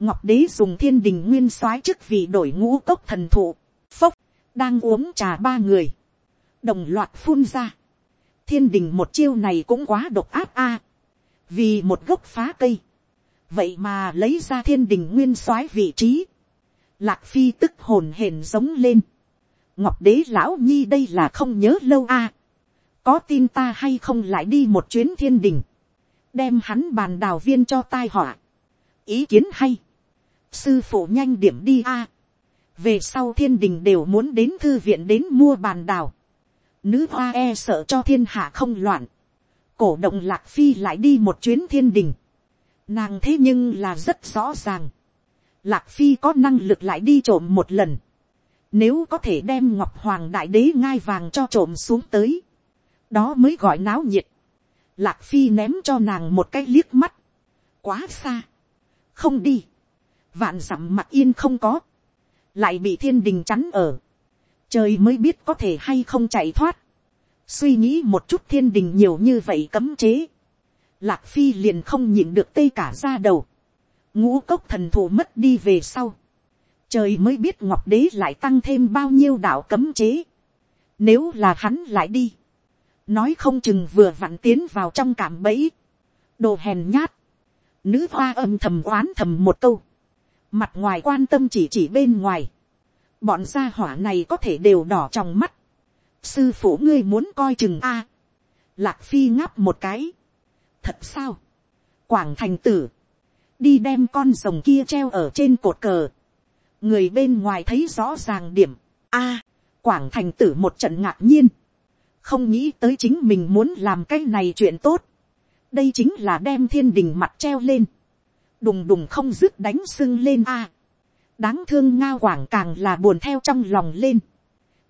ngọc đế dùng thiên đình nguyên soái chức vị đổi ngũ cốc thần thụ, phốc, đang uống trà ba người, đồng loạt phun ra, thiên đình một chiêu này cũng quá độc áp a, vì một gốc phá cây, vậy mà lấy ra thiên đình nguyên soái vị trí, lạc phi tức hồn hển giống lên, ngọc đế lão nhi đây là không nhớ lâu a, có tin ta hay không lại đi một chuyến thiên đình, đem hắn bàn đào viên cho tai họa, ý kiến hay, sư phụ nhanh điểm đi a, về sau thiên đình đều muốn đến thư viện đến mua bàn đào, nữ hoa e sợ cho thiên hạ không loạn, cổ động lạc phi lại đi một chuyến thiên đình, nàng thế nhưng là rất rõ ràng, lạc phi có năng lực lại đi trộm một lần, nếu có thể đem ngọc hoàng đại đế ngai vàng cho trộm xuống tới, đó mới gọi náo nhiệt, lạc phi ném cho nàng một cái liếc mắt, quá xa, không đi, vạn dặm mặt yên không có, lại bị thiên đình chắn ở, trời mới biết có thể hay không chạy thoát, suy nghĩ một chút thiên đình nhiều như vậy cấm chế, lạc phi liền không nhịn được tê cả ra đầu, ngũ cốc thần thụ mất đi về sau, trời mới biết ngọc đế lại tăng thêm bao nhiêu đạo cấm chế, nếu là hắn lại đi, nói không chừng vừa vặn tiến vào trong cảm bẫy, đồ hèn nhát, nữ hoa âm thầm oán thầm một câu, mặt ngoài quan tâm chỉ chỉ bên ngoài, bọn gia hỏa này có thể đều đỏ trong mắt, sư phụ ngươi muốn coi chừng a, lạc phi ngáp một cái, thật sao, quảng thành tử, đi đem con rồng kia treo ở trên cột cờ, người bên ngoài thấy rõ ràng điểm, a, quảng thành tử một trận ngạc nhiên, không nghĩ tới chính mình muốn làm cái này chuyện tốt, đây chính là đem thiên đình mặt treo lên, đùng đùng không dứt đánh sưng lên a, đáng thương nga quảng càng là buồn theo trong lòng lên,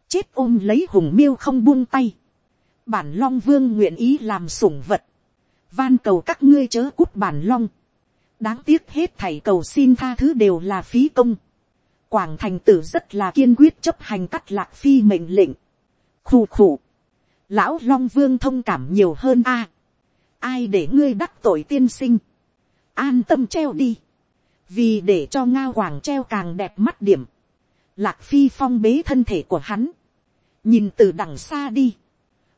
chết ôm lấy hùng miêu không buông tay, bản long vương nguyện ý làm sủng vật, van cầu các ngươi chớ cút bản long, đáng tiếc hết thảy cầu xin tha thứ đều là phí công, quảng thành tử rất là kiên quyết chấp hành cắt lạc phi mệnh lệnh, khù khù, lão long vương thông cảm nhiều hơn a, ai để ngươi đắc tội tiên sinh, an tâm treo đi, vì để cho ngao hoàng treo càng đẹp mắt điểm, lạc phi phong bế thân thể của hắn, nhìn từ đằng xa đi,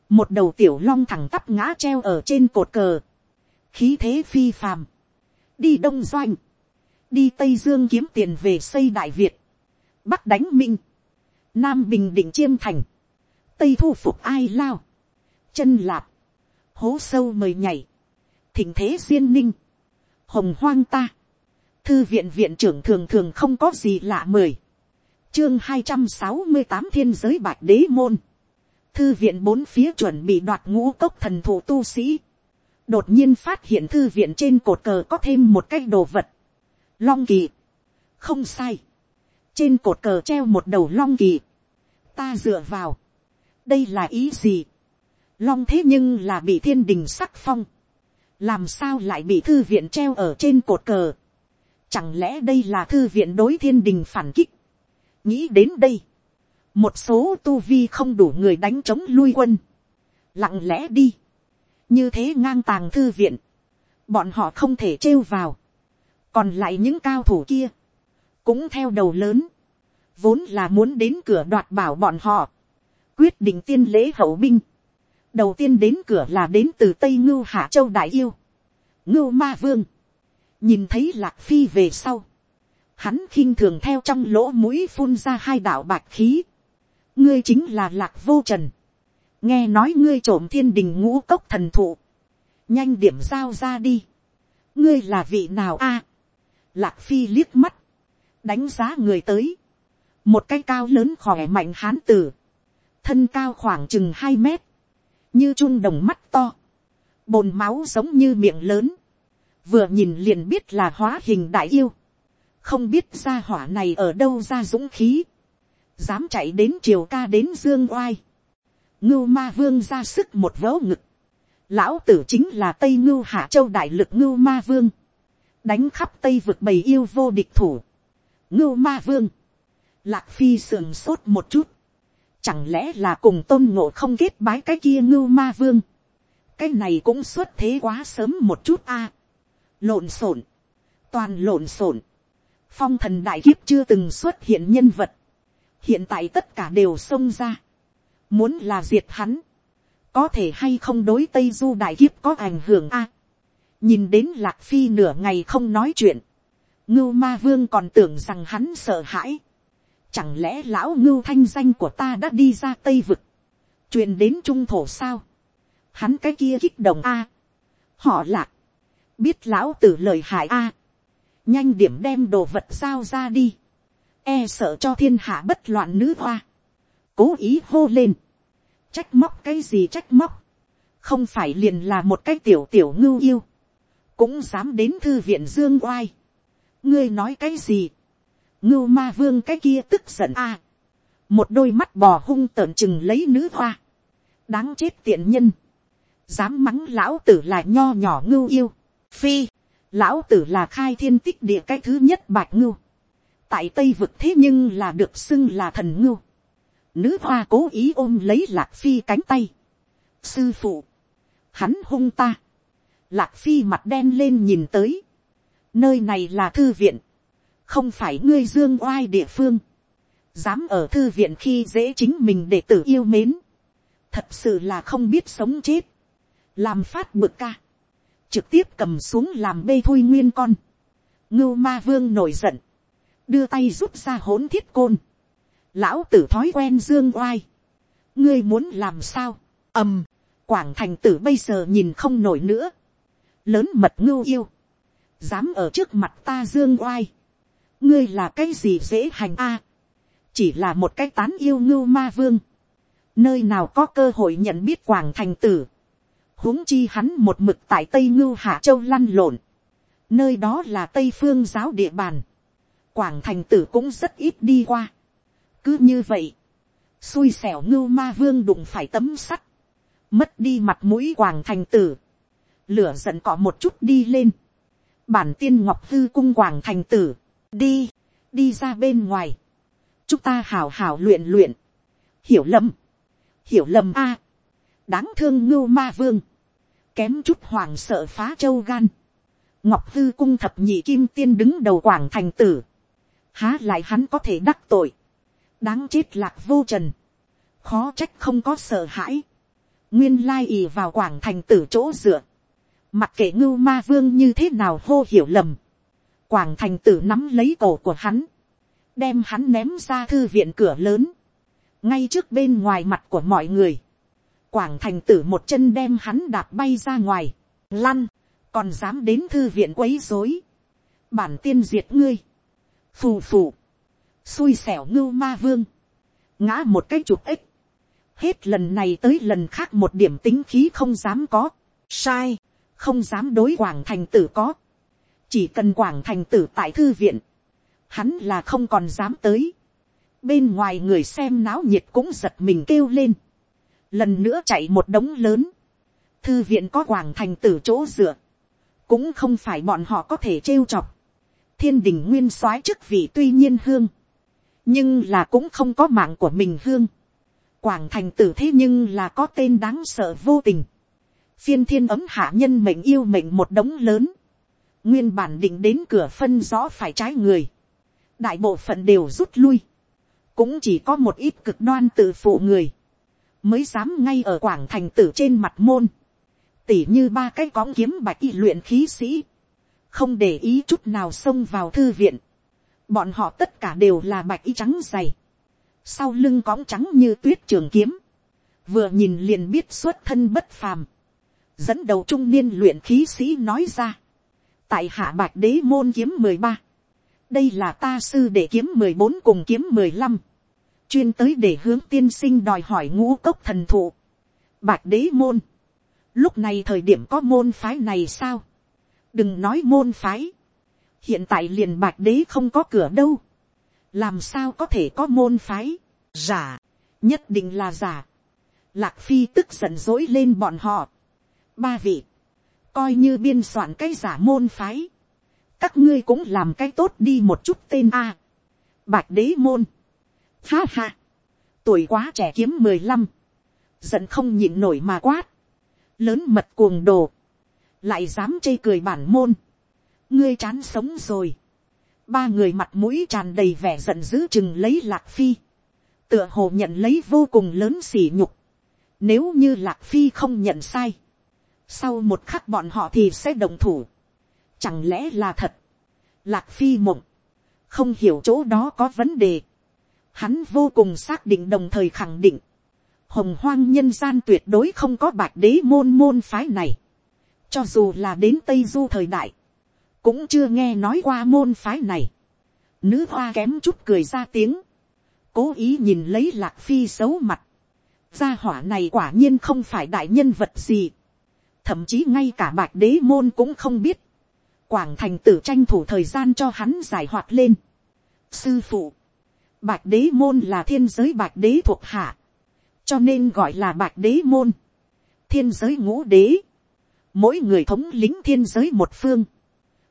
một đầu tiểu long thẳng tắp ngã treo ở trên cột cờ, khí thế phi phàm, đi đông doanh, đi tây dương kiếm tiền về xây đại việt, bắc đánh minh, nam bình định chiêm thành, tây thu phục ai lao, chân lạp, hố sâu mời nhảy, thỉnh thế duyên ninh, hồng hoang ta, thư viện viện trưởng thường thường không có gì lạ mời chương hai trăm sáu mươi tám thiên giới bạch đế môn, thư viện bốn phía chuẩn bị đoạt ngũ cốc thần thủ tu sĩ, đột nhiên phát hiện thư viện trên cột cờ có thêm một cái đồ vật, long kỳ, không sai, trên cột cờ treo một đầu long kỳ, ta dựa vào, đây là ý gì, long thế nhưng là bị thiên đình sắc phong, làm sao lại bị thư viện treo ở trên cột cờ, chẳng lẽ đây là thư viện đối thiên đình phản kích, nghĩ đến đây, một số tu vi không đủ người đánh chống lui quân, lặng lẽ đi, như thế ngang tàng thư viện, bọn họ không thể trêu vào, còn lại những cao thủ kia, cũng theo đầu lớn, vốn là muốn đến cửa đoạt bảo bọn họ, quyết định tiên lễ hậu binh, đầu tiên đến cửa là đến từ tây ngưu hạ châu đại yêu, ngưu ma vương, nhìn thấy lạc phi về sau, hắn khinh thường theo trong lỗ mũi phun ra hai đạo bạc khí, ngươi chính là lạc vô trần, nghe nói ngươi trộm thiên đình ngũ cốc thần thụ, nhanh điểm giao ra đi, ngươi là vị nào a, lạc phi liếc mắt, đánh giá người tới, một cái cao lớn khỏe mạnh hán tử, thân cao khoảng chừng hai mét, như chun đồng mắt to, bồn máu giống như miệng lớn, vừa nhìn liền biết là hóa hình đại yêu, không biết ra hỏa này ở đâu ra dũng khí, dám chạy đến triều ca đến dương oai, ngưu ma vương ra sức một vớ ngực, lão tử chính là tây ngưu hạ châu đại lực ngưu ma vương, đánh khắp tây vực bầy yêu vô địch thủ, ngưu ma vương, lạc phi sườn sốt một chút, chẳng lẽ là cùng tôn ngộ không kết bái cái kia ngưu ma vương, cái này cũng xuất thế quá sớm một chút a, lộn xộn, toàn lộn xộn, phong thần đại kiếp chưa từng xuất hiện nhân vật, hiện tại tất cả đều xông ra, muốn là diệt hắn, có thể hay không đối tây du đại kiếp có ảnh hưởng a, nhìn đến lạc phi nửa ngày không nói chuyện, ngưu ma vương còn tưởng rằng hắn sợ hãi, chẳng lẽ lão ngưu thanh danh của ta đã đi ra tây vực, truyền đến trung thổ sao, hắn cái kia kích động a, họ lạc, biết lão tử lời hại a, nhanh điểm đem đồ vật sao ra đi, e sợ cho thiên hạ bất loạn nữ hoa, cố ý hô lên, trách móc cái gì trách móc, không phải liền là một cái tiểu tiểu ngưu yêu, cũng dám đến thư viện dương oai, ngươi nói cái gì, ngưu ma vương cái kia tức giận a, một đôi mắt bò hung tợn chừng lấy nữ hoa, đáng chết tiện nhân, dám mắng lão tử là nho nhỏ ngưu yêu, phi, lão tử là khai thiên tích địa cái thứ nhất bạch ngưu, tại tây vực thế nhưng là được xưng là thần ngưu, nữ hoa cố ý ôm lấy lạc phi cánh tay, sư phụ, hắn hung ta, lạc phi mặt đen lên nhìn tới, nơi này là thư viện, không phải ngươi dương oai địa phương, dám ở thư viện khi dễ chính mình để tử yêu mến, thật sự là không biết sống chết, làm phát bực ca, trực tiếp cầm xuống làm bê thui nguyên con. ngưu ma vương nổi giận, đưa tay rút ra hỗn thiết côn. lão tử thói quen dương oai. ngươi muốn làm sao, ầm, quảng thành tử bây giờ nhìn không nổi nữa. lớn mật ngưu yêu, dám ở trước mặt ta dương oai. ngươi là cái gì dễ hành a, chỉ là một cái tán yêu ngưu ma vương. nơi nào có cơ hội nhận biết quảng thành tử huống chi hắn một mực tại tây ngưu hạ châu lăn lộn, nơi đó là tây phương giáo địa bàn, quảng thành tử cũng rất ít đi qua. cứ như vậy, xui xẻo ngưu ma vương đụng phải tấm sắt, mất đi mặt mũi quảng thành tử, lửa giận cọ một chút đi lên, bản tiên ngọc thư cung quảng thành tử, đi, đi ra bên ngoài, chúng ta hào hào luyện luyện, hiểu lầm, hiểu lầm a, đáng thương ngưu ma vương, kém chút hoàng sợ phá châu gan, ngọc thư cung thập nhị kim tiên đứng đầu quảng thành tử, há lại hắn có thể đắc tội, đáng chết lạc vô trần, khó trách không có sợ hãi, nguyên lai ì vào quảng thành tử chỗ dựa, mặc kệ ngưu ma vương như thế nào hô hiểu lầm, quảng thành tử nắm lấy cổ của hắn, đem hắn ném ra thư viện cửa lớn, ngay trước bên ngoài mặt của mọi người, quảng thành tử một chân đem hắn đạp bay ra ngoài, lăn, còn dám đến thư viện quấy dối, bản tiên diệt ngươi, phù phù, xui xẻo ngưu ma vương, ngã một cái chụp ếch, hết lần này tới lần khác một điểm tính khí không dám có, sai, không dám đối quảng thành tử có, chỉ cần quảng thành tử tại thư viện, hắn là không còn dám tới, bên ngoài người xem náo nhiệt cũng giật mình kêu lên, lần nữa chạy một đống lớn, thư viện có quảng thành tử chỗ dựa, cũng không phải bọn họ có thể trêu chọc, thiên đình nguyên soái chức vị tuy nhiên hương, nhưng là cũng không có mạng của mình hương, quảng thành tử thế nhưng là có tên đáng sợ vô tình, phiên thiên ấm hạ nhân mệnh yêu mệnh một đống lớn, nguyên bản định đến cửa phân rõ phải trái người, đại bộ phận đều rút lui, cũng chỉ có một ít cực đoan tự phụ người, mới dám ngay ở quảng thành tử trên mặt môn, tỉ như ba cái cõng kiếm bạch y luyện khí sĩ, không để ý chút nào xông vào thư viện, bọn họ tất cả đều là bạch y trắng dày, sau lưng cõng trắng như tuyết trường kiếm, vừa nhìn liền biết xuất thân bất phàm, dẫn đầu trung niên luyện khí sĩ nói ra, tại hạ bạch đế môn kiếm mười ba, đây là ta sư để kiếm mười bốn cùng kiếm mười lăm, chuyên tới để hướng tiên sinh đòi hỏi ngũ cốc thần thụ, bạch đế môn, lúc này thời điểm có môn phái này sao, đừng nói môn phái, hiện tại liền bạch đế không có cửa đâu, làm sao có thể có môn phái, giả, nhất định là giả, lạc phi tức giận dỗi lên bọn họ, ba vị, coi như biên soạn cái giả môn phái, các ngươi cũng làm cái tốt đi một chút tên a, bạch đế môn, ha ha, tuổi quá trẻ kiếm mười lăm, giận không nhịn nổi mà quát, lớn mật cuồng đồ, lại dám chê cười bản môn, ngươi chán sống rồi, ba người mặt mũi tràn đầy vẻ giận dữ chừng lấy lạc phi, tựa hồ nhận lấy vô cùng lớn sỉ nhục, nếu như lạc phi không nhận sai, sau một khắc bọn họ thì sẽ đồng thủ, chẳng lẽ là thật, lạc phi mộng, không hiểu chỗ đó có vấn đề, hắn vô cùng xác định đồng thời khẳng định, hồng hoang nhân gian tuyệt đối không có bạch đế môn môn phái này, cho dù là đến tây du thời đại, cũng chưa nghe nói qua môn phái này, nữ hoa kém chút cười ra tiếng, cố ý nhìn lấy lạc phi xấu mặt, gia hỏa này quả nhiên không phải đại nhân vật gì, thậm chí ngay cả bạch đế môn cũng không biết, quảng thành tử tranh thủ thời gian cho hắn giải hoạt lên. sư phụ, bạch đế môn là thiên giới bạch đế thuộc hạ, cho nên gọi là bạch đế môn, thiên giới ngũ đế, mỗi người thống lính thiên giới một phương,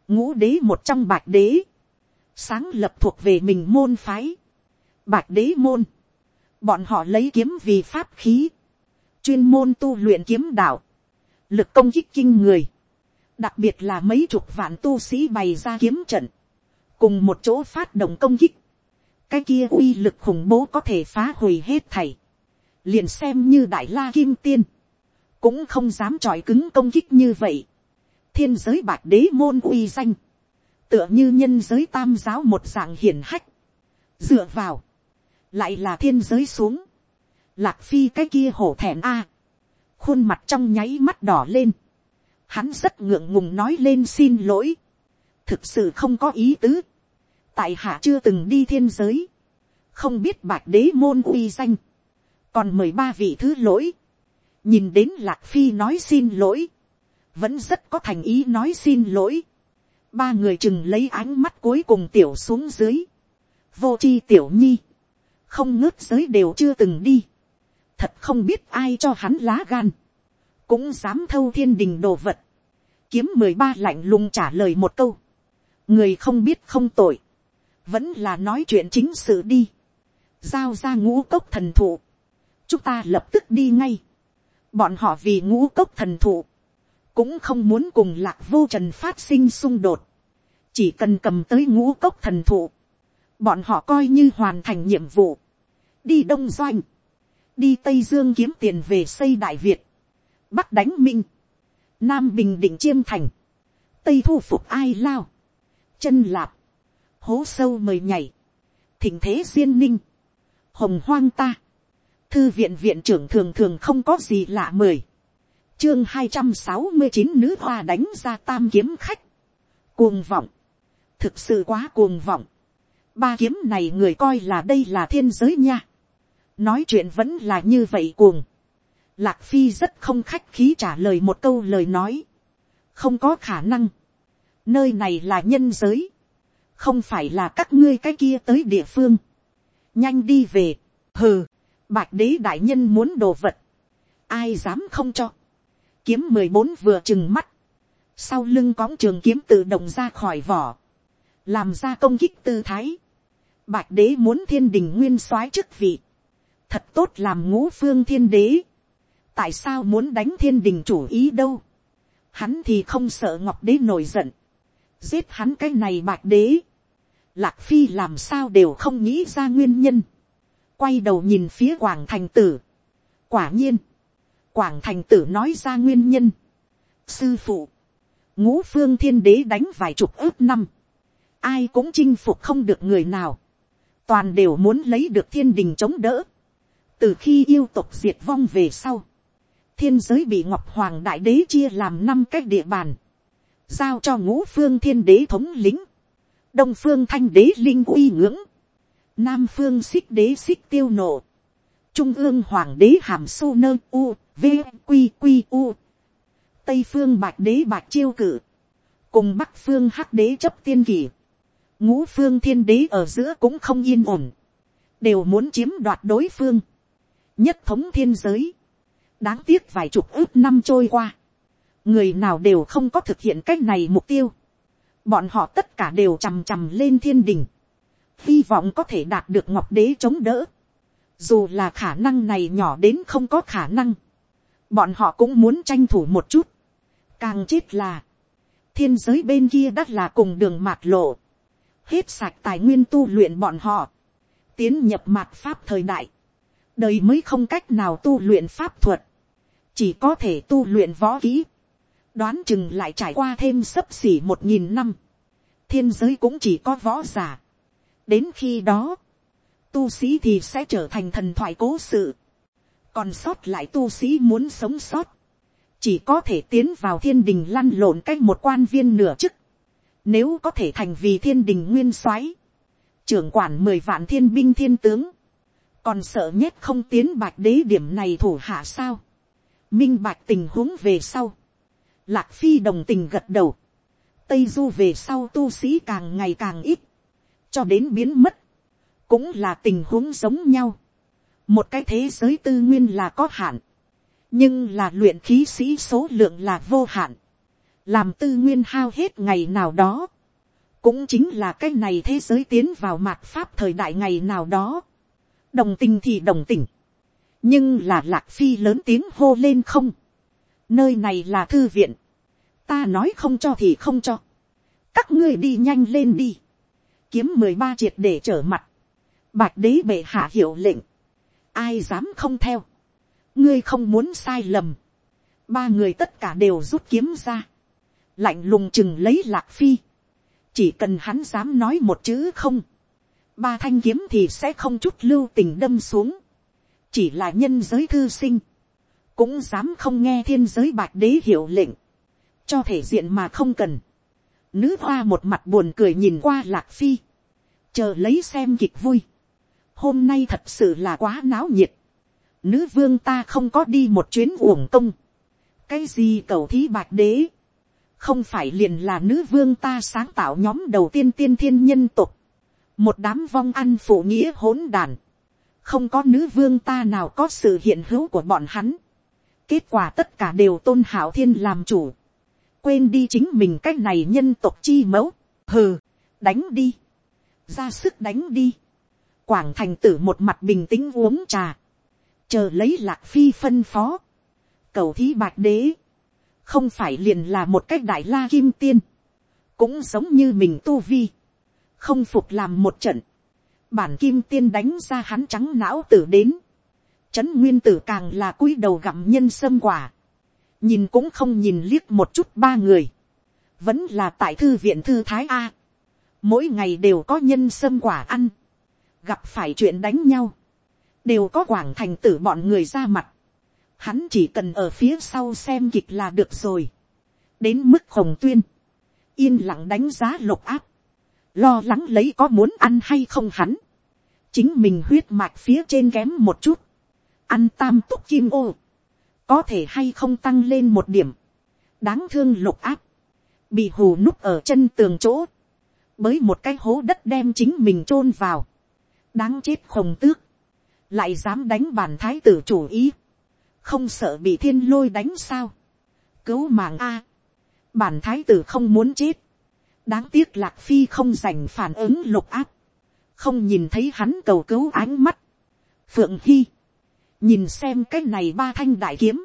ngũ đế một trong bạch đế, sáng lập thuộc về mình môn phái, bạch đế môn, bọn họ lấy kiếm vì pháp khí, chuyên môn tu luyện kiếm đạo, lực công kích kinh người, đặc biệt là mấy chục vạn tu sĩ bày ra kiếm trận, cùng một chỗ phát động công kích, cái kia uy lực khủng bố có thể phá hủy hết thảy, liền xem như đại la kim tiên, cũng không dám tròi cứng công kích như vậy, thiên giới bạc đế môn uy danh, tựa như nhân giới tam giáo một dạng hiển hách, dựa vào, lại là thiên giới xuống, lạc phi cái kia hổ thẹn a, khuôn mặt trong nháy mắt đỏ lên, hắn rất ngượng ngùng nói lên xin lỗi, thực sự không có ý tứ, tại hạ chưa từng đi thiên giới, không biết bạc đế môn uy danh, còn mời ba vị thứ lỗi, nhìn đến lạc phi nói xin lỗi, vẫn rất có thành ý nói xin lỗi, ba người chừng lấy ánh mắt cuối cùng tiểu xuống dưới, vô c h i tiểu nhi, không ngớt giới đều chưa từng đi, thật không biết ai cho hắn lá gan, cũng dám thâu thiên đình đồ vật, kiếm mười ba lạnh lùng trả lời một câu, người không biết không tội, vẫn là nói chuyện chính sự đi, giao ra ngũ cốc thần thụ, chúng ta lập tức đi ngay, bọn họ vì ngũ cốc thần thụ, cũng không muốn cùng lạc vô trần phát sinh xung đột, chỉ cần cầm tới ngũ cốc thần thụ, bọn họ coi như hoàn thành nhiệm vụ, đi đông doanh, đi tây dương kiếm tiền về xây đại việt, bắc đánh minh, nam bình định chiêm thành, tây thu phục ai lao, chân lạp, hố sâu mời nhảy, thỉnh thế duyên ninh, hồng hoang ta, thư viện viện trưởng thường thường không có gì lạ mời. Chương hai trăm sáu mươi chín nữ hoa đánh ra tam kiếm khách, cuồng vọng, thực sự quá cuồng vọng, ba kiếm này người coi là đây là thiên giới nha, nói chuyện vẫn là như vậy cuồng, lạc phi rất không khách khí trả lời một câu lời nói, không có khả năng, nơi này là nhân giới, không phải là các ngươi cái kia tới địa phương, nhanh đi về, hừ, bạch đế đại nhân muốn đồ vật, ai dám không cho, kiếm mười bốn vừa chừng mắt, sau lưng cóng trường kiếm tự động ra khỏi vỏ, làm ra công kích tư thái, bạch đế muốn thiên đình nguyên soái chức vị, thật tốt làm ngũ phương thiên đế, tại sao muốn đánh thiên đình chủ ý đâu, hắn thì không sợ ngọc đế nổi giận, giết hắn cái này bạch đế, lạc phi làm sao đều không nghĩ ra nguyên nhân, quay đầu nhìn phía quảng thành tử, quả nhiên, quảng thành tử nói ra nguyên nhân. sư phụ, ngũ phương thiên đế đánh vài chục ước năm, ai cũng chinh phục không được người nào, toàn đều muốn lấy được thiên đình chống đỡ. từ khi yêu tục diệt vong về sau, thiên giới bị ngọc hoàng đại đế chia làm năm cái địa bàn, giao cho ngũ phương thiên đế thống lĩnh, đông phương thanh đế linh uy ngưỡng, nam phương xích đế xích tiêu nộ, trung ương hoàng đế hàm su nơ u, v q q u, tây phương bạch đế bạch chiêu cử, cùng bắc phương hắc đế chấp tiên kỳ, ngũ phương thiên đế ở giữa cũng không yên ổn, đều muốn chiếm đoạt đối phương, nhất thống thiên giới, đáng tiếc vài chục ước năm trôi qua, người nào đều không có thực hiện cách này mục tiêu, bọn họ tất cả đều chằm chằm lên thiên đình, hy vọng có thể đạt được ngọc đế chống đỡ, dù là khả năng này nhỏ đến không có khả năng, bọn họ cũng muốn tranh thủ một chút, càng chết là, thiên giới bên kia đắt là cùng đường mạt lộ, hết sạch tài nguyên tu luyện bọn họ, tiến nhập mạt pháp thời đại, đời mới không cách nào tu luyện pháp thuật, chỉ có thể tu luyện võ kỹ, đoán chừng lại trải qua thêm sấp xỉ một nghìn năm, thiên giới cũng chỉ có võ giả đến khi đó, tu sĩ thì sẽ trở thành thần thoại cố sự, còn sót lại tu sĩ muốn sống sót, chỉ có thể tiến vào thiên đình lăn lộn cách một quan viên nửa chức, nếu có thể thành vì thiên đình nguyên soái, trưởng quản mười vạn thiên binh thiên tướng, còn sợ nhất không tiến bạch đế điểm này thủ hạ sao, minh bạch tình huống về sau, lạc phi đồng tình gật đầu, tây du về sau tu sĩ càng ngày càng ít, cho đến biến mất, cũng là tình huống giống nhau. một cái thế giới tư nguyên là có hạn, nhưng là luyện khí sĩ số lượng là vô hạn, làm tư nguyên hao hết ngày nào đó, cũng chính là cái này thế giới tiến vào mạt pháp thời đại ngày nào đó, đồng tình thì đồng tình, nhưng là lạc phi lớn tiếng hô lên không, nơi này là thư viện, ta nói không cho thì không cho, các ngươi đi nhanh lên đi, kiếm mười ba triệt để trở mặt, bạch đế bệ hạ hiệu lệnh, ai dám không theo, ngươi không muốn sai lầm, ba người tất cả đều rút kiếm ra, lạnh lùng chừng lấy lạc phi, chỉ cần hắn dám nói một chữ không, ba thanh kiếm thì sẽ không chút lưu tình đâm xuống, chỉ là nhân giới thư sinh, cũng dám không nghe thiên giới bạch đế hiệu lệnh, cho thể diện mà không cần. Nữ hoa một mặt buồn cười nhìn qua lạc phi, chờ lấy xem kịch vui hôm nay thật sự là quá náo nhiệt. Nữ vương ta không có đi một chuyến uổng công. Cái gì cầu thí bạc đế? Không phải liền là nữ vương ta sáng tạo nhóm đầu tiên tiên thiên nhân tục. Một đám vong ăn phụ nghĩa hỗn đàn. Không có nữ vương ta nào có sự hiện hữu của bọn hắn. Kết quả tất cả đều tôn hảo thiên làm chủ. Quên đi chính mình cái này nhân tộc chi mẫu. Hừ, đánh đi. Ra sức đánh đi Quảng thành tử một mặt bình tĩnh uống trà. Chờ lấy lạc phi phân phó. Cầu thí bạc đế. Không phải liền là một cách đại la kim tiên. Cũng giống như mình tu vi. Không phục làm một trận. Bản kim tiên đánh ra hắn trắng não tử đến. Trấn nguyên tử càng là cúi đầu gặm nhân sâm quả. Nhìn cũng không nhìn liếc một chút ba người. Vẫn là tại thư viện thư thái A. Mỗi ngày đều có nhân sâm quả ăn. Gặp phải chuyện đánh nhau, đều có quảng thành tử bọn người ra mặt, hắn chỉ cần ở phía sau xem kịch là được rồi, đến mức khổng tuyên, yên lặng đánh giá lục áp, lo lắng lấy có muốn ăn hay không hắn, chính mình huyết mạch phía trên kém một chút, ăn tam túc kim ô, có thể hay không tăng lên một điểm, đáng thương lục áp, bị hù núp ở chân tường chỗ, mới một cái hố đất đem chính mình chôn vào, đáng chết khổng tước, lại dám đánh bàn thái tử chủ ý, không sợ bị thiên lôi đánh sao, cứu mạng a, bản thái tử không muốn chết, đáng tiếc lạc phi không dành phản ứng lục áp, không nhìn thấy hắn cầu cứu ánh mắt, phượng hy, nhìn xem cái này ba thanh đại kiếm,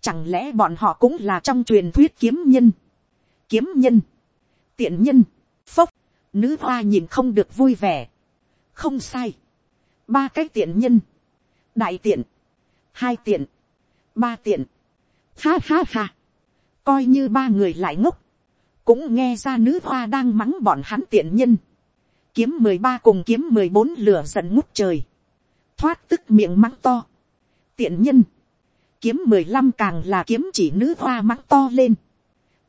chẳng lẽ bọn họ cũng là trong truyền thuyết kiếm nhân, kiếm nhân, tiện nhân, phốc, nữ hoa nhìn không được vui vẻ, không sai, ba cái tiện nhân, đại tiện, hai tiện, ba tiện, ha ha ha, coi như ba người lại ngốc, cũng nghe ra nữ hoa đang mắng bọn hắn tiện nhân, kiếm mười ba cùng kiếm mười bốn lửa giận ngút trời, thoát tức miệng mắng to, tiện nhân, kiếm mười lăm càng là kiếm chỉ nữ hoa mắng to lên,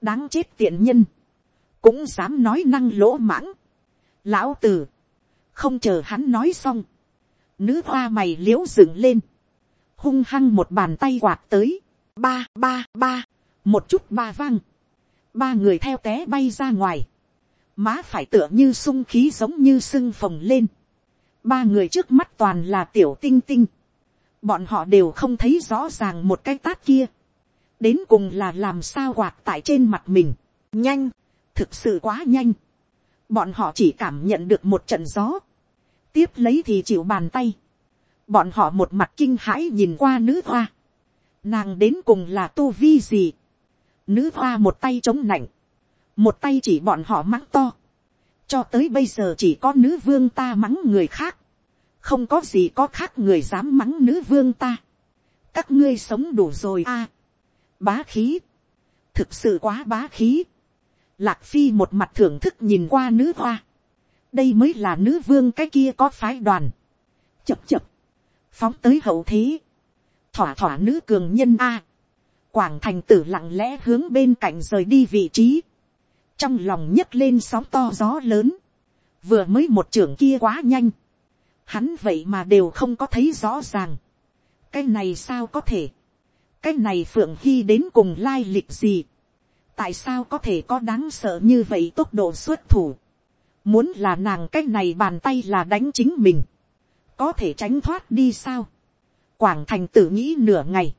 đáng chết tiện nhân, cũng dám nói năng lỗ mãng, lão tử, không chờ hắn nói xong, nữ hoa mày l i ễ u dựng lên, hung hăng một bàn tay quạt tới, ba ba ba, một chút ba vang, ba người theo té bay ra ngoài, má phải tựa như sung khí giống như sưng phồng lên, ba người trước mắt toàn là tiểu tinh tinh, bọn họ đều không thấy rõ ràng một cái tát kia, đến cùng là làm sao quạt tại trên mặt mình, nhanh, thực sự quá nhanh, bọn họ chỉ cảm nhận được một trận gió, tiếp lấy thì chịu bàn tay. Bọn họ một mặt kinh hãi nhìn qua nữ hoa. Nàng đến cùng là tu vi gì. Nữ hoa một tay chống nạnh. Một tay chỉ bọn họ mắng to. Cho tới bây giờ chỉ có nữ vương ta mắng người khác. Không có gì có khác người dám mắng nữ vương ta. Các ngươi sống đủ rồi a Bá khí. Thực sự quá bá khí. Lạc phi một mặt thưởng thức nhìn qua nữ hoa. Đây mới là nữ vương cái kia có phái đoàn, chập chập, phóng tới hậu thế, thỏa thỏa nữ cường nhân a, quảng thành tử lặng lẽ hướng bên cạnh rời đi vị trí, trong lòng nhấc lên sóng to gió lớn, vừa mới một trưởng kia quá nhanh, hắn vậy mà đều không có thấy rõ ràng, cái này sao có thể, cái này phượng hy đến cùng lai lịch gì, tại sao có thể có đáng sợ như vậy tốc độ xuất thủ, Muốn là nàng cái này bàn tay là đánh chính mình. Có thể tránh thoát đi sao? Quảng thành tử nghĩ nửa ngày.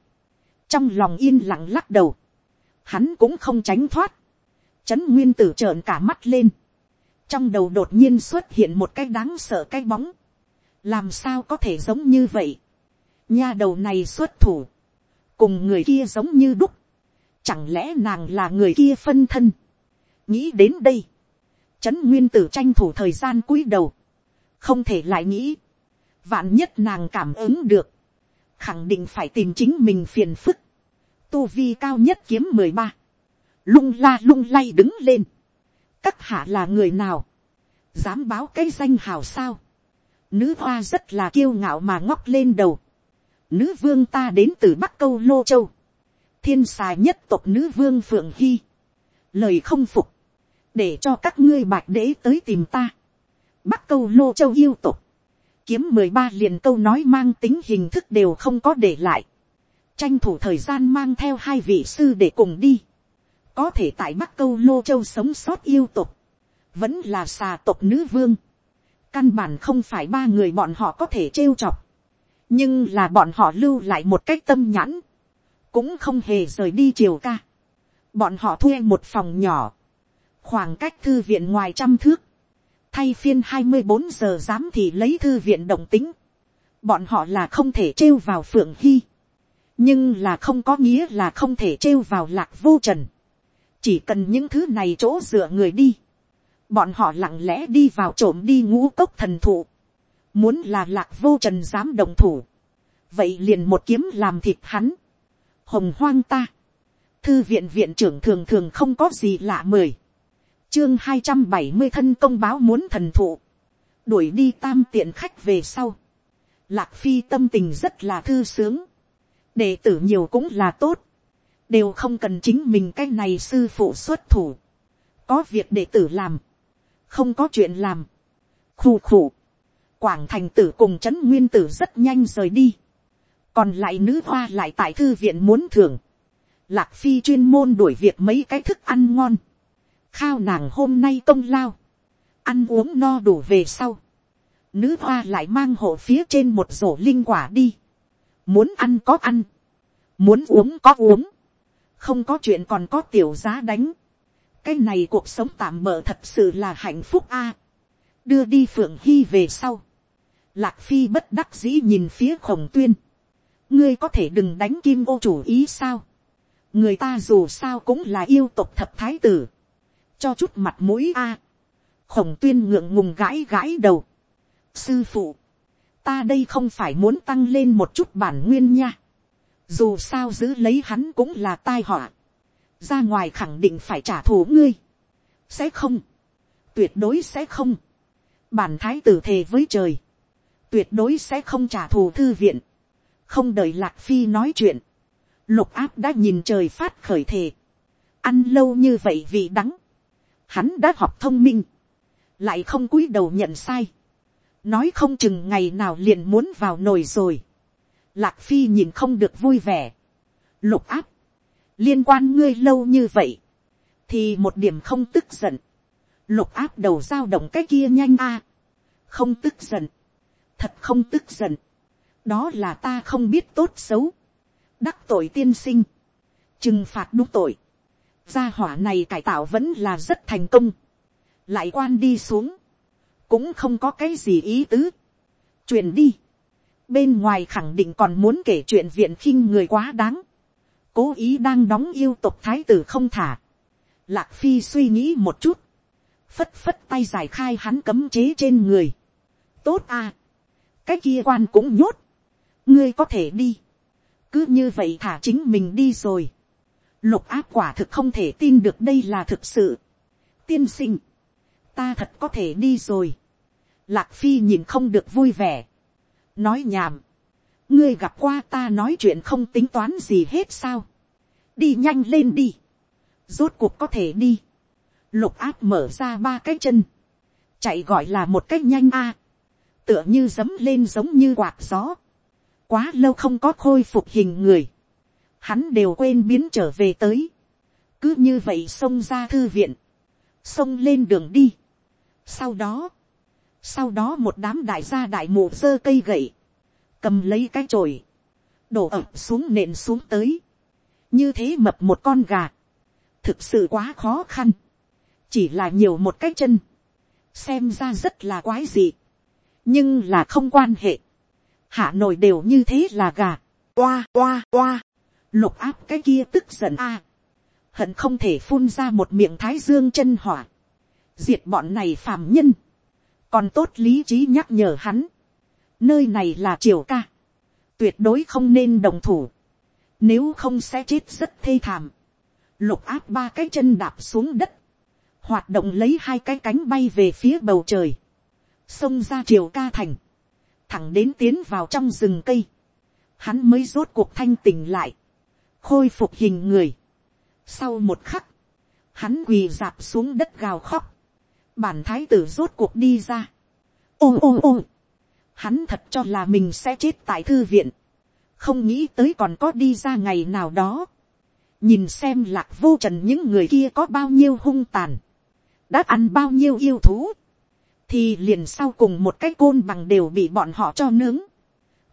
Trong lòng yên lặng lắc đầu. Hắn cũng không tránh thoát. Trấn nguyên tử trợn cả mắt lên. Trong đầu đột nhiên xuất hiện một cái đáng sợ cái bóng. Làm sao có thể giống như vậy? Nha đầu này xuất thủ. Cùng người kia giống như đúc. Chẳng lẽ nàng là người kia phân thân? Nghĩ đến đây Trấn nguyên tử tranh thủ thời gian cúi đầu. Không thể lại nghĩ. Vạn nhất nàng cảm ứng được. Khẳng định phải tìm chính mình phiền phức. Tu vi cao nhất kiếm mười ba Lung la lung lay đứng lên. Các hạ là người nào? Dám báo cái danh hào sao? Nữ hoa rất là kiêu ngạo mà ngóc lên đầu. Nữ vương ta đến từ Bắc Câu Lô Châu. Thiên xà nhất tộc nữ vương Phượng Hy. Lời không phục để cho các ngươi bạch đế tới tìm ta. Bắc câu lô châu yêu tộc Kiếm mười ba liền câu nói mang tính hình thức đều không có để lại. Tranh thủ thời gian mang theo hai vị sư để cùng đi. Có thể tại Bắc câu lô châu sống sót yêu tộc Vẫn là xà tộc nữ vương. Căn bản không phải ba người bọn họ có thể trêu chọc. Nhưng là bọn họ lưu lại một cách tâm nhãn. Cũng không hề rời đi chiều ca. Bọn họ thuê một phòng nhỏ khoảng cách thư viện ngoài trăm thước, thay phiên hai mươi bốn giờ dám thì lấy thư viện động tính, bọn họ là không thể trêu vào phượng hy, nhưng là không có nghĩa là không thể trêu vào lạc vô trần, chỉ cần những thứ này chỗ dựa người đi, bọn họ lặng lẽ đi vào trộm đi ngũ cốc thần thụ, muốn là lạc vô trần dám đồng thủ, vậy liền một kiếm làm thịt hắn, hồng hoang ta, thư viện viện trưởng thường thường không có gì lạ mời chương hai trăm bảy mươi thân công báo muốn thần thụ, đuổi đi tam tiện khách về sau, lạc phi tâm tình rất là thư sướng, đệ tử nhiều cũng là tốt, đều không cần chính mình cái này sư phụ xuất thủ, có việc đệ tử làm, không có chuyện làm, khù khù, quảng thành tử cùng trấn nguyên tử rất nhanh rời đi, còn lại nữ hoa lại tại thư viện muốn thưởng, lạc phi chuyên môn đuổi việc mấy cái thức ăn ngon, khao nàng hôm nay công lao, ăn uống no đủ về sau, nữ hoa lại mang hộ phía trên một rổ linh quả đi, muốn ăn có ăn, muốn uống có uống, không có chuyện còn có tiểu giá đánh, cái này cuộc sống tạm bỡ thật sự là hạnh phúc a, đưa đi phượng hy về sau, lạc phi bất đắc dĩ nhìn phía khổng tuyên, ngươi có thể đừng đánh kim ô chủ ý sao, người ta dù sao cũng là yêu tục thập thái tử, cho chút mặt mũi a, khổng tuyên ngượng ngùng gãi gãi đầu, sư phụ, ta đây không phải muốn tăng lên một chút bản nguyên nha, dù sao giữ lấy hắn cũng là tai họa, ra ngoài khẳng định phải trả thù ngươi, sẽ không, tuyệt đối sẽ không, bản thái tử thề với trời, tuyệt đối sẽ không trả thù thư viện, không đợi lạc phi nói chuyện, lục áp đã nhìn trời phát khởi thề, ăn lâu như vậy vì đắng, hắn đã học thông minh, lại không cúi đầu nhận sai, nói không chừng ngày nào liền muốn vào nồi rồi, lạc phi nhìn không được vui vẻ, lục áp, liên quan ngươi lâu như vậy, thì một điểm không tức giận, lục áp đầu dao động cái kia nhanh a, không tức giận, thật không tức giận, đó là ta không biết tốt xấu, đắc tội tiên sinh, trừng phạt đúng tội, gia hỏa này cải tạo vẫn là rất thành công, lại quan đi xuống, cũng không có cái gì ý tứ, truyền đi, bên ngoài khẳng định còn muốn kể chuyện viện khinh người quá đáng, cố ý đang đóng yêu tộc thái tử không thả, lạc phi suy nghĩ một chút, phất phất tay giải khai hắn cấm chế trên người, tốt à, cái kia quan cũng nhốt, ngươi có thể đi, cứ như vậy thả chính mình đi rồi, lục áp quả thực không thể tin được đây là thực sự, tiên sinh, ta thật có thể đi rồi, lạc phi nhìn không được vui vẻ, nói nhảm, ngươi gặp qua ta nói chuyện không tính toán gì hết sao, đi nhanh lên đi, rốt cuộc có thể đi, lục áp mở ra ba cái chân, chạy gọi là một cách nhanh a, tựa như dấm lên giống như quạt gió, quá lâu không có khôi phục hình người, hắn đều quên biến trở về tới, cứ như vậy xông ra thư viện, xông lên đường đi. sau đó, sau đó một đám đại gia đại mụ giơ cây gậy, cầm lấy cái chổi, đổ ập xuống nền xuống tới, như thế mập một con gà, thực sự quá khó khăn, chỉ là nhiều một cái chân, xem ra rất là quái dị, nhưng là không quan hệ, hạ nổi đều như thế là gà, oa oa oa, lục áp cái kia tức giận a, hận không thể phun ra một miệng thái dương chân hỏa, diệt bọn này phàm nhân, còn tốt lý trí nhắc nhở hắn, nơi này là triều ca, tuyệt đối không nên đồng thủ, nếu không sẽ chết rất thê thảm, lục áp ba cái chân đạp xuống đất, hoạt động lấy hai cái cánh bay về phía bầu trời, xông ra triều ca thành, thẳng đến tiến vào trong rừng cây, hắn mới rốt cuộc thanh tỉnh lại, khôi phục hình người. Sau một khắc, hắn quỳ dạp xuống đất gào khóc, bản thái tử rốt cuộc đi ra. ôm ôm ôm, hắn thật cho là mình sẽ chết tại thư viện, không nghĩ tới còn có đi ra ngày nào đó. nhìn xem lạc vô trần những người kia có bao nhiêu hung tàn, đã ăn bao nhiêu yêu thú, thì liền sau cùng một cái côn bằng đều bị bọn họ cho nướng.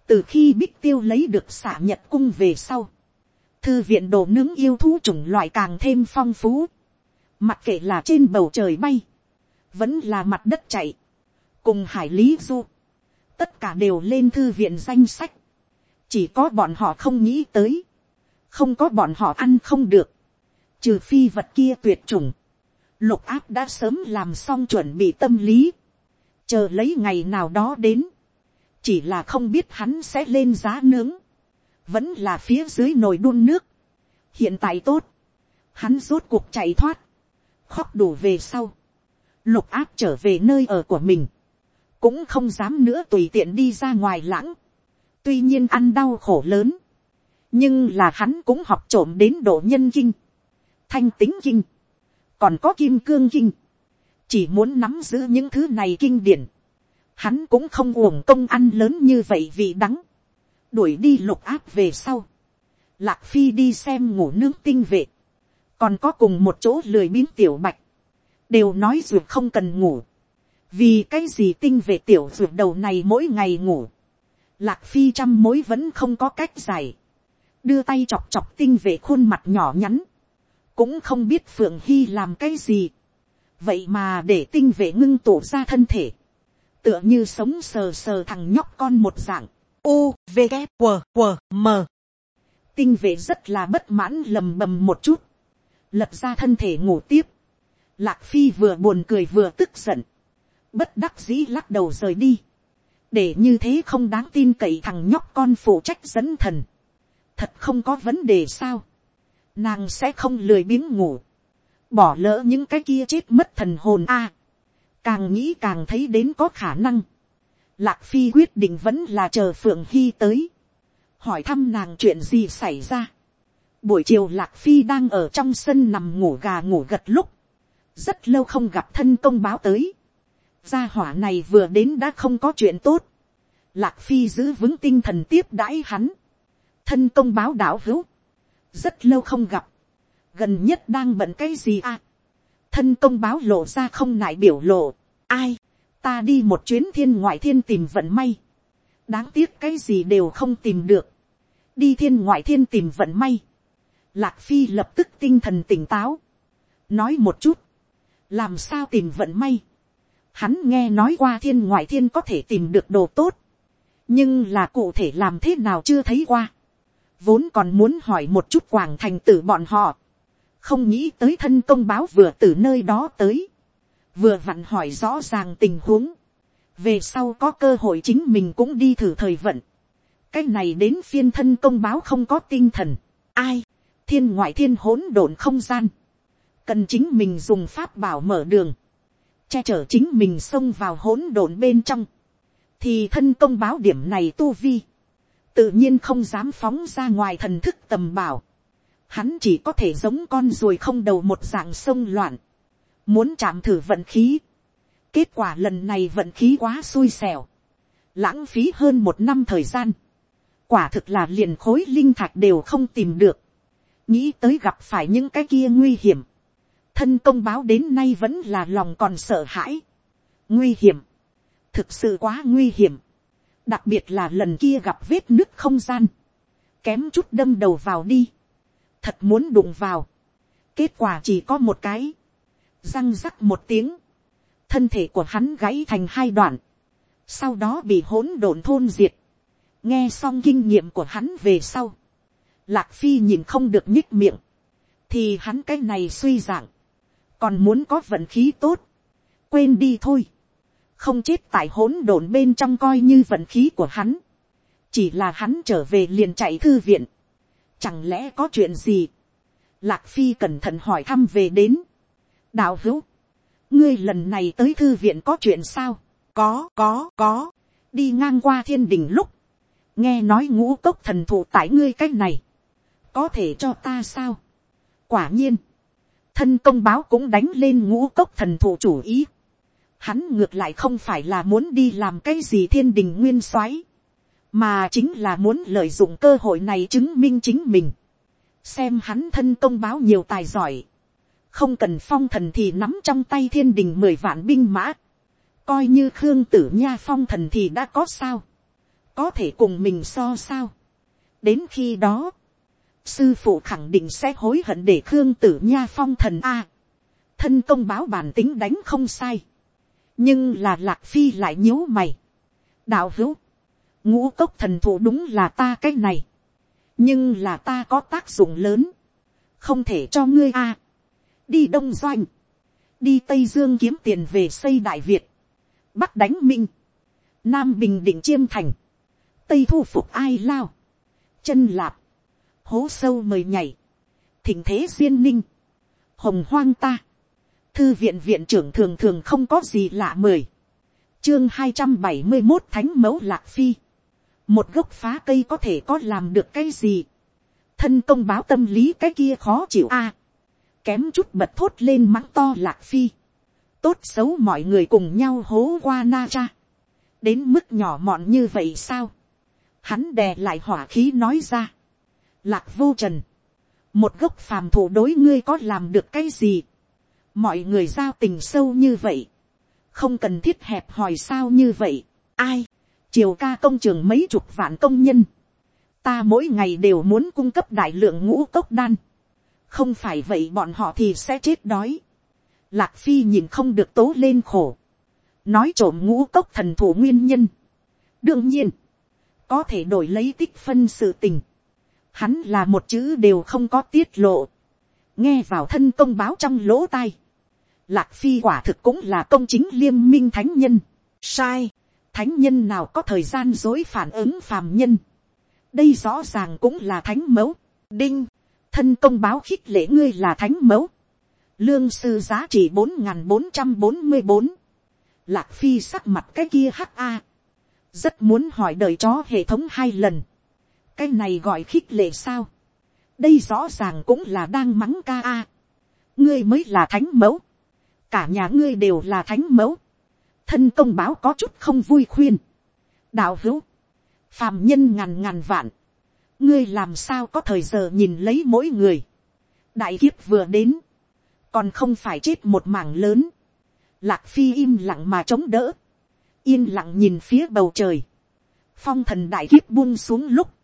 từ khi bích tiêu lấy được xả nhật cung về sau, thư viện đồ nướng yêu thú chủng loại càng thêm phong phú, mặc kệ là trên bầu trời bay, vẫn là mặt đất chạy, cùng hải lý du, tất cả đều lên thư viện danh sách, chỉ có bọn họ không nghĩ tới, không có bọn họ ăn không được, trừ phi vật kia tuyệt chủng, lục áp đã sớm làm xong chuẩn bị tâm lý, chờ lấy ngày nào đó đến, chỉ là không biết hắn sẽ lên giá nướng, vẫn là phía dưới nồi đun nước. hiện tại tốt, hắn rốt cuộc chạy thoát, khóc đủ về sau, lục áp trở về nơi ở của mình, cũng không dám nữa tùy tiện đi ra ngoài lãng, tuy nhiên ăn đau khổ lớn, nhưng là hắn cũng học trộm đến độ nhân kinh, thanh tính kinh, còn có kim cương kinh, chỉ muốn nắm giữ những thứ này kinh điển, hắn cũng không uổng công ăn lớn như vậy vì đắng, đuổi đi lục áp về sau, lạc phi đi xem ngủ nướng tinh vệ, còn có cùng một chỗ lười biếng tiểu bạch, đều nói ruột không cần ngủ, vì cái gì tinh vệ tiểu ruột đầu này mỗi ngày ngủ, lạc phi trăm mối vẫn không có cách giải, đưa tay chọc chọc tinh vệ khuôn mặt nhỏ nhắn, cũng không biết phượng hy làm cái gì, vậy mà để tinh vệ ngưng tổ ra thân thể, tựa như sống sờ sờ thằng nhóc con một dạng, u v g q q m. Tinh vệ rất là bất mãn lầm bầm một chút, lập ra thân thể ngủ tiếp, lạc phi vừa buồn cười vừa tức giận, bất đắc dĩ lắc đầu rời đi, để như thế không đáng tin cậy thằng nhóc con phụ trách dẫn thần, thật không có vấn đề sao, nàng sẽ không lười biếng ngủ, bỏ lỡ những cái kia chết mất thần hồn a, càng nghĩ càng thấy đến có khả năng, lạc phi quyết định vẫn là chờ phượng hy tới, hỏi thăm nàng chuyện gì xảy ra. buổi chiều lạc phi đang ở trong sân nằm ngủ gà ngủ gật lúc, rất lâu không gặp thân công báo tới, gia hỏa này vừa đến đã không có chuyện tốt, lạc phi giữ vững tinh thần tiếp đãi hắn, thân công báo đạo hữu, rất lâu không gặp, gần nhất đang bận cái gì à, thân công báo lộ ra không nại biểu lộ, ai, ta đi một chuyến thiên ngoại thiên tìm vận may, đáng tiếc cái gì đều không tìm được, đi thiên ngoại thiên tìm vận may, lạc phi lập tức tinh thần tỉnh táo, nói một chút, làm sao tìm vận may, hắn nghe nói qua thiên ngoại thiên có thể tìm được đồ tốt, nhưng là cụ thể làm thế nào chưa thấy qua, vốn còn muốn hỏi một chút quảng thành tử bọn họ, không nghĩ tới thân công báo vừa từ nơi đó tới, vừa vặn hỏi rõ ràng tình huống, về sau có cơ hội chính mình cũng đi thử thời vận, cái này đến phiên thân công báo không có tinh thần, ai, thiên ngoại thiên hỗn độn không gian, cần chính mình dùng pháp bảo mở đường, che chở chính mình xông vào hỗn độn bên trong, thì thân công báo điểm này tu vi, tự nhiên không dám phóng ra ngoài thần thức tầm bảo, hắn chỉ có thể giống con ruồi không đầu một dạng sông loạn, muốn chạm thử vận khí, kết quả lần này vận khí quá xui xẻo, lãng phí hơn một năm thời gian, quả thực là liền khối linh thạch đều không tìm được, nghĩ tới gặp phải những cái kia nguy hiểm, thân công báo đến nay vẫn là lòng còn sợ hãi, nguy hiểm, thực sự quá nguy hiểm, đặc biệt là lần kia gặp vết nứt không gian, kém chút đâm đầu vào đi, thật muốn đụng vào, kết quả chỉ có một cái, răng rắc một tiếng, thân thể của hắn gãy thành hai đoạn, sau đó bị hỗn độn thôn diệt, nghe xong kinh nghiệm của hắn về sau, lạc phi nhìn không được nhích miệng, thì hắn cái này suy giảng còn muốn có vận khí tốt, quên đi thôi, không chết tại hỗn độn bên trong coi như vận khí của hắn, chỉ là hắn trở về liền chạy thư viện, chẳng lẽ có chuyện gì, lạc phi cẩn thận hỏi thăm về đến, đạo hữu, ngươi lần này tới thư viện có chuyện sao, có có có, đi ngang qua thiên đình lúc, nghe nói ngũ cốc thần thụ tại ngươi c á c h này, có thể cho ta sao, quả nhiên, thân công báo cũng đánh lên ngũ cốc thần thụ chủ ý, hắn ngược lại không phải là muốn đi làm cái gì thiên đình nguyên soái, mà chính là muốn lợi dụng cơ hội này chứng minh chính mình, xem hắn thân công báo nhiều tài giỏi, không cần phong thần thì nắm trong tay thiên đình mười vạn binh mã, coi như khương tử nha phong thần thì đã có sao, có thể cùng mình so sao. đến khi đó, sư phụ khẳng định sẽ hối hận để khương tử nha phong thần a. thân công báo bản tính đánh không sai. nhưng là lạc phi lại nhíu mày. đạo hữu, ngũ cốc thần thụ đúng là ta cái này. nhưng là ta có tác dụng lớn. không thể cho ngươi a. đi đông doanh. đi tây dương kiếm tiền về xây đại việt. bắc đánh minh. nam bình định chiêm thành tây thu phục ai lao, chân lạp, hố sâu mời nhảy, thỉnh thế duyên ninh, hồng hoang ta, thư viện viện trưởng thường thường không có gì lạ mời, chương hai trăm bảy mươi một thánh mẫu lạc phi, một gốc phá cây có thể có làm được cái gì, thân công báo tâm lý cái kia khó chịu a, kém chút bật thốt lên mắng to lạc phi, tốt xấu mọi người cùng nhau hố qua na cha, đến mức nhỏ mọn như vậy sao, hắn đè lại hỏa khí nói ra, lạc vô trần, một gốc phàm thủ đối ngươi có làm được cái gì, mọi người giao tình sâu như vậy, không cần thiết hẹp hòi sao như vậy, ai, chiều ca công trường mấy chục vạn công nhân, ta mỗi ngày đều muốn cung cấp đại lượng ngũ cốc đan, không phải vậy bọn họ thì sẽ chết đói. Lạc phi nhìn không được tố lên khổ, nói trộm ngũ cốc thần thủ nguyên nhân. đương nhiên, có thể đổi lấy tích phân sự tình, hắn là một chữ đều không có tiết lộ, nghe vào thân công báo trong lỗ tai. Lạc phi quả thực cũng là công chính liêm minh thánh nhân, sai, thánh nhân nào có thời gian dối phản ứng phàm nhân. đây rõ ràng cũng là thánh mẫu, đinh, thân công báo khích lễ ngươi là thánh mẫu, lương sư giá trị bốn n g h n bốn trăm bốn mươi bốn, lạc phi sắc mặt cái kia hắc a, rất muốn hỏi đời chó hệ thống hai lần, cái này gọi khích lệ sao, đây rõ ràng cũng là đang mắng ca a, ngươi mới là thánh mẫu, cả nhà ngươi đều là thánh mẫu, thân công báo có chút không vui khuyên, đạo hữu, phàm nhân ngàn ngàn vạn, ngươi làm sao có thời giờ nhìn lấy mỗi người. đại kiếp vừa đến, còn không phải chết một mảng lớn. lạc phi im lặng mà chống đỡ, yên lặng nhìn phía bầu trời. phong thần đại kiếp buông xuống lúc,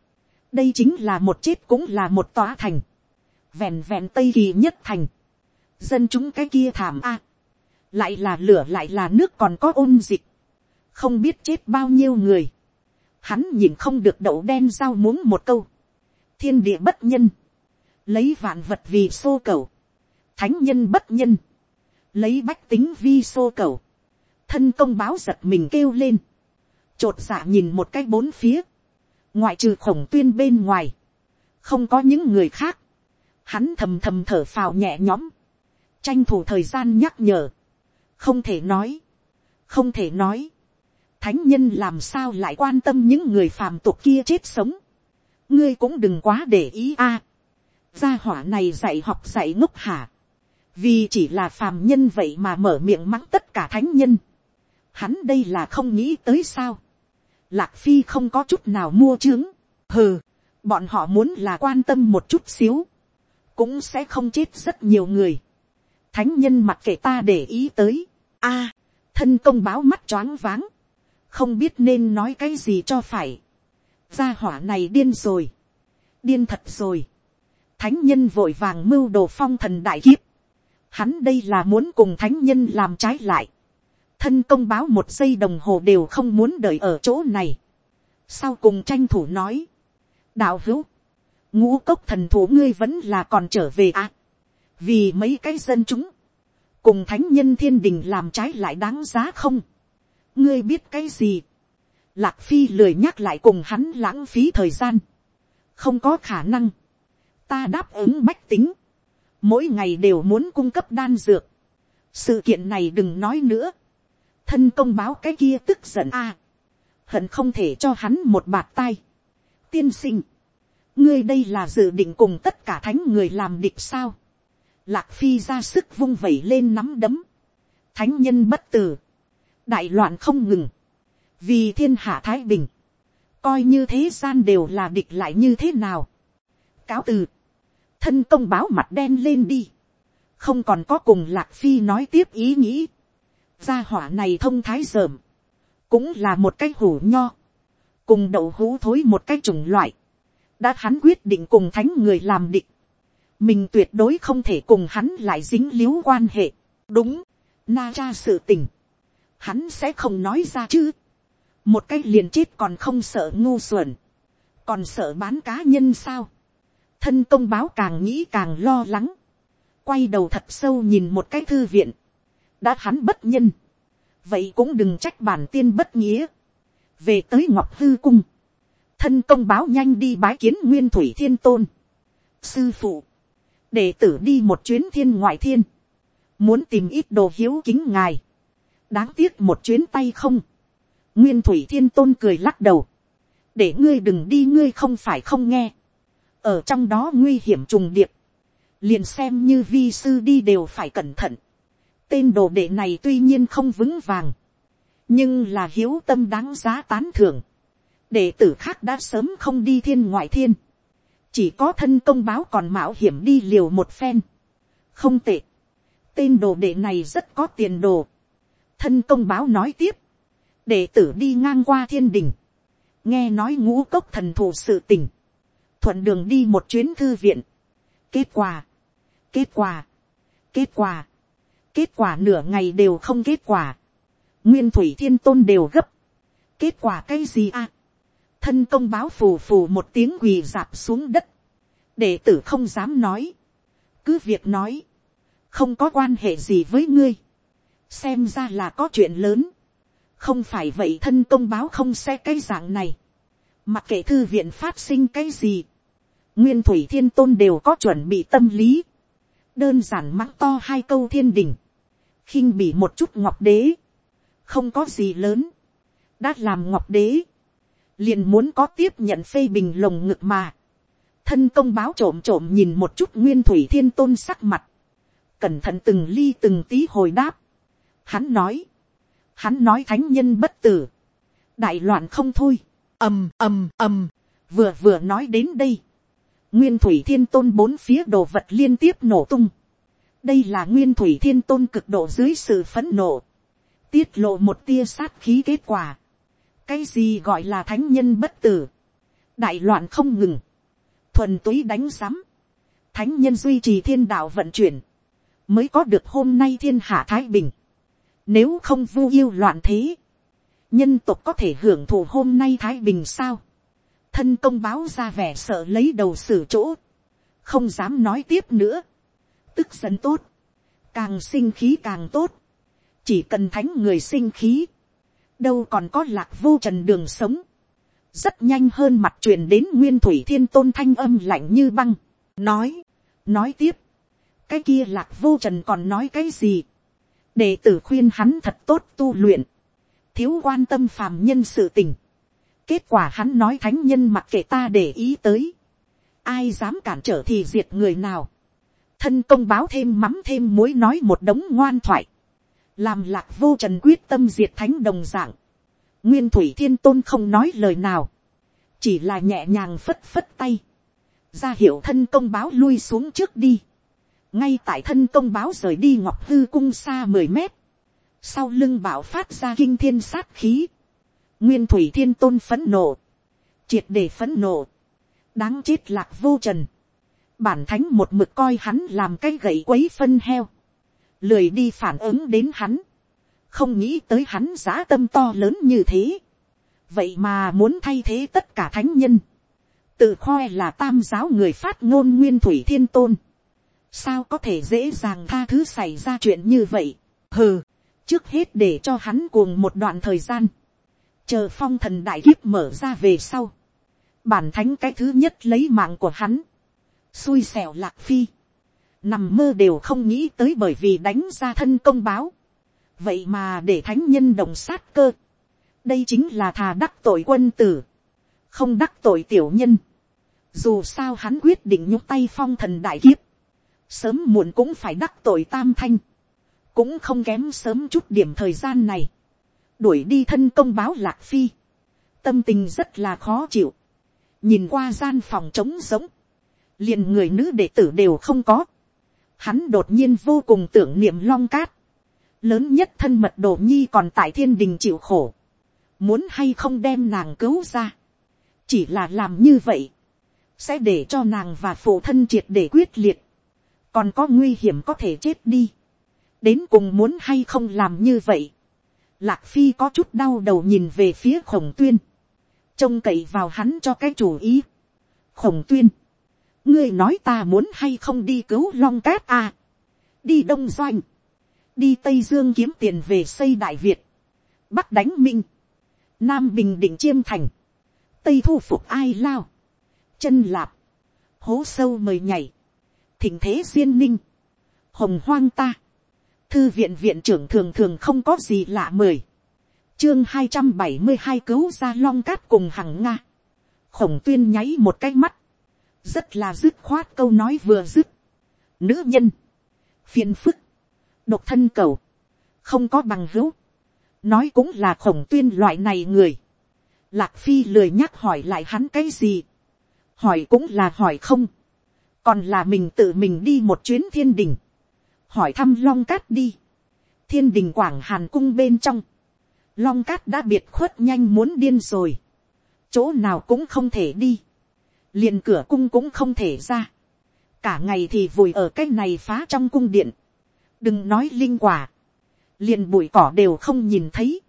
đây chính là một chết cũng là một tòa thành. vẹn vẹn tây kỳ nhất thành. dân chúng cái kia thảm a. lại là lửa lại là nước còn có ôn dịch. không biết chết bao nhiêu người hắn nhìn không được đậu đen giao muốn một câu. thiên địa bất nhân, lấy vạn vật vì xô cầu, thánh nhân bất nhân, lấy bách tính vi xô cầu, thân công báo giật mình kêu lên, t r ộ t dạ nhìn một cái bốn phía, ngoại trừ khổng tuyên bên ngoài, không có những người khác, hắn thầm thầm thở phào nhẹ nhõm, tranh thủ thời gian nhắc nhở, không thể nói, không thể nói, thánh nhân làm sao lại quan tâm những người phàm tục kia chết sống. ngươi cũng đừng quá để ý a. gia hỏa này dạy học dạy ngốc hả. vì chỉ là phàm nhân vậy mà mở miệng mắng tất cả thánh nhân. hắn đây là không nghĩ tới sao lạc phi không có chút nào mua trướng. hừ, bọn họ muốn là quan tâm một chút xíu. cũng sẽ không chết rất nhiều người. thánh nhân mặc kệ ta để ý tới. a, à, thân công báo mắt choáng váng không biết nên nói cái gì cho phải. gia hỏa này điên rồi, điên thật rồi. thánh nhân vội vàng mưu đồ phong thần đại kiếp. hắn đây là muốn cùng thánh nhân làm trái lại thân công báo một giây đồng hồ đều không muốn đợi ở chỗ này. sau cùng tranh thủ nói. đạo hữu, ngũ cốc thần thủ ngươi vẫn là còn trở về à. vì mấy cái dân chúng, cùng thánh nhân thiên đình làm trái lại đáng giá không ngươi biết cái gì, lạc phi lười nhắc lại cùng hắn lãng phí thời gian, không có khả năng, ta đáp ứng bách tính, mỗi ngày đều muốn cung cấp đan dược, sự kiện này đừng nói nữa, thân công báo cái kia tức giận a, hận không thể cho hắn một bạt tay, tiên sinh, ngươi đây là dự định cùng tất cả thánh người làm địch sao, lạc phi ra sức vung vẩy lên nắm đấm, thánh nhân bất tử, đại loạn không ngừng, vì thiên hạ thái bình, coi như thế gian đều là địch lại như thế nào. cáo từ, thân công báo mặt đen lên đi, không còn có cùng lạc phi nói tiếp ý nghĩ, gia hỏa này thông thái dởm, cũng là một cái hủ nho, cùng đậu hũ thối một cái chủng loại, đã hắn quyết định cùng thánh người làm định mình tuyệt đối không thể cùng hắn lại dính l i ễ u quan hệ, đúng, na cha sự tình, hắn sẽ không nói ra chứ. một cái liền chết còn không sợ ngu xuẩn, còn sợ bán cá nhân sao. thân công báo càng nghĩ càng lo lắng, quay đầu thật sâu nhìn một cái thư viện, đã hắn bất nhân, vậy cũng đừng trách bản tiên bất nghĩa, về tới ngọc hư cung, thân công báo nhanh đi bái kiến nguyên thủy thiên tôn, sư phụ, đệ tử đi một chuyến thiên ngoại thiên, muốn tìm ít đồ hiếu kính ngài, đáng tiếc một chuyến tay không. nguyên thủy thiên tôn cười lắc đầu. để ngươi đừng đi ngươi không phải không nghe, ở trong đó nguy hiểm trùng điệp, liền xem như vi sư đi đều phải cẩn thận, tên đồ đệ này tuy nhiên không vững vàng, nhưng là hiếu tâm đáng giá tán thưởng, đệ tử khác đã sớm không đi thiên ngoại thiên, chỉ có thân công báo còn mạo hiểm đi liều một phen, không tệ, tên đồ đệ này rất có tiền đồ, thân công báo nói tiếp, đệ tử đi ngang qua thiên đình, nghe nói ngũ cốc thần thụ sự tình, thuận đường đi một chuyến thư viện, kết quả, kết quả, kết quả, kết quả nửa ngày đều không kết quả, nguyên thủy thiên tôn đều gấp, kết quả cái gì à, thân công báo phù phù một tiếng quỳ dạp xuống đất, đệ tử không dám nói, cứ việc nói, không có quan hệ gì với ngươi, xem ra là có chuyện lớn, không phải vậy thân công báo không xe cái dạng này, mặc kệ thư viện phát sinh cái gì, nguyên thủy thiên tôn đều có chuẩn bị tâm lý, đơn giản mắng to hai câu thiên đình, khinh bỉ một chút ngọc đế, không có gì lớn, đã làm ngọc đế, liền muốn có tiếp nhận phê bình lồng ngực mà, thân công báo trộm trộm nhìn một chút nguyên thủy thiên tôn sắc mặt, cẩn thận từng ly từng tí hồi đáp, hắn nói, hắn nói thánh nhân bất tử, đại loạn không thôi, ầm ầm ầm, vừa vừa nói đến đây, nguyên thủy thiên tôn bốn phía đồ vật liên tiếp nổ tung, đây là nguyên thủy thiên tôn cực độ dưới sự phấn nộ, tiết lộ một tia sát khí kết quả, cái gì gọi là thánh nhân bất tử, đại loạn không ngừng, thuần túy đánh sắm, thánh nhân duy trì thiên đạo vận chuyển, mới có được hôm nay thiên hạ thái bình, nếu không vu yêu loạn thế, nhân tộc có thể hưởng thụ hôm nay thái bình sao, thân công báo ra vẻ sợ lấy đầu xử chỗ, không dám nói tiếp nữa, tức giận tốt, càng sinh khí càng tốt, chỉ cần thánh người sinh khí, đâu còn có lạc vô trần đường sống, rất nhanh hơn mặt truyền đến nguyên thủy thiên tôn thanh âm lạnh như băng, nói, nói tiếp, cái kia lạc vô trần còn nói cái gì, đệ tử khuyên hắn thật tốt tu luyện, thiếu quan tâm phàm nhân sự tình, kết quả hắn nói thánh nhân mặc kệ ta để ý tới, ai dám cản trở thì diệt người nào, thân công báo thêm mắm thêm muối nói một đống ngoan thoại, làm lạc vô trần quyết tâm diệt thánh đồng dạng, nguyên thủy thiên tôn không nói lời nào, chỉ là nhẹ nhàng phất phất tay, ra hiệu thân công báo lui xuống trước đi, ngay tại thân công báo rời đi ngọc hư cung xa mười mét, sau lưng bảo phát ra kinh thiên sát khí, nguyên thủy thiên tôn phấn nộ, triệt để phấn nộ, đáng chết lạc vô trần, bản thánh một mực coi hắn làm cái gậy quấy phân heo, lười đi phản ứng đến hắn, không nghĩ tới hắn giá tâm to lớn như thế, vậy mà muốn thay thế tất cả thánh nhân, tự khoe là tam giáo người phát ngôn nguyên thủy thiên tôn, sao có thể dễ dàng tha thứ xảy ra chuyện như vậy, hừ, trước hết để cho hắn cuồng một đoạn thời gian, chờ phong thần đại kiếp mở ra về sau, bản thánh cái thứ nhất lấy mạng của hắn, xui xẻo lạc phi, nằm mơ đều không nghĩ tới bởi vì đánh ra thân công báo, vậy mà để thánh nhân đồng sát cơ, đây chính là thà đắc tội quân tử, không đắc tội tiểu nhân, dù sao hắn quyết định nhúc tay phong thần đại kiếp, sớm muộn cũng phải đắc tội tam thanh, cũng không kém sớm chút điểm thời gian này, đuổi đi thân công báo lạc phi, tâm tình rất là khó chịu, nhìn qua gian phòng trống giống, liền người nữ đệ tử đều không có, hắn đột nhiên vô cùng tưởng niệm long cát, lớn nhất thân mật đồ nhi còn tại thiên đình chịu khổ, muốn hay không đem nàng cứu ra, chỉ là làm như vậy, sẽ để cho nàng và phụ thân triệt để quyết liệt, còn có nguy hiểm có thể chết đi, đến cùng muốn hay không làm như vậy, lạc phi có chút đau đầu nhìn về phía khổng tuyên, trông cậy vào hắn cho cái chủ ý, khổng tuyên, ngươi nói ta muốn hay không đi cứu long cát à, đi đông doanh, đi tây dương kiếm tiền về xây đại việt, bắc đánh minh, nam bình định chiêm thành, tây thu phục ai lao, chân lạp, hố sâu mời nhảy, thỉnh thế duyên ninh, hồng hoang ta, thư viện viện trưởng thường thường không có gì lạ mời, chương hai trăm bảy mươi hai cứu ra long cát cùng hằng nga, khổng tuyên nháy một cái mắt, rất là dứt khoát câu nói vừa dứt, nữ nhân, phiền phức, độc thân cầu, không có bằng hữu, nói cũng là khổng tuyên loại này người, lạc phi lười nhắc hỏi lại hắn cái gì, hỏi cũng là hỏi không, còn là mình tự mình đi một chuyến thiên đình, hỏi thăm long cát đi, thiên đình quảng hàn cung bên trong, long cát đã biệt khuất nhanh muốn điên rồi, chỗ nào cũng không thể đi, liền cửa cung cũng không thể ra, cả ngày thì vùi ở cái này phá trong cung điện, đừng nói linh quả, liền bụi cỏ đều không nhìn thấy,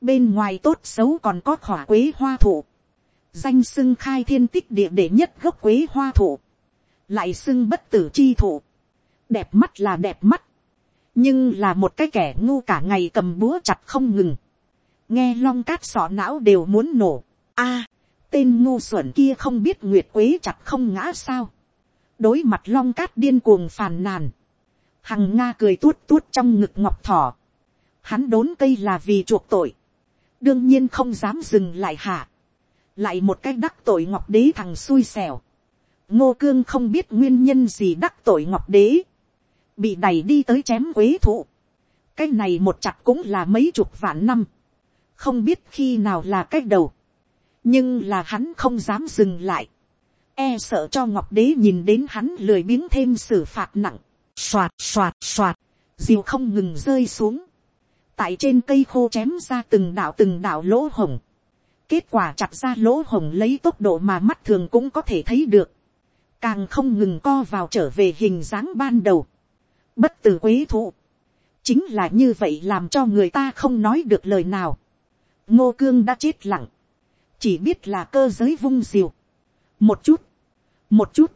bên ngoài tốt xấu còn có khỏa quế hoa thụ, danh sưng khai thiên tích địa để nhất gốc quế hoa thụ, lại sưng bất tử chi thụ, đẹp mắt là đẹp mắt, nhưng là một cái kẻ ngu cả ngày cầm búa chặt không ngừng, nghe long cát sọ não đều muốn nổ, a, tên ngu xuẩn kia không biết nguyệt quế chặt không ngã sao, đối mặt long cát điên cuồng phàn nàn, hằng nga cười tuốt tuốt trong ngực ngọc thỏ, hắn đốn cây là vì chuộc tội, đương nhiên không dám dừng lại hạ, lại một cái đắc tội ngọc đế thằng xui xẻo, ngô cương không biết nguyên nhân gì đắc tội ngọc đế, bị đẩy đi tới chém quế thụ, cái này một chặt cũng là mấy chục vạn năm, không biết khi nào là cái đầu, nhưng là hắn không dám dừng lại, e sợ cho ngọc đế nhìn đến hắn lười biếng thêm xử phạt nặng, xoạt xoạt xoạt, diều không ngừng rơi xuống, tại trên cây khô chém ra từng đạo từng đạo lỗ hồng, kết quả chặt ra lỗ hồng lấy tốc độ mà mắt thường cũng có thể thấy được, càng không ngừng co vào trở về hình dáng ban đầu, bất tử quế thụ, chính là như vậy làm cho người ta không nói được lời nào. ngô cương đã chết lặng, chỉ biết là cơ giới vung diều, một chút, một chút,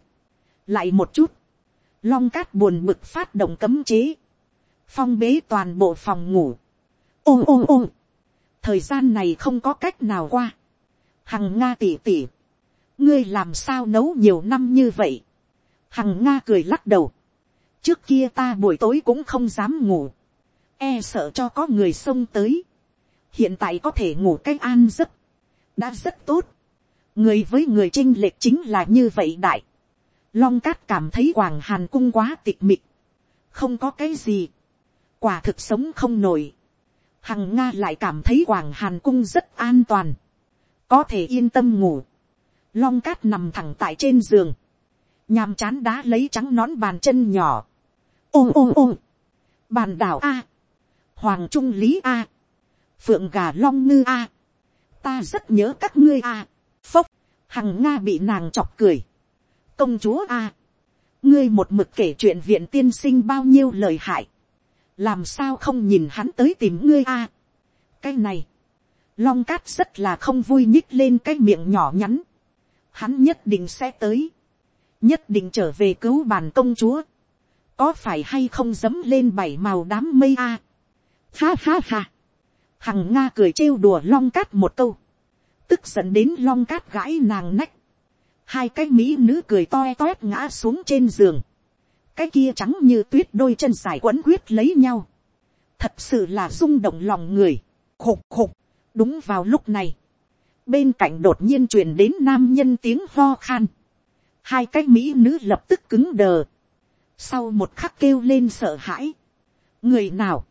lại một chút, long cát buồn bực phát động cấm chế, phong bế toàn bộ phòng ngủ, ôm ôm ôm, thời gian này không có cách nào qua, hằng nga tỉ tỉ, ngươi làm sao nấu nhiều năm như vậy, hằng nga cười lắc đầu, trước kia ta buổi tối cũng không dám ngủ, e sợ cho có người xông tới, hiện tại có thể ngủ cách an giấc, đã rất tốt, người với người chinh lệch chính là như vậy đại, long cát cảm thấy hoàng hàn cung quá tịch mịch, không có cái gì, quả thực sống không nổi, hằng nga lại cảm thấy hoàng hàn cung rất an toàn, có thể yên tâm ngủ, long cát nằm thẳng tại trên giường, nhàm chán đá lấy trắng nón bàn chân nhỏ, ôm ôm ôm, bàn đảo a, hoàng trung lý a, phượng gà long ngư a, ta rất nhớ các ngươi a, phốc, hằng nga bị nàng chọc cười, công chúa a, ngươi một mực kể chuyện viện tiên sinh bao nhiêu lời hại, làm sao không nhìn hắn tới tìm ngươi a, cái này, long cát rất là không vui nhích lên cái miệng nhỏ nhắn, hắn nhất định sẽ tới, nhất định trở về cứu bàn công chúa, có phải hay không dấm lên bảy màu đám mây a. À? Ha ha ha, hằng nga cười trêu đùa long cát một câu, tức giận đến long cát gãi nàng nách, hai cái mỹ nữ cười toe toét ngã xuống trên giường, cái kia trắng như tuyết đôi chân dài quấn quyết lấy nhau, thật sự là rung động lòng người, khục khục, đúng vào lúc này, bên cạnh đột nhiên truyền đến nam nhân tiếng ho khan, hai cái mỹ nữ lập tức cứng đờ, sau một khắc kêu lên sợ hãi, người nào,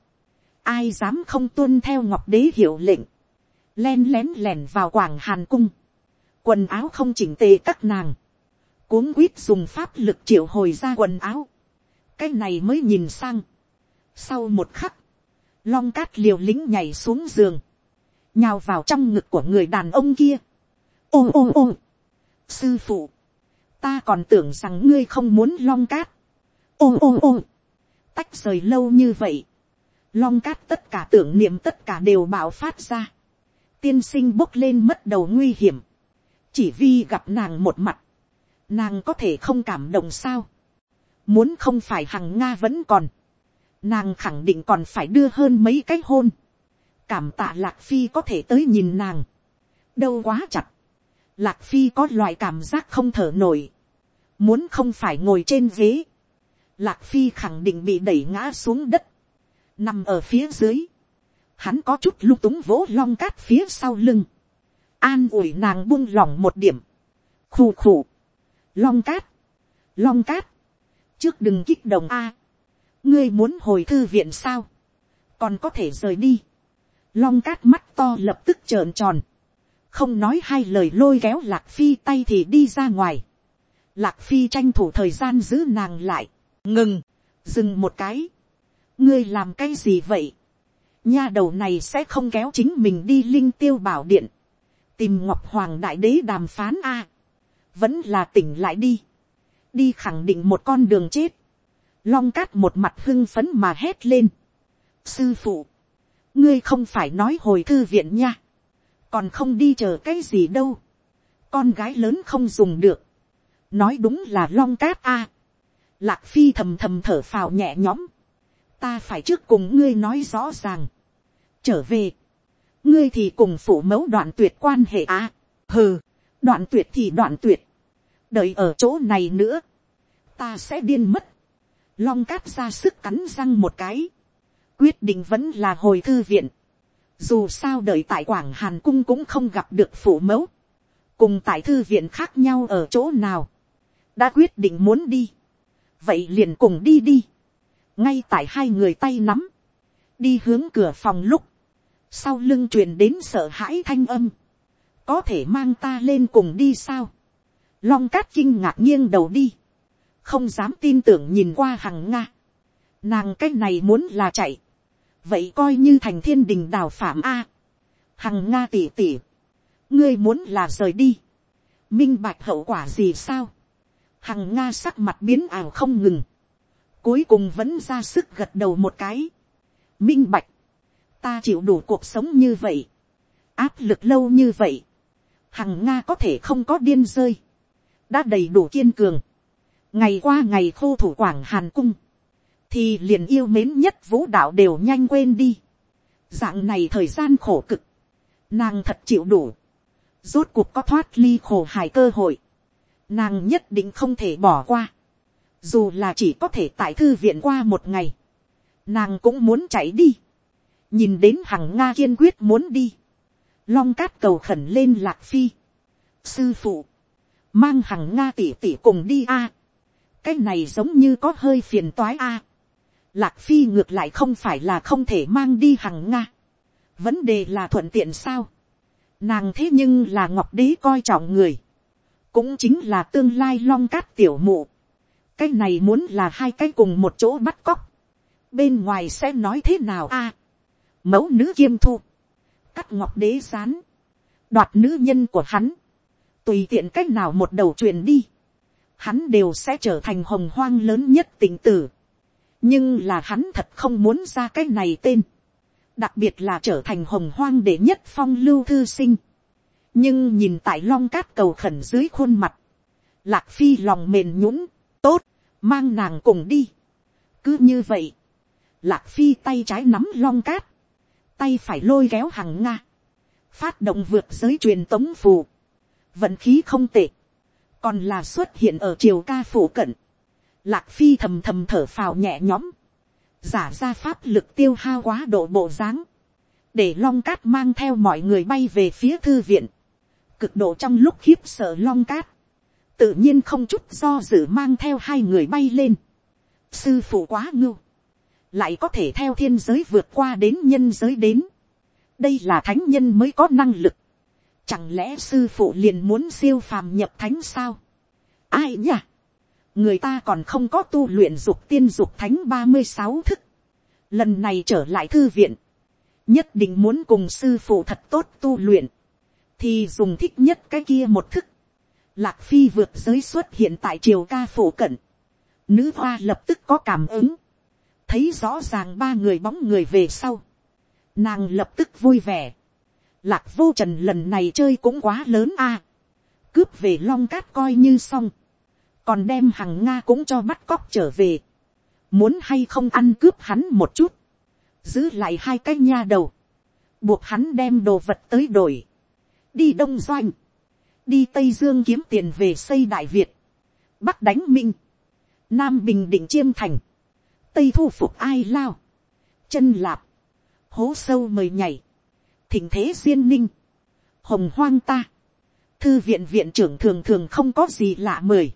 ai dám không tuân theo ngọc đế hiệu lệnh, len lén lẻn vào quảng hàn cung, quần áo không chỉnh tề các nàng, cuống quýt dùng pháp lực triệu hồi ra quần áo, cái này mới nhìn sang. sau một khắc, long cát liều lính nhảy xuống giường, nhào vào trong ngực của người đàn ông kia. ôm ôm ôm, sư phụ, ta còn tưởng rằng ngươi không muốn long cát. ôm ôm ôm, tách rời lâu như vậy, long cát tất cả tưởng niệm tất cả đều bạo phát ra. tiên sinh bốc lên mất đầu nguy hiểm, chỉ vì gặp nàng một mặt, nàng có thể không cảm động sao. muốn không phải hằng nga vẫn còn, nàng khẳng định còn phải đưa hơn mấy cái hôn. Cảm tạ lạc phi có thể tới nhìn nàng, đâu quá chặt, lạc phi có loại cảm giác không thở nổi, muốn không phải ngồi trên ghế, lạc phi khẳng định bị đẩy ngã xuống đất, nằm ở phía dưới, hắn có chút lung túng vỗ long cát phía sau lưng, an ủi nàng buông lỏng một điểm, khù khù, long cát, long cát, trước đừng kích động a, ngươi muốn hồi thư viện sao, còn có thể rời đi, long cát mắt to lập tức trợn tròn, không nói hai lời lôi kéo lạc phi tay thì đi ra ngoài, lạc phi tranh thủ thời gian giữ nàng lại, ngừng, dừng một cái, ngươi làm cái gì vậy, nha đầu này sẽ không kéo chính mình đi linh tiêu bảo điện, tìm ngọc hoàng đại đế đàm phán a, vẫn là tỉnh lại đi, đi khẳng định một con đường chết, long cát một mặt hưng phấn mà hét lên, sư phụ, ngươi không phải nói hồi thư viện nha, còn không đi chờ cái gì đâu, con gái lớn không dùng được, nói đúng là long cát a, lạc phi thầm thầm thở phào nhẹ nhõm, ta phải trước cùng ngươi nói rõ ràng, trở về, ngươi thì cùng phủ mẫu đoạn tuyệt quan hệ à, hừ, đoạn tuyệt thì đoạn tuyệt, đợi ở chỗ này nữa, ta sẽ điên mất, long cát ra sức cắn răng một cái, quyết định vẫn là hồi thư viện, dù sao đợi tại quảng hàn cung cũng không gặp được phủ mẫu, cùng tại thư viện khác nhau ở chỗ nào, đã quyết định muốn đi, vậy liền cùng đi đi, ngay tại hai người tay nắm, đi hướng cửa phòng lúc, sau lưng truyền đến sợ hãi thanh âm, có thể mang ta lên cùng đi sao, long cát kinh ngạc nghiêng đầu đi, không dám tin tưởng nhìn qua hằng nga, nàng cái này muốn là chạy, vậy coi như thành thiên đình đào phạm a, hằng nga tỉ tỉ, ngươi muốn là rời đi, minh bạch hậu quả gì sao, hằng nga sắc mặt biến ảo không ngừng, cuối cùng vẫn ra sức gật đầu một cái, minh bạch, ta chịu đủ cuộc sống như vậy, áp lực lâu như vậy, hằng nga có thể không có điên rơi, đã đầy đủ kiên cường, ngày qua ngày khô thủ quảng hàn cung, thì liền yêu mến nhất vũ đạo đều nhanh quên đi, dạng này thời gian khổ cực, nàng thật chịu đủ, rốt cuộc có thoát ly khổ hài cơ hội, nàng nhất định không thể bỏ qua, dù là chỉ có thể tại thư viện qua một ngày, nàng cũng muốn chạy đi, nhìn đến hằng nga kiên quyết muốn đi, long cát cầu khẩn lên lạc phi, sư phụ, mang hằng nga tỉ tỉ cùng đi a, cái này giống như có hơi phiền toái a, lạc phi ngược lại không phải là không thể mang đi hằng nga, vấn đề là thuận tiện sao, nàng thế nhưng là ngọc đế coi trọng người, cũng chính là tương lai long cát tiểu mụ, cái này muốn là hai cái cùng một chỗ bắt cóc, bên ngoài sẽ nói thế nào a, à, mẫu nữ kiêm thu, cắt ngọc đế sán, đoạt nữ nhân của hắn, tùy tiện cách nào một đầu truyền đi, hắn đều sẽ trở thành hồng hoang lớn nhất tỉnh tử. nhưng là hắn thật không muốn ra cái này tên, đặc biệt là trở thành hồng hoang để nhất phong lưu thư sinh. nhưng nhìn tại long cát cầu khẩn dưới khuôn mặt, lạc phi lòng mềm nhũng, tốt, mang nàng cùng đi. cứ như vậy, lạc phi tay trái nắm long cát, tay phải lôi kéo hằng nga, phát động vượt giới truyền tống phù, vận khí không tệ, còn là xuất hiện ở triều ca phủ cận, lạc phi thầm thầm thở phào nhẹ nhõm, giả ra pháp lực tiêu hao quá độ bộ dáng, để long cát mang theo mọi người bay về phía thư viện, cực độ trong lúc khiếp sợ long cát, tự nhiên không chút do dự mang theo hai người bay lên, sư phụ quá ngưu, lại có thể theo thiên giới vượt qua đến nhân giới đến. đây là thánh nhân mới có năng lực. chẳng lẽ sư phụ liền muốn siêu phàm nhập thánh sao. ai nhỉ? người ta còn không có tu luyện dục tiên dục thánh ba mươi sáu thức. lần này trở lại thư viện, nhất định muốn cùng sư phụ thật tốt tu luyện, thì dùng thích nhất cái kia một thức. Lạc phi vượt giới xuất hiện tại triều ca phổ cận. Nữ hoa lập tức có cảm ứng. Thấy rõ ràng ba người bóng người về sau, nàng lập tức vui vẻ, lạc vô trần lần này chơi cũng quá lớn a, cướp về long cát coi như xong, còn đem hằng nga cũng cho bắt cóc trở về, muốn hay không ăn cướp hắn một chút, giữ lại hai cái nha đầu, buộc hắn đem đồ vật tới đổi, đi đông doanh, đi tây dương kiếm tiền về xây đại việt, bắc đánh minh, nam bình định chiêm thành, tây thu phục ai lao, chân lạp, hố sâu mời nhảy, thỉnh thế duyên ninh, hồng hoang ta, thư viện viện trưởng thường thường không có gì lạ mời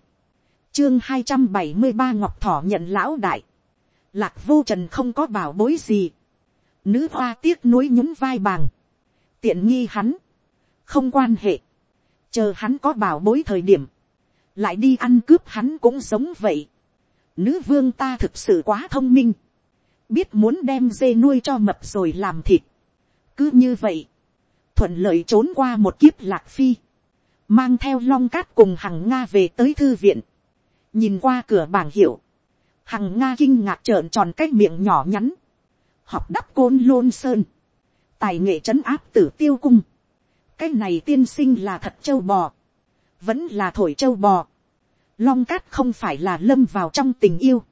chương hai trăm bảy mươi ba ngọc thỏ nhận lão đại, lạc vô trần không có bảo bối gì, nữ hoa tiếc nuối nhún vai bàng, tiện nghi hắn, không quan hệ, chờ hắn có bảo bối thời điểm, lại đi ăn cướp hắn cũng giống vậy. Nữ vương ta thực sự quá thông minh, biết muốn đem dê nuôi cho mập rồi làm thịt. cứ như vậy, thuận lợi trốn qua một kiếp lạc phi, mang theo long cát cùng hằng nga về tới thư viện, nhìn qua cửa bảng hiệu, hằng nga kinh ngạc trợn tròn cái miệng nhỏ nhắn, học đắp côn lôn sơn, tài nghệ trấn áp tử tiêu cung, cái này tiên sinh là thật châu bò, vẫn là thổi châu bò, long cát không phải là lâm vào trong tình yêu,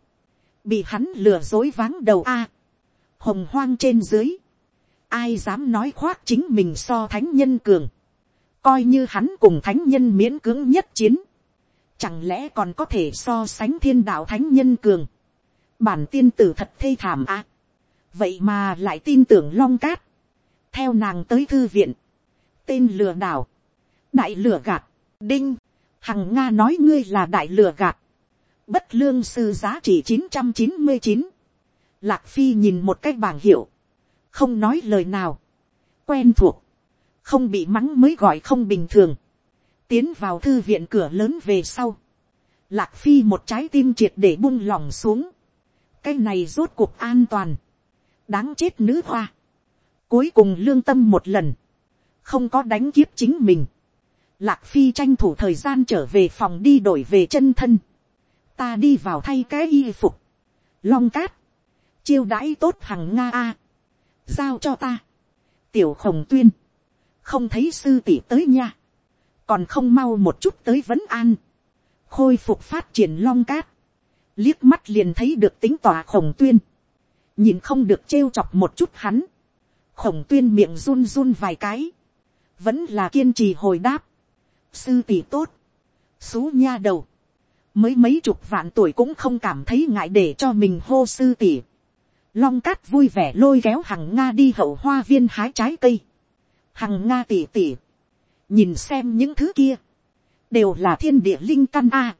bị hắn lừa dối váng đầu a, hồng hoang trên dưới, ai dám nói khoác chính mình so thánh nhân cường, coi như hắn cùng thánh nhân miễn cưỡng nhất chiến, chẳng lẽ còn có thể so sánh thiên đạo thánh nhân cường, bản tiên tử thật thê thảm a, vậy mà lại tin tưởng long cát, theo nàng tới thư viện, tên lừa đảo, đại lừa gạt, đinh, hằng nga nói ngươi là đại lừa gạt, bất lương sư giá trị chín trăm chín mươi chín, lạc phi nhìn một cái bảng hiệu, không nói lời nào, quen thuộc, không bị mắng mới gọi không bình thường, tiến vào thư viện cửa lớn về sau, lạc phi một trái tim triệt để bung lỏng xuống, cái này rốt cuộc an toàn, đáng chết nữ hoa, cuối cùng lương tâm một lần, không có đánh kiếp chính mình, lạc phi tranh thủ thời gian trở về phòng đi đổi về chân thân, ta đi vào thay cái y phục, long cát, chiêu đãi tốt hằng nga a, giao cho ta, tiểu khổng tuyên, không thấy sư tỷ tới nha, còn không mau một chút tới vấn an, khôi phục phát triển long cát, liếc mắt liền thấy được tính tòa khổng tuyên, nhìn không được trêu chọc một chút hắn, khổng tuyên miệng run run vài cái, vẫn là kiên trì hồi đáp, sư tỷ tốt, xú nha đầu, mới mấy chục vạn tuổi cũng không cảm thấy ngại để cho mình hô sư tỷ. Long cát vui vẻ lôi kéo hằng nga đi hậu hoa viên hái trái cây. Hằng nga tỉ tỉ nhìn xem những thứ kia, đều là thiên địa linh căn a.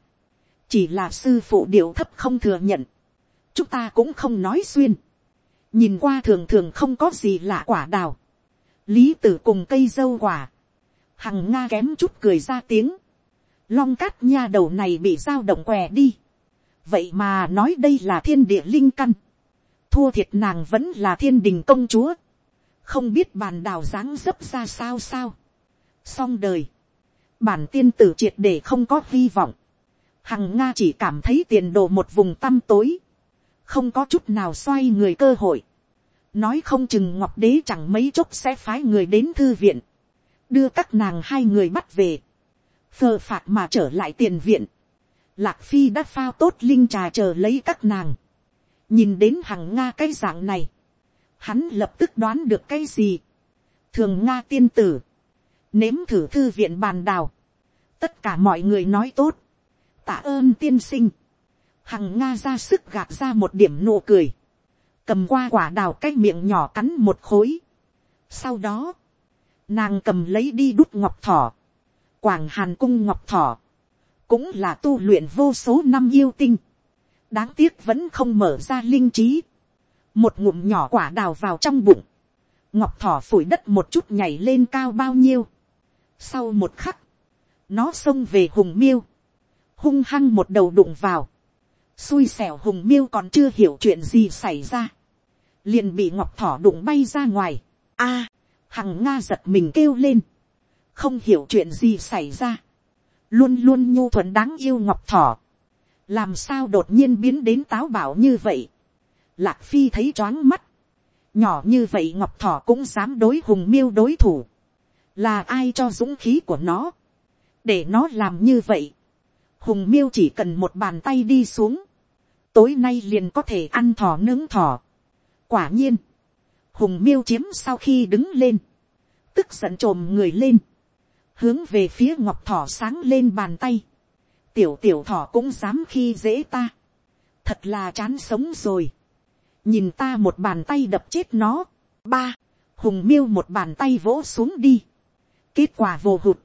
chỉ là sư phụ điệu thấp không thừa nhận, chúng ta cũng không nói xuyên. nhìn qua thường thường không có gì lạ quả đào lý tử cùng cây dâu quả, hằng nga kém chút cười ra tiếng, long cát nha đầu này bị dao động què đi, vậy mà nói đây là thiên địa linh căn, thua thiệt nàng vẫn là thiên đình công chúa, không biết bàn đào dáng dấp ra sao sao, xong đời, bản tiên tử triệt để không có hy vọng, hằng nga chỉ cảm thấy tiền đồ một vùng tăm tối, không có chút nào xoay người cơ hội, nói không chừng ngọc đế chẳng mấy chốc sẽ phái người đến thư viện, đưa các nàng hai người bắt về, phờ phạt mà trở lại tiền viện, lạc phi đã phao tốt linh trà chờ lấy các nàng, nhìn đến hằng nga cái dạng này, hắn lập tức đoán được cái gì, thường nga tiên tử, nếm thử thư viện bàn đào, tất cả mọi người nói tốt, tạ ơn tiên sinh, hằng nga ra sức gạt ra một điểm nụ cười, cầm qua quả đào cái miệng nhỏ cắn một khối, sau đó, nàng cầm lấy đi đút ngọc thỏ, quảng hàn cung ngọc thỏ, cũng là tu luyện vô số năm yêu tinh, đáng tiếc vẫn không mở ra linh trí, một ngụm nhỏ quả đào vào trong bụng, ngọc thỏ phủi đất một chút nhảy lên cao bao nhiêu, sau một khắc, nó xông về hùng miêu, hung hăng một đầu đụng vào, xui xẻo hùng miêu còn chưa hiểu chuyện gì xảy ra, liền bị ngọc thỏ đụng bay ra ngoài, a, hằng nga giật mình kêu lên, không hiểu chuyện gì xảy ra, luôn luôn nhu thuận đáng yêu ngọc thỏ, làm sao đột nhiên biến đến táo bảo như vậy, lạc phi thấy choáng mắt, nhỏ như vậy ngọc thỏ cũng dám đối hùng miêu đối thủ, là ai cho dũng khí của nó, để nó làm như vậy, hùng miêu chỉ cần một bàn tay đi xuống, tối nay liền có thể ăn thỏ nướng thỏ quả nhiên, hùng miêu chiếm sau khi đứng lên, tức giận t người lên, hướng về phía ngọc thỏ sáng lên bàn tay, tiểu tiểu thỏ cũng dám khi dễ ta, thật là chán sống rồi, nhìn ta một bàn tay đập chết nó, ba, hùng miêu một bàn tay vỗ xuống đi, kết quả vô hụt,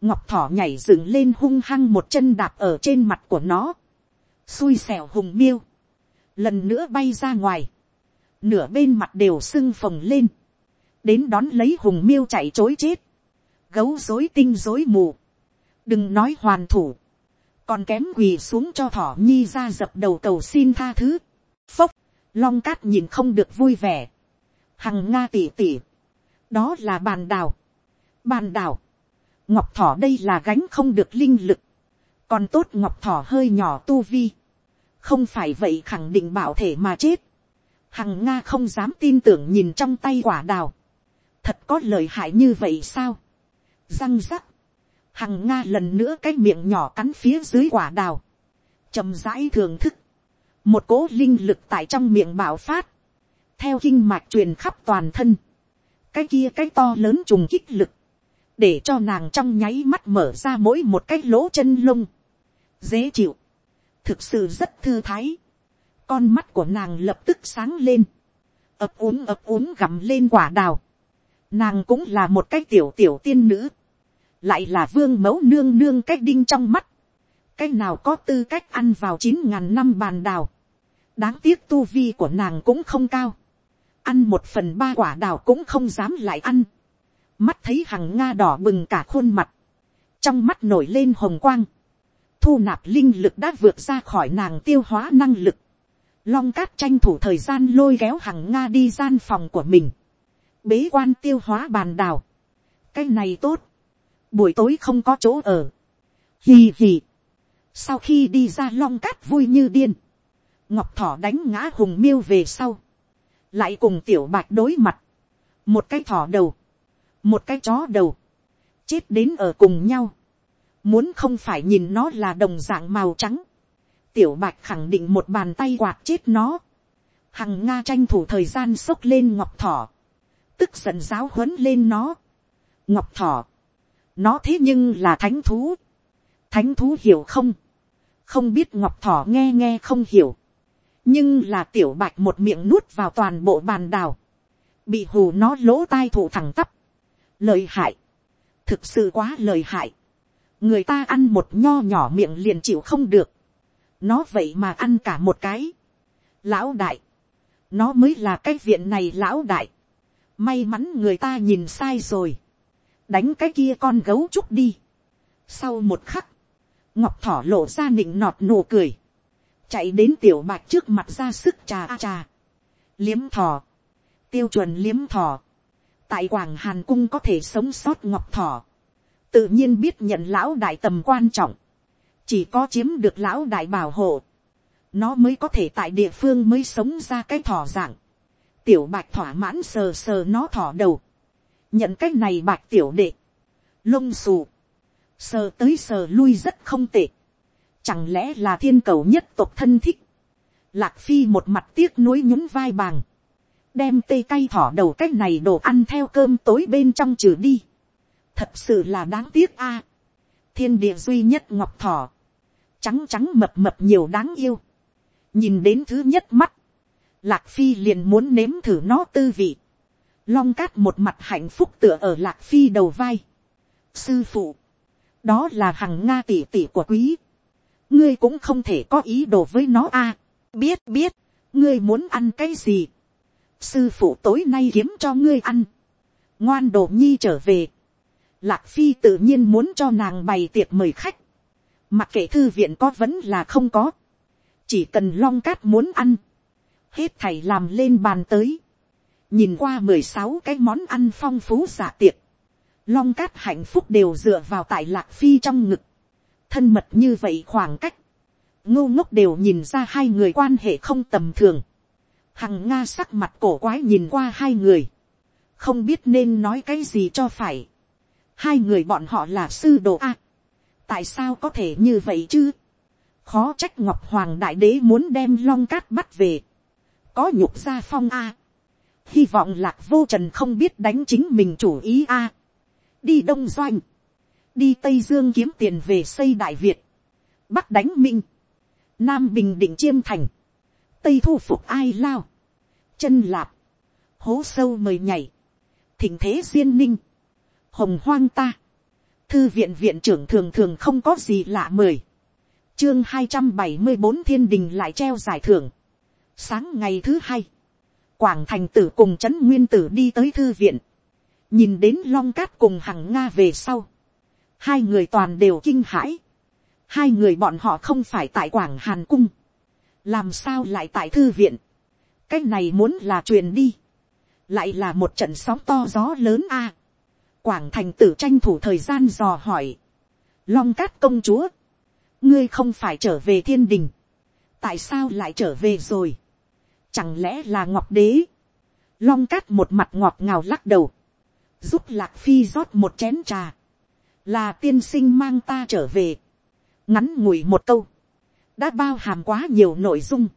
ngọc thỏ nhảy dựng lên hung hăng một chân đạp ở trên mặt của nó, xui xẻo hùng miêu, lần nữa bay ra ngoài, nửa bên mặt đều sưng phồng lên, đến đón lấy hùng miêu chạy chối chết, gấu dối tinh dối mù, đừng nói hoàn thủ, còn kém quỳ xuống cho thỏ nhi ra dập đầu cầu xin tha thứ, phốc, long cát nhìn không được vui vẻ, hằng nga tỉ tỉ, đó là bàn đào, bàn đào, ngọc thỏ đây là gánh không được linh lực, còn tốt ngọc thỏ hơi nhỏ tu vi, không phải vậy khẳng định bảo thể mà chết, hằng nga không dám tin tưởng nhìn trong tay quả đào, thật có lời hại như vậy sao, răng rắc, hằng nga lần nữa cái miệng nhỏ cắn phía dưới quả đào, chầm rãi thưởng thức, một cỗ linh lực tại trong miệng bạo phát, theo kinh mạch truyền khắp toàn thân, cái kia cái to lớn trùng kích lực, để cho nàng trong nháy mắt mở ra mỗi một cái lỗ chân lông, dễ chịu, thực sự rất thư thái, con mắt của nàng lập tức sáng lên, ập uống ập uống gặm lên quả đào, nàng cũng là một cái tiểu tiểu tiên nữ, lại là vương mẫu nương nương cái đinh trong mắt, cái nào có tư cách ăn vào chín ngàn năm bàn đào, đáng tiếc tu vi của nàng cũng không cao, ăn một phần ba quả đào cũng không dám lại ăn, mắt thấy hằng nga đỏ bừng cả khuôn mặt, trong mắt nổi lên hồng quang, thu nạp linh lực đã vượt ra khỏi nàng tiêu hóa năng lực, long cát tranh thủ thời gian lôi kéo hằng nga đi gian phòng của mình, bế quan tiêu hóa bàn đào, cái này tốt, buổi tối không có chỗ ở, hì hì, sau khi đi ra long cát vui như điên, ngọc thỏ đánh ngã hùng miêu về sau, lại cùng tiểu bạch đối mặt, một cái thỏ đầu, một cái chó đầu, chết đến ở cùng nhau, muốn không phải nhìn nó là đồng dạng màu trắng, tiểu bạch khẳng định một bàn tay quạt chết nó, hằng nga tranh thủ thời gian xốc lên ngọc thỏ, tức giận giáo huấn lên nó, ngọc thỏ, nó thế nhưng là thánh thú, thánh thú hiểu không, không biết ngọc thỏ nghe nghe không hiểu, nhưng là tiểu bạch một miệng nuốt vào toàn bộ bàn đào, bị hù nó lỗ tai thủ thẳng tắp, lời hại, thực sự quá lời hại, người ta ăn một nho nhỏ miệng liền chịu không được, nó vậy mà ăn cả một cái, lão đại, nó mới là cái viện này lão đại, may mắn người ta nhìn sai rồi, đánh cái kia con gấu trúc đi. sau một khắc, ngọc thỏ lộ ra nịnh nọt nụ cười, chạy đến tiểu bạch trước mặt ra sức trà a trà, liếm thỏ, tiêu chuẩn liếm thỏ, tại quảng hàn cung có thể sống sót ngọc thỏ, tự nhiên biết nhận lão đại tầm quan trọng, chỉ có chiếm được lão đại bảo hộ, nó mới có thể tại địa phương mới sống ra cái thỏ dạng, tiểu bạch thỏa mãn sờ sờ nó thỏ đầu, nhận cái này bạch tiểu đệ, lông xù, sờ tới sờ lui rất không tệ, chẳng lẽ là thiên cầu nhất tộc thân thích, lạc phi một mặt tiếc nuối nhún vai bàng, đem tê cay thỏ đầu cái này đồ ăn theo cơm tối bên trong trừ đi, thật sự là đáng tiếc a, thiên địa duy nhất ngọc thỏ, trắng trắng mập mập nhiều đáng yêu, nhìn đến thứ nhất mắt, lạc phi liền muốn nếm thử nó tư vị, long cát một mặt hạnh phúc tựa ở lạc phi đầu vai, sư phụ, đó là hằng nga tỷ tỷ của quý, ngươi cũng không thể có ý đồ với nó a, biết biết, ngươi muốn ăn cái gì, sư phụ tối nay kiếm cho ngươi ăn, ngoan đồ nhi trở về, lạc phi tự nhiên muốn cho nàng bày tiệc mời khách, mặc kệ thư viện có vẫn là không có, chỉ cần long cát muốn ăn, hết thầy làm lên bàn tới, nhìn qua mười sáu cái món ăn phong phú giả tiệc, long cát hạnh phúc đều dựa vào tại lạc phi trong ngực, thân mật như vậy khoảng cách, ngô ngốc đều nhìn ra hai người quan hệ không tầm thường, hằng nga sắc mặt cổ quái nhìn qua hai người, không biết nên nói cái gì cho phải, hai người bọn họ là sư đồ a, tại sao có thể như vậy chứ, khó trách ngọc hoàng đại đế muốn đem long cát bắt về, có nhục gia phong a, hy vọng lạc vô trần không biết đánh chính mình chủ ý a, đi đông doanh, đi tây dương kiếm tiền về xây đại việt, bắc đánh minh, nam bình định chiêm thành, tây thu phục ai lao, chân lạp, hố sâu mời nhảy, thỉnh thế duyên ninh, hồng hoang ta, thư viện viện trưởng thường thường không có gì lạ mời. Chương hai trăm bảy mươi bốn thiên đình lại treo giải thưởng. sáng ngày thứ hai, quảng thành tử cùng trấn nguyên tử đi tới thư viện, nhìn đến long cát cùng hằng nga về sau, hai người toàn đều kinh hãi, hai người bọn họ không phải tại quảng hàn cung, làm sao lại tại thư viện, cái này muốn là truyền đi, lại là một trận sóng to gió lớn a, quảng thành tử tranh thủ thời gian dò hỏi, long cát công chúa, ngươi không phải trở về thiên đình, tại sao lại trở về rồi, chẳng lẽ là ngọc đế, long cát một mặt ngọt ngào lắc đầu, giúp lạc phi rót một chén trà, là tiên sinh mang ta trở về, ngắn ngủi một câu, đã bao hàm quá nhiều nội dung,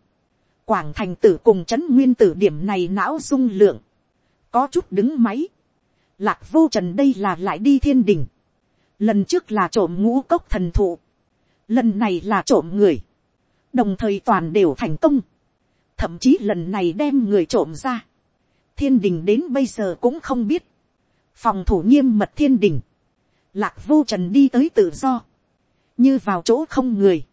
quảng thành tử cùng trấn nguyên tử điểm này não dung lượng, có chút đứng máy, lạc vô trần đây là lại đi thiên đình, lần trước là trộm ngũ cốc thần thụ, lần này là trộm người, đồng thời toàn đều thành công, thậm chí lần này đem người trộm ra, thiên đình đến bây giờ cũng không biết, phòng thủ nghiêm mật thiên đình, lạc vô trần đi tới tự do, như vào chỗ không người,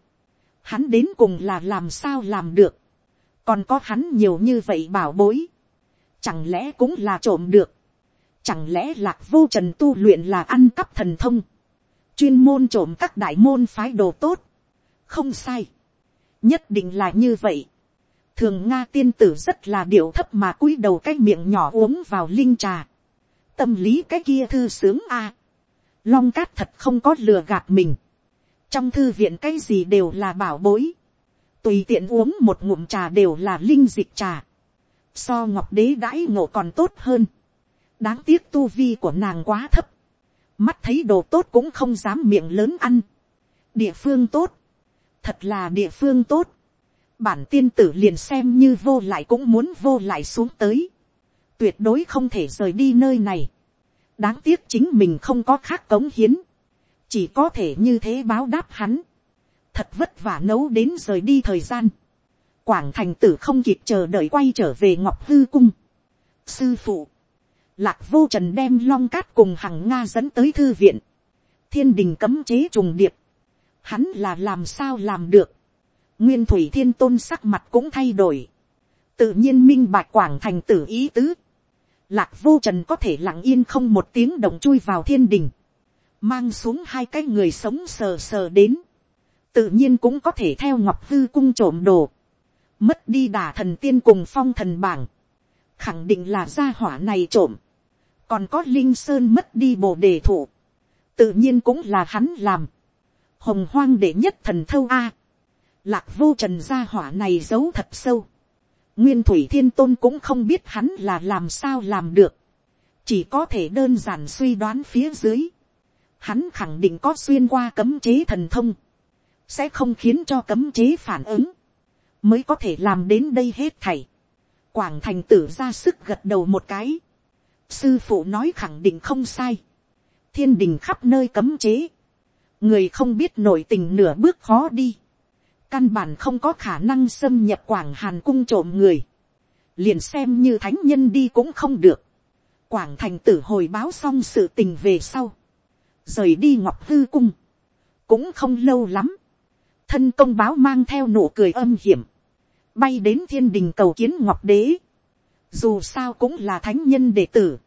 hắn đến cùng là làm sao làm được, còn có hắn nhiều như vậy bảo bối, chẳng lẽ cũng là trộm được, chẳng lẽ lạc vô trần tu luyện là ăn cắp thần thông, chuyên môn trộm các đại môn phái đồ tốt, không sai, nhất định là như vậy. thường nga tiên tử rất là điệu thấp mà cúi đầu cái miệng nhỏ uống vào linh trà, tâm lý cái kia thư sướng a, long cát thật không có lừa gạt mình, trong thư viện cái gì đều là bảo bối, tùy tiện uống một ngụm trà đều là linh dịch trà, so ngọc đế đãi ngộ còn tốt hơn, đáng tiếc tu vi của nàng quá thấp, mắt thấy đồ tốt cũng không dám miệng lớn ăn, địa phương tốt, thật là địa phương tốt, bản tiên tử liền xem như vô lại cũng muốn vô lại xuống tới, tuyệt đối không thể rời đi nơi này, đáng tiếc chính mình không có khác cống hiến, chỉ có thể như thế báo đáp hắn, thật vất vả nấu đến rời đi thời gian, quảng thành tử không kịp chờ đợi quay trở về ngọc hư cung, sư phụ, Lạc vô trần đem long cát cùng hằng Nga dẫn tới thư viện. Thiên đình cấm chế trùng điệp. Hắn là làm sao làm được. Nguyên thủy thiên tôn sắc mặt cũng thay đổi. Tự nhiên minh bạch quảng thành tử ý tứ. Lạc vô trần có thể lặng yên không một tiếng động chui vào thiên đình. Mang xuống hai cái người sống sờ sờ đến. Tự nhiên cũng có thể theo ngọc hư cung trộm đồ. Mất đi đà thần tiên cùng phong thần bảng khẳng định là gia hỏa này trộm, còn có linh sơn mất đi bồ đề thụ, tự nhiên cũng là hắn làm, hồng hoang đệ nhất thần thâu a, lạc vô trần gia hỏa này giấu thật sâu, nguyên thủy thiên tôn cũng không biết hắn là làm sao làm được, chỉ có thể đơn giản suy đoán phía dưới, hắn khẳng định có xuyên qua cấm chế thần thông, sẽ không khiến cho cấm chế phản ứng, mới có thể làm đến đây hết thảy. Quảng thành tử ra sức gật đầu một cái. Sư phụ nói khẳng định không sai. Thiên đình khắp nơi cấm chế. Người không biết nội tình nửa bước khó đi. Căn bản không có khả năng xâm nhập quảng hàn cung trộm người. Liền xem như thánh nhân đi cũng không được. Quảng thành tử hồi báo xong sự tình về sau. Rời đi ngọc hư cung. Cũng không lâu lắm. Thân công báo mang theo nụ cười âm hiểm bay đến thiên đình cầu kiến ngọc đế, dù sao cũng là thánh nhân đệ tử,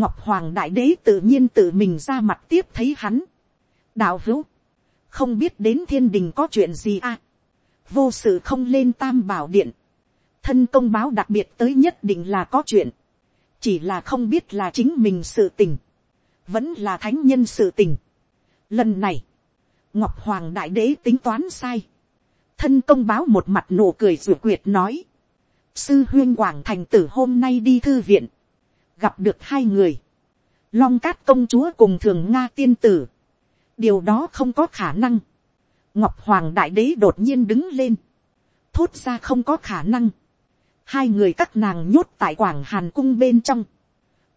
ngọc hoàng đại đế tự nhiên tự mình ra mặt tiếp thấy hắn, đạo hữu, không biết đến thiên đình có chuyện gì à, vô sự không lên tam bảo điện, thân công báo đặc biệt tới nhất định là có chuyện, chỉ là không biết là chính mình sự tình, vẫn là thánh nhân sự tình. Lần này, ngọc hoàng đại đế tính toán sai, thân công báo một mặt nụ cười ruột quyệt nói, sư huyên quảng thành tử hôm nay đi thư viện, gặp được hai người, long cát công chúa cùng thường nga tiên tử, điều đó không có khả năng, ngọc hoàng đại đế đột nhiên đứng lên, thốt ra không có khả năng, hai người các nàng nhốt tại quảng hàn cung bên trong,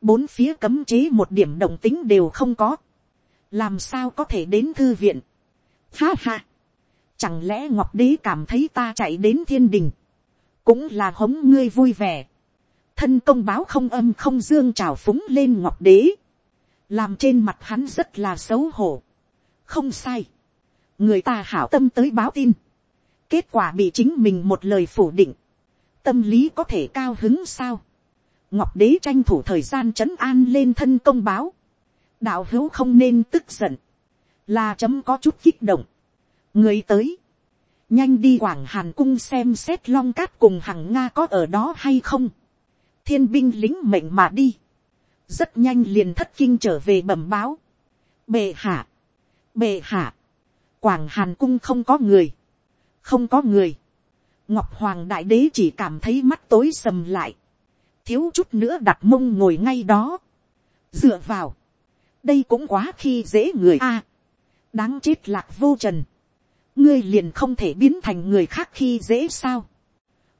bốn phía cấm chế một điểm động tính đều không có, làm sao có thể đến thư viện, ha ha, Chẳng lẽ Ngọc Đế cảm thấy ta chạy đến thiên đình. Cũng là hống ngươi vui vẻ. Thân công báo không âm không dương trào phúng lên Ngọc Đế. làm trên mặt hắn rất là xấu hổ. không sai, người ta hảo tâm tới báo tin, kết quả bị chính mình một lời phủ định, tâm lý có thể cao hứng sao. ngọc đế tranh thủ thời gian trấn an lên thân công báo, đạo hữu không nên tức giận, là chấm có chút kích động, người tới, nhanh đi quảng hàn cung xem xét long cát cùng hằng nga có ở đó hay không, thiên binh lính mệnh mà đi, rất nhanh liền thất kinh trở về bẩm báo, bệ hạ, bệ hạ, quảng hàn cung không có người, không có người, ngọc hoàng đại đế chỉ cảm thấy mắt tối sầm lại, thiếu chút nữa đặt mông ngồi ngay đó, dựa vào, đây cũng quá khi dễ người a, đáng chết lạc vô trần, ngươi liền không thể biến thành người khác khi dễ sao,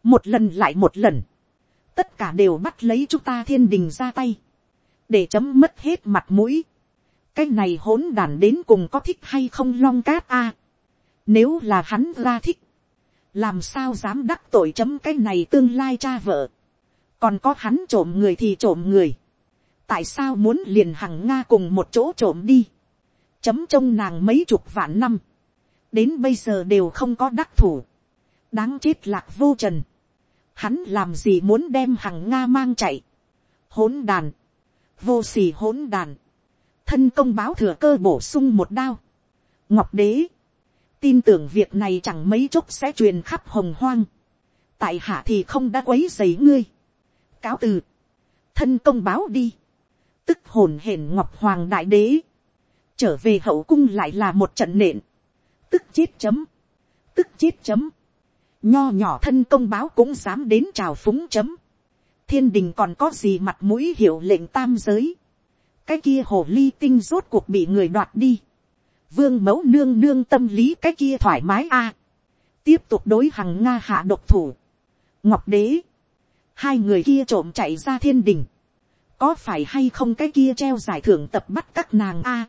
một lần lại một lần, tất cả đều bắt lấy chúng ta thiên đình ra tay, để chấm mất hết mặt mũi, cái này hỗn đản đến cùng có thích hay không long cát a, nếu là hắn ra thích, làm sao dám đắc tội chấm cái này tương lai cha vợ, còn có hắn trộm người thì trộm người, tại sao muốn liền hằng nga cùng một chỗ trộm đi, chấm trông nàng mấy chục vạn năm, đến bây giờ đều không có đắc thủ, đáng chết lạc vô trần, hắn làm gì muốn đem hằng nga mang chạy, hỗn đàn, vô s ỉ hỗn đàn, thân công báo thừa cơ bổ sung một đao, ngọc đế, tin tưởng việc này chẳng mấy chốc sẽ truyền khắp hồng hoang, tại hạ thì không đã quấy dày ngươi, cáo từ, thân công báo đi, tức hồn hển ngọc hoàng đại đế, trở về hậu cung lại là một trận nện, tức chết chấm, tức chết chấm, nho nhỏ thân công báo cũng dám đến chào phúng chấm, thiên đình còn có gì mặt mũi hiệu lệnh tam giới, cái kia hồ ly tinh rốt cuộc bị người đoạt đi, vương mẫu nương nương tâm lý cái kia thoải mái a, tiếp tục đối hằng nga hạ độc thủ, ngọc đế, hai người kia trộm chạy ra thiên đình, có phải hay không cái kia treo giải thưởng tập bắt các nàng a,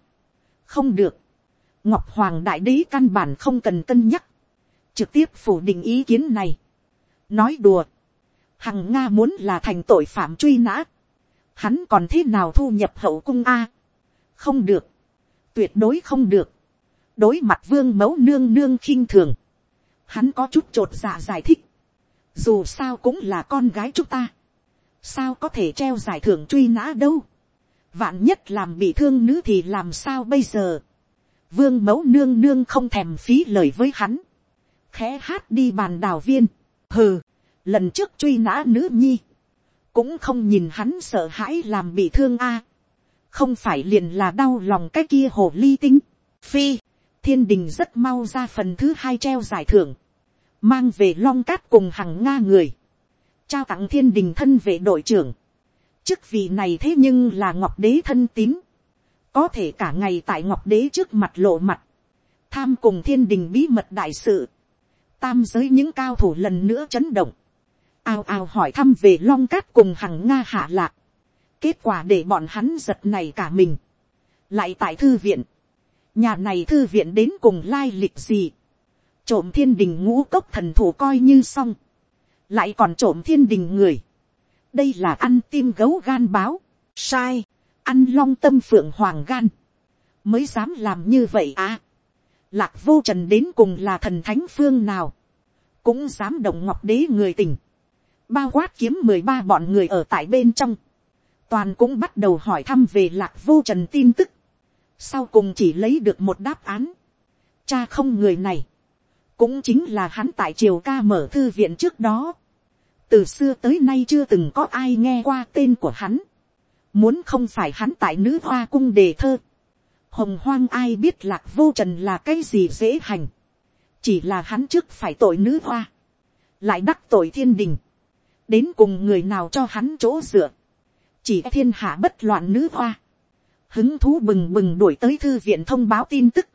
không được, ngọc hoàng đại đế căn bản không cần cân nhắc, trực tiếp phủ định ý kiến này, nói đùa, hằng nga muốn là thành tội phạm truy nã, hắn còn thế nào thu nhập hậu cung a, không được, tuyệt đối không được, đối mặt vương mẫu nương nương khinh thường, hắn có chút t r ộ t dạ giải thích, dù sao cũng là con gái chúng ta, sao có thể treo giải thưởng truy nã đâu, vạn nhất làm bị thương nữ thì làm sao bây giờ, vương mẫu nương nương không thèm phí lời với hắn, khẽ hát đi bàn đào viên, hừ, lần trước truy nã nữ nhi, cũng không nhìn hắn sợ hãi làm bị thương a, không phải liền là đau lòng cái kia hồ ly tinh, phi, thiên đình rất mau ra phần thứ hai treo giải thưởng, mang về long cát cùng hàng nga người, trao tặng thiên đình thân vệ đội trưởng, chức vị này thế nhưng là ngọc đế thân tín, có thể cả ngày tại ngọc đế trước mặt lộ mặt, tham cùng thiên đình bí mật đại sự, tam giới những cao thủ lần nữa chấn động, ào ào hỏi thăm về long cát cùng hằng nga hạ lạc, kết quả để bọn hắn giật này cả mình, lại tại thư viện, nhà này thư viện đến cùng lai lịch gì, trộm thiên đình ngũ cốc thần thủ coi như xong, lại còn trộm thiên đình người, đây là ăn tim gấu gan báo, sai, ăn long tâm phượng hoàng gan, mới dám làm như vậy à. Lạc vô trần đến cùng là thần thánh phương nào, cũng dám động ngọc đế người tình, bao quát kiếm mười ba bọn người ở tại bên trong, toàn cũng bắt đầu hỏi thăm về lạc vô trần tin tức, sau cùng chỉ lấy được một đáp án. cha không người này, cũng chính là hắn tại triều ca mở thư viện trước đó. từ xưa tới nay chưa từng có ai nghe qua tên của hắn. muốn không phải hắn tại nữ hoa cung đề thơ hồng hoang ai biết lạc vô trần là cái gì dễ hành. chỉ là hắn trước phải tội nữ hoa. lại đắc tội thiên đình. đến cùng người nào cho hắn chỗ dựa. chỉ thiên hạ bất loạn nữ hoa hứng thú bừng bừng đuổi tới thư viện thông báo tin tức.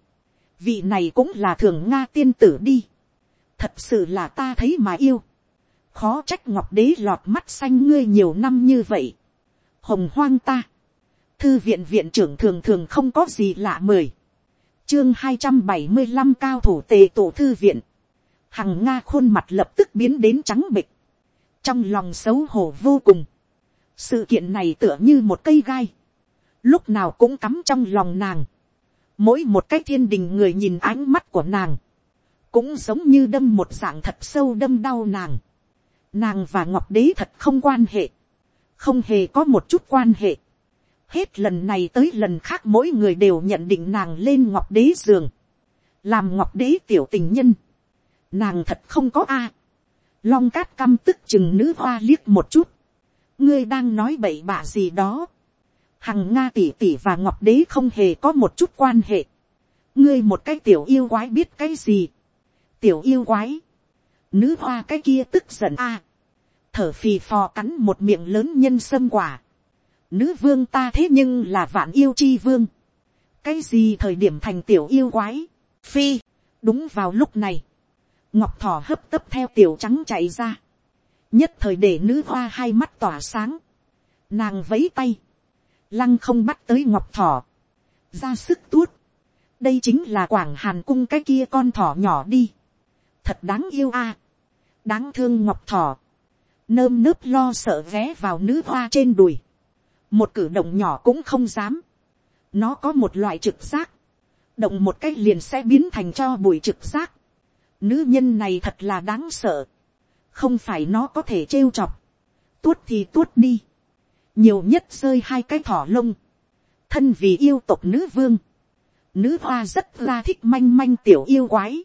vị này cũng là thường nga tiên tử đi. thật sự là ta thấy mà yêu. khó trách ngọc đế lọt mắt xanh ngươi nhiều năm như vậy. hồng hoang ta thư viện viện trưởng thường thường không có gì lạ mời. chương hai trăm bảy mươi năm cao thủ tề tổ thư viện. hằng nga khuôn mặt lập tức biến đến trắng bịch. trong lòng xấu hổ vô cùng. sự kiện này tựa như một cây gai lúc nào cũng cắm trong lòng nàng, mỗi một cái thiên đình người nhìn ánh mắt của nàng, cũng giống như đâm một dạng thật sâu đâm đau nàng. Nàng và ngọc đế thật không quan hệ, không hề có một chút quan hệ. Hết lần này tới lần khác mỗi người đều nhận định nàng lên ngọc đế giường, làm ngọc đế tiểu tình nhân. Nàng thật không có a. Long cát căm tức chừng nữ hoa liếc một chút. ngươi đang nói bậy bạ gì đó. Hằng Nga tỷ tỷ và Ngọc Đế không hề có một chút quan hệ. Ngươi một cái tiểu yêu quái biết cái gì. Tiểu yêu quái. Nữ hoa cái kia tức giận a Thở phì phò cắn một miệng lớn nhân sâm quả. Nữ vương ta thế nhưng là vạn yêu chi vương. Cái gì thời điểm thành tiểu yêu quái. Phi. Đúng vào lúc này. Ngọc thỏ hấp tấp theo tiểu trắng chạy ra. Nhất thời để nữ hoa hai mắt tỏa sáng. Nàng vấy tay lăng không bắt tới ngọc thỏ, ra sức tuốt, đây chính là quảng hàn cung cái kia con thỏ nhỏ đi, thật đáng yêu a, đáng thương ngọc thỏ, nơm nớp lo sợ ghé vào nữ hoa trên đùi, một cử động nhỏ cũng không dám, nó có một loại trực giác, động một cách liền sẽ biến thành cho bụi trực giác, nữ nhân này thật là đáng sợ, không phải nó có thể trêu chọc, tuốt thì tuốt đi, nhiều nhất rơi hai cái thỏ lông, thân vì yêu tộc nữ vương, nữ hoa rất là thích manh manh tiểu yêu quái,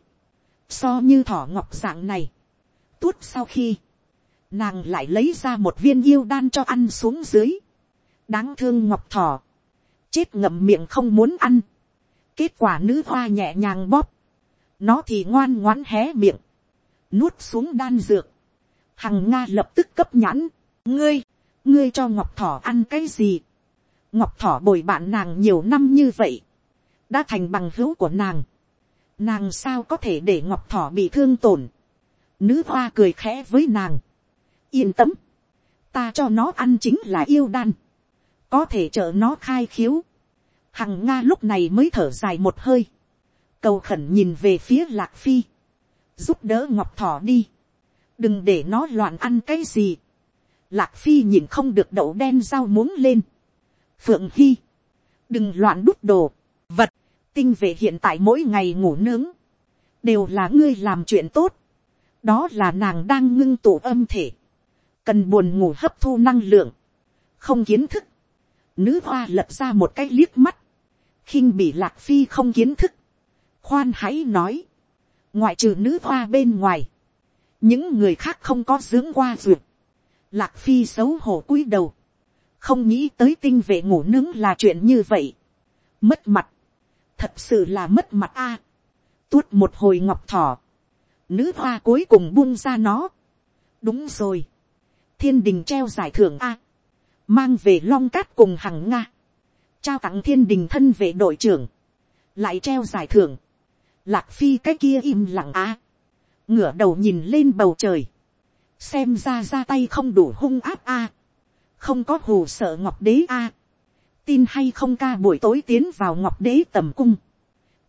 so như thỏ ngọc dạng này, tuốt sau khi, nàng lại lấy ra một viên yêu đan cho ăn xuống dưới, đáng thương ngọc thỏ, chết ngậm miệng không muốn ăn, kết quả nữ hoa nhẹ nhàng bóp, nó thì ngoan ngoãn hé miệng, nuốt xuống đan dược, hằng nga lập tức cấp nhãn, ngươi, ngươi cho ngọc thỏ ăn cái gì, ngọc thỏ bồi bạn nàng nhiều năm như vậy, đã thành bằng hữu của nàng, nàng sao có thể để ngọc thỏ bị thương tổn, nữ hoa cười khẽ với nàng, yên tâm, ta cho nó ăn chính là yêu đan, có thể trợ nó khai khiếu, hằng nga lúc này mới thở dài một hơi, cầu khẩn nhìn về phía lạc phi, giúp đỡ ngọc thỏ đi, đừng để nó loạn ăn cái gì, Lạc Phi nhìn không được đậu đen dao muống lên. Phượng Hy. Đừng loạn đút đồ. Vật. Tinh về hiện tại mỗi ngày ngủ nướng. Đều là ngươi làm chuyện tốt. Đó là nàng đang ngưng tụ âm thể. Cần buồn ngủ hấp thu năng lượng. Không kiến thức. Nữ hoa lật ra một cái liếc mắt. khinh bị Lạc Phi không kiến thức. Khoan hãy nói. Ngoại trừ nữ hoa bên ngoài. Những người khác không có dưỡng qua duyệt Lạc phi xấu hổ cúi đầu. Không nghĩ tới tinh vệ ngủ nướng là chuyện như vậy. Mất mặt. Thật sự là mất mặt a. Tuốt một hồi ngọc thỏ. Nữ hoa cuối cùng buông ra nó. Đúng rồi. Thiên đình treo giải thưởng a. Mang về long cát cùng hằng Nga. Trao tặng thiên đình thân vệ đội trưởng. Lại treo giải thưởng. Lạc phi cái kia im lặng á, Ngửa đầu nhìn lên bầu trời xem ra ra tay không đủ hung áp a, không có hù sợ ngọc đế a, tin hay không ca buổi tối tiến vào ngọc đế tầm cung,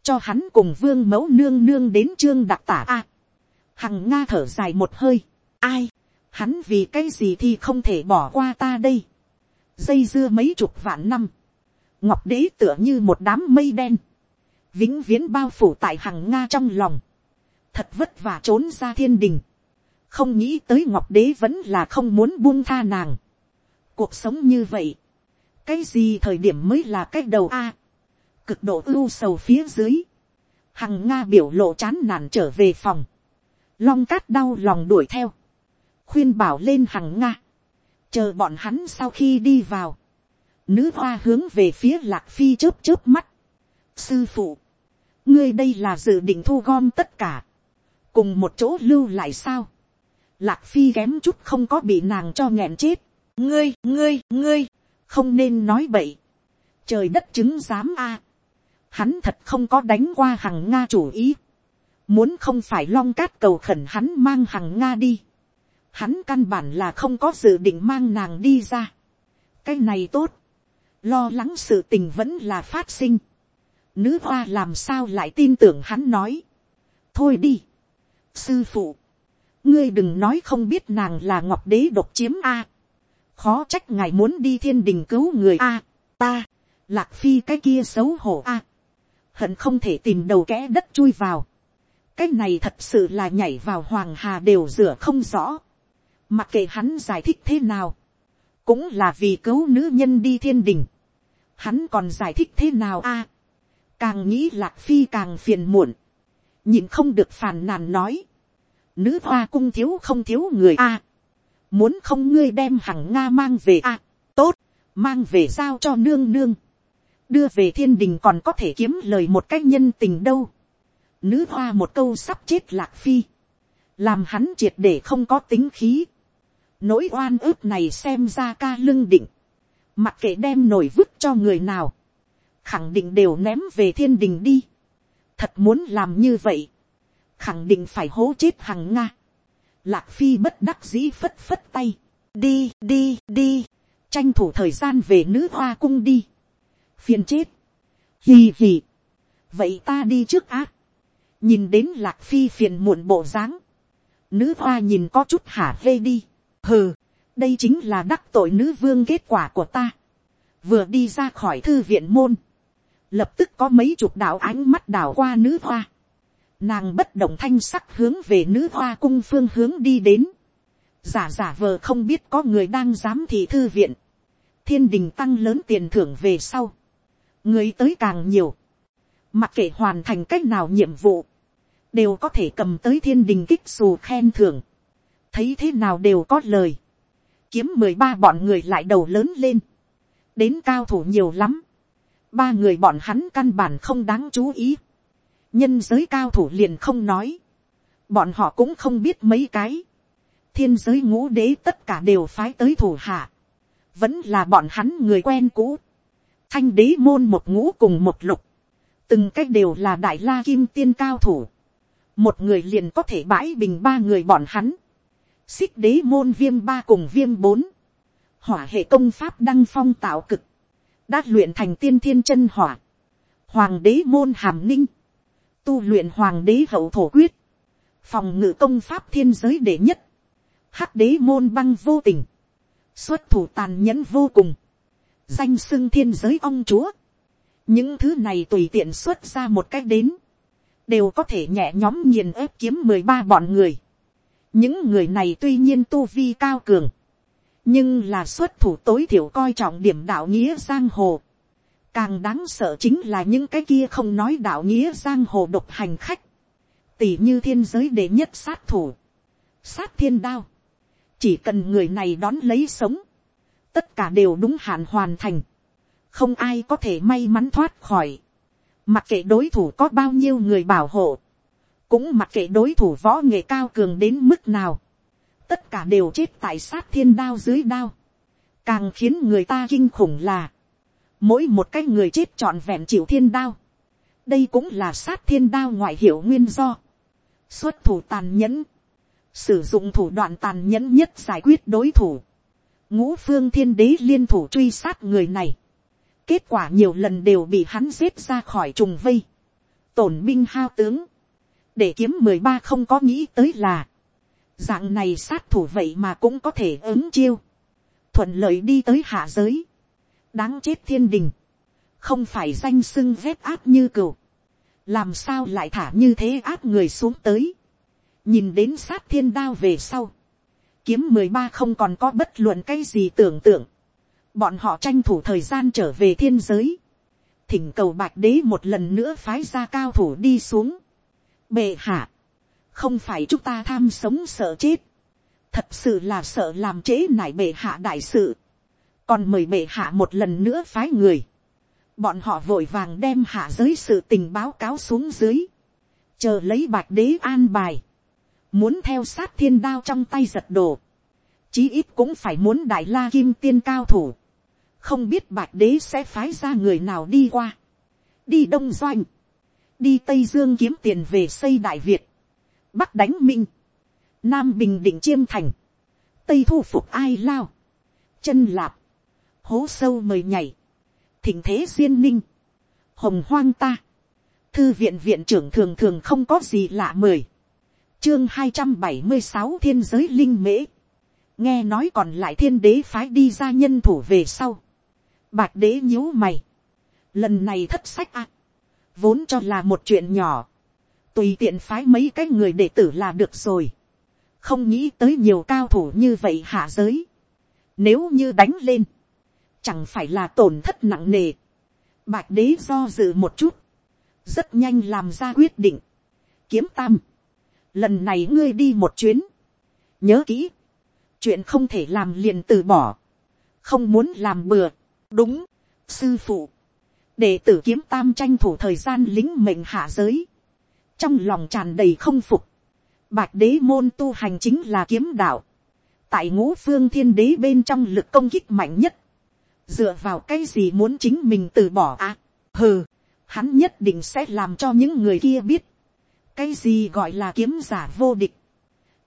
cho hắn cùng vương mẫu nương nương đến trương đặc tả a, hằng nga thở dài một hơi, ai, hắn vì cái gì thì không thể bỏ qua ta đây, dây dưa mấy chục vạn năm, ngọc đế tựa như một đám mây đen, vĩnh viễn bao phủ tại hằng nga trong lòng, thật vất vả trốn ra thiên đình, không nghĩ tới ngọc đế vẫn là không muốn buông tha nàng. cuộc sống như vậy, cái gì thời điểm mới là cái đầu a, cực độ ưu sầu phía dưới, hằng nga biểu lộ chán nản trở về phòng, long cát đau lòng đuổi theo, khuyên bảo lên hằng nga, chờ bọn hắn sau khi đi vào, nữ hoa hướng về phía lạc phi chớp chớp mắt, sư phụ, ngươi đây là dự định thu gom tất cả, cùng một chỗ lưu lại sao, Lạc Phi kém chút không có bị nàng cho nghẹn chết. Ngươi, ngươi, ngươi, không nên nói bậy. Trời đất chứng giám a. Hắn thật không có đánh qua hằng Nga chủ ý. Muốn không phải long cát cầu khẩn hắn mang hằng Nga đi. Hắn căn bản là không có dự định mang nàng đi ra. Cái này tốt. Lo lắng sự tình vẫn là phát sinh. Nữ hoa làm sao lại tin tưởng hắn nói. Thôi đi. Sư phụ ngươi đừng nói không biết nàng là ngọc đế độc chiếm a. khó trách ngài muốn đi thiên đình cứu người a. ta, lạc phi cái kia xấu hổ a, hận không thể tìm đầu kẽ đất chui vào, cái này thật sự là nhảy vào hoàng hà đều rửa không rõ, mặc kệ hắn giải thích thế nào, cũng là vì cứu nữ nhân đi thiên đình, hắn còn giải thích thế nào a, càng nghĩ lạc phi càng phiền muộn, nhìn không được phàn nàn nói, nữ hoa cung thiếu không thiếu người a, muốn không ngươi đem hằng nga mang về a, tốt, mang về giao cho nương nương, đưa về thiên đình còn có thể kiếm lời một cách nhân tình đâu, nữ hoa một câu sắp chết lạc phi, làm hắn triệt để không có tính khí, nỗi oan ức này xem ra ca lưng định, mặc kệ đem nổi vứt cho người nào, khẳng định đều ném về thiên đình đi. thật muốn làm như vậy, khẳng định phải hố chết hằng nga. lạc phi bất đắc dĩ phất phất tay, đi đi đi, tranh thủ thời gian về nữ hoa cung đi. phiền chết, hì hì, vậy ta đi trước ác, nhìn đến lạc phi phiền muộn bộ dáng, nữ hoa nhìn có chút hả hê đi, hừ, đây chính là đắc tội nữ vương kết quả của ta. vừa đi ra khỏi thư viện môn, lập tức có mấy chục đạo ánh mắt đảo qua nữ hoa. Nàng bất động thanh sắc hướng về nữ hoa cung phương hướng đi đến. Giả giả vờ không biết có người đang giám thị thư viện. Thiên đình tăng lớn tiền thưởng về sau. Người tới càng nhiều. Mặc kệ hoàn thành cách nào nhiệm vụ. Đều có thể cầm tới thiên đình kích xù khen thưởng. Thấy thế nào đều có lời. Kiếm mười ba bọn người lại đầu lớn lên. Đến cao thủ nhiều lắm ba người bọn hắn căn bản không đáng chú ý. nhân giới cao thủ liền không nói. bọn họ cũng không biết mấy cái. thiên giới ngũ đế tất cả đều phái tới thủ hạ. vẫn là bọn hắn người quen cũ. thanh đế môn một ngũ cùng một lục. từng cách đều là đại la kim tiên cao thủ. một người liền có thể bãi bình ba người bọn hắn xích đế môn viêm ba cùng viêm bốn. hỏa hệ công pháp đăng phong tạo cực. Đã luyện thành tiên thiên chân hỏa, hoàng đế môn hàm ninh, tu luyện hoàng đế hậu thổ quyết, phòng ngự công pháp thiên giới đệ nhất, hắc đế môn băng vô tình, xuất thủ tàn nhẫn vô cùng, danh sưng thiên giới ông chúa, những thứ này tùy tiện xuất ra một cách đến, đều có thể nhẹ nhóm nghiền ép kiếm mười ba bọn người những người này tuy nhiên tu vi cao cường, nhưng là xuất thủ tối thiểu coi trọng điểm đạo nghĩa giang hồ. càng đáng sợ chính là những cái kia không nói đạo nghĩa giang hồ độc hành khách, tỷ như thiên giới đệ nhất sát thủ, sát thiên đao, chỉ cần người này đón lấy sống, tất cả đều đúng hạn hoàn thành, không ai có thể may mắn thoát khỏi, mặc kệ đối thủ có bao nhiêu người bảo hộ, cũng mặc kệ đối thủ võ nghệ cao cường đến mức nào, tất cả đều chết tại sát thiên đao dưới đao. Càng khiến người ta kinh khủng là, mỗi một cái người chết trọn vẹn chịu thiên đao. đây cũng là sát thiên đao ngoại hiệu nguyên do. xuất thủ tàn nhẫn, sử dụng thủ đoạn tàn nhẫn nhất giải quyết đối thủ. ngũ phương thiên đế liên thủ truy sát người này. kết quả nhiều lần đều bị hắn giết ra khỏi trùng vây. tổn binh hao tướng để kiếm mười ba không có nghĩ tới là, dạng này sát thủ vậy mà cũng có thể ứng chiêu, thuận lợi đi tới hạ giới, đáng chết thiên đình, không phải danh sưng vét áp như cừu, làm sao lại thả như thế áp người xuống tới, nhìn đến sát thiên đao về sau, kiếm mười ba không còn có bất luận cái gì tưởng tượng, bọn họ tranh thủ thời gian trở về thiên giới, thỉnh cầu bạch đế một lần nữa phái ra cao thủ đi xuống, bệ hạ, không phải chúng ta tham sống sợ chết, thật sự là sợ làm chế nải bệ hạ đại sự, còn mời bệ hạ một lần nữa phái người, bọn họ vội vàng đem hạ giới sự tình báo cáo xuống dưới, chờ lấy bạch đế an bài, muốn theo sát thiên đao trong tay giật đồ, chí ít cũng phải muốn đại la kim tiên cao thủ, không biết bạch đế sẽ phái ra người nào đi qua, đi đông doanh, đi tây dương kiếm tiền về xây đại việt, bắc đánh minh, nam bình định chiêm thành, tây thu phục ai lao, chân lạp, hố sâu mời nhảy, thỉnh thế duyên ninh, hồng hoang ta, thư viện viện trưởng thường thường không có gì lạ mời. Chương hai trăm bảy mươi sáu thiên giới linh mễ, nghe nói còn lại thiên đế phái đi ra nhân thủ về sau, bạc đế nhíu mày, lần này thất sách ạ vốn cho là một chuyện nhỏ, tùy tiện phái mấy cái người đệ tử là được rồi, không nghĩ tới nhiều cao thủ như vậy hạ giới, nếu như đánh lên, chẳng phải là tổn thất nặng nề, bạch đế do dự một chút, rất nhanh làm ra quyết định, kiếm tam, lần này ngươi đi một chuyến, nhớ kỹ, chuyện không thể làm liền từ bỏ, không muốn làm bừa, đúng, sư phụ, để tử kiếm tam tranh thủ thời gian lính mệnh hạ giới, trong lòng tràn đầy không phục, bạch đế môn tu hành chính là kiếm đạo, tại ngũ phương thiên đế bên trong lực công kích mạnh nhất, dựa vào cái gì muốn chính mình từ bỏ à, hừ, hắn nhất định sẽ làm cho những người kia biết, cái gì gọi là kiếm giả vô địch,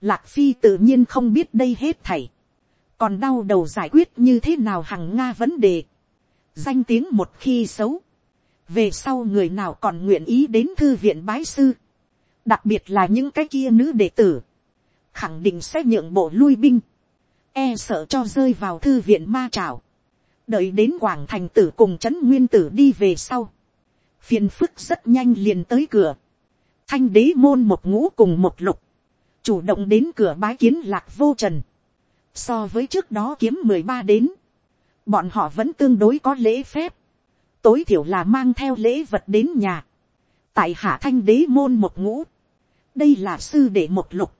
lạc phi tự nhiên không biết đây hết thảy, còn đau đầu giải quyết như thế nào hằng nga vấn đề, danh tiếng một khi xấu, về sau người nào còn nguyện ý đến thư viện bái sư, đặc biệt là những cái kia nữ đệ tử, khẳng định sẽ nhượng bộ lui binh, e sợ cho rơi vào thư viện ma trào, đợi đến quảng thành tử cùng trấn nguyên tử đi về sau, phiền phức rất nhanh liền tới cửa, thanh đế môn một ngũ cùng một lục, chủ động đến cửa bái kiến lạc vô trần, so với trước đó kiếm mười ba đến, bọn họ vẫn tương đối có lễ phép, tối thiểu là mang theo lễ vật đến nhà, tại hạ thanh đế môn một ngũ, đây là sư đệ một lục,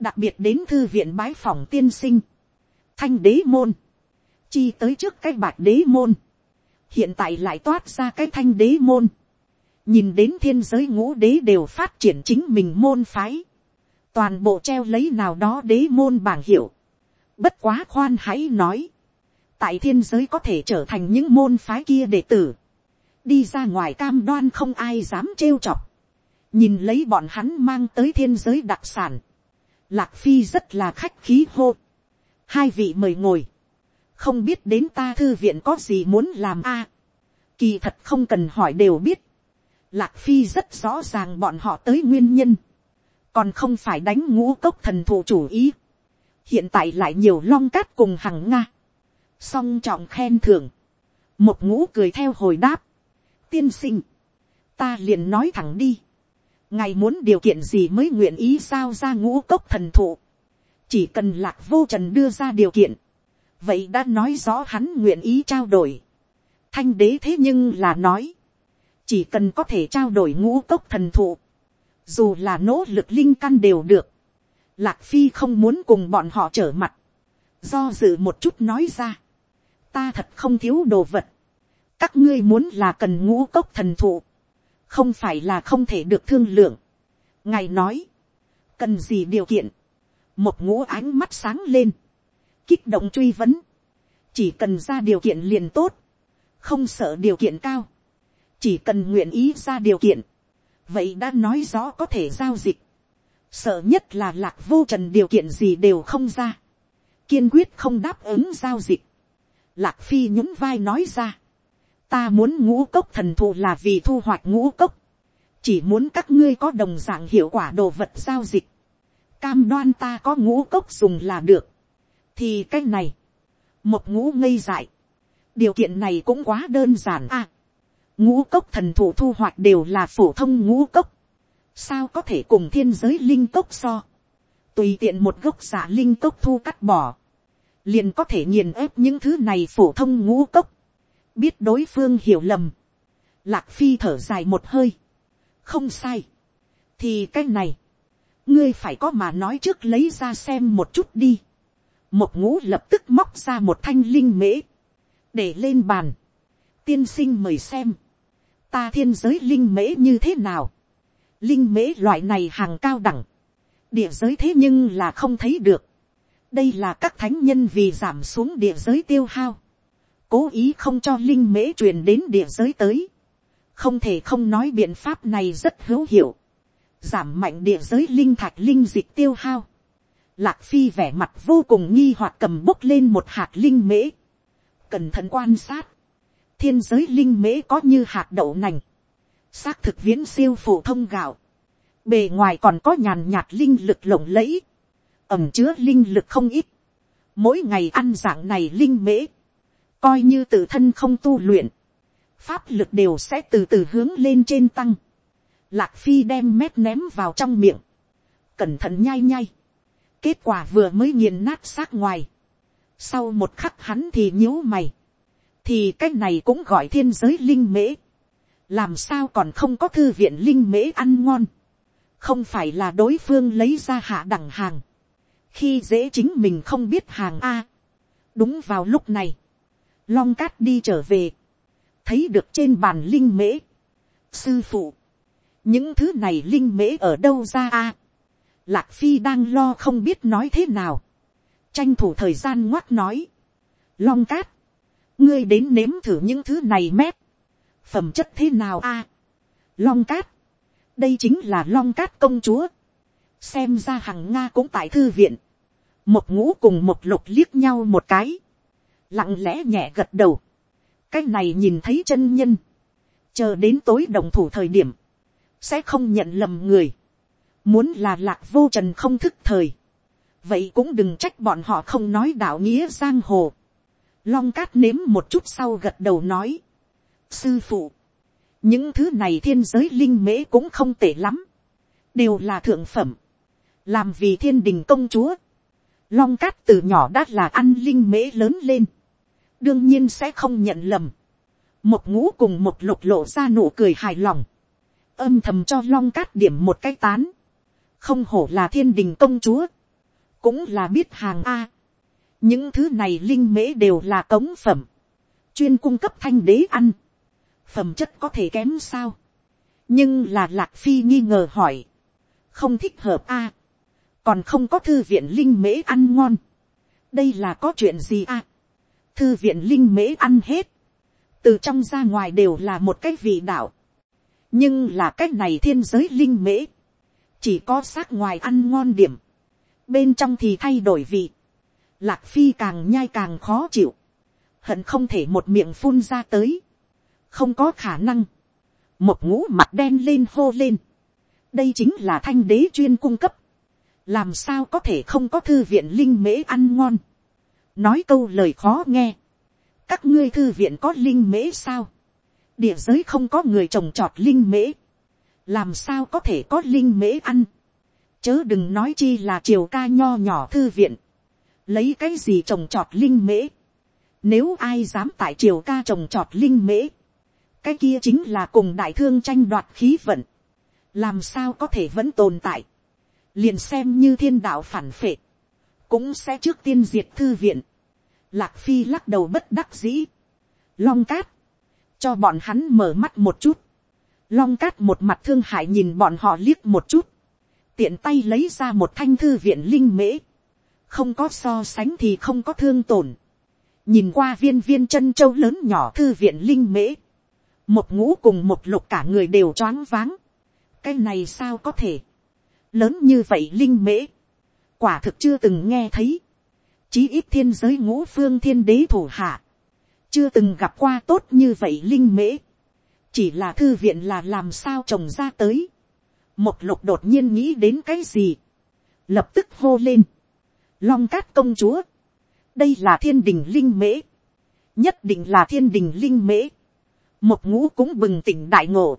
đặc biệt đến thư viện bái phòng tiên sinh, thanh đế môn, chi tới trước cái bạc đế môn, hiện tại lại toát ra cái thanh đế môn, nhìn đến thiên giới ngũ đế đều phát triển chính mình môn phái, toàn bộ treo lấy nào đó đế môn bảng hiệu, bất quá khoan hãy nói, tại thiên giới có thể trở thành những môn phái kia đệ tử, đi ra ngoài cam đoan không ai dám trêu chọc, nhìn lấy bọn hắn mang tới thiên giới đặc sản, lạc phi rất là khách khí hô, hai vị mời ngồi, không biết đến ta thư viện có gì muốn làm a, kỳ thật không cần hỏi đều biết, lạc phi rất rõ ràng bọn họ tới nguyên nhân, còn không phải đánh ngũ cốc thần thụ chủ ý, hiện tại lại nhiều long cát cùng hằng nga, song trọng khen thưởng, một ngũ cười theo hồi đáp, tiên sinh, ta liền nói thẳng đi, ngài muốn điều kiện gì mới nguyện ý sao ra ngũ cốc thần thụ, chỉ cần lạc vô trần đưa ra điều kiện, vậy đã nói rõ hắn nguyện ý trao đổi, thanh đế thế nhưng là nói, chỉ cần có thể trao đổi ngũ cốc thần thụ, dù là nỗ lực linh căn đều được, lạc phi không muốn cùng bọn họ trở mặt, do dự một chút nói ra, ta thật không thiếu đồ vật, các ngươi muốn là cần ngũ cốc thần thụ, không phải là không thể được thương lượng. ngài nói, cần gì điều kiện, một ngũ ánh mắt sáng lên, kích động truy vấn, chỉ cần ra điều kiện liền tốt, không sợ điều kiện cao, chỉ cần nguyện ý ra điều kiện, vậy đã nói rõ có thể giao dịch, sợ nhất là lạc vô trần điều kiện gì đều không ra, kiên quyết không đáp ứng giao dịch, lạc phi nhún vai nói ra, ta muốn ngũ cốc thần thụ là vì thu hoạch ngũ cốc, chỉ muốn các ngươi có đồng dạng hiệu quả đồ vật giao dịch, cam đoan ta có ngũ cốc dùng là được, thì cái này, một ngũ ngây dại, điều kiện này cũng quá đơn giản à, ngũ cốc thần thụ thu hoạch đều là phổ thông ngũ cốc, sao có thể cùng thiên giới linh cốc so, tùy tiện một gốc giả linh cốc thu cắt bỏ, liền có thể nghiền ép những thứ này phổ thông ngũ cốc, biết đối phương hiểu lầm, lạc phi thở dài một hơi, không sai, thì cái này, ngươi phải có mà nói trước lấy ra xem một chút đi, một ngũ lập tức móc ra một thanh linh mễ, để lên bàn, tiên sinh mời xem, ta thiên giới linh mễ như thế nào, linh mễ loại này hàng cao đẳng, địa giới thế nhưng là không thấy được, đây là các thánh nhân vì giảm xuống địa giới tiêu hao, cố ý không cho linh mễ truyền đến địa giới tới, không thể không nói biện pháp này rất hữu hiệu, giảm mạnh địa giới linh thạch linh dịch tiêu hao, lạc phi vẻ mặt vô cùng nghi hoặc cầm bốc lên một hạt linh mễ, cẩn thận quan sát, thiên giới linh mễ có như hạt đậu nành, xác thực viễn siêu phổ thông gạo, bề ngoài còn có nhàn nhạt linh lực lộng lẫy, ẩm chứa linh lực không ít, mỗi ngày ăn dạng này linh mễ, coi như tự thân không tu luyện, pháp lực đều sẽ từ từ hướng lên trên tăng. Lạc phi đem mét ném vào trong miệng, cẩn thận nhai nhai. kết quả vừa mới nghiền nát xác ngoài. sau một khắc hắn thì nhíu mày. thì cái này cũng gọi thiên giới linh mễ. làm sao còn không có thư viện linh mễ ăn ngon. không phải là đối phương lấy ra hạ đẳng hàng khi dễ chính mình không biết hàng a. đúng vào lúc này, long cát đi trở về thấy được trên bàn linh mễ. Sư phụ, những thứ này linh mễ ở đâu ra a? Lạc phi đang lo không biết nói thế nào. tranh thủ thời gian ngoắt nói. long cát, ngươi đến nếm thử những thứ này mép. phẩm chất thế nào a? long cát, đây chính là long cát công chúa xem ra hằng nga cũng tại thư viện. một ngũ cùng một lục liếc nhau một cái. lặng lẽ nhẹ gật đầu. Cái này nhìn thấy chân nhân, chờ đến tối đồng thủ thời điểm, sẽ không nhận lầm người, muốn là lạc vô trần không thức thời, vậy cũng đừng trách bọn họ không nói đạo nghĩa giang hồ, long cát nếm một chút sau gật đầu nói, sư phụ, những thứ này thiên giới linh mễ cũng không tệ lắm, đều là thượng phẩm, làm vì thiên đình công chúa, long cát từ nhỏ đã là ăn linh mễ lớn lên, đương nhiên sẽ không nhận lầm. một ngũ cùng một lục lộ ra nụ cười hài lòng, âm thầm cho long cát điểm một cái tán, không hổ là thiên đình công chúa, cũng là biết hàng a. những thứ này linh mễ đều là cống phẩm, chuyên cung cấp thanh đế ăn, phẩm chất có thể kém sao, nhưng là lạc phi nghi ngờ hỏi, không thích hợp a, còn không có thư viện linh mễ ăn ngon, đây là có chuyện gì a, thư viện linh mễ ăn hết, từ trong ra ngoài đều là một cái vị đạo, nhưng là cái này thiên giới linh mễ, chỉ có xác ngoài ăn ngon điểm, bên trong thì thay đổi vị, lạc phi càng nhai càng khó chịu, hận không thể một miệng phun ra tới, không có khả năng, một ngũ mặt đen lên hô lên, đây chính là thanh đế chuyên cung cấp, làm sao có thể không có thư viện linh mễ ăn ngon, nói câu lời khó nghe. các ngươi thư viện có linh mễ sao. địa giới không có người trồng trọt linh mễ. làm sao có thể có linh mễ ăn. chớ đừng nói chi là triều ca nho nhỏ thư viện. lấy cái gì trồng trọt linh mễ. nếu ai dám tại triều ca trồng trọt linh mễ. cái kia chính là cùng đại thương tranh đoạt khí vận. làm sao có thể vẫn tồn tại liền xem như thiên đạo phản phệ cũng sẽ trước tiên diệt thư viện. Lạc phi lắc đầu bất đắc dĩ. Long cát, cho bọn hắn mở mắt một chút. Long cát một mặt thương hại nhìn bọn họ liếc một chút. Tiện tay lấy ra một thanh thư viện linh mễ. Không có so sánh thì không có thương tổn. Nhìn qua viên viên chân châu lớn nhỏ thư viện linh mễ. Một ngũ cùng một lục cả người đều choáng váng. Cái này sao có thể. Lớn như vậy linh mễ. Quả thực chưa từng nghe thấy, chí ít thiên giới ngũ phương thiên đế thủ hạ, chưa từng gặp qua tốt như vậy linh mễ, chỉ là thư viện là làm sao trồng ra tới, một lục đột nhiên nghĩ đến cái gì, lập tức hô lên, long cát công chúa, đây là thiên đình linh mễ, nhất định là thiên đình linh mễ, một ngũ cũng bừng tỉnh đại ngộ,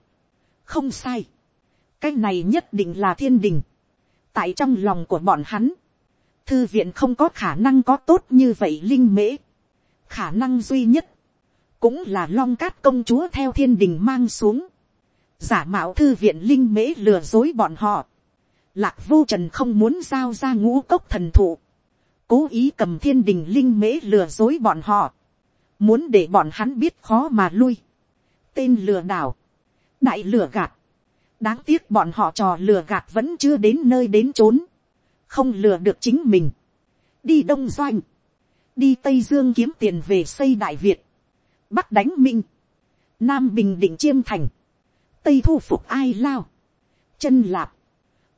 không sai, cái này nhất định là thiên đình, tại trong lòng của bọn hắn, thư viện không có khả năng có tốt như vậy linh mễ. khả năng duy nhất, cũng là long cát công chúa theo thiên đình mang xuống. giả mạo thư viện linh mễ lừa dối bọn họ. lạc vô trần không muốn giao ra ngũ cốc thần thụ. cố ý cầm thiên đình linh mễ lừa dối bọn họ. muốn để bọn hắn biết khó mà lui. tên lừa đảo, đại lừa gạt đáng tiếc bọn họ trò lừa gạt vẫn chưa đến nơi đến trốn, không lừa được chính mình, đi đông doanh, đi tây dương kiếm tiền về xây đại việt, bắc đánh minh, nam bình định chiêm thành, tây thu phục ai lao, chân lạp,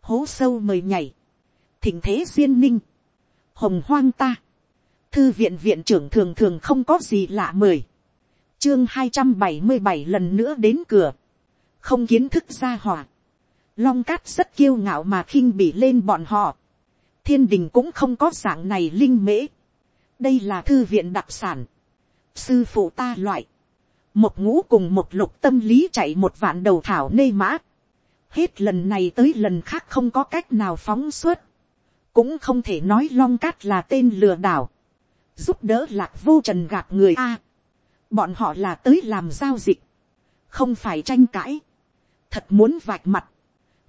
hố sâu mời nhảy, thỉnh thế duyên ninh, hồng hoang ta, thư viện viện trưởng thường thường không có gì lạ mời. Chương hai trăm bảy mươi bảy lần nữa đến cửa, không kiến thức ra hỏa, long cát rất kiêu ngạo mà khinh bỉ lên bọn họ, thiên đình cũng không có dạng này linh mễ. đây là thư viện đặc sản. sư phụ ta loại. một ngũ cùng một lục tâm lý chạy một vạn đầu thảo nê mã, hết lần này tới lần khác không có cách nào phóng suốt, cũng không thể nói long cát là tên lừa đảo, giúp đỡ lạc vô trần gạt người a, bọn họ là tới làm giao dịch, không phải tranh cãi, thật muốn vạch mặt,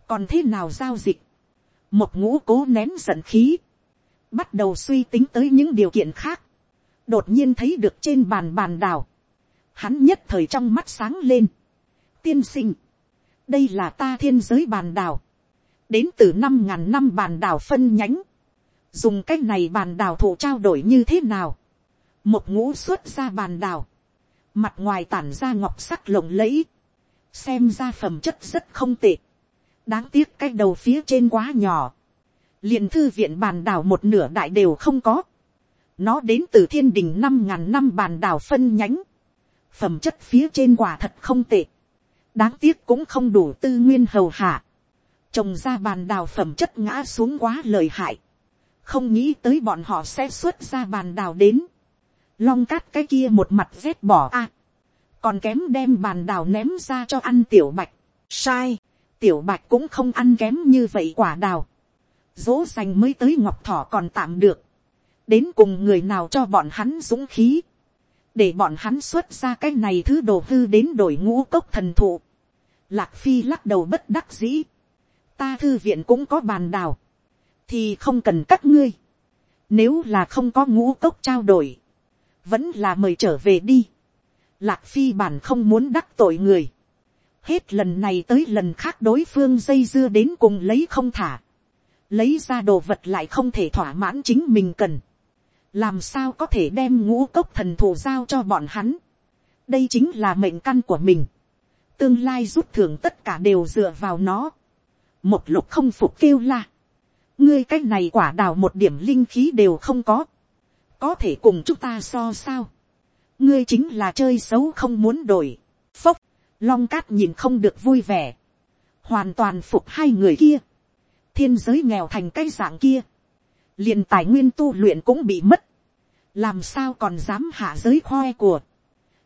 còn thế nào giao dịch, một ngũ cố nén giận khí, bắt đầu suy tính tới những điều kiện khác, đột nhiên thấy được trên bàn bàn đào, hắn nhất thời trong mắt sáng lên, tiên sinh, đây là ta thiên giới bàn đào, đến từ năm ngàn năm bàn đào phân nhánh, dùng cái này bàn đào thụ trao đổi như thế nào, một ngũ xuất ra bàn đào, mặt ngoài tản ra ngọc sắc lộng lẫy, xem ra phẩm chất rất không tệ, đáng tiếc cái đầu phía trên quá nhỏ, liền thư viện bàn đảo một nửa đại đều không có, nó đến từ thiên đình năm ngàn năm bàn đảo phân nhánh, phẩm chất phía trên quả thật không tệ, đáng tiếc cũng không đủ tư nguyên hầu hạ, trồng ra bàn đào phẩm chất ngã xuống quá lời hại, không nghĩ tới bọn họ sẽ xuất ra bàn đào đến, long cát cái kia một mặt rét bỏ a, còn kém đem bàn đào ném ra cho ăn tiểu bạch, sai, tiểu bạch cũng không ăn kém như vậy quả đào, dỗ dành mới tới ngọc thỏ còn tạm được, đến cùng người nào cho bọn hắn dũng khí, để bọn hắn xuất ra cái này thứ đồ hư đến đổi ngũ cốc thần thụ. Lạc phi lắc đầu bất đắc dĩ, ta thư viện cũng có bàn đào, thì không cần các ngươi, nếu là không có ngũ cốc trao đổi, vẫn là mời trở về đi. Lạc phi bản không muốn đắc tội người, hết lần này tới lần khác đối phương dây dưa đến cùng lấy không thả, lấy ra đồ vật lại không thể thỏa mãn chính mình cần, làm sao có thể đem ngũ cốc thần thù giao cho bọn hắn, đây chính là mệnh căn của mình, tương lai rút thưởng tất cả đều dựa vào nó, một lục không phục kêu la, ngươi cái này quả đào một điểm linh khí đều không có, có thể cùng chúng ta so sao, ngươi chính là chơi xấu không muốn đổi, phốc, long cát nhìn không được vui vẻ, hoàn toàn phục hai người kia, thiên giới nghèo thành cái dạng kia, liền tài nguyên tu luyện cũng bị mất, làm sao còn dám hạ giới khoe của,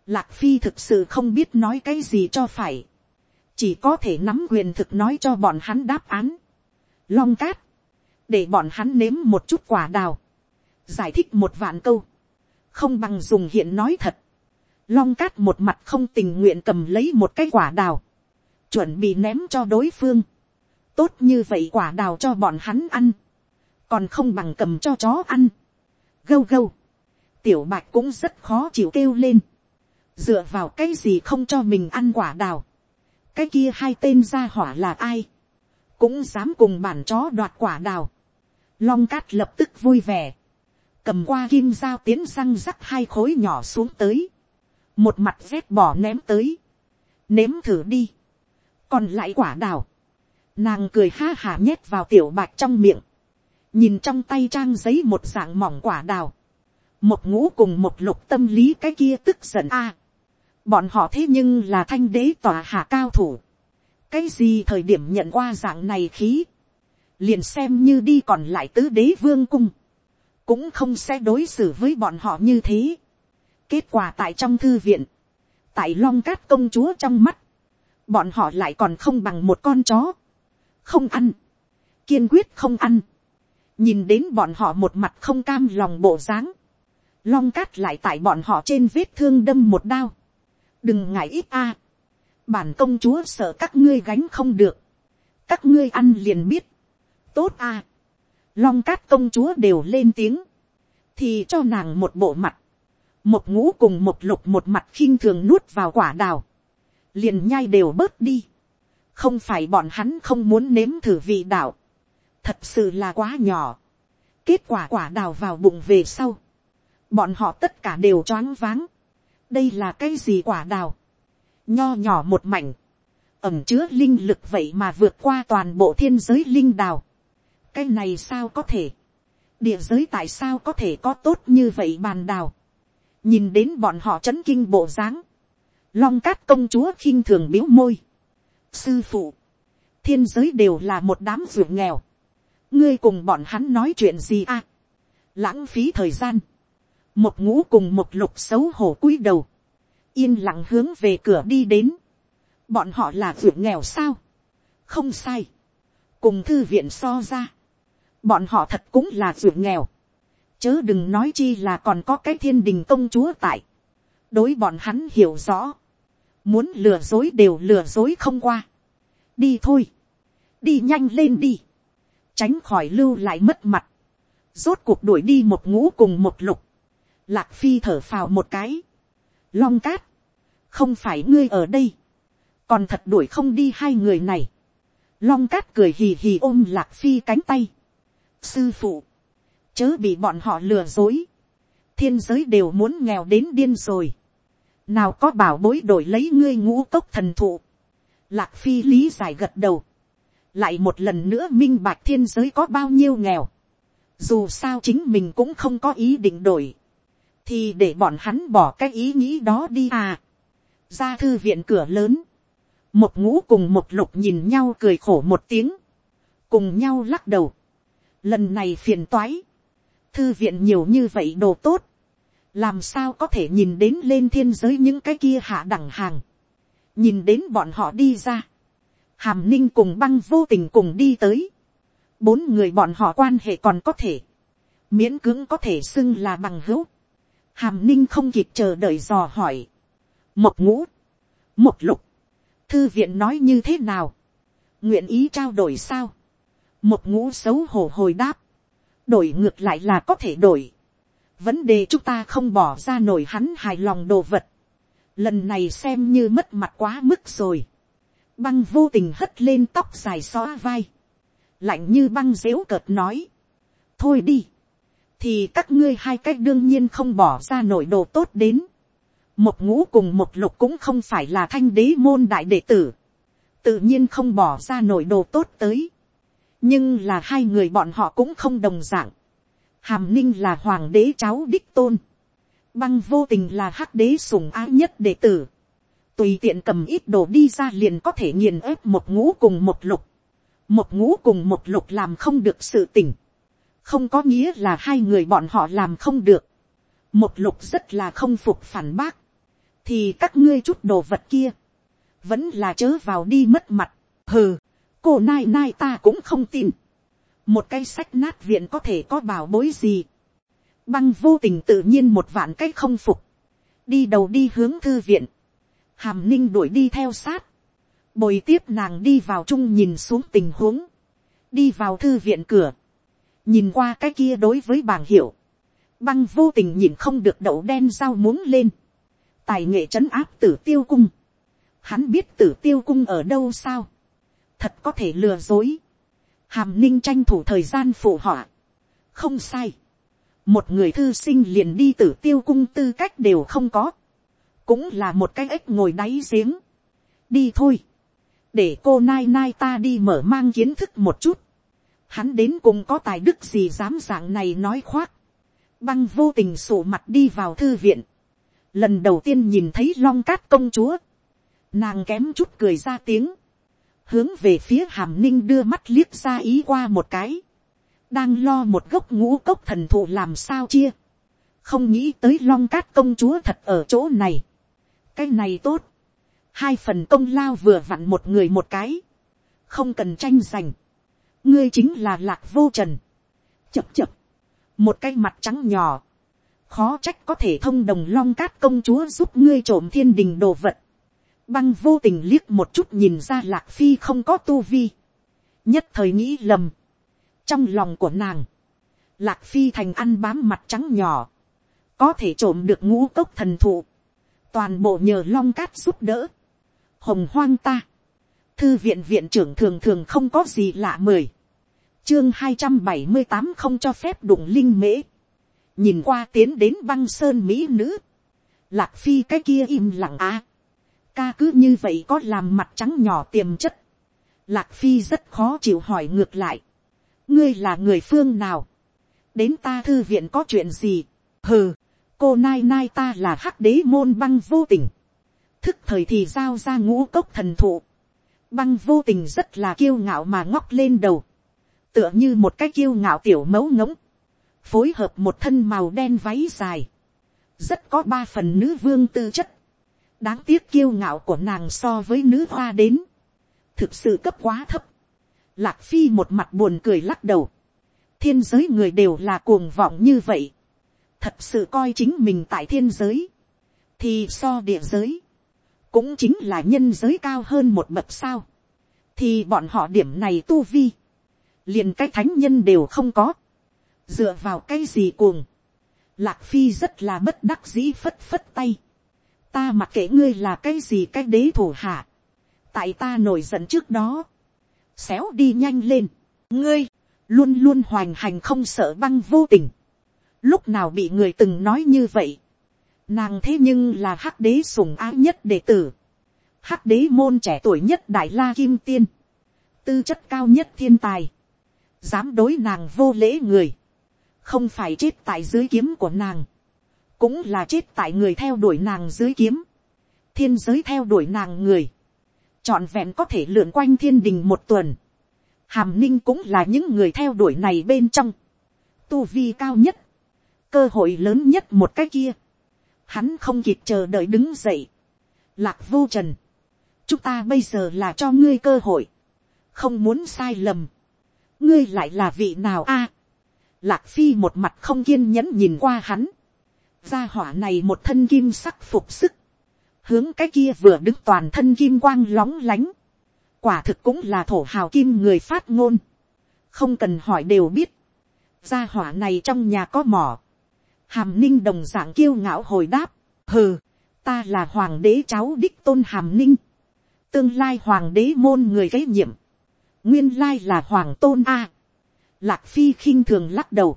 lạc phi thực sự không biết nói cái gì cho phải, chỉ có thể nắm quyền thực nói cho bọn hắn đáp án, long cát, để bọn hắn nếm một chút quả đào, giải thích một vạn câu, không bằng dùng hiện nói thật, long cát một mặt không tình nguyện cầm lấy một cái quả đào, chuẩn bị ném cho đối phương, tốt như vậy quả đào cho bọn hắn ăn, còn không bằng cầm cho chó ăn. gâu gâu, tiểu bạch cũng rất khó chịu kêu lên, dựa vào cái gì không cho mình ăn quả đào, cái kia hai tên ra hỏa là ai, cũng dám cùng bản chó đoạt quả đào, long cát lập tức vui vẻ, cầm qua kim dao tiến răng rắc hai khối nhỏ xuống tới, một mặt rét bỏ ném tới, nếm thử đi, còn lại quả đào, Nàng cười ha hả nhét vào tiểu bạch trong miệng. Nhìn trong tay trang giấy một dạng mỏng quả đào. Một ngũ cùng một lục tâm lý cái kia tức giận a. bọn họ thế nhưng là thanh đế tòa hạ cao thủ. Cái gì thời điểm nhận qua dạng này khí. Liền xem như đi còn lại tứ đế vương cung. Cũng không sẽ đối xử với bọn họ như thế. Kết quả tại trong thư viện. Tại long cát công chúa trong mắt. Bọn họ lại còn không bằng một con chó không ăn, kiên quyết không ăn, nhìn đến bọn họ một mặt không cam lòng bộ dáng, long cát lại tại bọn họ trên vết thương đâm một đao, đừng ngại ít a, bản công chúa sợ các ngươi gánh không được, các ngươi ăn liền biết, tốt a, long cát công chúa đều lên tiếng, thì cho nàng một bộ mặt, một ngũ cùng một lục một mặt khinh thường nuốt vào quả đào, liền nhai đều bớt đi, không phải bọn hắn không muốn nếm thử vị đạo, thật sự là quá nhỏ. kết quả quả đào vào bụng về sau, bọn họ tất cả đều choáng váng. đây là cái gì quả đào, nho nhỏ một mảnh, ẩm chứa linh lực vậy mà vượt qua toàn bộ thiên giới linh đào cái này sao có thể, địa giới tại sao có thể có tốt như vậy bàn đào, nhìn đến bọn họ c h ấ n kinh bộ dáng, long cát công chúa khinh thường biếu môi, sư phụ, thiên giới đều là một đám ruộng nghèo, ngươi cùng bọn hắn nói chuyện gì à, lãng phí thời gian, một ngũ cùng một lục xấu hổ cúi đầu, yên lặng hướng về cửa đi đến, bọn họ là ruộng nghèo sao, không sai, cùng thư viện so ra, bọn họ thật cũng là vượt nghèo, chớ đừng nói chi là còn có cái thiên đình công chúa tại, đối bọn hắn hiểu rõ, muốn lừa dối đều lừa dối không qua, đi thôi, đi nhanh lên đi, tránh khỏi lưu lại mất mặt, rốt cuộc đuổi đi một ngũ cùng một lục, lạc phi thở phào một cái, long cát, không phải ngươi ở đây, còn thật đuổi không đi hai người này, long cát cười hì hì ôm lạc phi cánh tay, sư phụ, chớ bị bọn họ lừa dối, thiên giới đều muốn nghèo đến điên rồi, nào có bảo bối đổi lấy ngươi ngũ cốc thần thụ, lạc phi lý giải gật đầu, lại một lần nữa minh bạch thiên giới có bao nhiêu nghèo, dù sao chính mình cũng không có ý định đổi, thì để bọn hắn bỏ cái ý nghĩ đó đi à. ra thư viện cửa lớn, một ngũ cùng một lục nhìn nhau cười khổ một tiếng, cùng nhau lắc đầu, lần này phiền toái, thư viện nhiều như vậy đồ tốt, làm sao có thể nhìn đến lên thiên giới những cái kia hạ đẳng hàng, nhìn đến bọn họ đi ra, hàm ninh cùng băng vô tình cùng đi tới, bốn người bọn họ quan hệ còn có thể, miễn cưỡng có thể xưng là bằng hữu, hàm ninh không kịp chờ đợi dò hỏi, một ngũ, một lục, thư viện nói như thế nào, nguyện ý trao đổi sao, một ngũ xấu hổ hồi đáp, đổi ngược lại là có thể đổi, vấn đề chúng ta không bỏ ra nổi hắn hài lòng đồ vật, lần này xem như mất mặt quá mức rồi, băng vô tình hất lên tóc dài xóa vai, lạnh như băng dếu cợt nói, thôi đi, thì các ngươi hai cách đương nhiên không bỏ ra nổi đồ tốt đến, một ngũ cùng một lục cũng không phải là thanh đế môn đại đệ tử, tự nhiên không bỏ ra nổi đồ tốt tới, nhưng là hai người bọn họ cũng không đồng dạng. hàm ninh là hoàng đế cháu đích tôn, băng vô tình là hắc đế sùng ái nhất đệ tử, tùy tiện cầm ít đồ đi ra liền có thể nghiền ép một ngũ cùng một lục, một ngũ cùng một lục làm không được sự tỉnh, không có nghĩa là hai người bọn họ làm không được, một lục rất là không phục phản bác, thì các ngươi chút đồ vật kia, vẫn là chớ vào đi mất mặt, hừ, cô nai nai ta cũng không tin. một cái sách nát viện có thể có bảo bối gì. băng vô tình tự nhiên một vạn cái không phục. đi đầu đi hướng thư viện. hàm ninh đuổi đi theo sát. bồi tiếp nàng đi vào chung nhìn xuống tình huống. đi vào thư viện cửa. nhìn qua cái kia đối với bảng hiệu. băng vô tình nhìn không được đậu đen dao muốn lên. tài nghệ trấn áp tử tiêu cung. hắn biết tử tiêu cung ở đâu sao thật có thể lừa dối. hàm ninh tranh thủ thời gian phụ họa. không sai. một người thư sinh liền đi tử tiêu cung tư cách đều không có. cũng là một cái ếch ngồi đáy giếng. đi thôi. để cô nai nai ta đi mở mang kiến thức một chút. hắn đến cùng có tài đức gì dám dạng này nói khoác. băng vô tình sổ mặt đi vào thư viện. lần đầu tiên nhìn thấy long cát công chúa. nàng kém chút cười ra tiếng hướng về phía hàm ninh đưa mắt liếc ra ý qua một cái, đang lo một gốc ngũ cốc thần thụ làm sao chia, không nghĩ tới long cát công chúa thật ở chỗ này, cái này tốt, hai phần công lao vừa vặn một người một cái, không cần tranh giành, ngươi chính là lạc vô trần, chập chập, một cái mặt trắng nhỏ, khó trách có thể thông đồng long cát công chúa giúp ngươi trộm thiên đình đồ vật, băng vô tình liếc một chút nhìn ra lạc phi không có tu vi, nhất thời nghĩ lầm, trong lòng của nàng, lạc phi thành ăn bám mặt trắng nhỏ, có thể trộm được ngũ cốc thần thụ, toàn bộ nhờ long cát giúp đỡ, hồng hoang ta, thư viện viện trưởng thường thường không có gì lạ mời. Chương hai trăm bảy mươi tám không cho phép đụng linh mễ, nhìn qua tiến đến băng sơn mỹ nữ, lạc phi cái kia im lặng á, ca cứ như vậy có làm mặt trắng nhỏ tiềm chất. Lạc phi rất khó chịu hỏi ngược lại. ngươi là người phương nào. đến ta thư viện có chuyện gì. hừ, cô nai nai ta là hắc đế môn băng vô tình. thức thời thì giao ra ngũ cốc thần thụ. băng vô tình rất là kiêu ngạo mà ngóc lên đầu. tựa như một cái kiêu ngạo tiểu mấu ngỗng. phối hợp một thân màu đen váy dài. rất có ba phần nữ vương tư chất đáng tiếc kiêu ngạo của nàng so với nữ hoa đến, thực sự cấp quá thấp. Lạc phi một mặt buồn cười lắc đầu, thiên giới người đều là cuồng vọng như vậy, thật sự coi chính mình tại thiên giới, thì so địa giới, cũng chính là nhân giới cao hơn một bậc sao, thì bọn họ điểm này tu vi, liền cái thánh nhân đều không có, dựa vào cái gì cuồng, lạc phi rất là bất đắc dĩ phất phất tay, ta mặc kệ ngươi là cái gì cái đế thủ hạ, tại ta nổi giận trước đó, xéo đi nhanh lên, ngươi, luôn luôn hoành hành không sợ băng vô tình, lúc nào bị người từng nói như vậy, nàng thế nhưng là hắc đế sùng ái nhất đệ tử, hắc đế môn trẻ tuổi nhất đại la kim tiên, tư chất cao nhất thiên tài, dám đối nàng vô lễ người, không phải chết tại dưới kiếm của nàng, cũng là chết tại người theo đuổi nàng dưới kiếm, thiên giới theo đuổi nàng người, trọn vẹn có thể lượn quanh thiên đình một tuần, hàm ninh cũng là những người theo đuổi này bên trong, tu vi cao nhất, cơ hội lớn nhất một cái kia, hắn không kịp chờ đợi đứng dậy, lạc vô trần, chúng ta bây giờ là cho ngươi cơ hội, không muốn sai lầm, ngươi lại là vị nào a, lạc phi một mặt không kiên nhẫn nhìn qua hắn, gia hỏa này một thân kim sắc phục sức, hướng cái kia vừa đứng toàn thân kim quang lóng lánh, quả thực cũng là thổ hào kim người phát ngôn, không cần hỏi đều biết, gia hỏa này trong nhà có mỏ, hàm ninh đồng d ạ n g kiêu ngạo hồi đáp, hừ, ta là hoàng đế cháu đích tôn hàm ninh, tương lai hoàng đế môn người kế nhiệm, nguyên lai là hoàng tôn a, lạc phi khinh thường lắc đầu,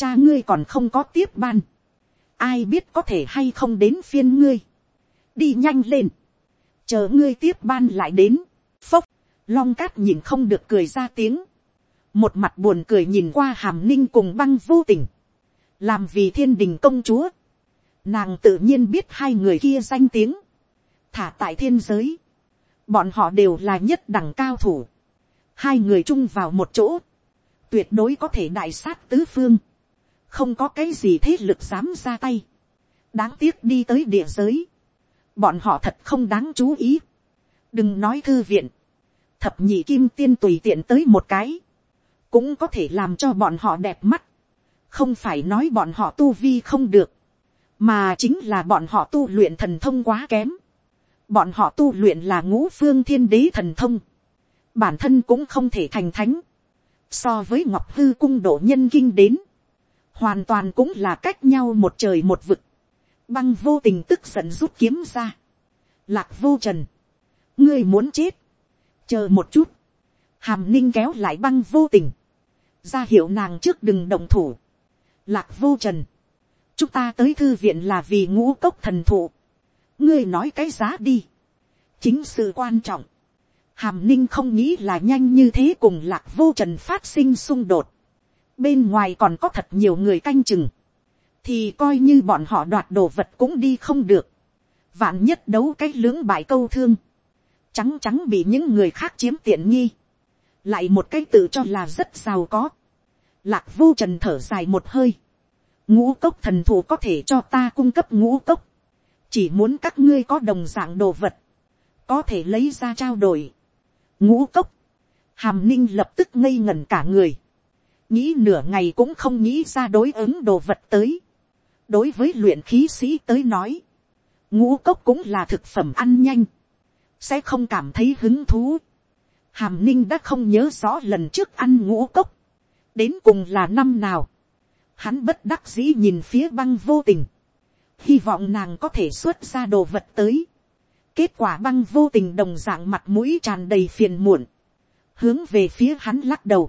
cha ngươi còn không có tiếp ban, ai biết có thể hay không đến phiên ngươi, đi nhanh lên, chờ ngươi tiếp ban lại đến, phốc, long cát nhìn không được cười ra tiếng, một mặt buồn cười nhìn qua hàm ninh cùng băng vô tình, làm vì thiên đình công chúa, nàng tự nhiên biết hai người kia danh tiếng, thả tại thiên giới, bọn họ đều là nhất đẳng cao thủ, hai người chung vào một chỗ, tuyệt đối có thể đại sát tứ phương, không có cái gì thế lực dám ra tay, đáng tiếc đi tới địa giới, bọn họ thật không đáng chú ý, đừng nói thư viện, thập nhị kim tiên tùy tiện tới một cái, cũng có thể làm cho bọn họ đẹp mắt, không phải nói bọn họ tu vi không được, mà chính là bọn họ tu luyện thần thông quá kém. Bọn họ tu luyện là ngũ phương thiên đế thần thông, bản thân cũng không thể thành thánh. So với ngọc hư cung độ nhân kinh đến, hoàn toàn cũng là cách nhau một trời một vực. Băng vô tình tức giận rút kiếm ra. Lạc vô trần, ngươi muốn chết, chờ một chút, hàm ninh kéo lại băng vô tình, ra hiệu nàng trước đừng động thủ Lạc vô trần. Chúng ta tới thư viện là vì ngũ cốc thần thụ. Ngươi nói cái giá đi. Chính sự quan trọng. Hàm ninh không nghĩ là nhanh như thế cùng lạc vô trần phát sinh xung đột. Bên ngoài còn có thật nhiều người canh chừng. Thì coi như bọn họ đoạt đồ vật cũng đi không được. Vạn nhất đấu cái lưỡng bại câu thương. Trắng trắng bị những người khác chiếm tiện nghi. Lại một cái tự cho là rất giàu có Lạc vô trần thở dài một hơi. Ngũ cốc thần thụ có thể cho ta cung cấp ngũ cốc. Chỉ muốn các ngươi có đồng dạng đồ vật. Có thể lấy ra trao đổi. Ngũ cốc. Hàm ninh lập tức ngây ngẩn cả người. Nghĩ nửa ngày cũng không nghĩ ra đối ứng đồ vật tới. Đối với luyện khí sĩ tới nói. Ngũ cốc cũng là thực phẩm ăn nhanh. Sẽ không cảm thấy hứng thú. Hàm ninh đã không nhớ rõ lần trước ăn ngũ cốc đến cùng là năm nào, hắn bất đắc dĩ nhìn phía băng vô tình, hy vọng nàng có thể xuất ra đồ vật tới. kết quả băng vô tình đồng d ạ n g mặt mũi tràn đầy phiền muộn, hướng về phía hắn lắc đầu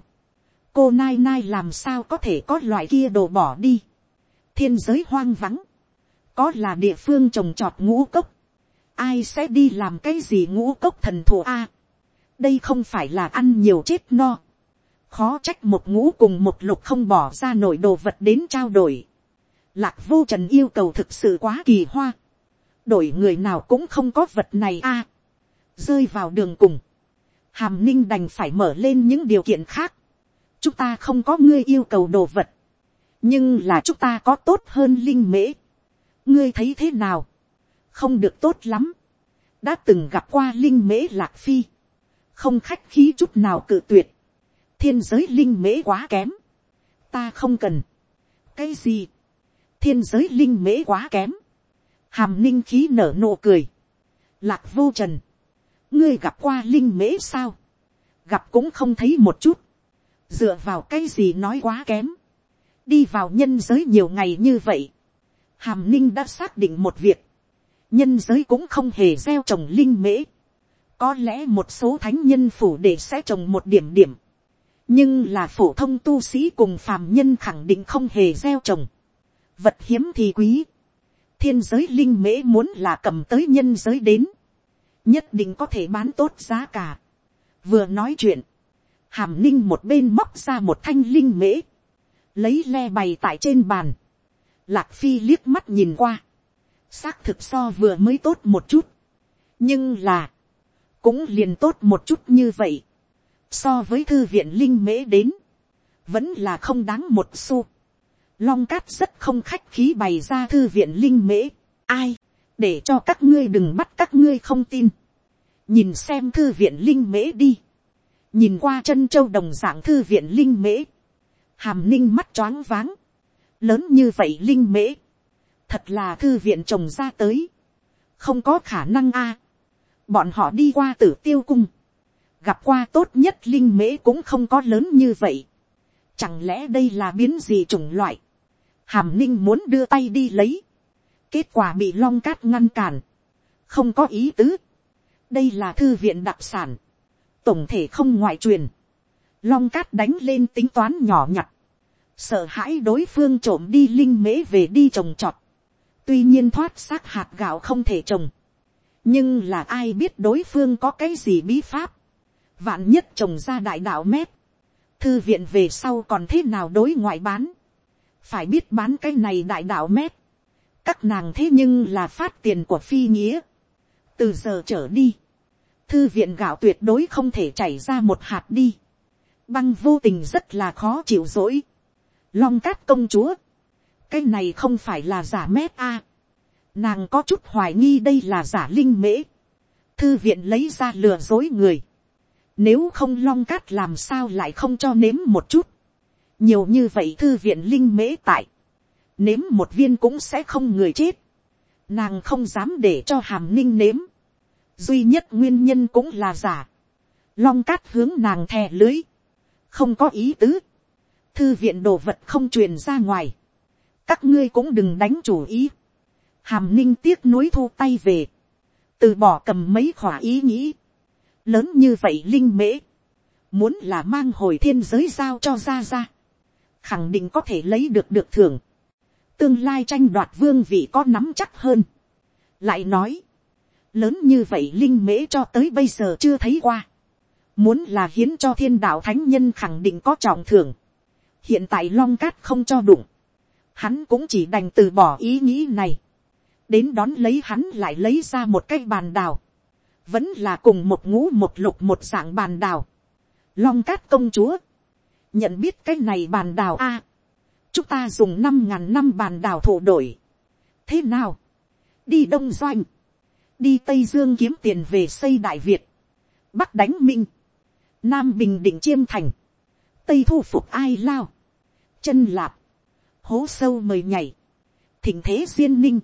cô nai nai làm sao có thể có loại kia đồ bỏ đi. thiên giới hoang vắng, có là địa phương trồng trọt ngũ cốc, ai sẽ đi làm cái gì ngũ cốc thần thù a. đây không phải là ăn nhiều chết no khó trách một ngũ cùng một lục không bỏ ra nổi đồ vật đến trao đổi. Lạc vô trần yêu cầu thực sự quá kỳ hoa. đổi người nào cũng không có vật này a. rơi vào đường cùng. hàm ninh đành phải mở lên những điều kiện khác chúng ta không có ngươi yêu cầu đồ vật. nhưng là chúng ta có tốt hơn linh mễ. ngươi thấy thế nào. không được tốt lắm, đã từng gặp qua linh mễ lạc phi, không khách khí chút nào cự tuyệt, thiên giới linh mễ quá kém, ta không cần, cái gì, thiên giới linh mễ quá kém, hàm ninh khí nở nụ cười, lạc vô trần, ngươi gặp qua linh mễ sao, gặp cũng không thấy một chút, dựa vào cái gì nói quá kém, đi vào nhân giới nhiều ngày như vậy, hàm ninh đã xác định một việc, nhân giới cũng không hề gieo trồng linh mễ, có lẽ một số thánh nhân phủ để sẽ trồng một điểm điểm, nhưng là phổ thông tu sĩ cùng phàm nhân khẳng định không hề gieo trồng, vật hiếm thì quý, thiên giới linh mễ muốn là cầm tới nhân giới đến, nhất định có thể bán tốt giá cả. vừa nói chuyện, hàm ninh một bên móc ra một thanh linh mễ, lấy le bày tại trên bàn, lạc phi liếc mắt nhìn qua, xác thực so vừa mới tốt một chút, nhưng là, cũng liền tốt một chút như vậy, so với thư viện linh mễ đến, vẫn là không đáng một xu. Long cát rất không khách khí bày ra thư viện linh mễ, ai, để cho các ngươi đừng bắt các ngươi không tin, nhìn xem thư viện linh mễ đi, nhìn qua chân châu đồng dạng thư viện linh mễ, hàm ninh mắt choáng váng, lớn như vậy linh mễ, thật là thư viện trồng ra tới, không có khả năng a, bọn họ đi qua tử tiêu cung, gặp qua tốt nhất linh mễ cũng không có lớn như vậy, chẳng lẽ đây là biến gì chủng loại, hàm ninh muốn đưa tay đi lấy, kết quả bị long cát ngăn cản, không có ý tứ, đây là thư viện đặc sản, tổng thể không ngoại truyền, long cát đánh lên tính toán nhỏ nhặt, sợ hãi đối phương trộm đi linh mễ về đi trồng trọt, tuy nhiên thoát xác hạt gạo không thể trồng, nhưng là ai biết đối phương có cái gì bí pháp, vạn nhất trồng ra đại đạo mép, thư viện về sau còn thế nào đối ngoại bán, phải biết bán cái này đại đạo mép, các nàng thế nhưng là phát tiền của phi nghĩa, từ giờ trở đi, thư viện gạo tuyệt đối không thể chảy ra một hạt đi, băng vô tình rất là khó chịu dỗi, long cát công chúa, cái này không phải là giả mép a, nàng có chút hoài nghi đây là giả linh mễ, thư viện lấy ra lừa dối người, nếu không long cát làm sao lại không cho nếm một chút, nhiều như vậy thư viện linh mễ tại, nếm một viên cũng sẽ không người chết, nàng không dám để cho hàm ninh nếm, duy nhất nguyên nhân cũng là giả, long cát hướng nàng thè lưới, không có ý tứ, thư viện đồ vật không truyền ra ngoài, các ngươi cũng đừng đánh chủ ý, hàm ninh tiếc nuối thu tay về, từ bỏ cầm mấy khỏa ý nghĩ, lớn như vậy linh mễ, muốn là mang hồi thiên giới giao cho ra ra, khẳng định có thể lấy được được thưởng, tương lai tranh đoạt vương vị có nắm chắc hơn, lại nói, lớn như vậy linh mễ cho tới bây giờ chưa thấy qua, muốn là hiến cho thiên đạo thánh nhân khẳng định có trọng thưởng, hiện tại long cát không cho đụng, hắn cũng chỉ đành từ bỏ ý nghĩ này, đến đón lấy hắn lại lấy ra một cái bàn đào, vẫn là cùng một ngũ một lục một dạng bàn đào, long cát công chúa, nhận biết cái này bàn đào a, chúng ta dùng năm ngàn năm bàn đào thổ đổi, thế nào, đi đông doanh, đi tây dương kiếm tiền về xây đại việt, bắc đánh minh, nam bình định chiêm thành, tây thu phục ai lao, chân lạp, hố sâu mời nhảy, thỉnh thế duyên ninh,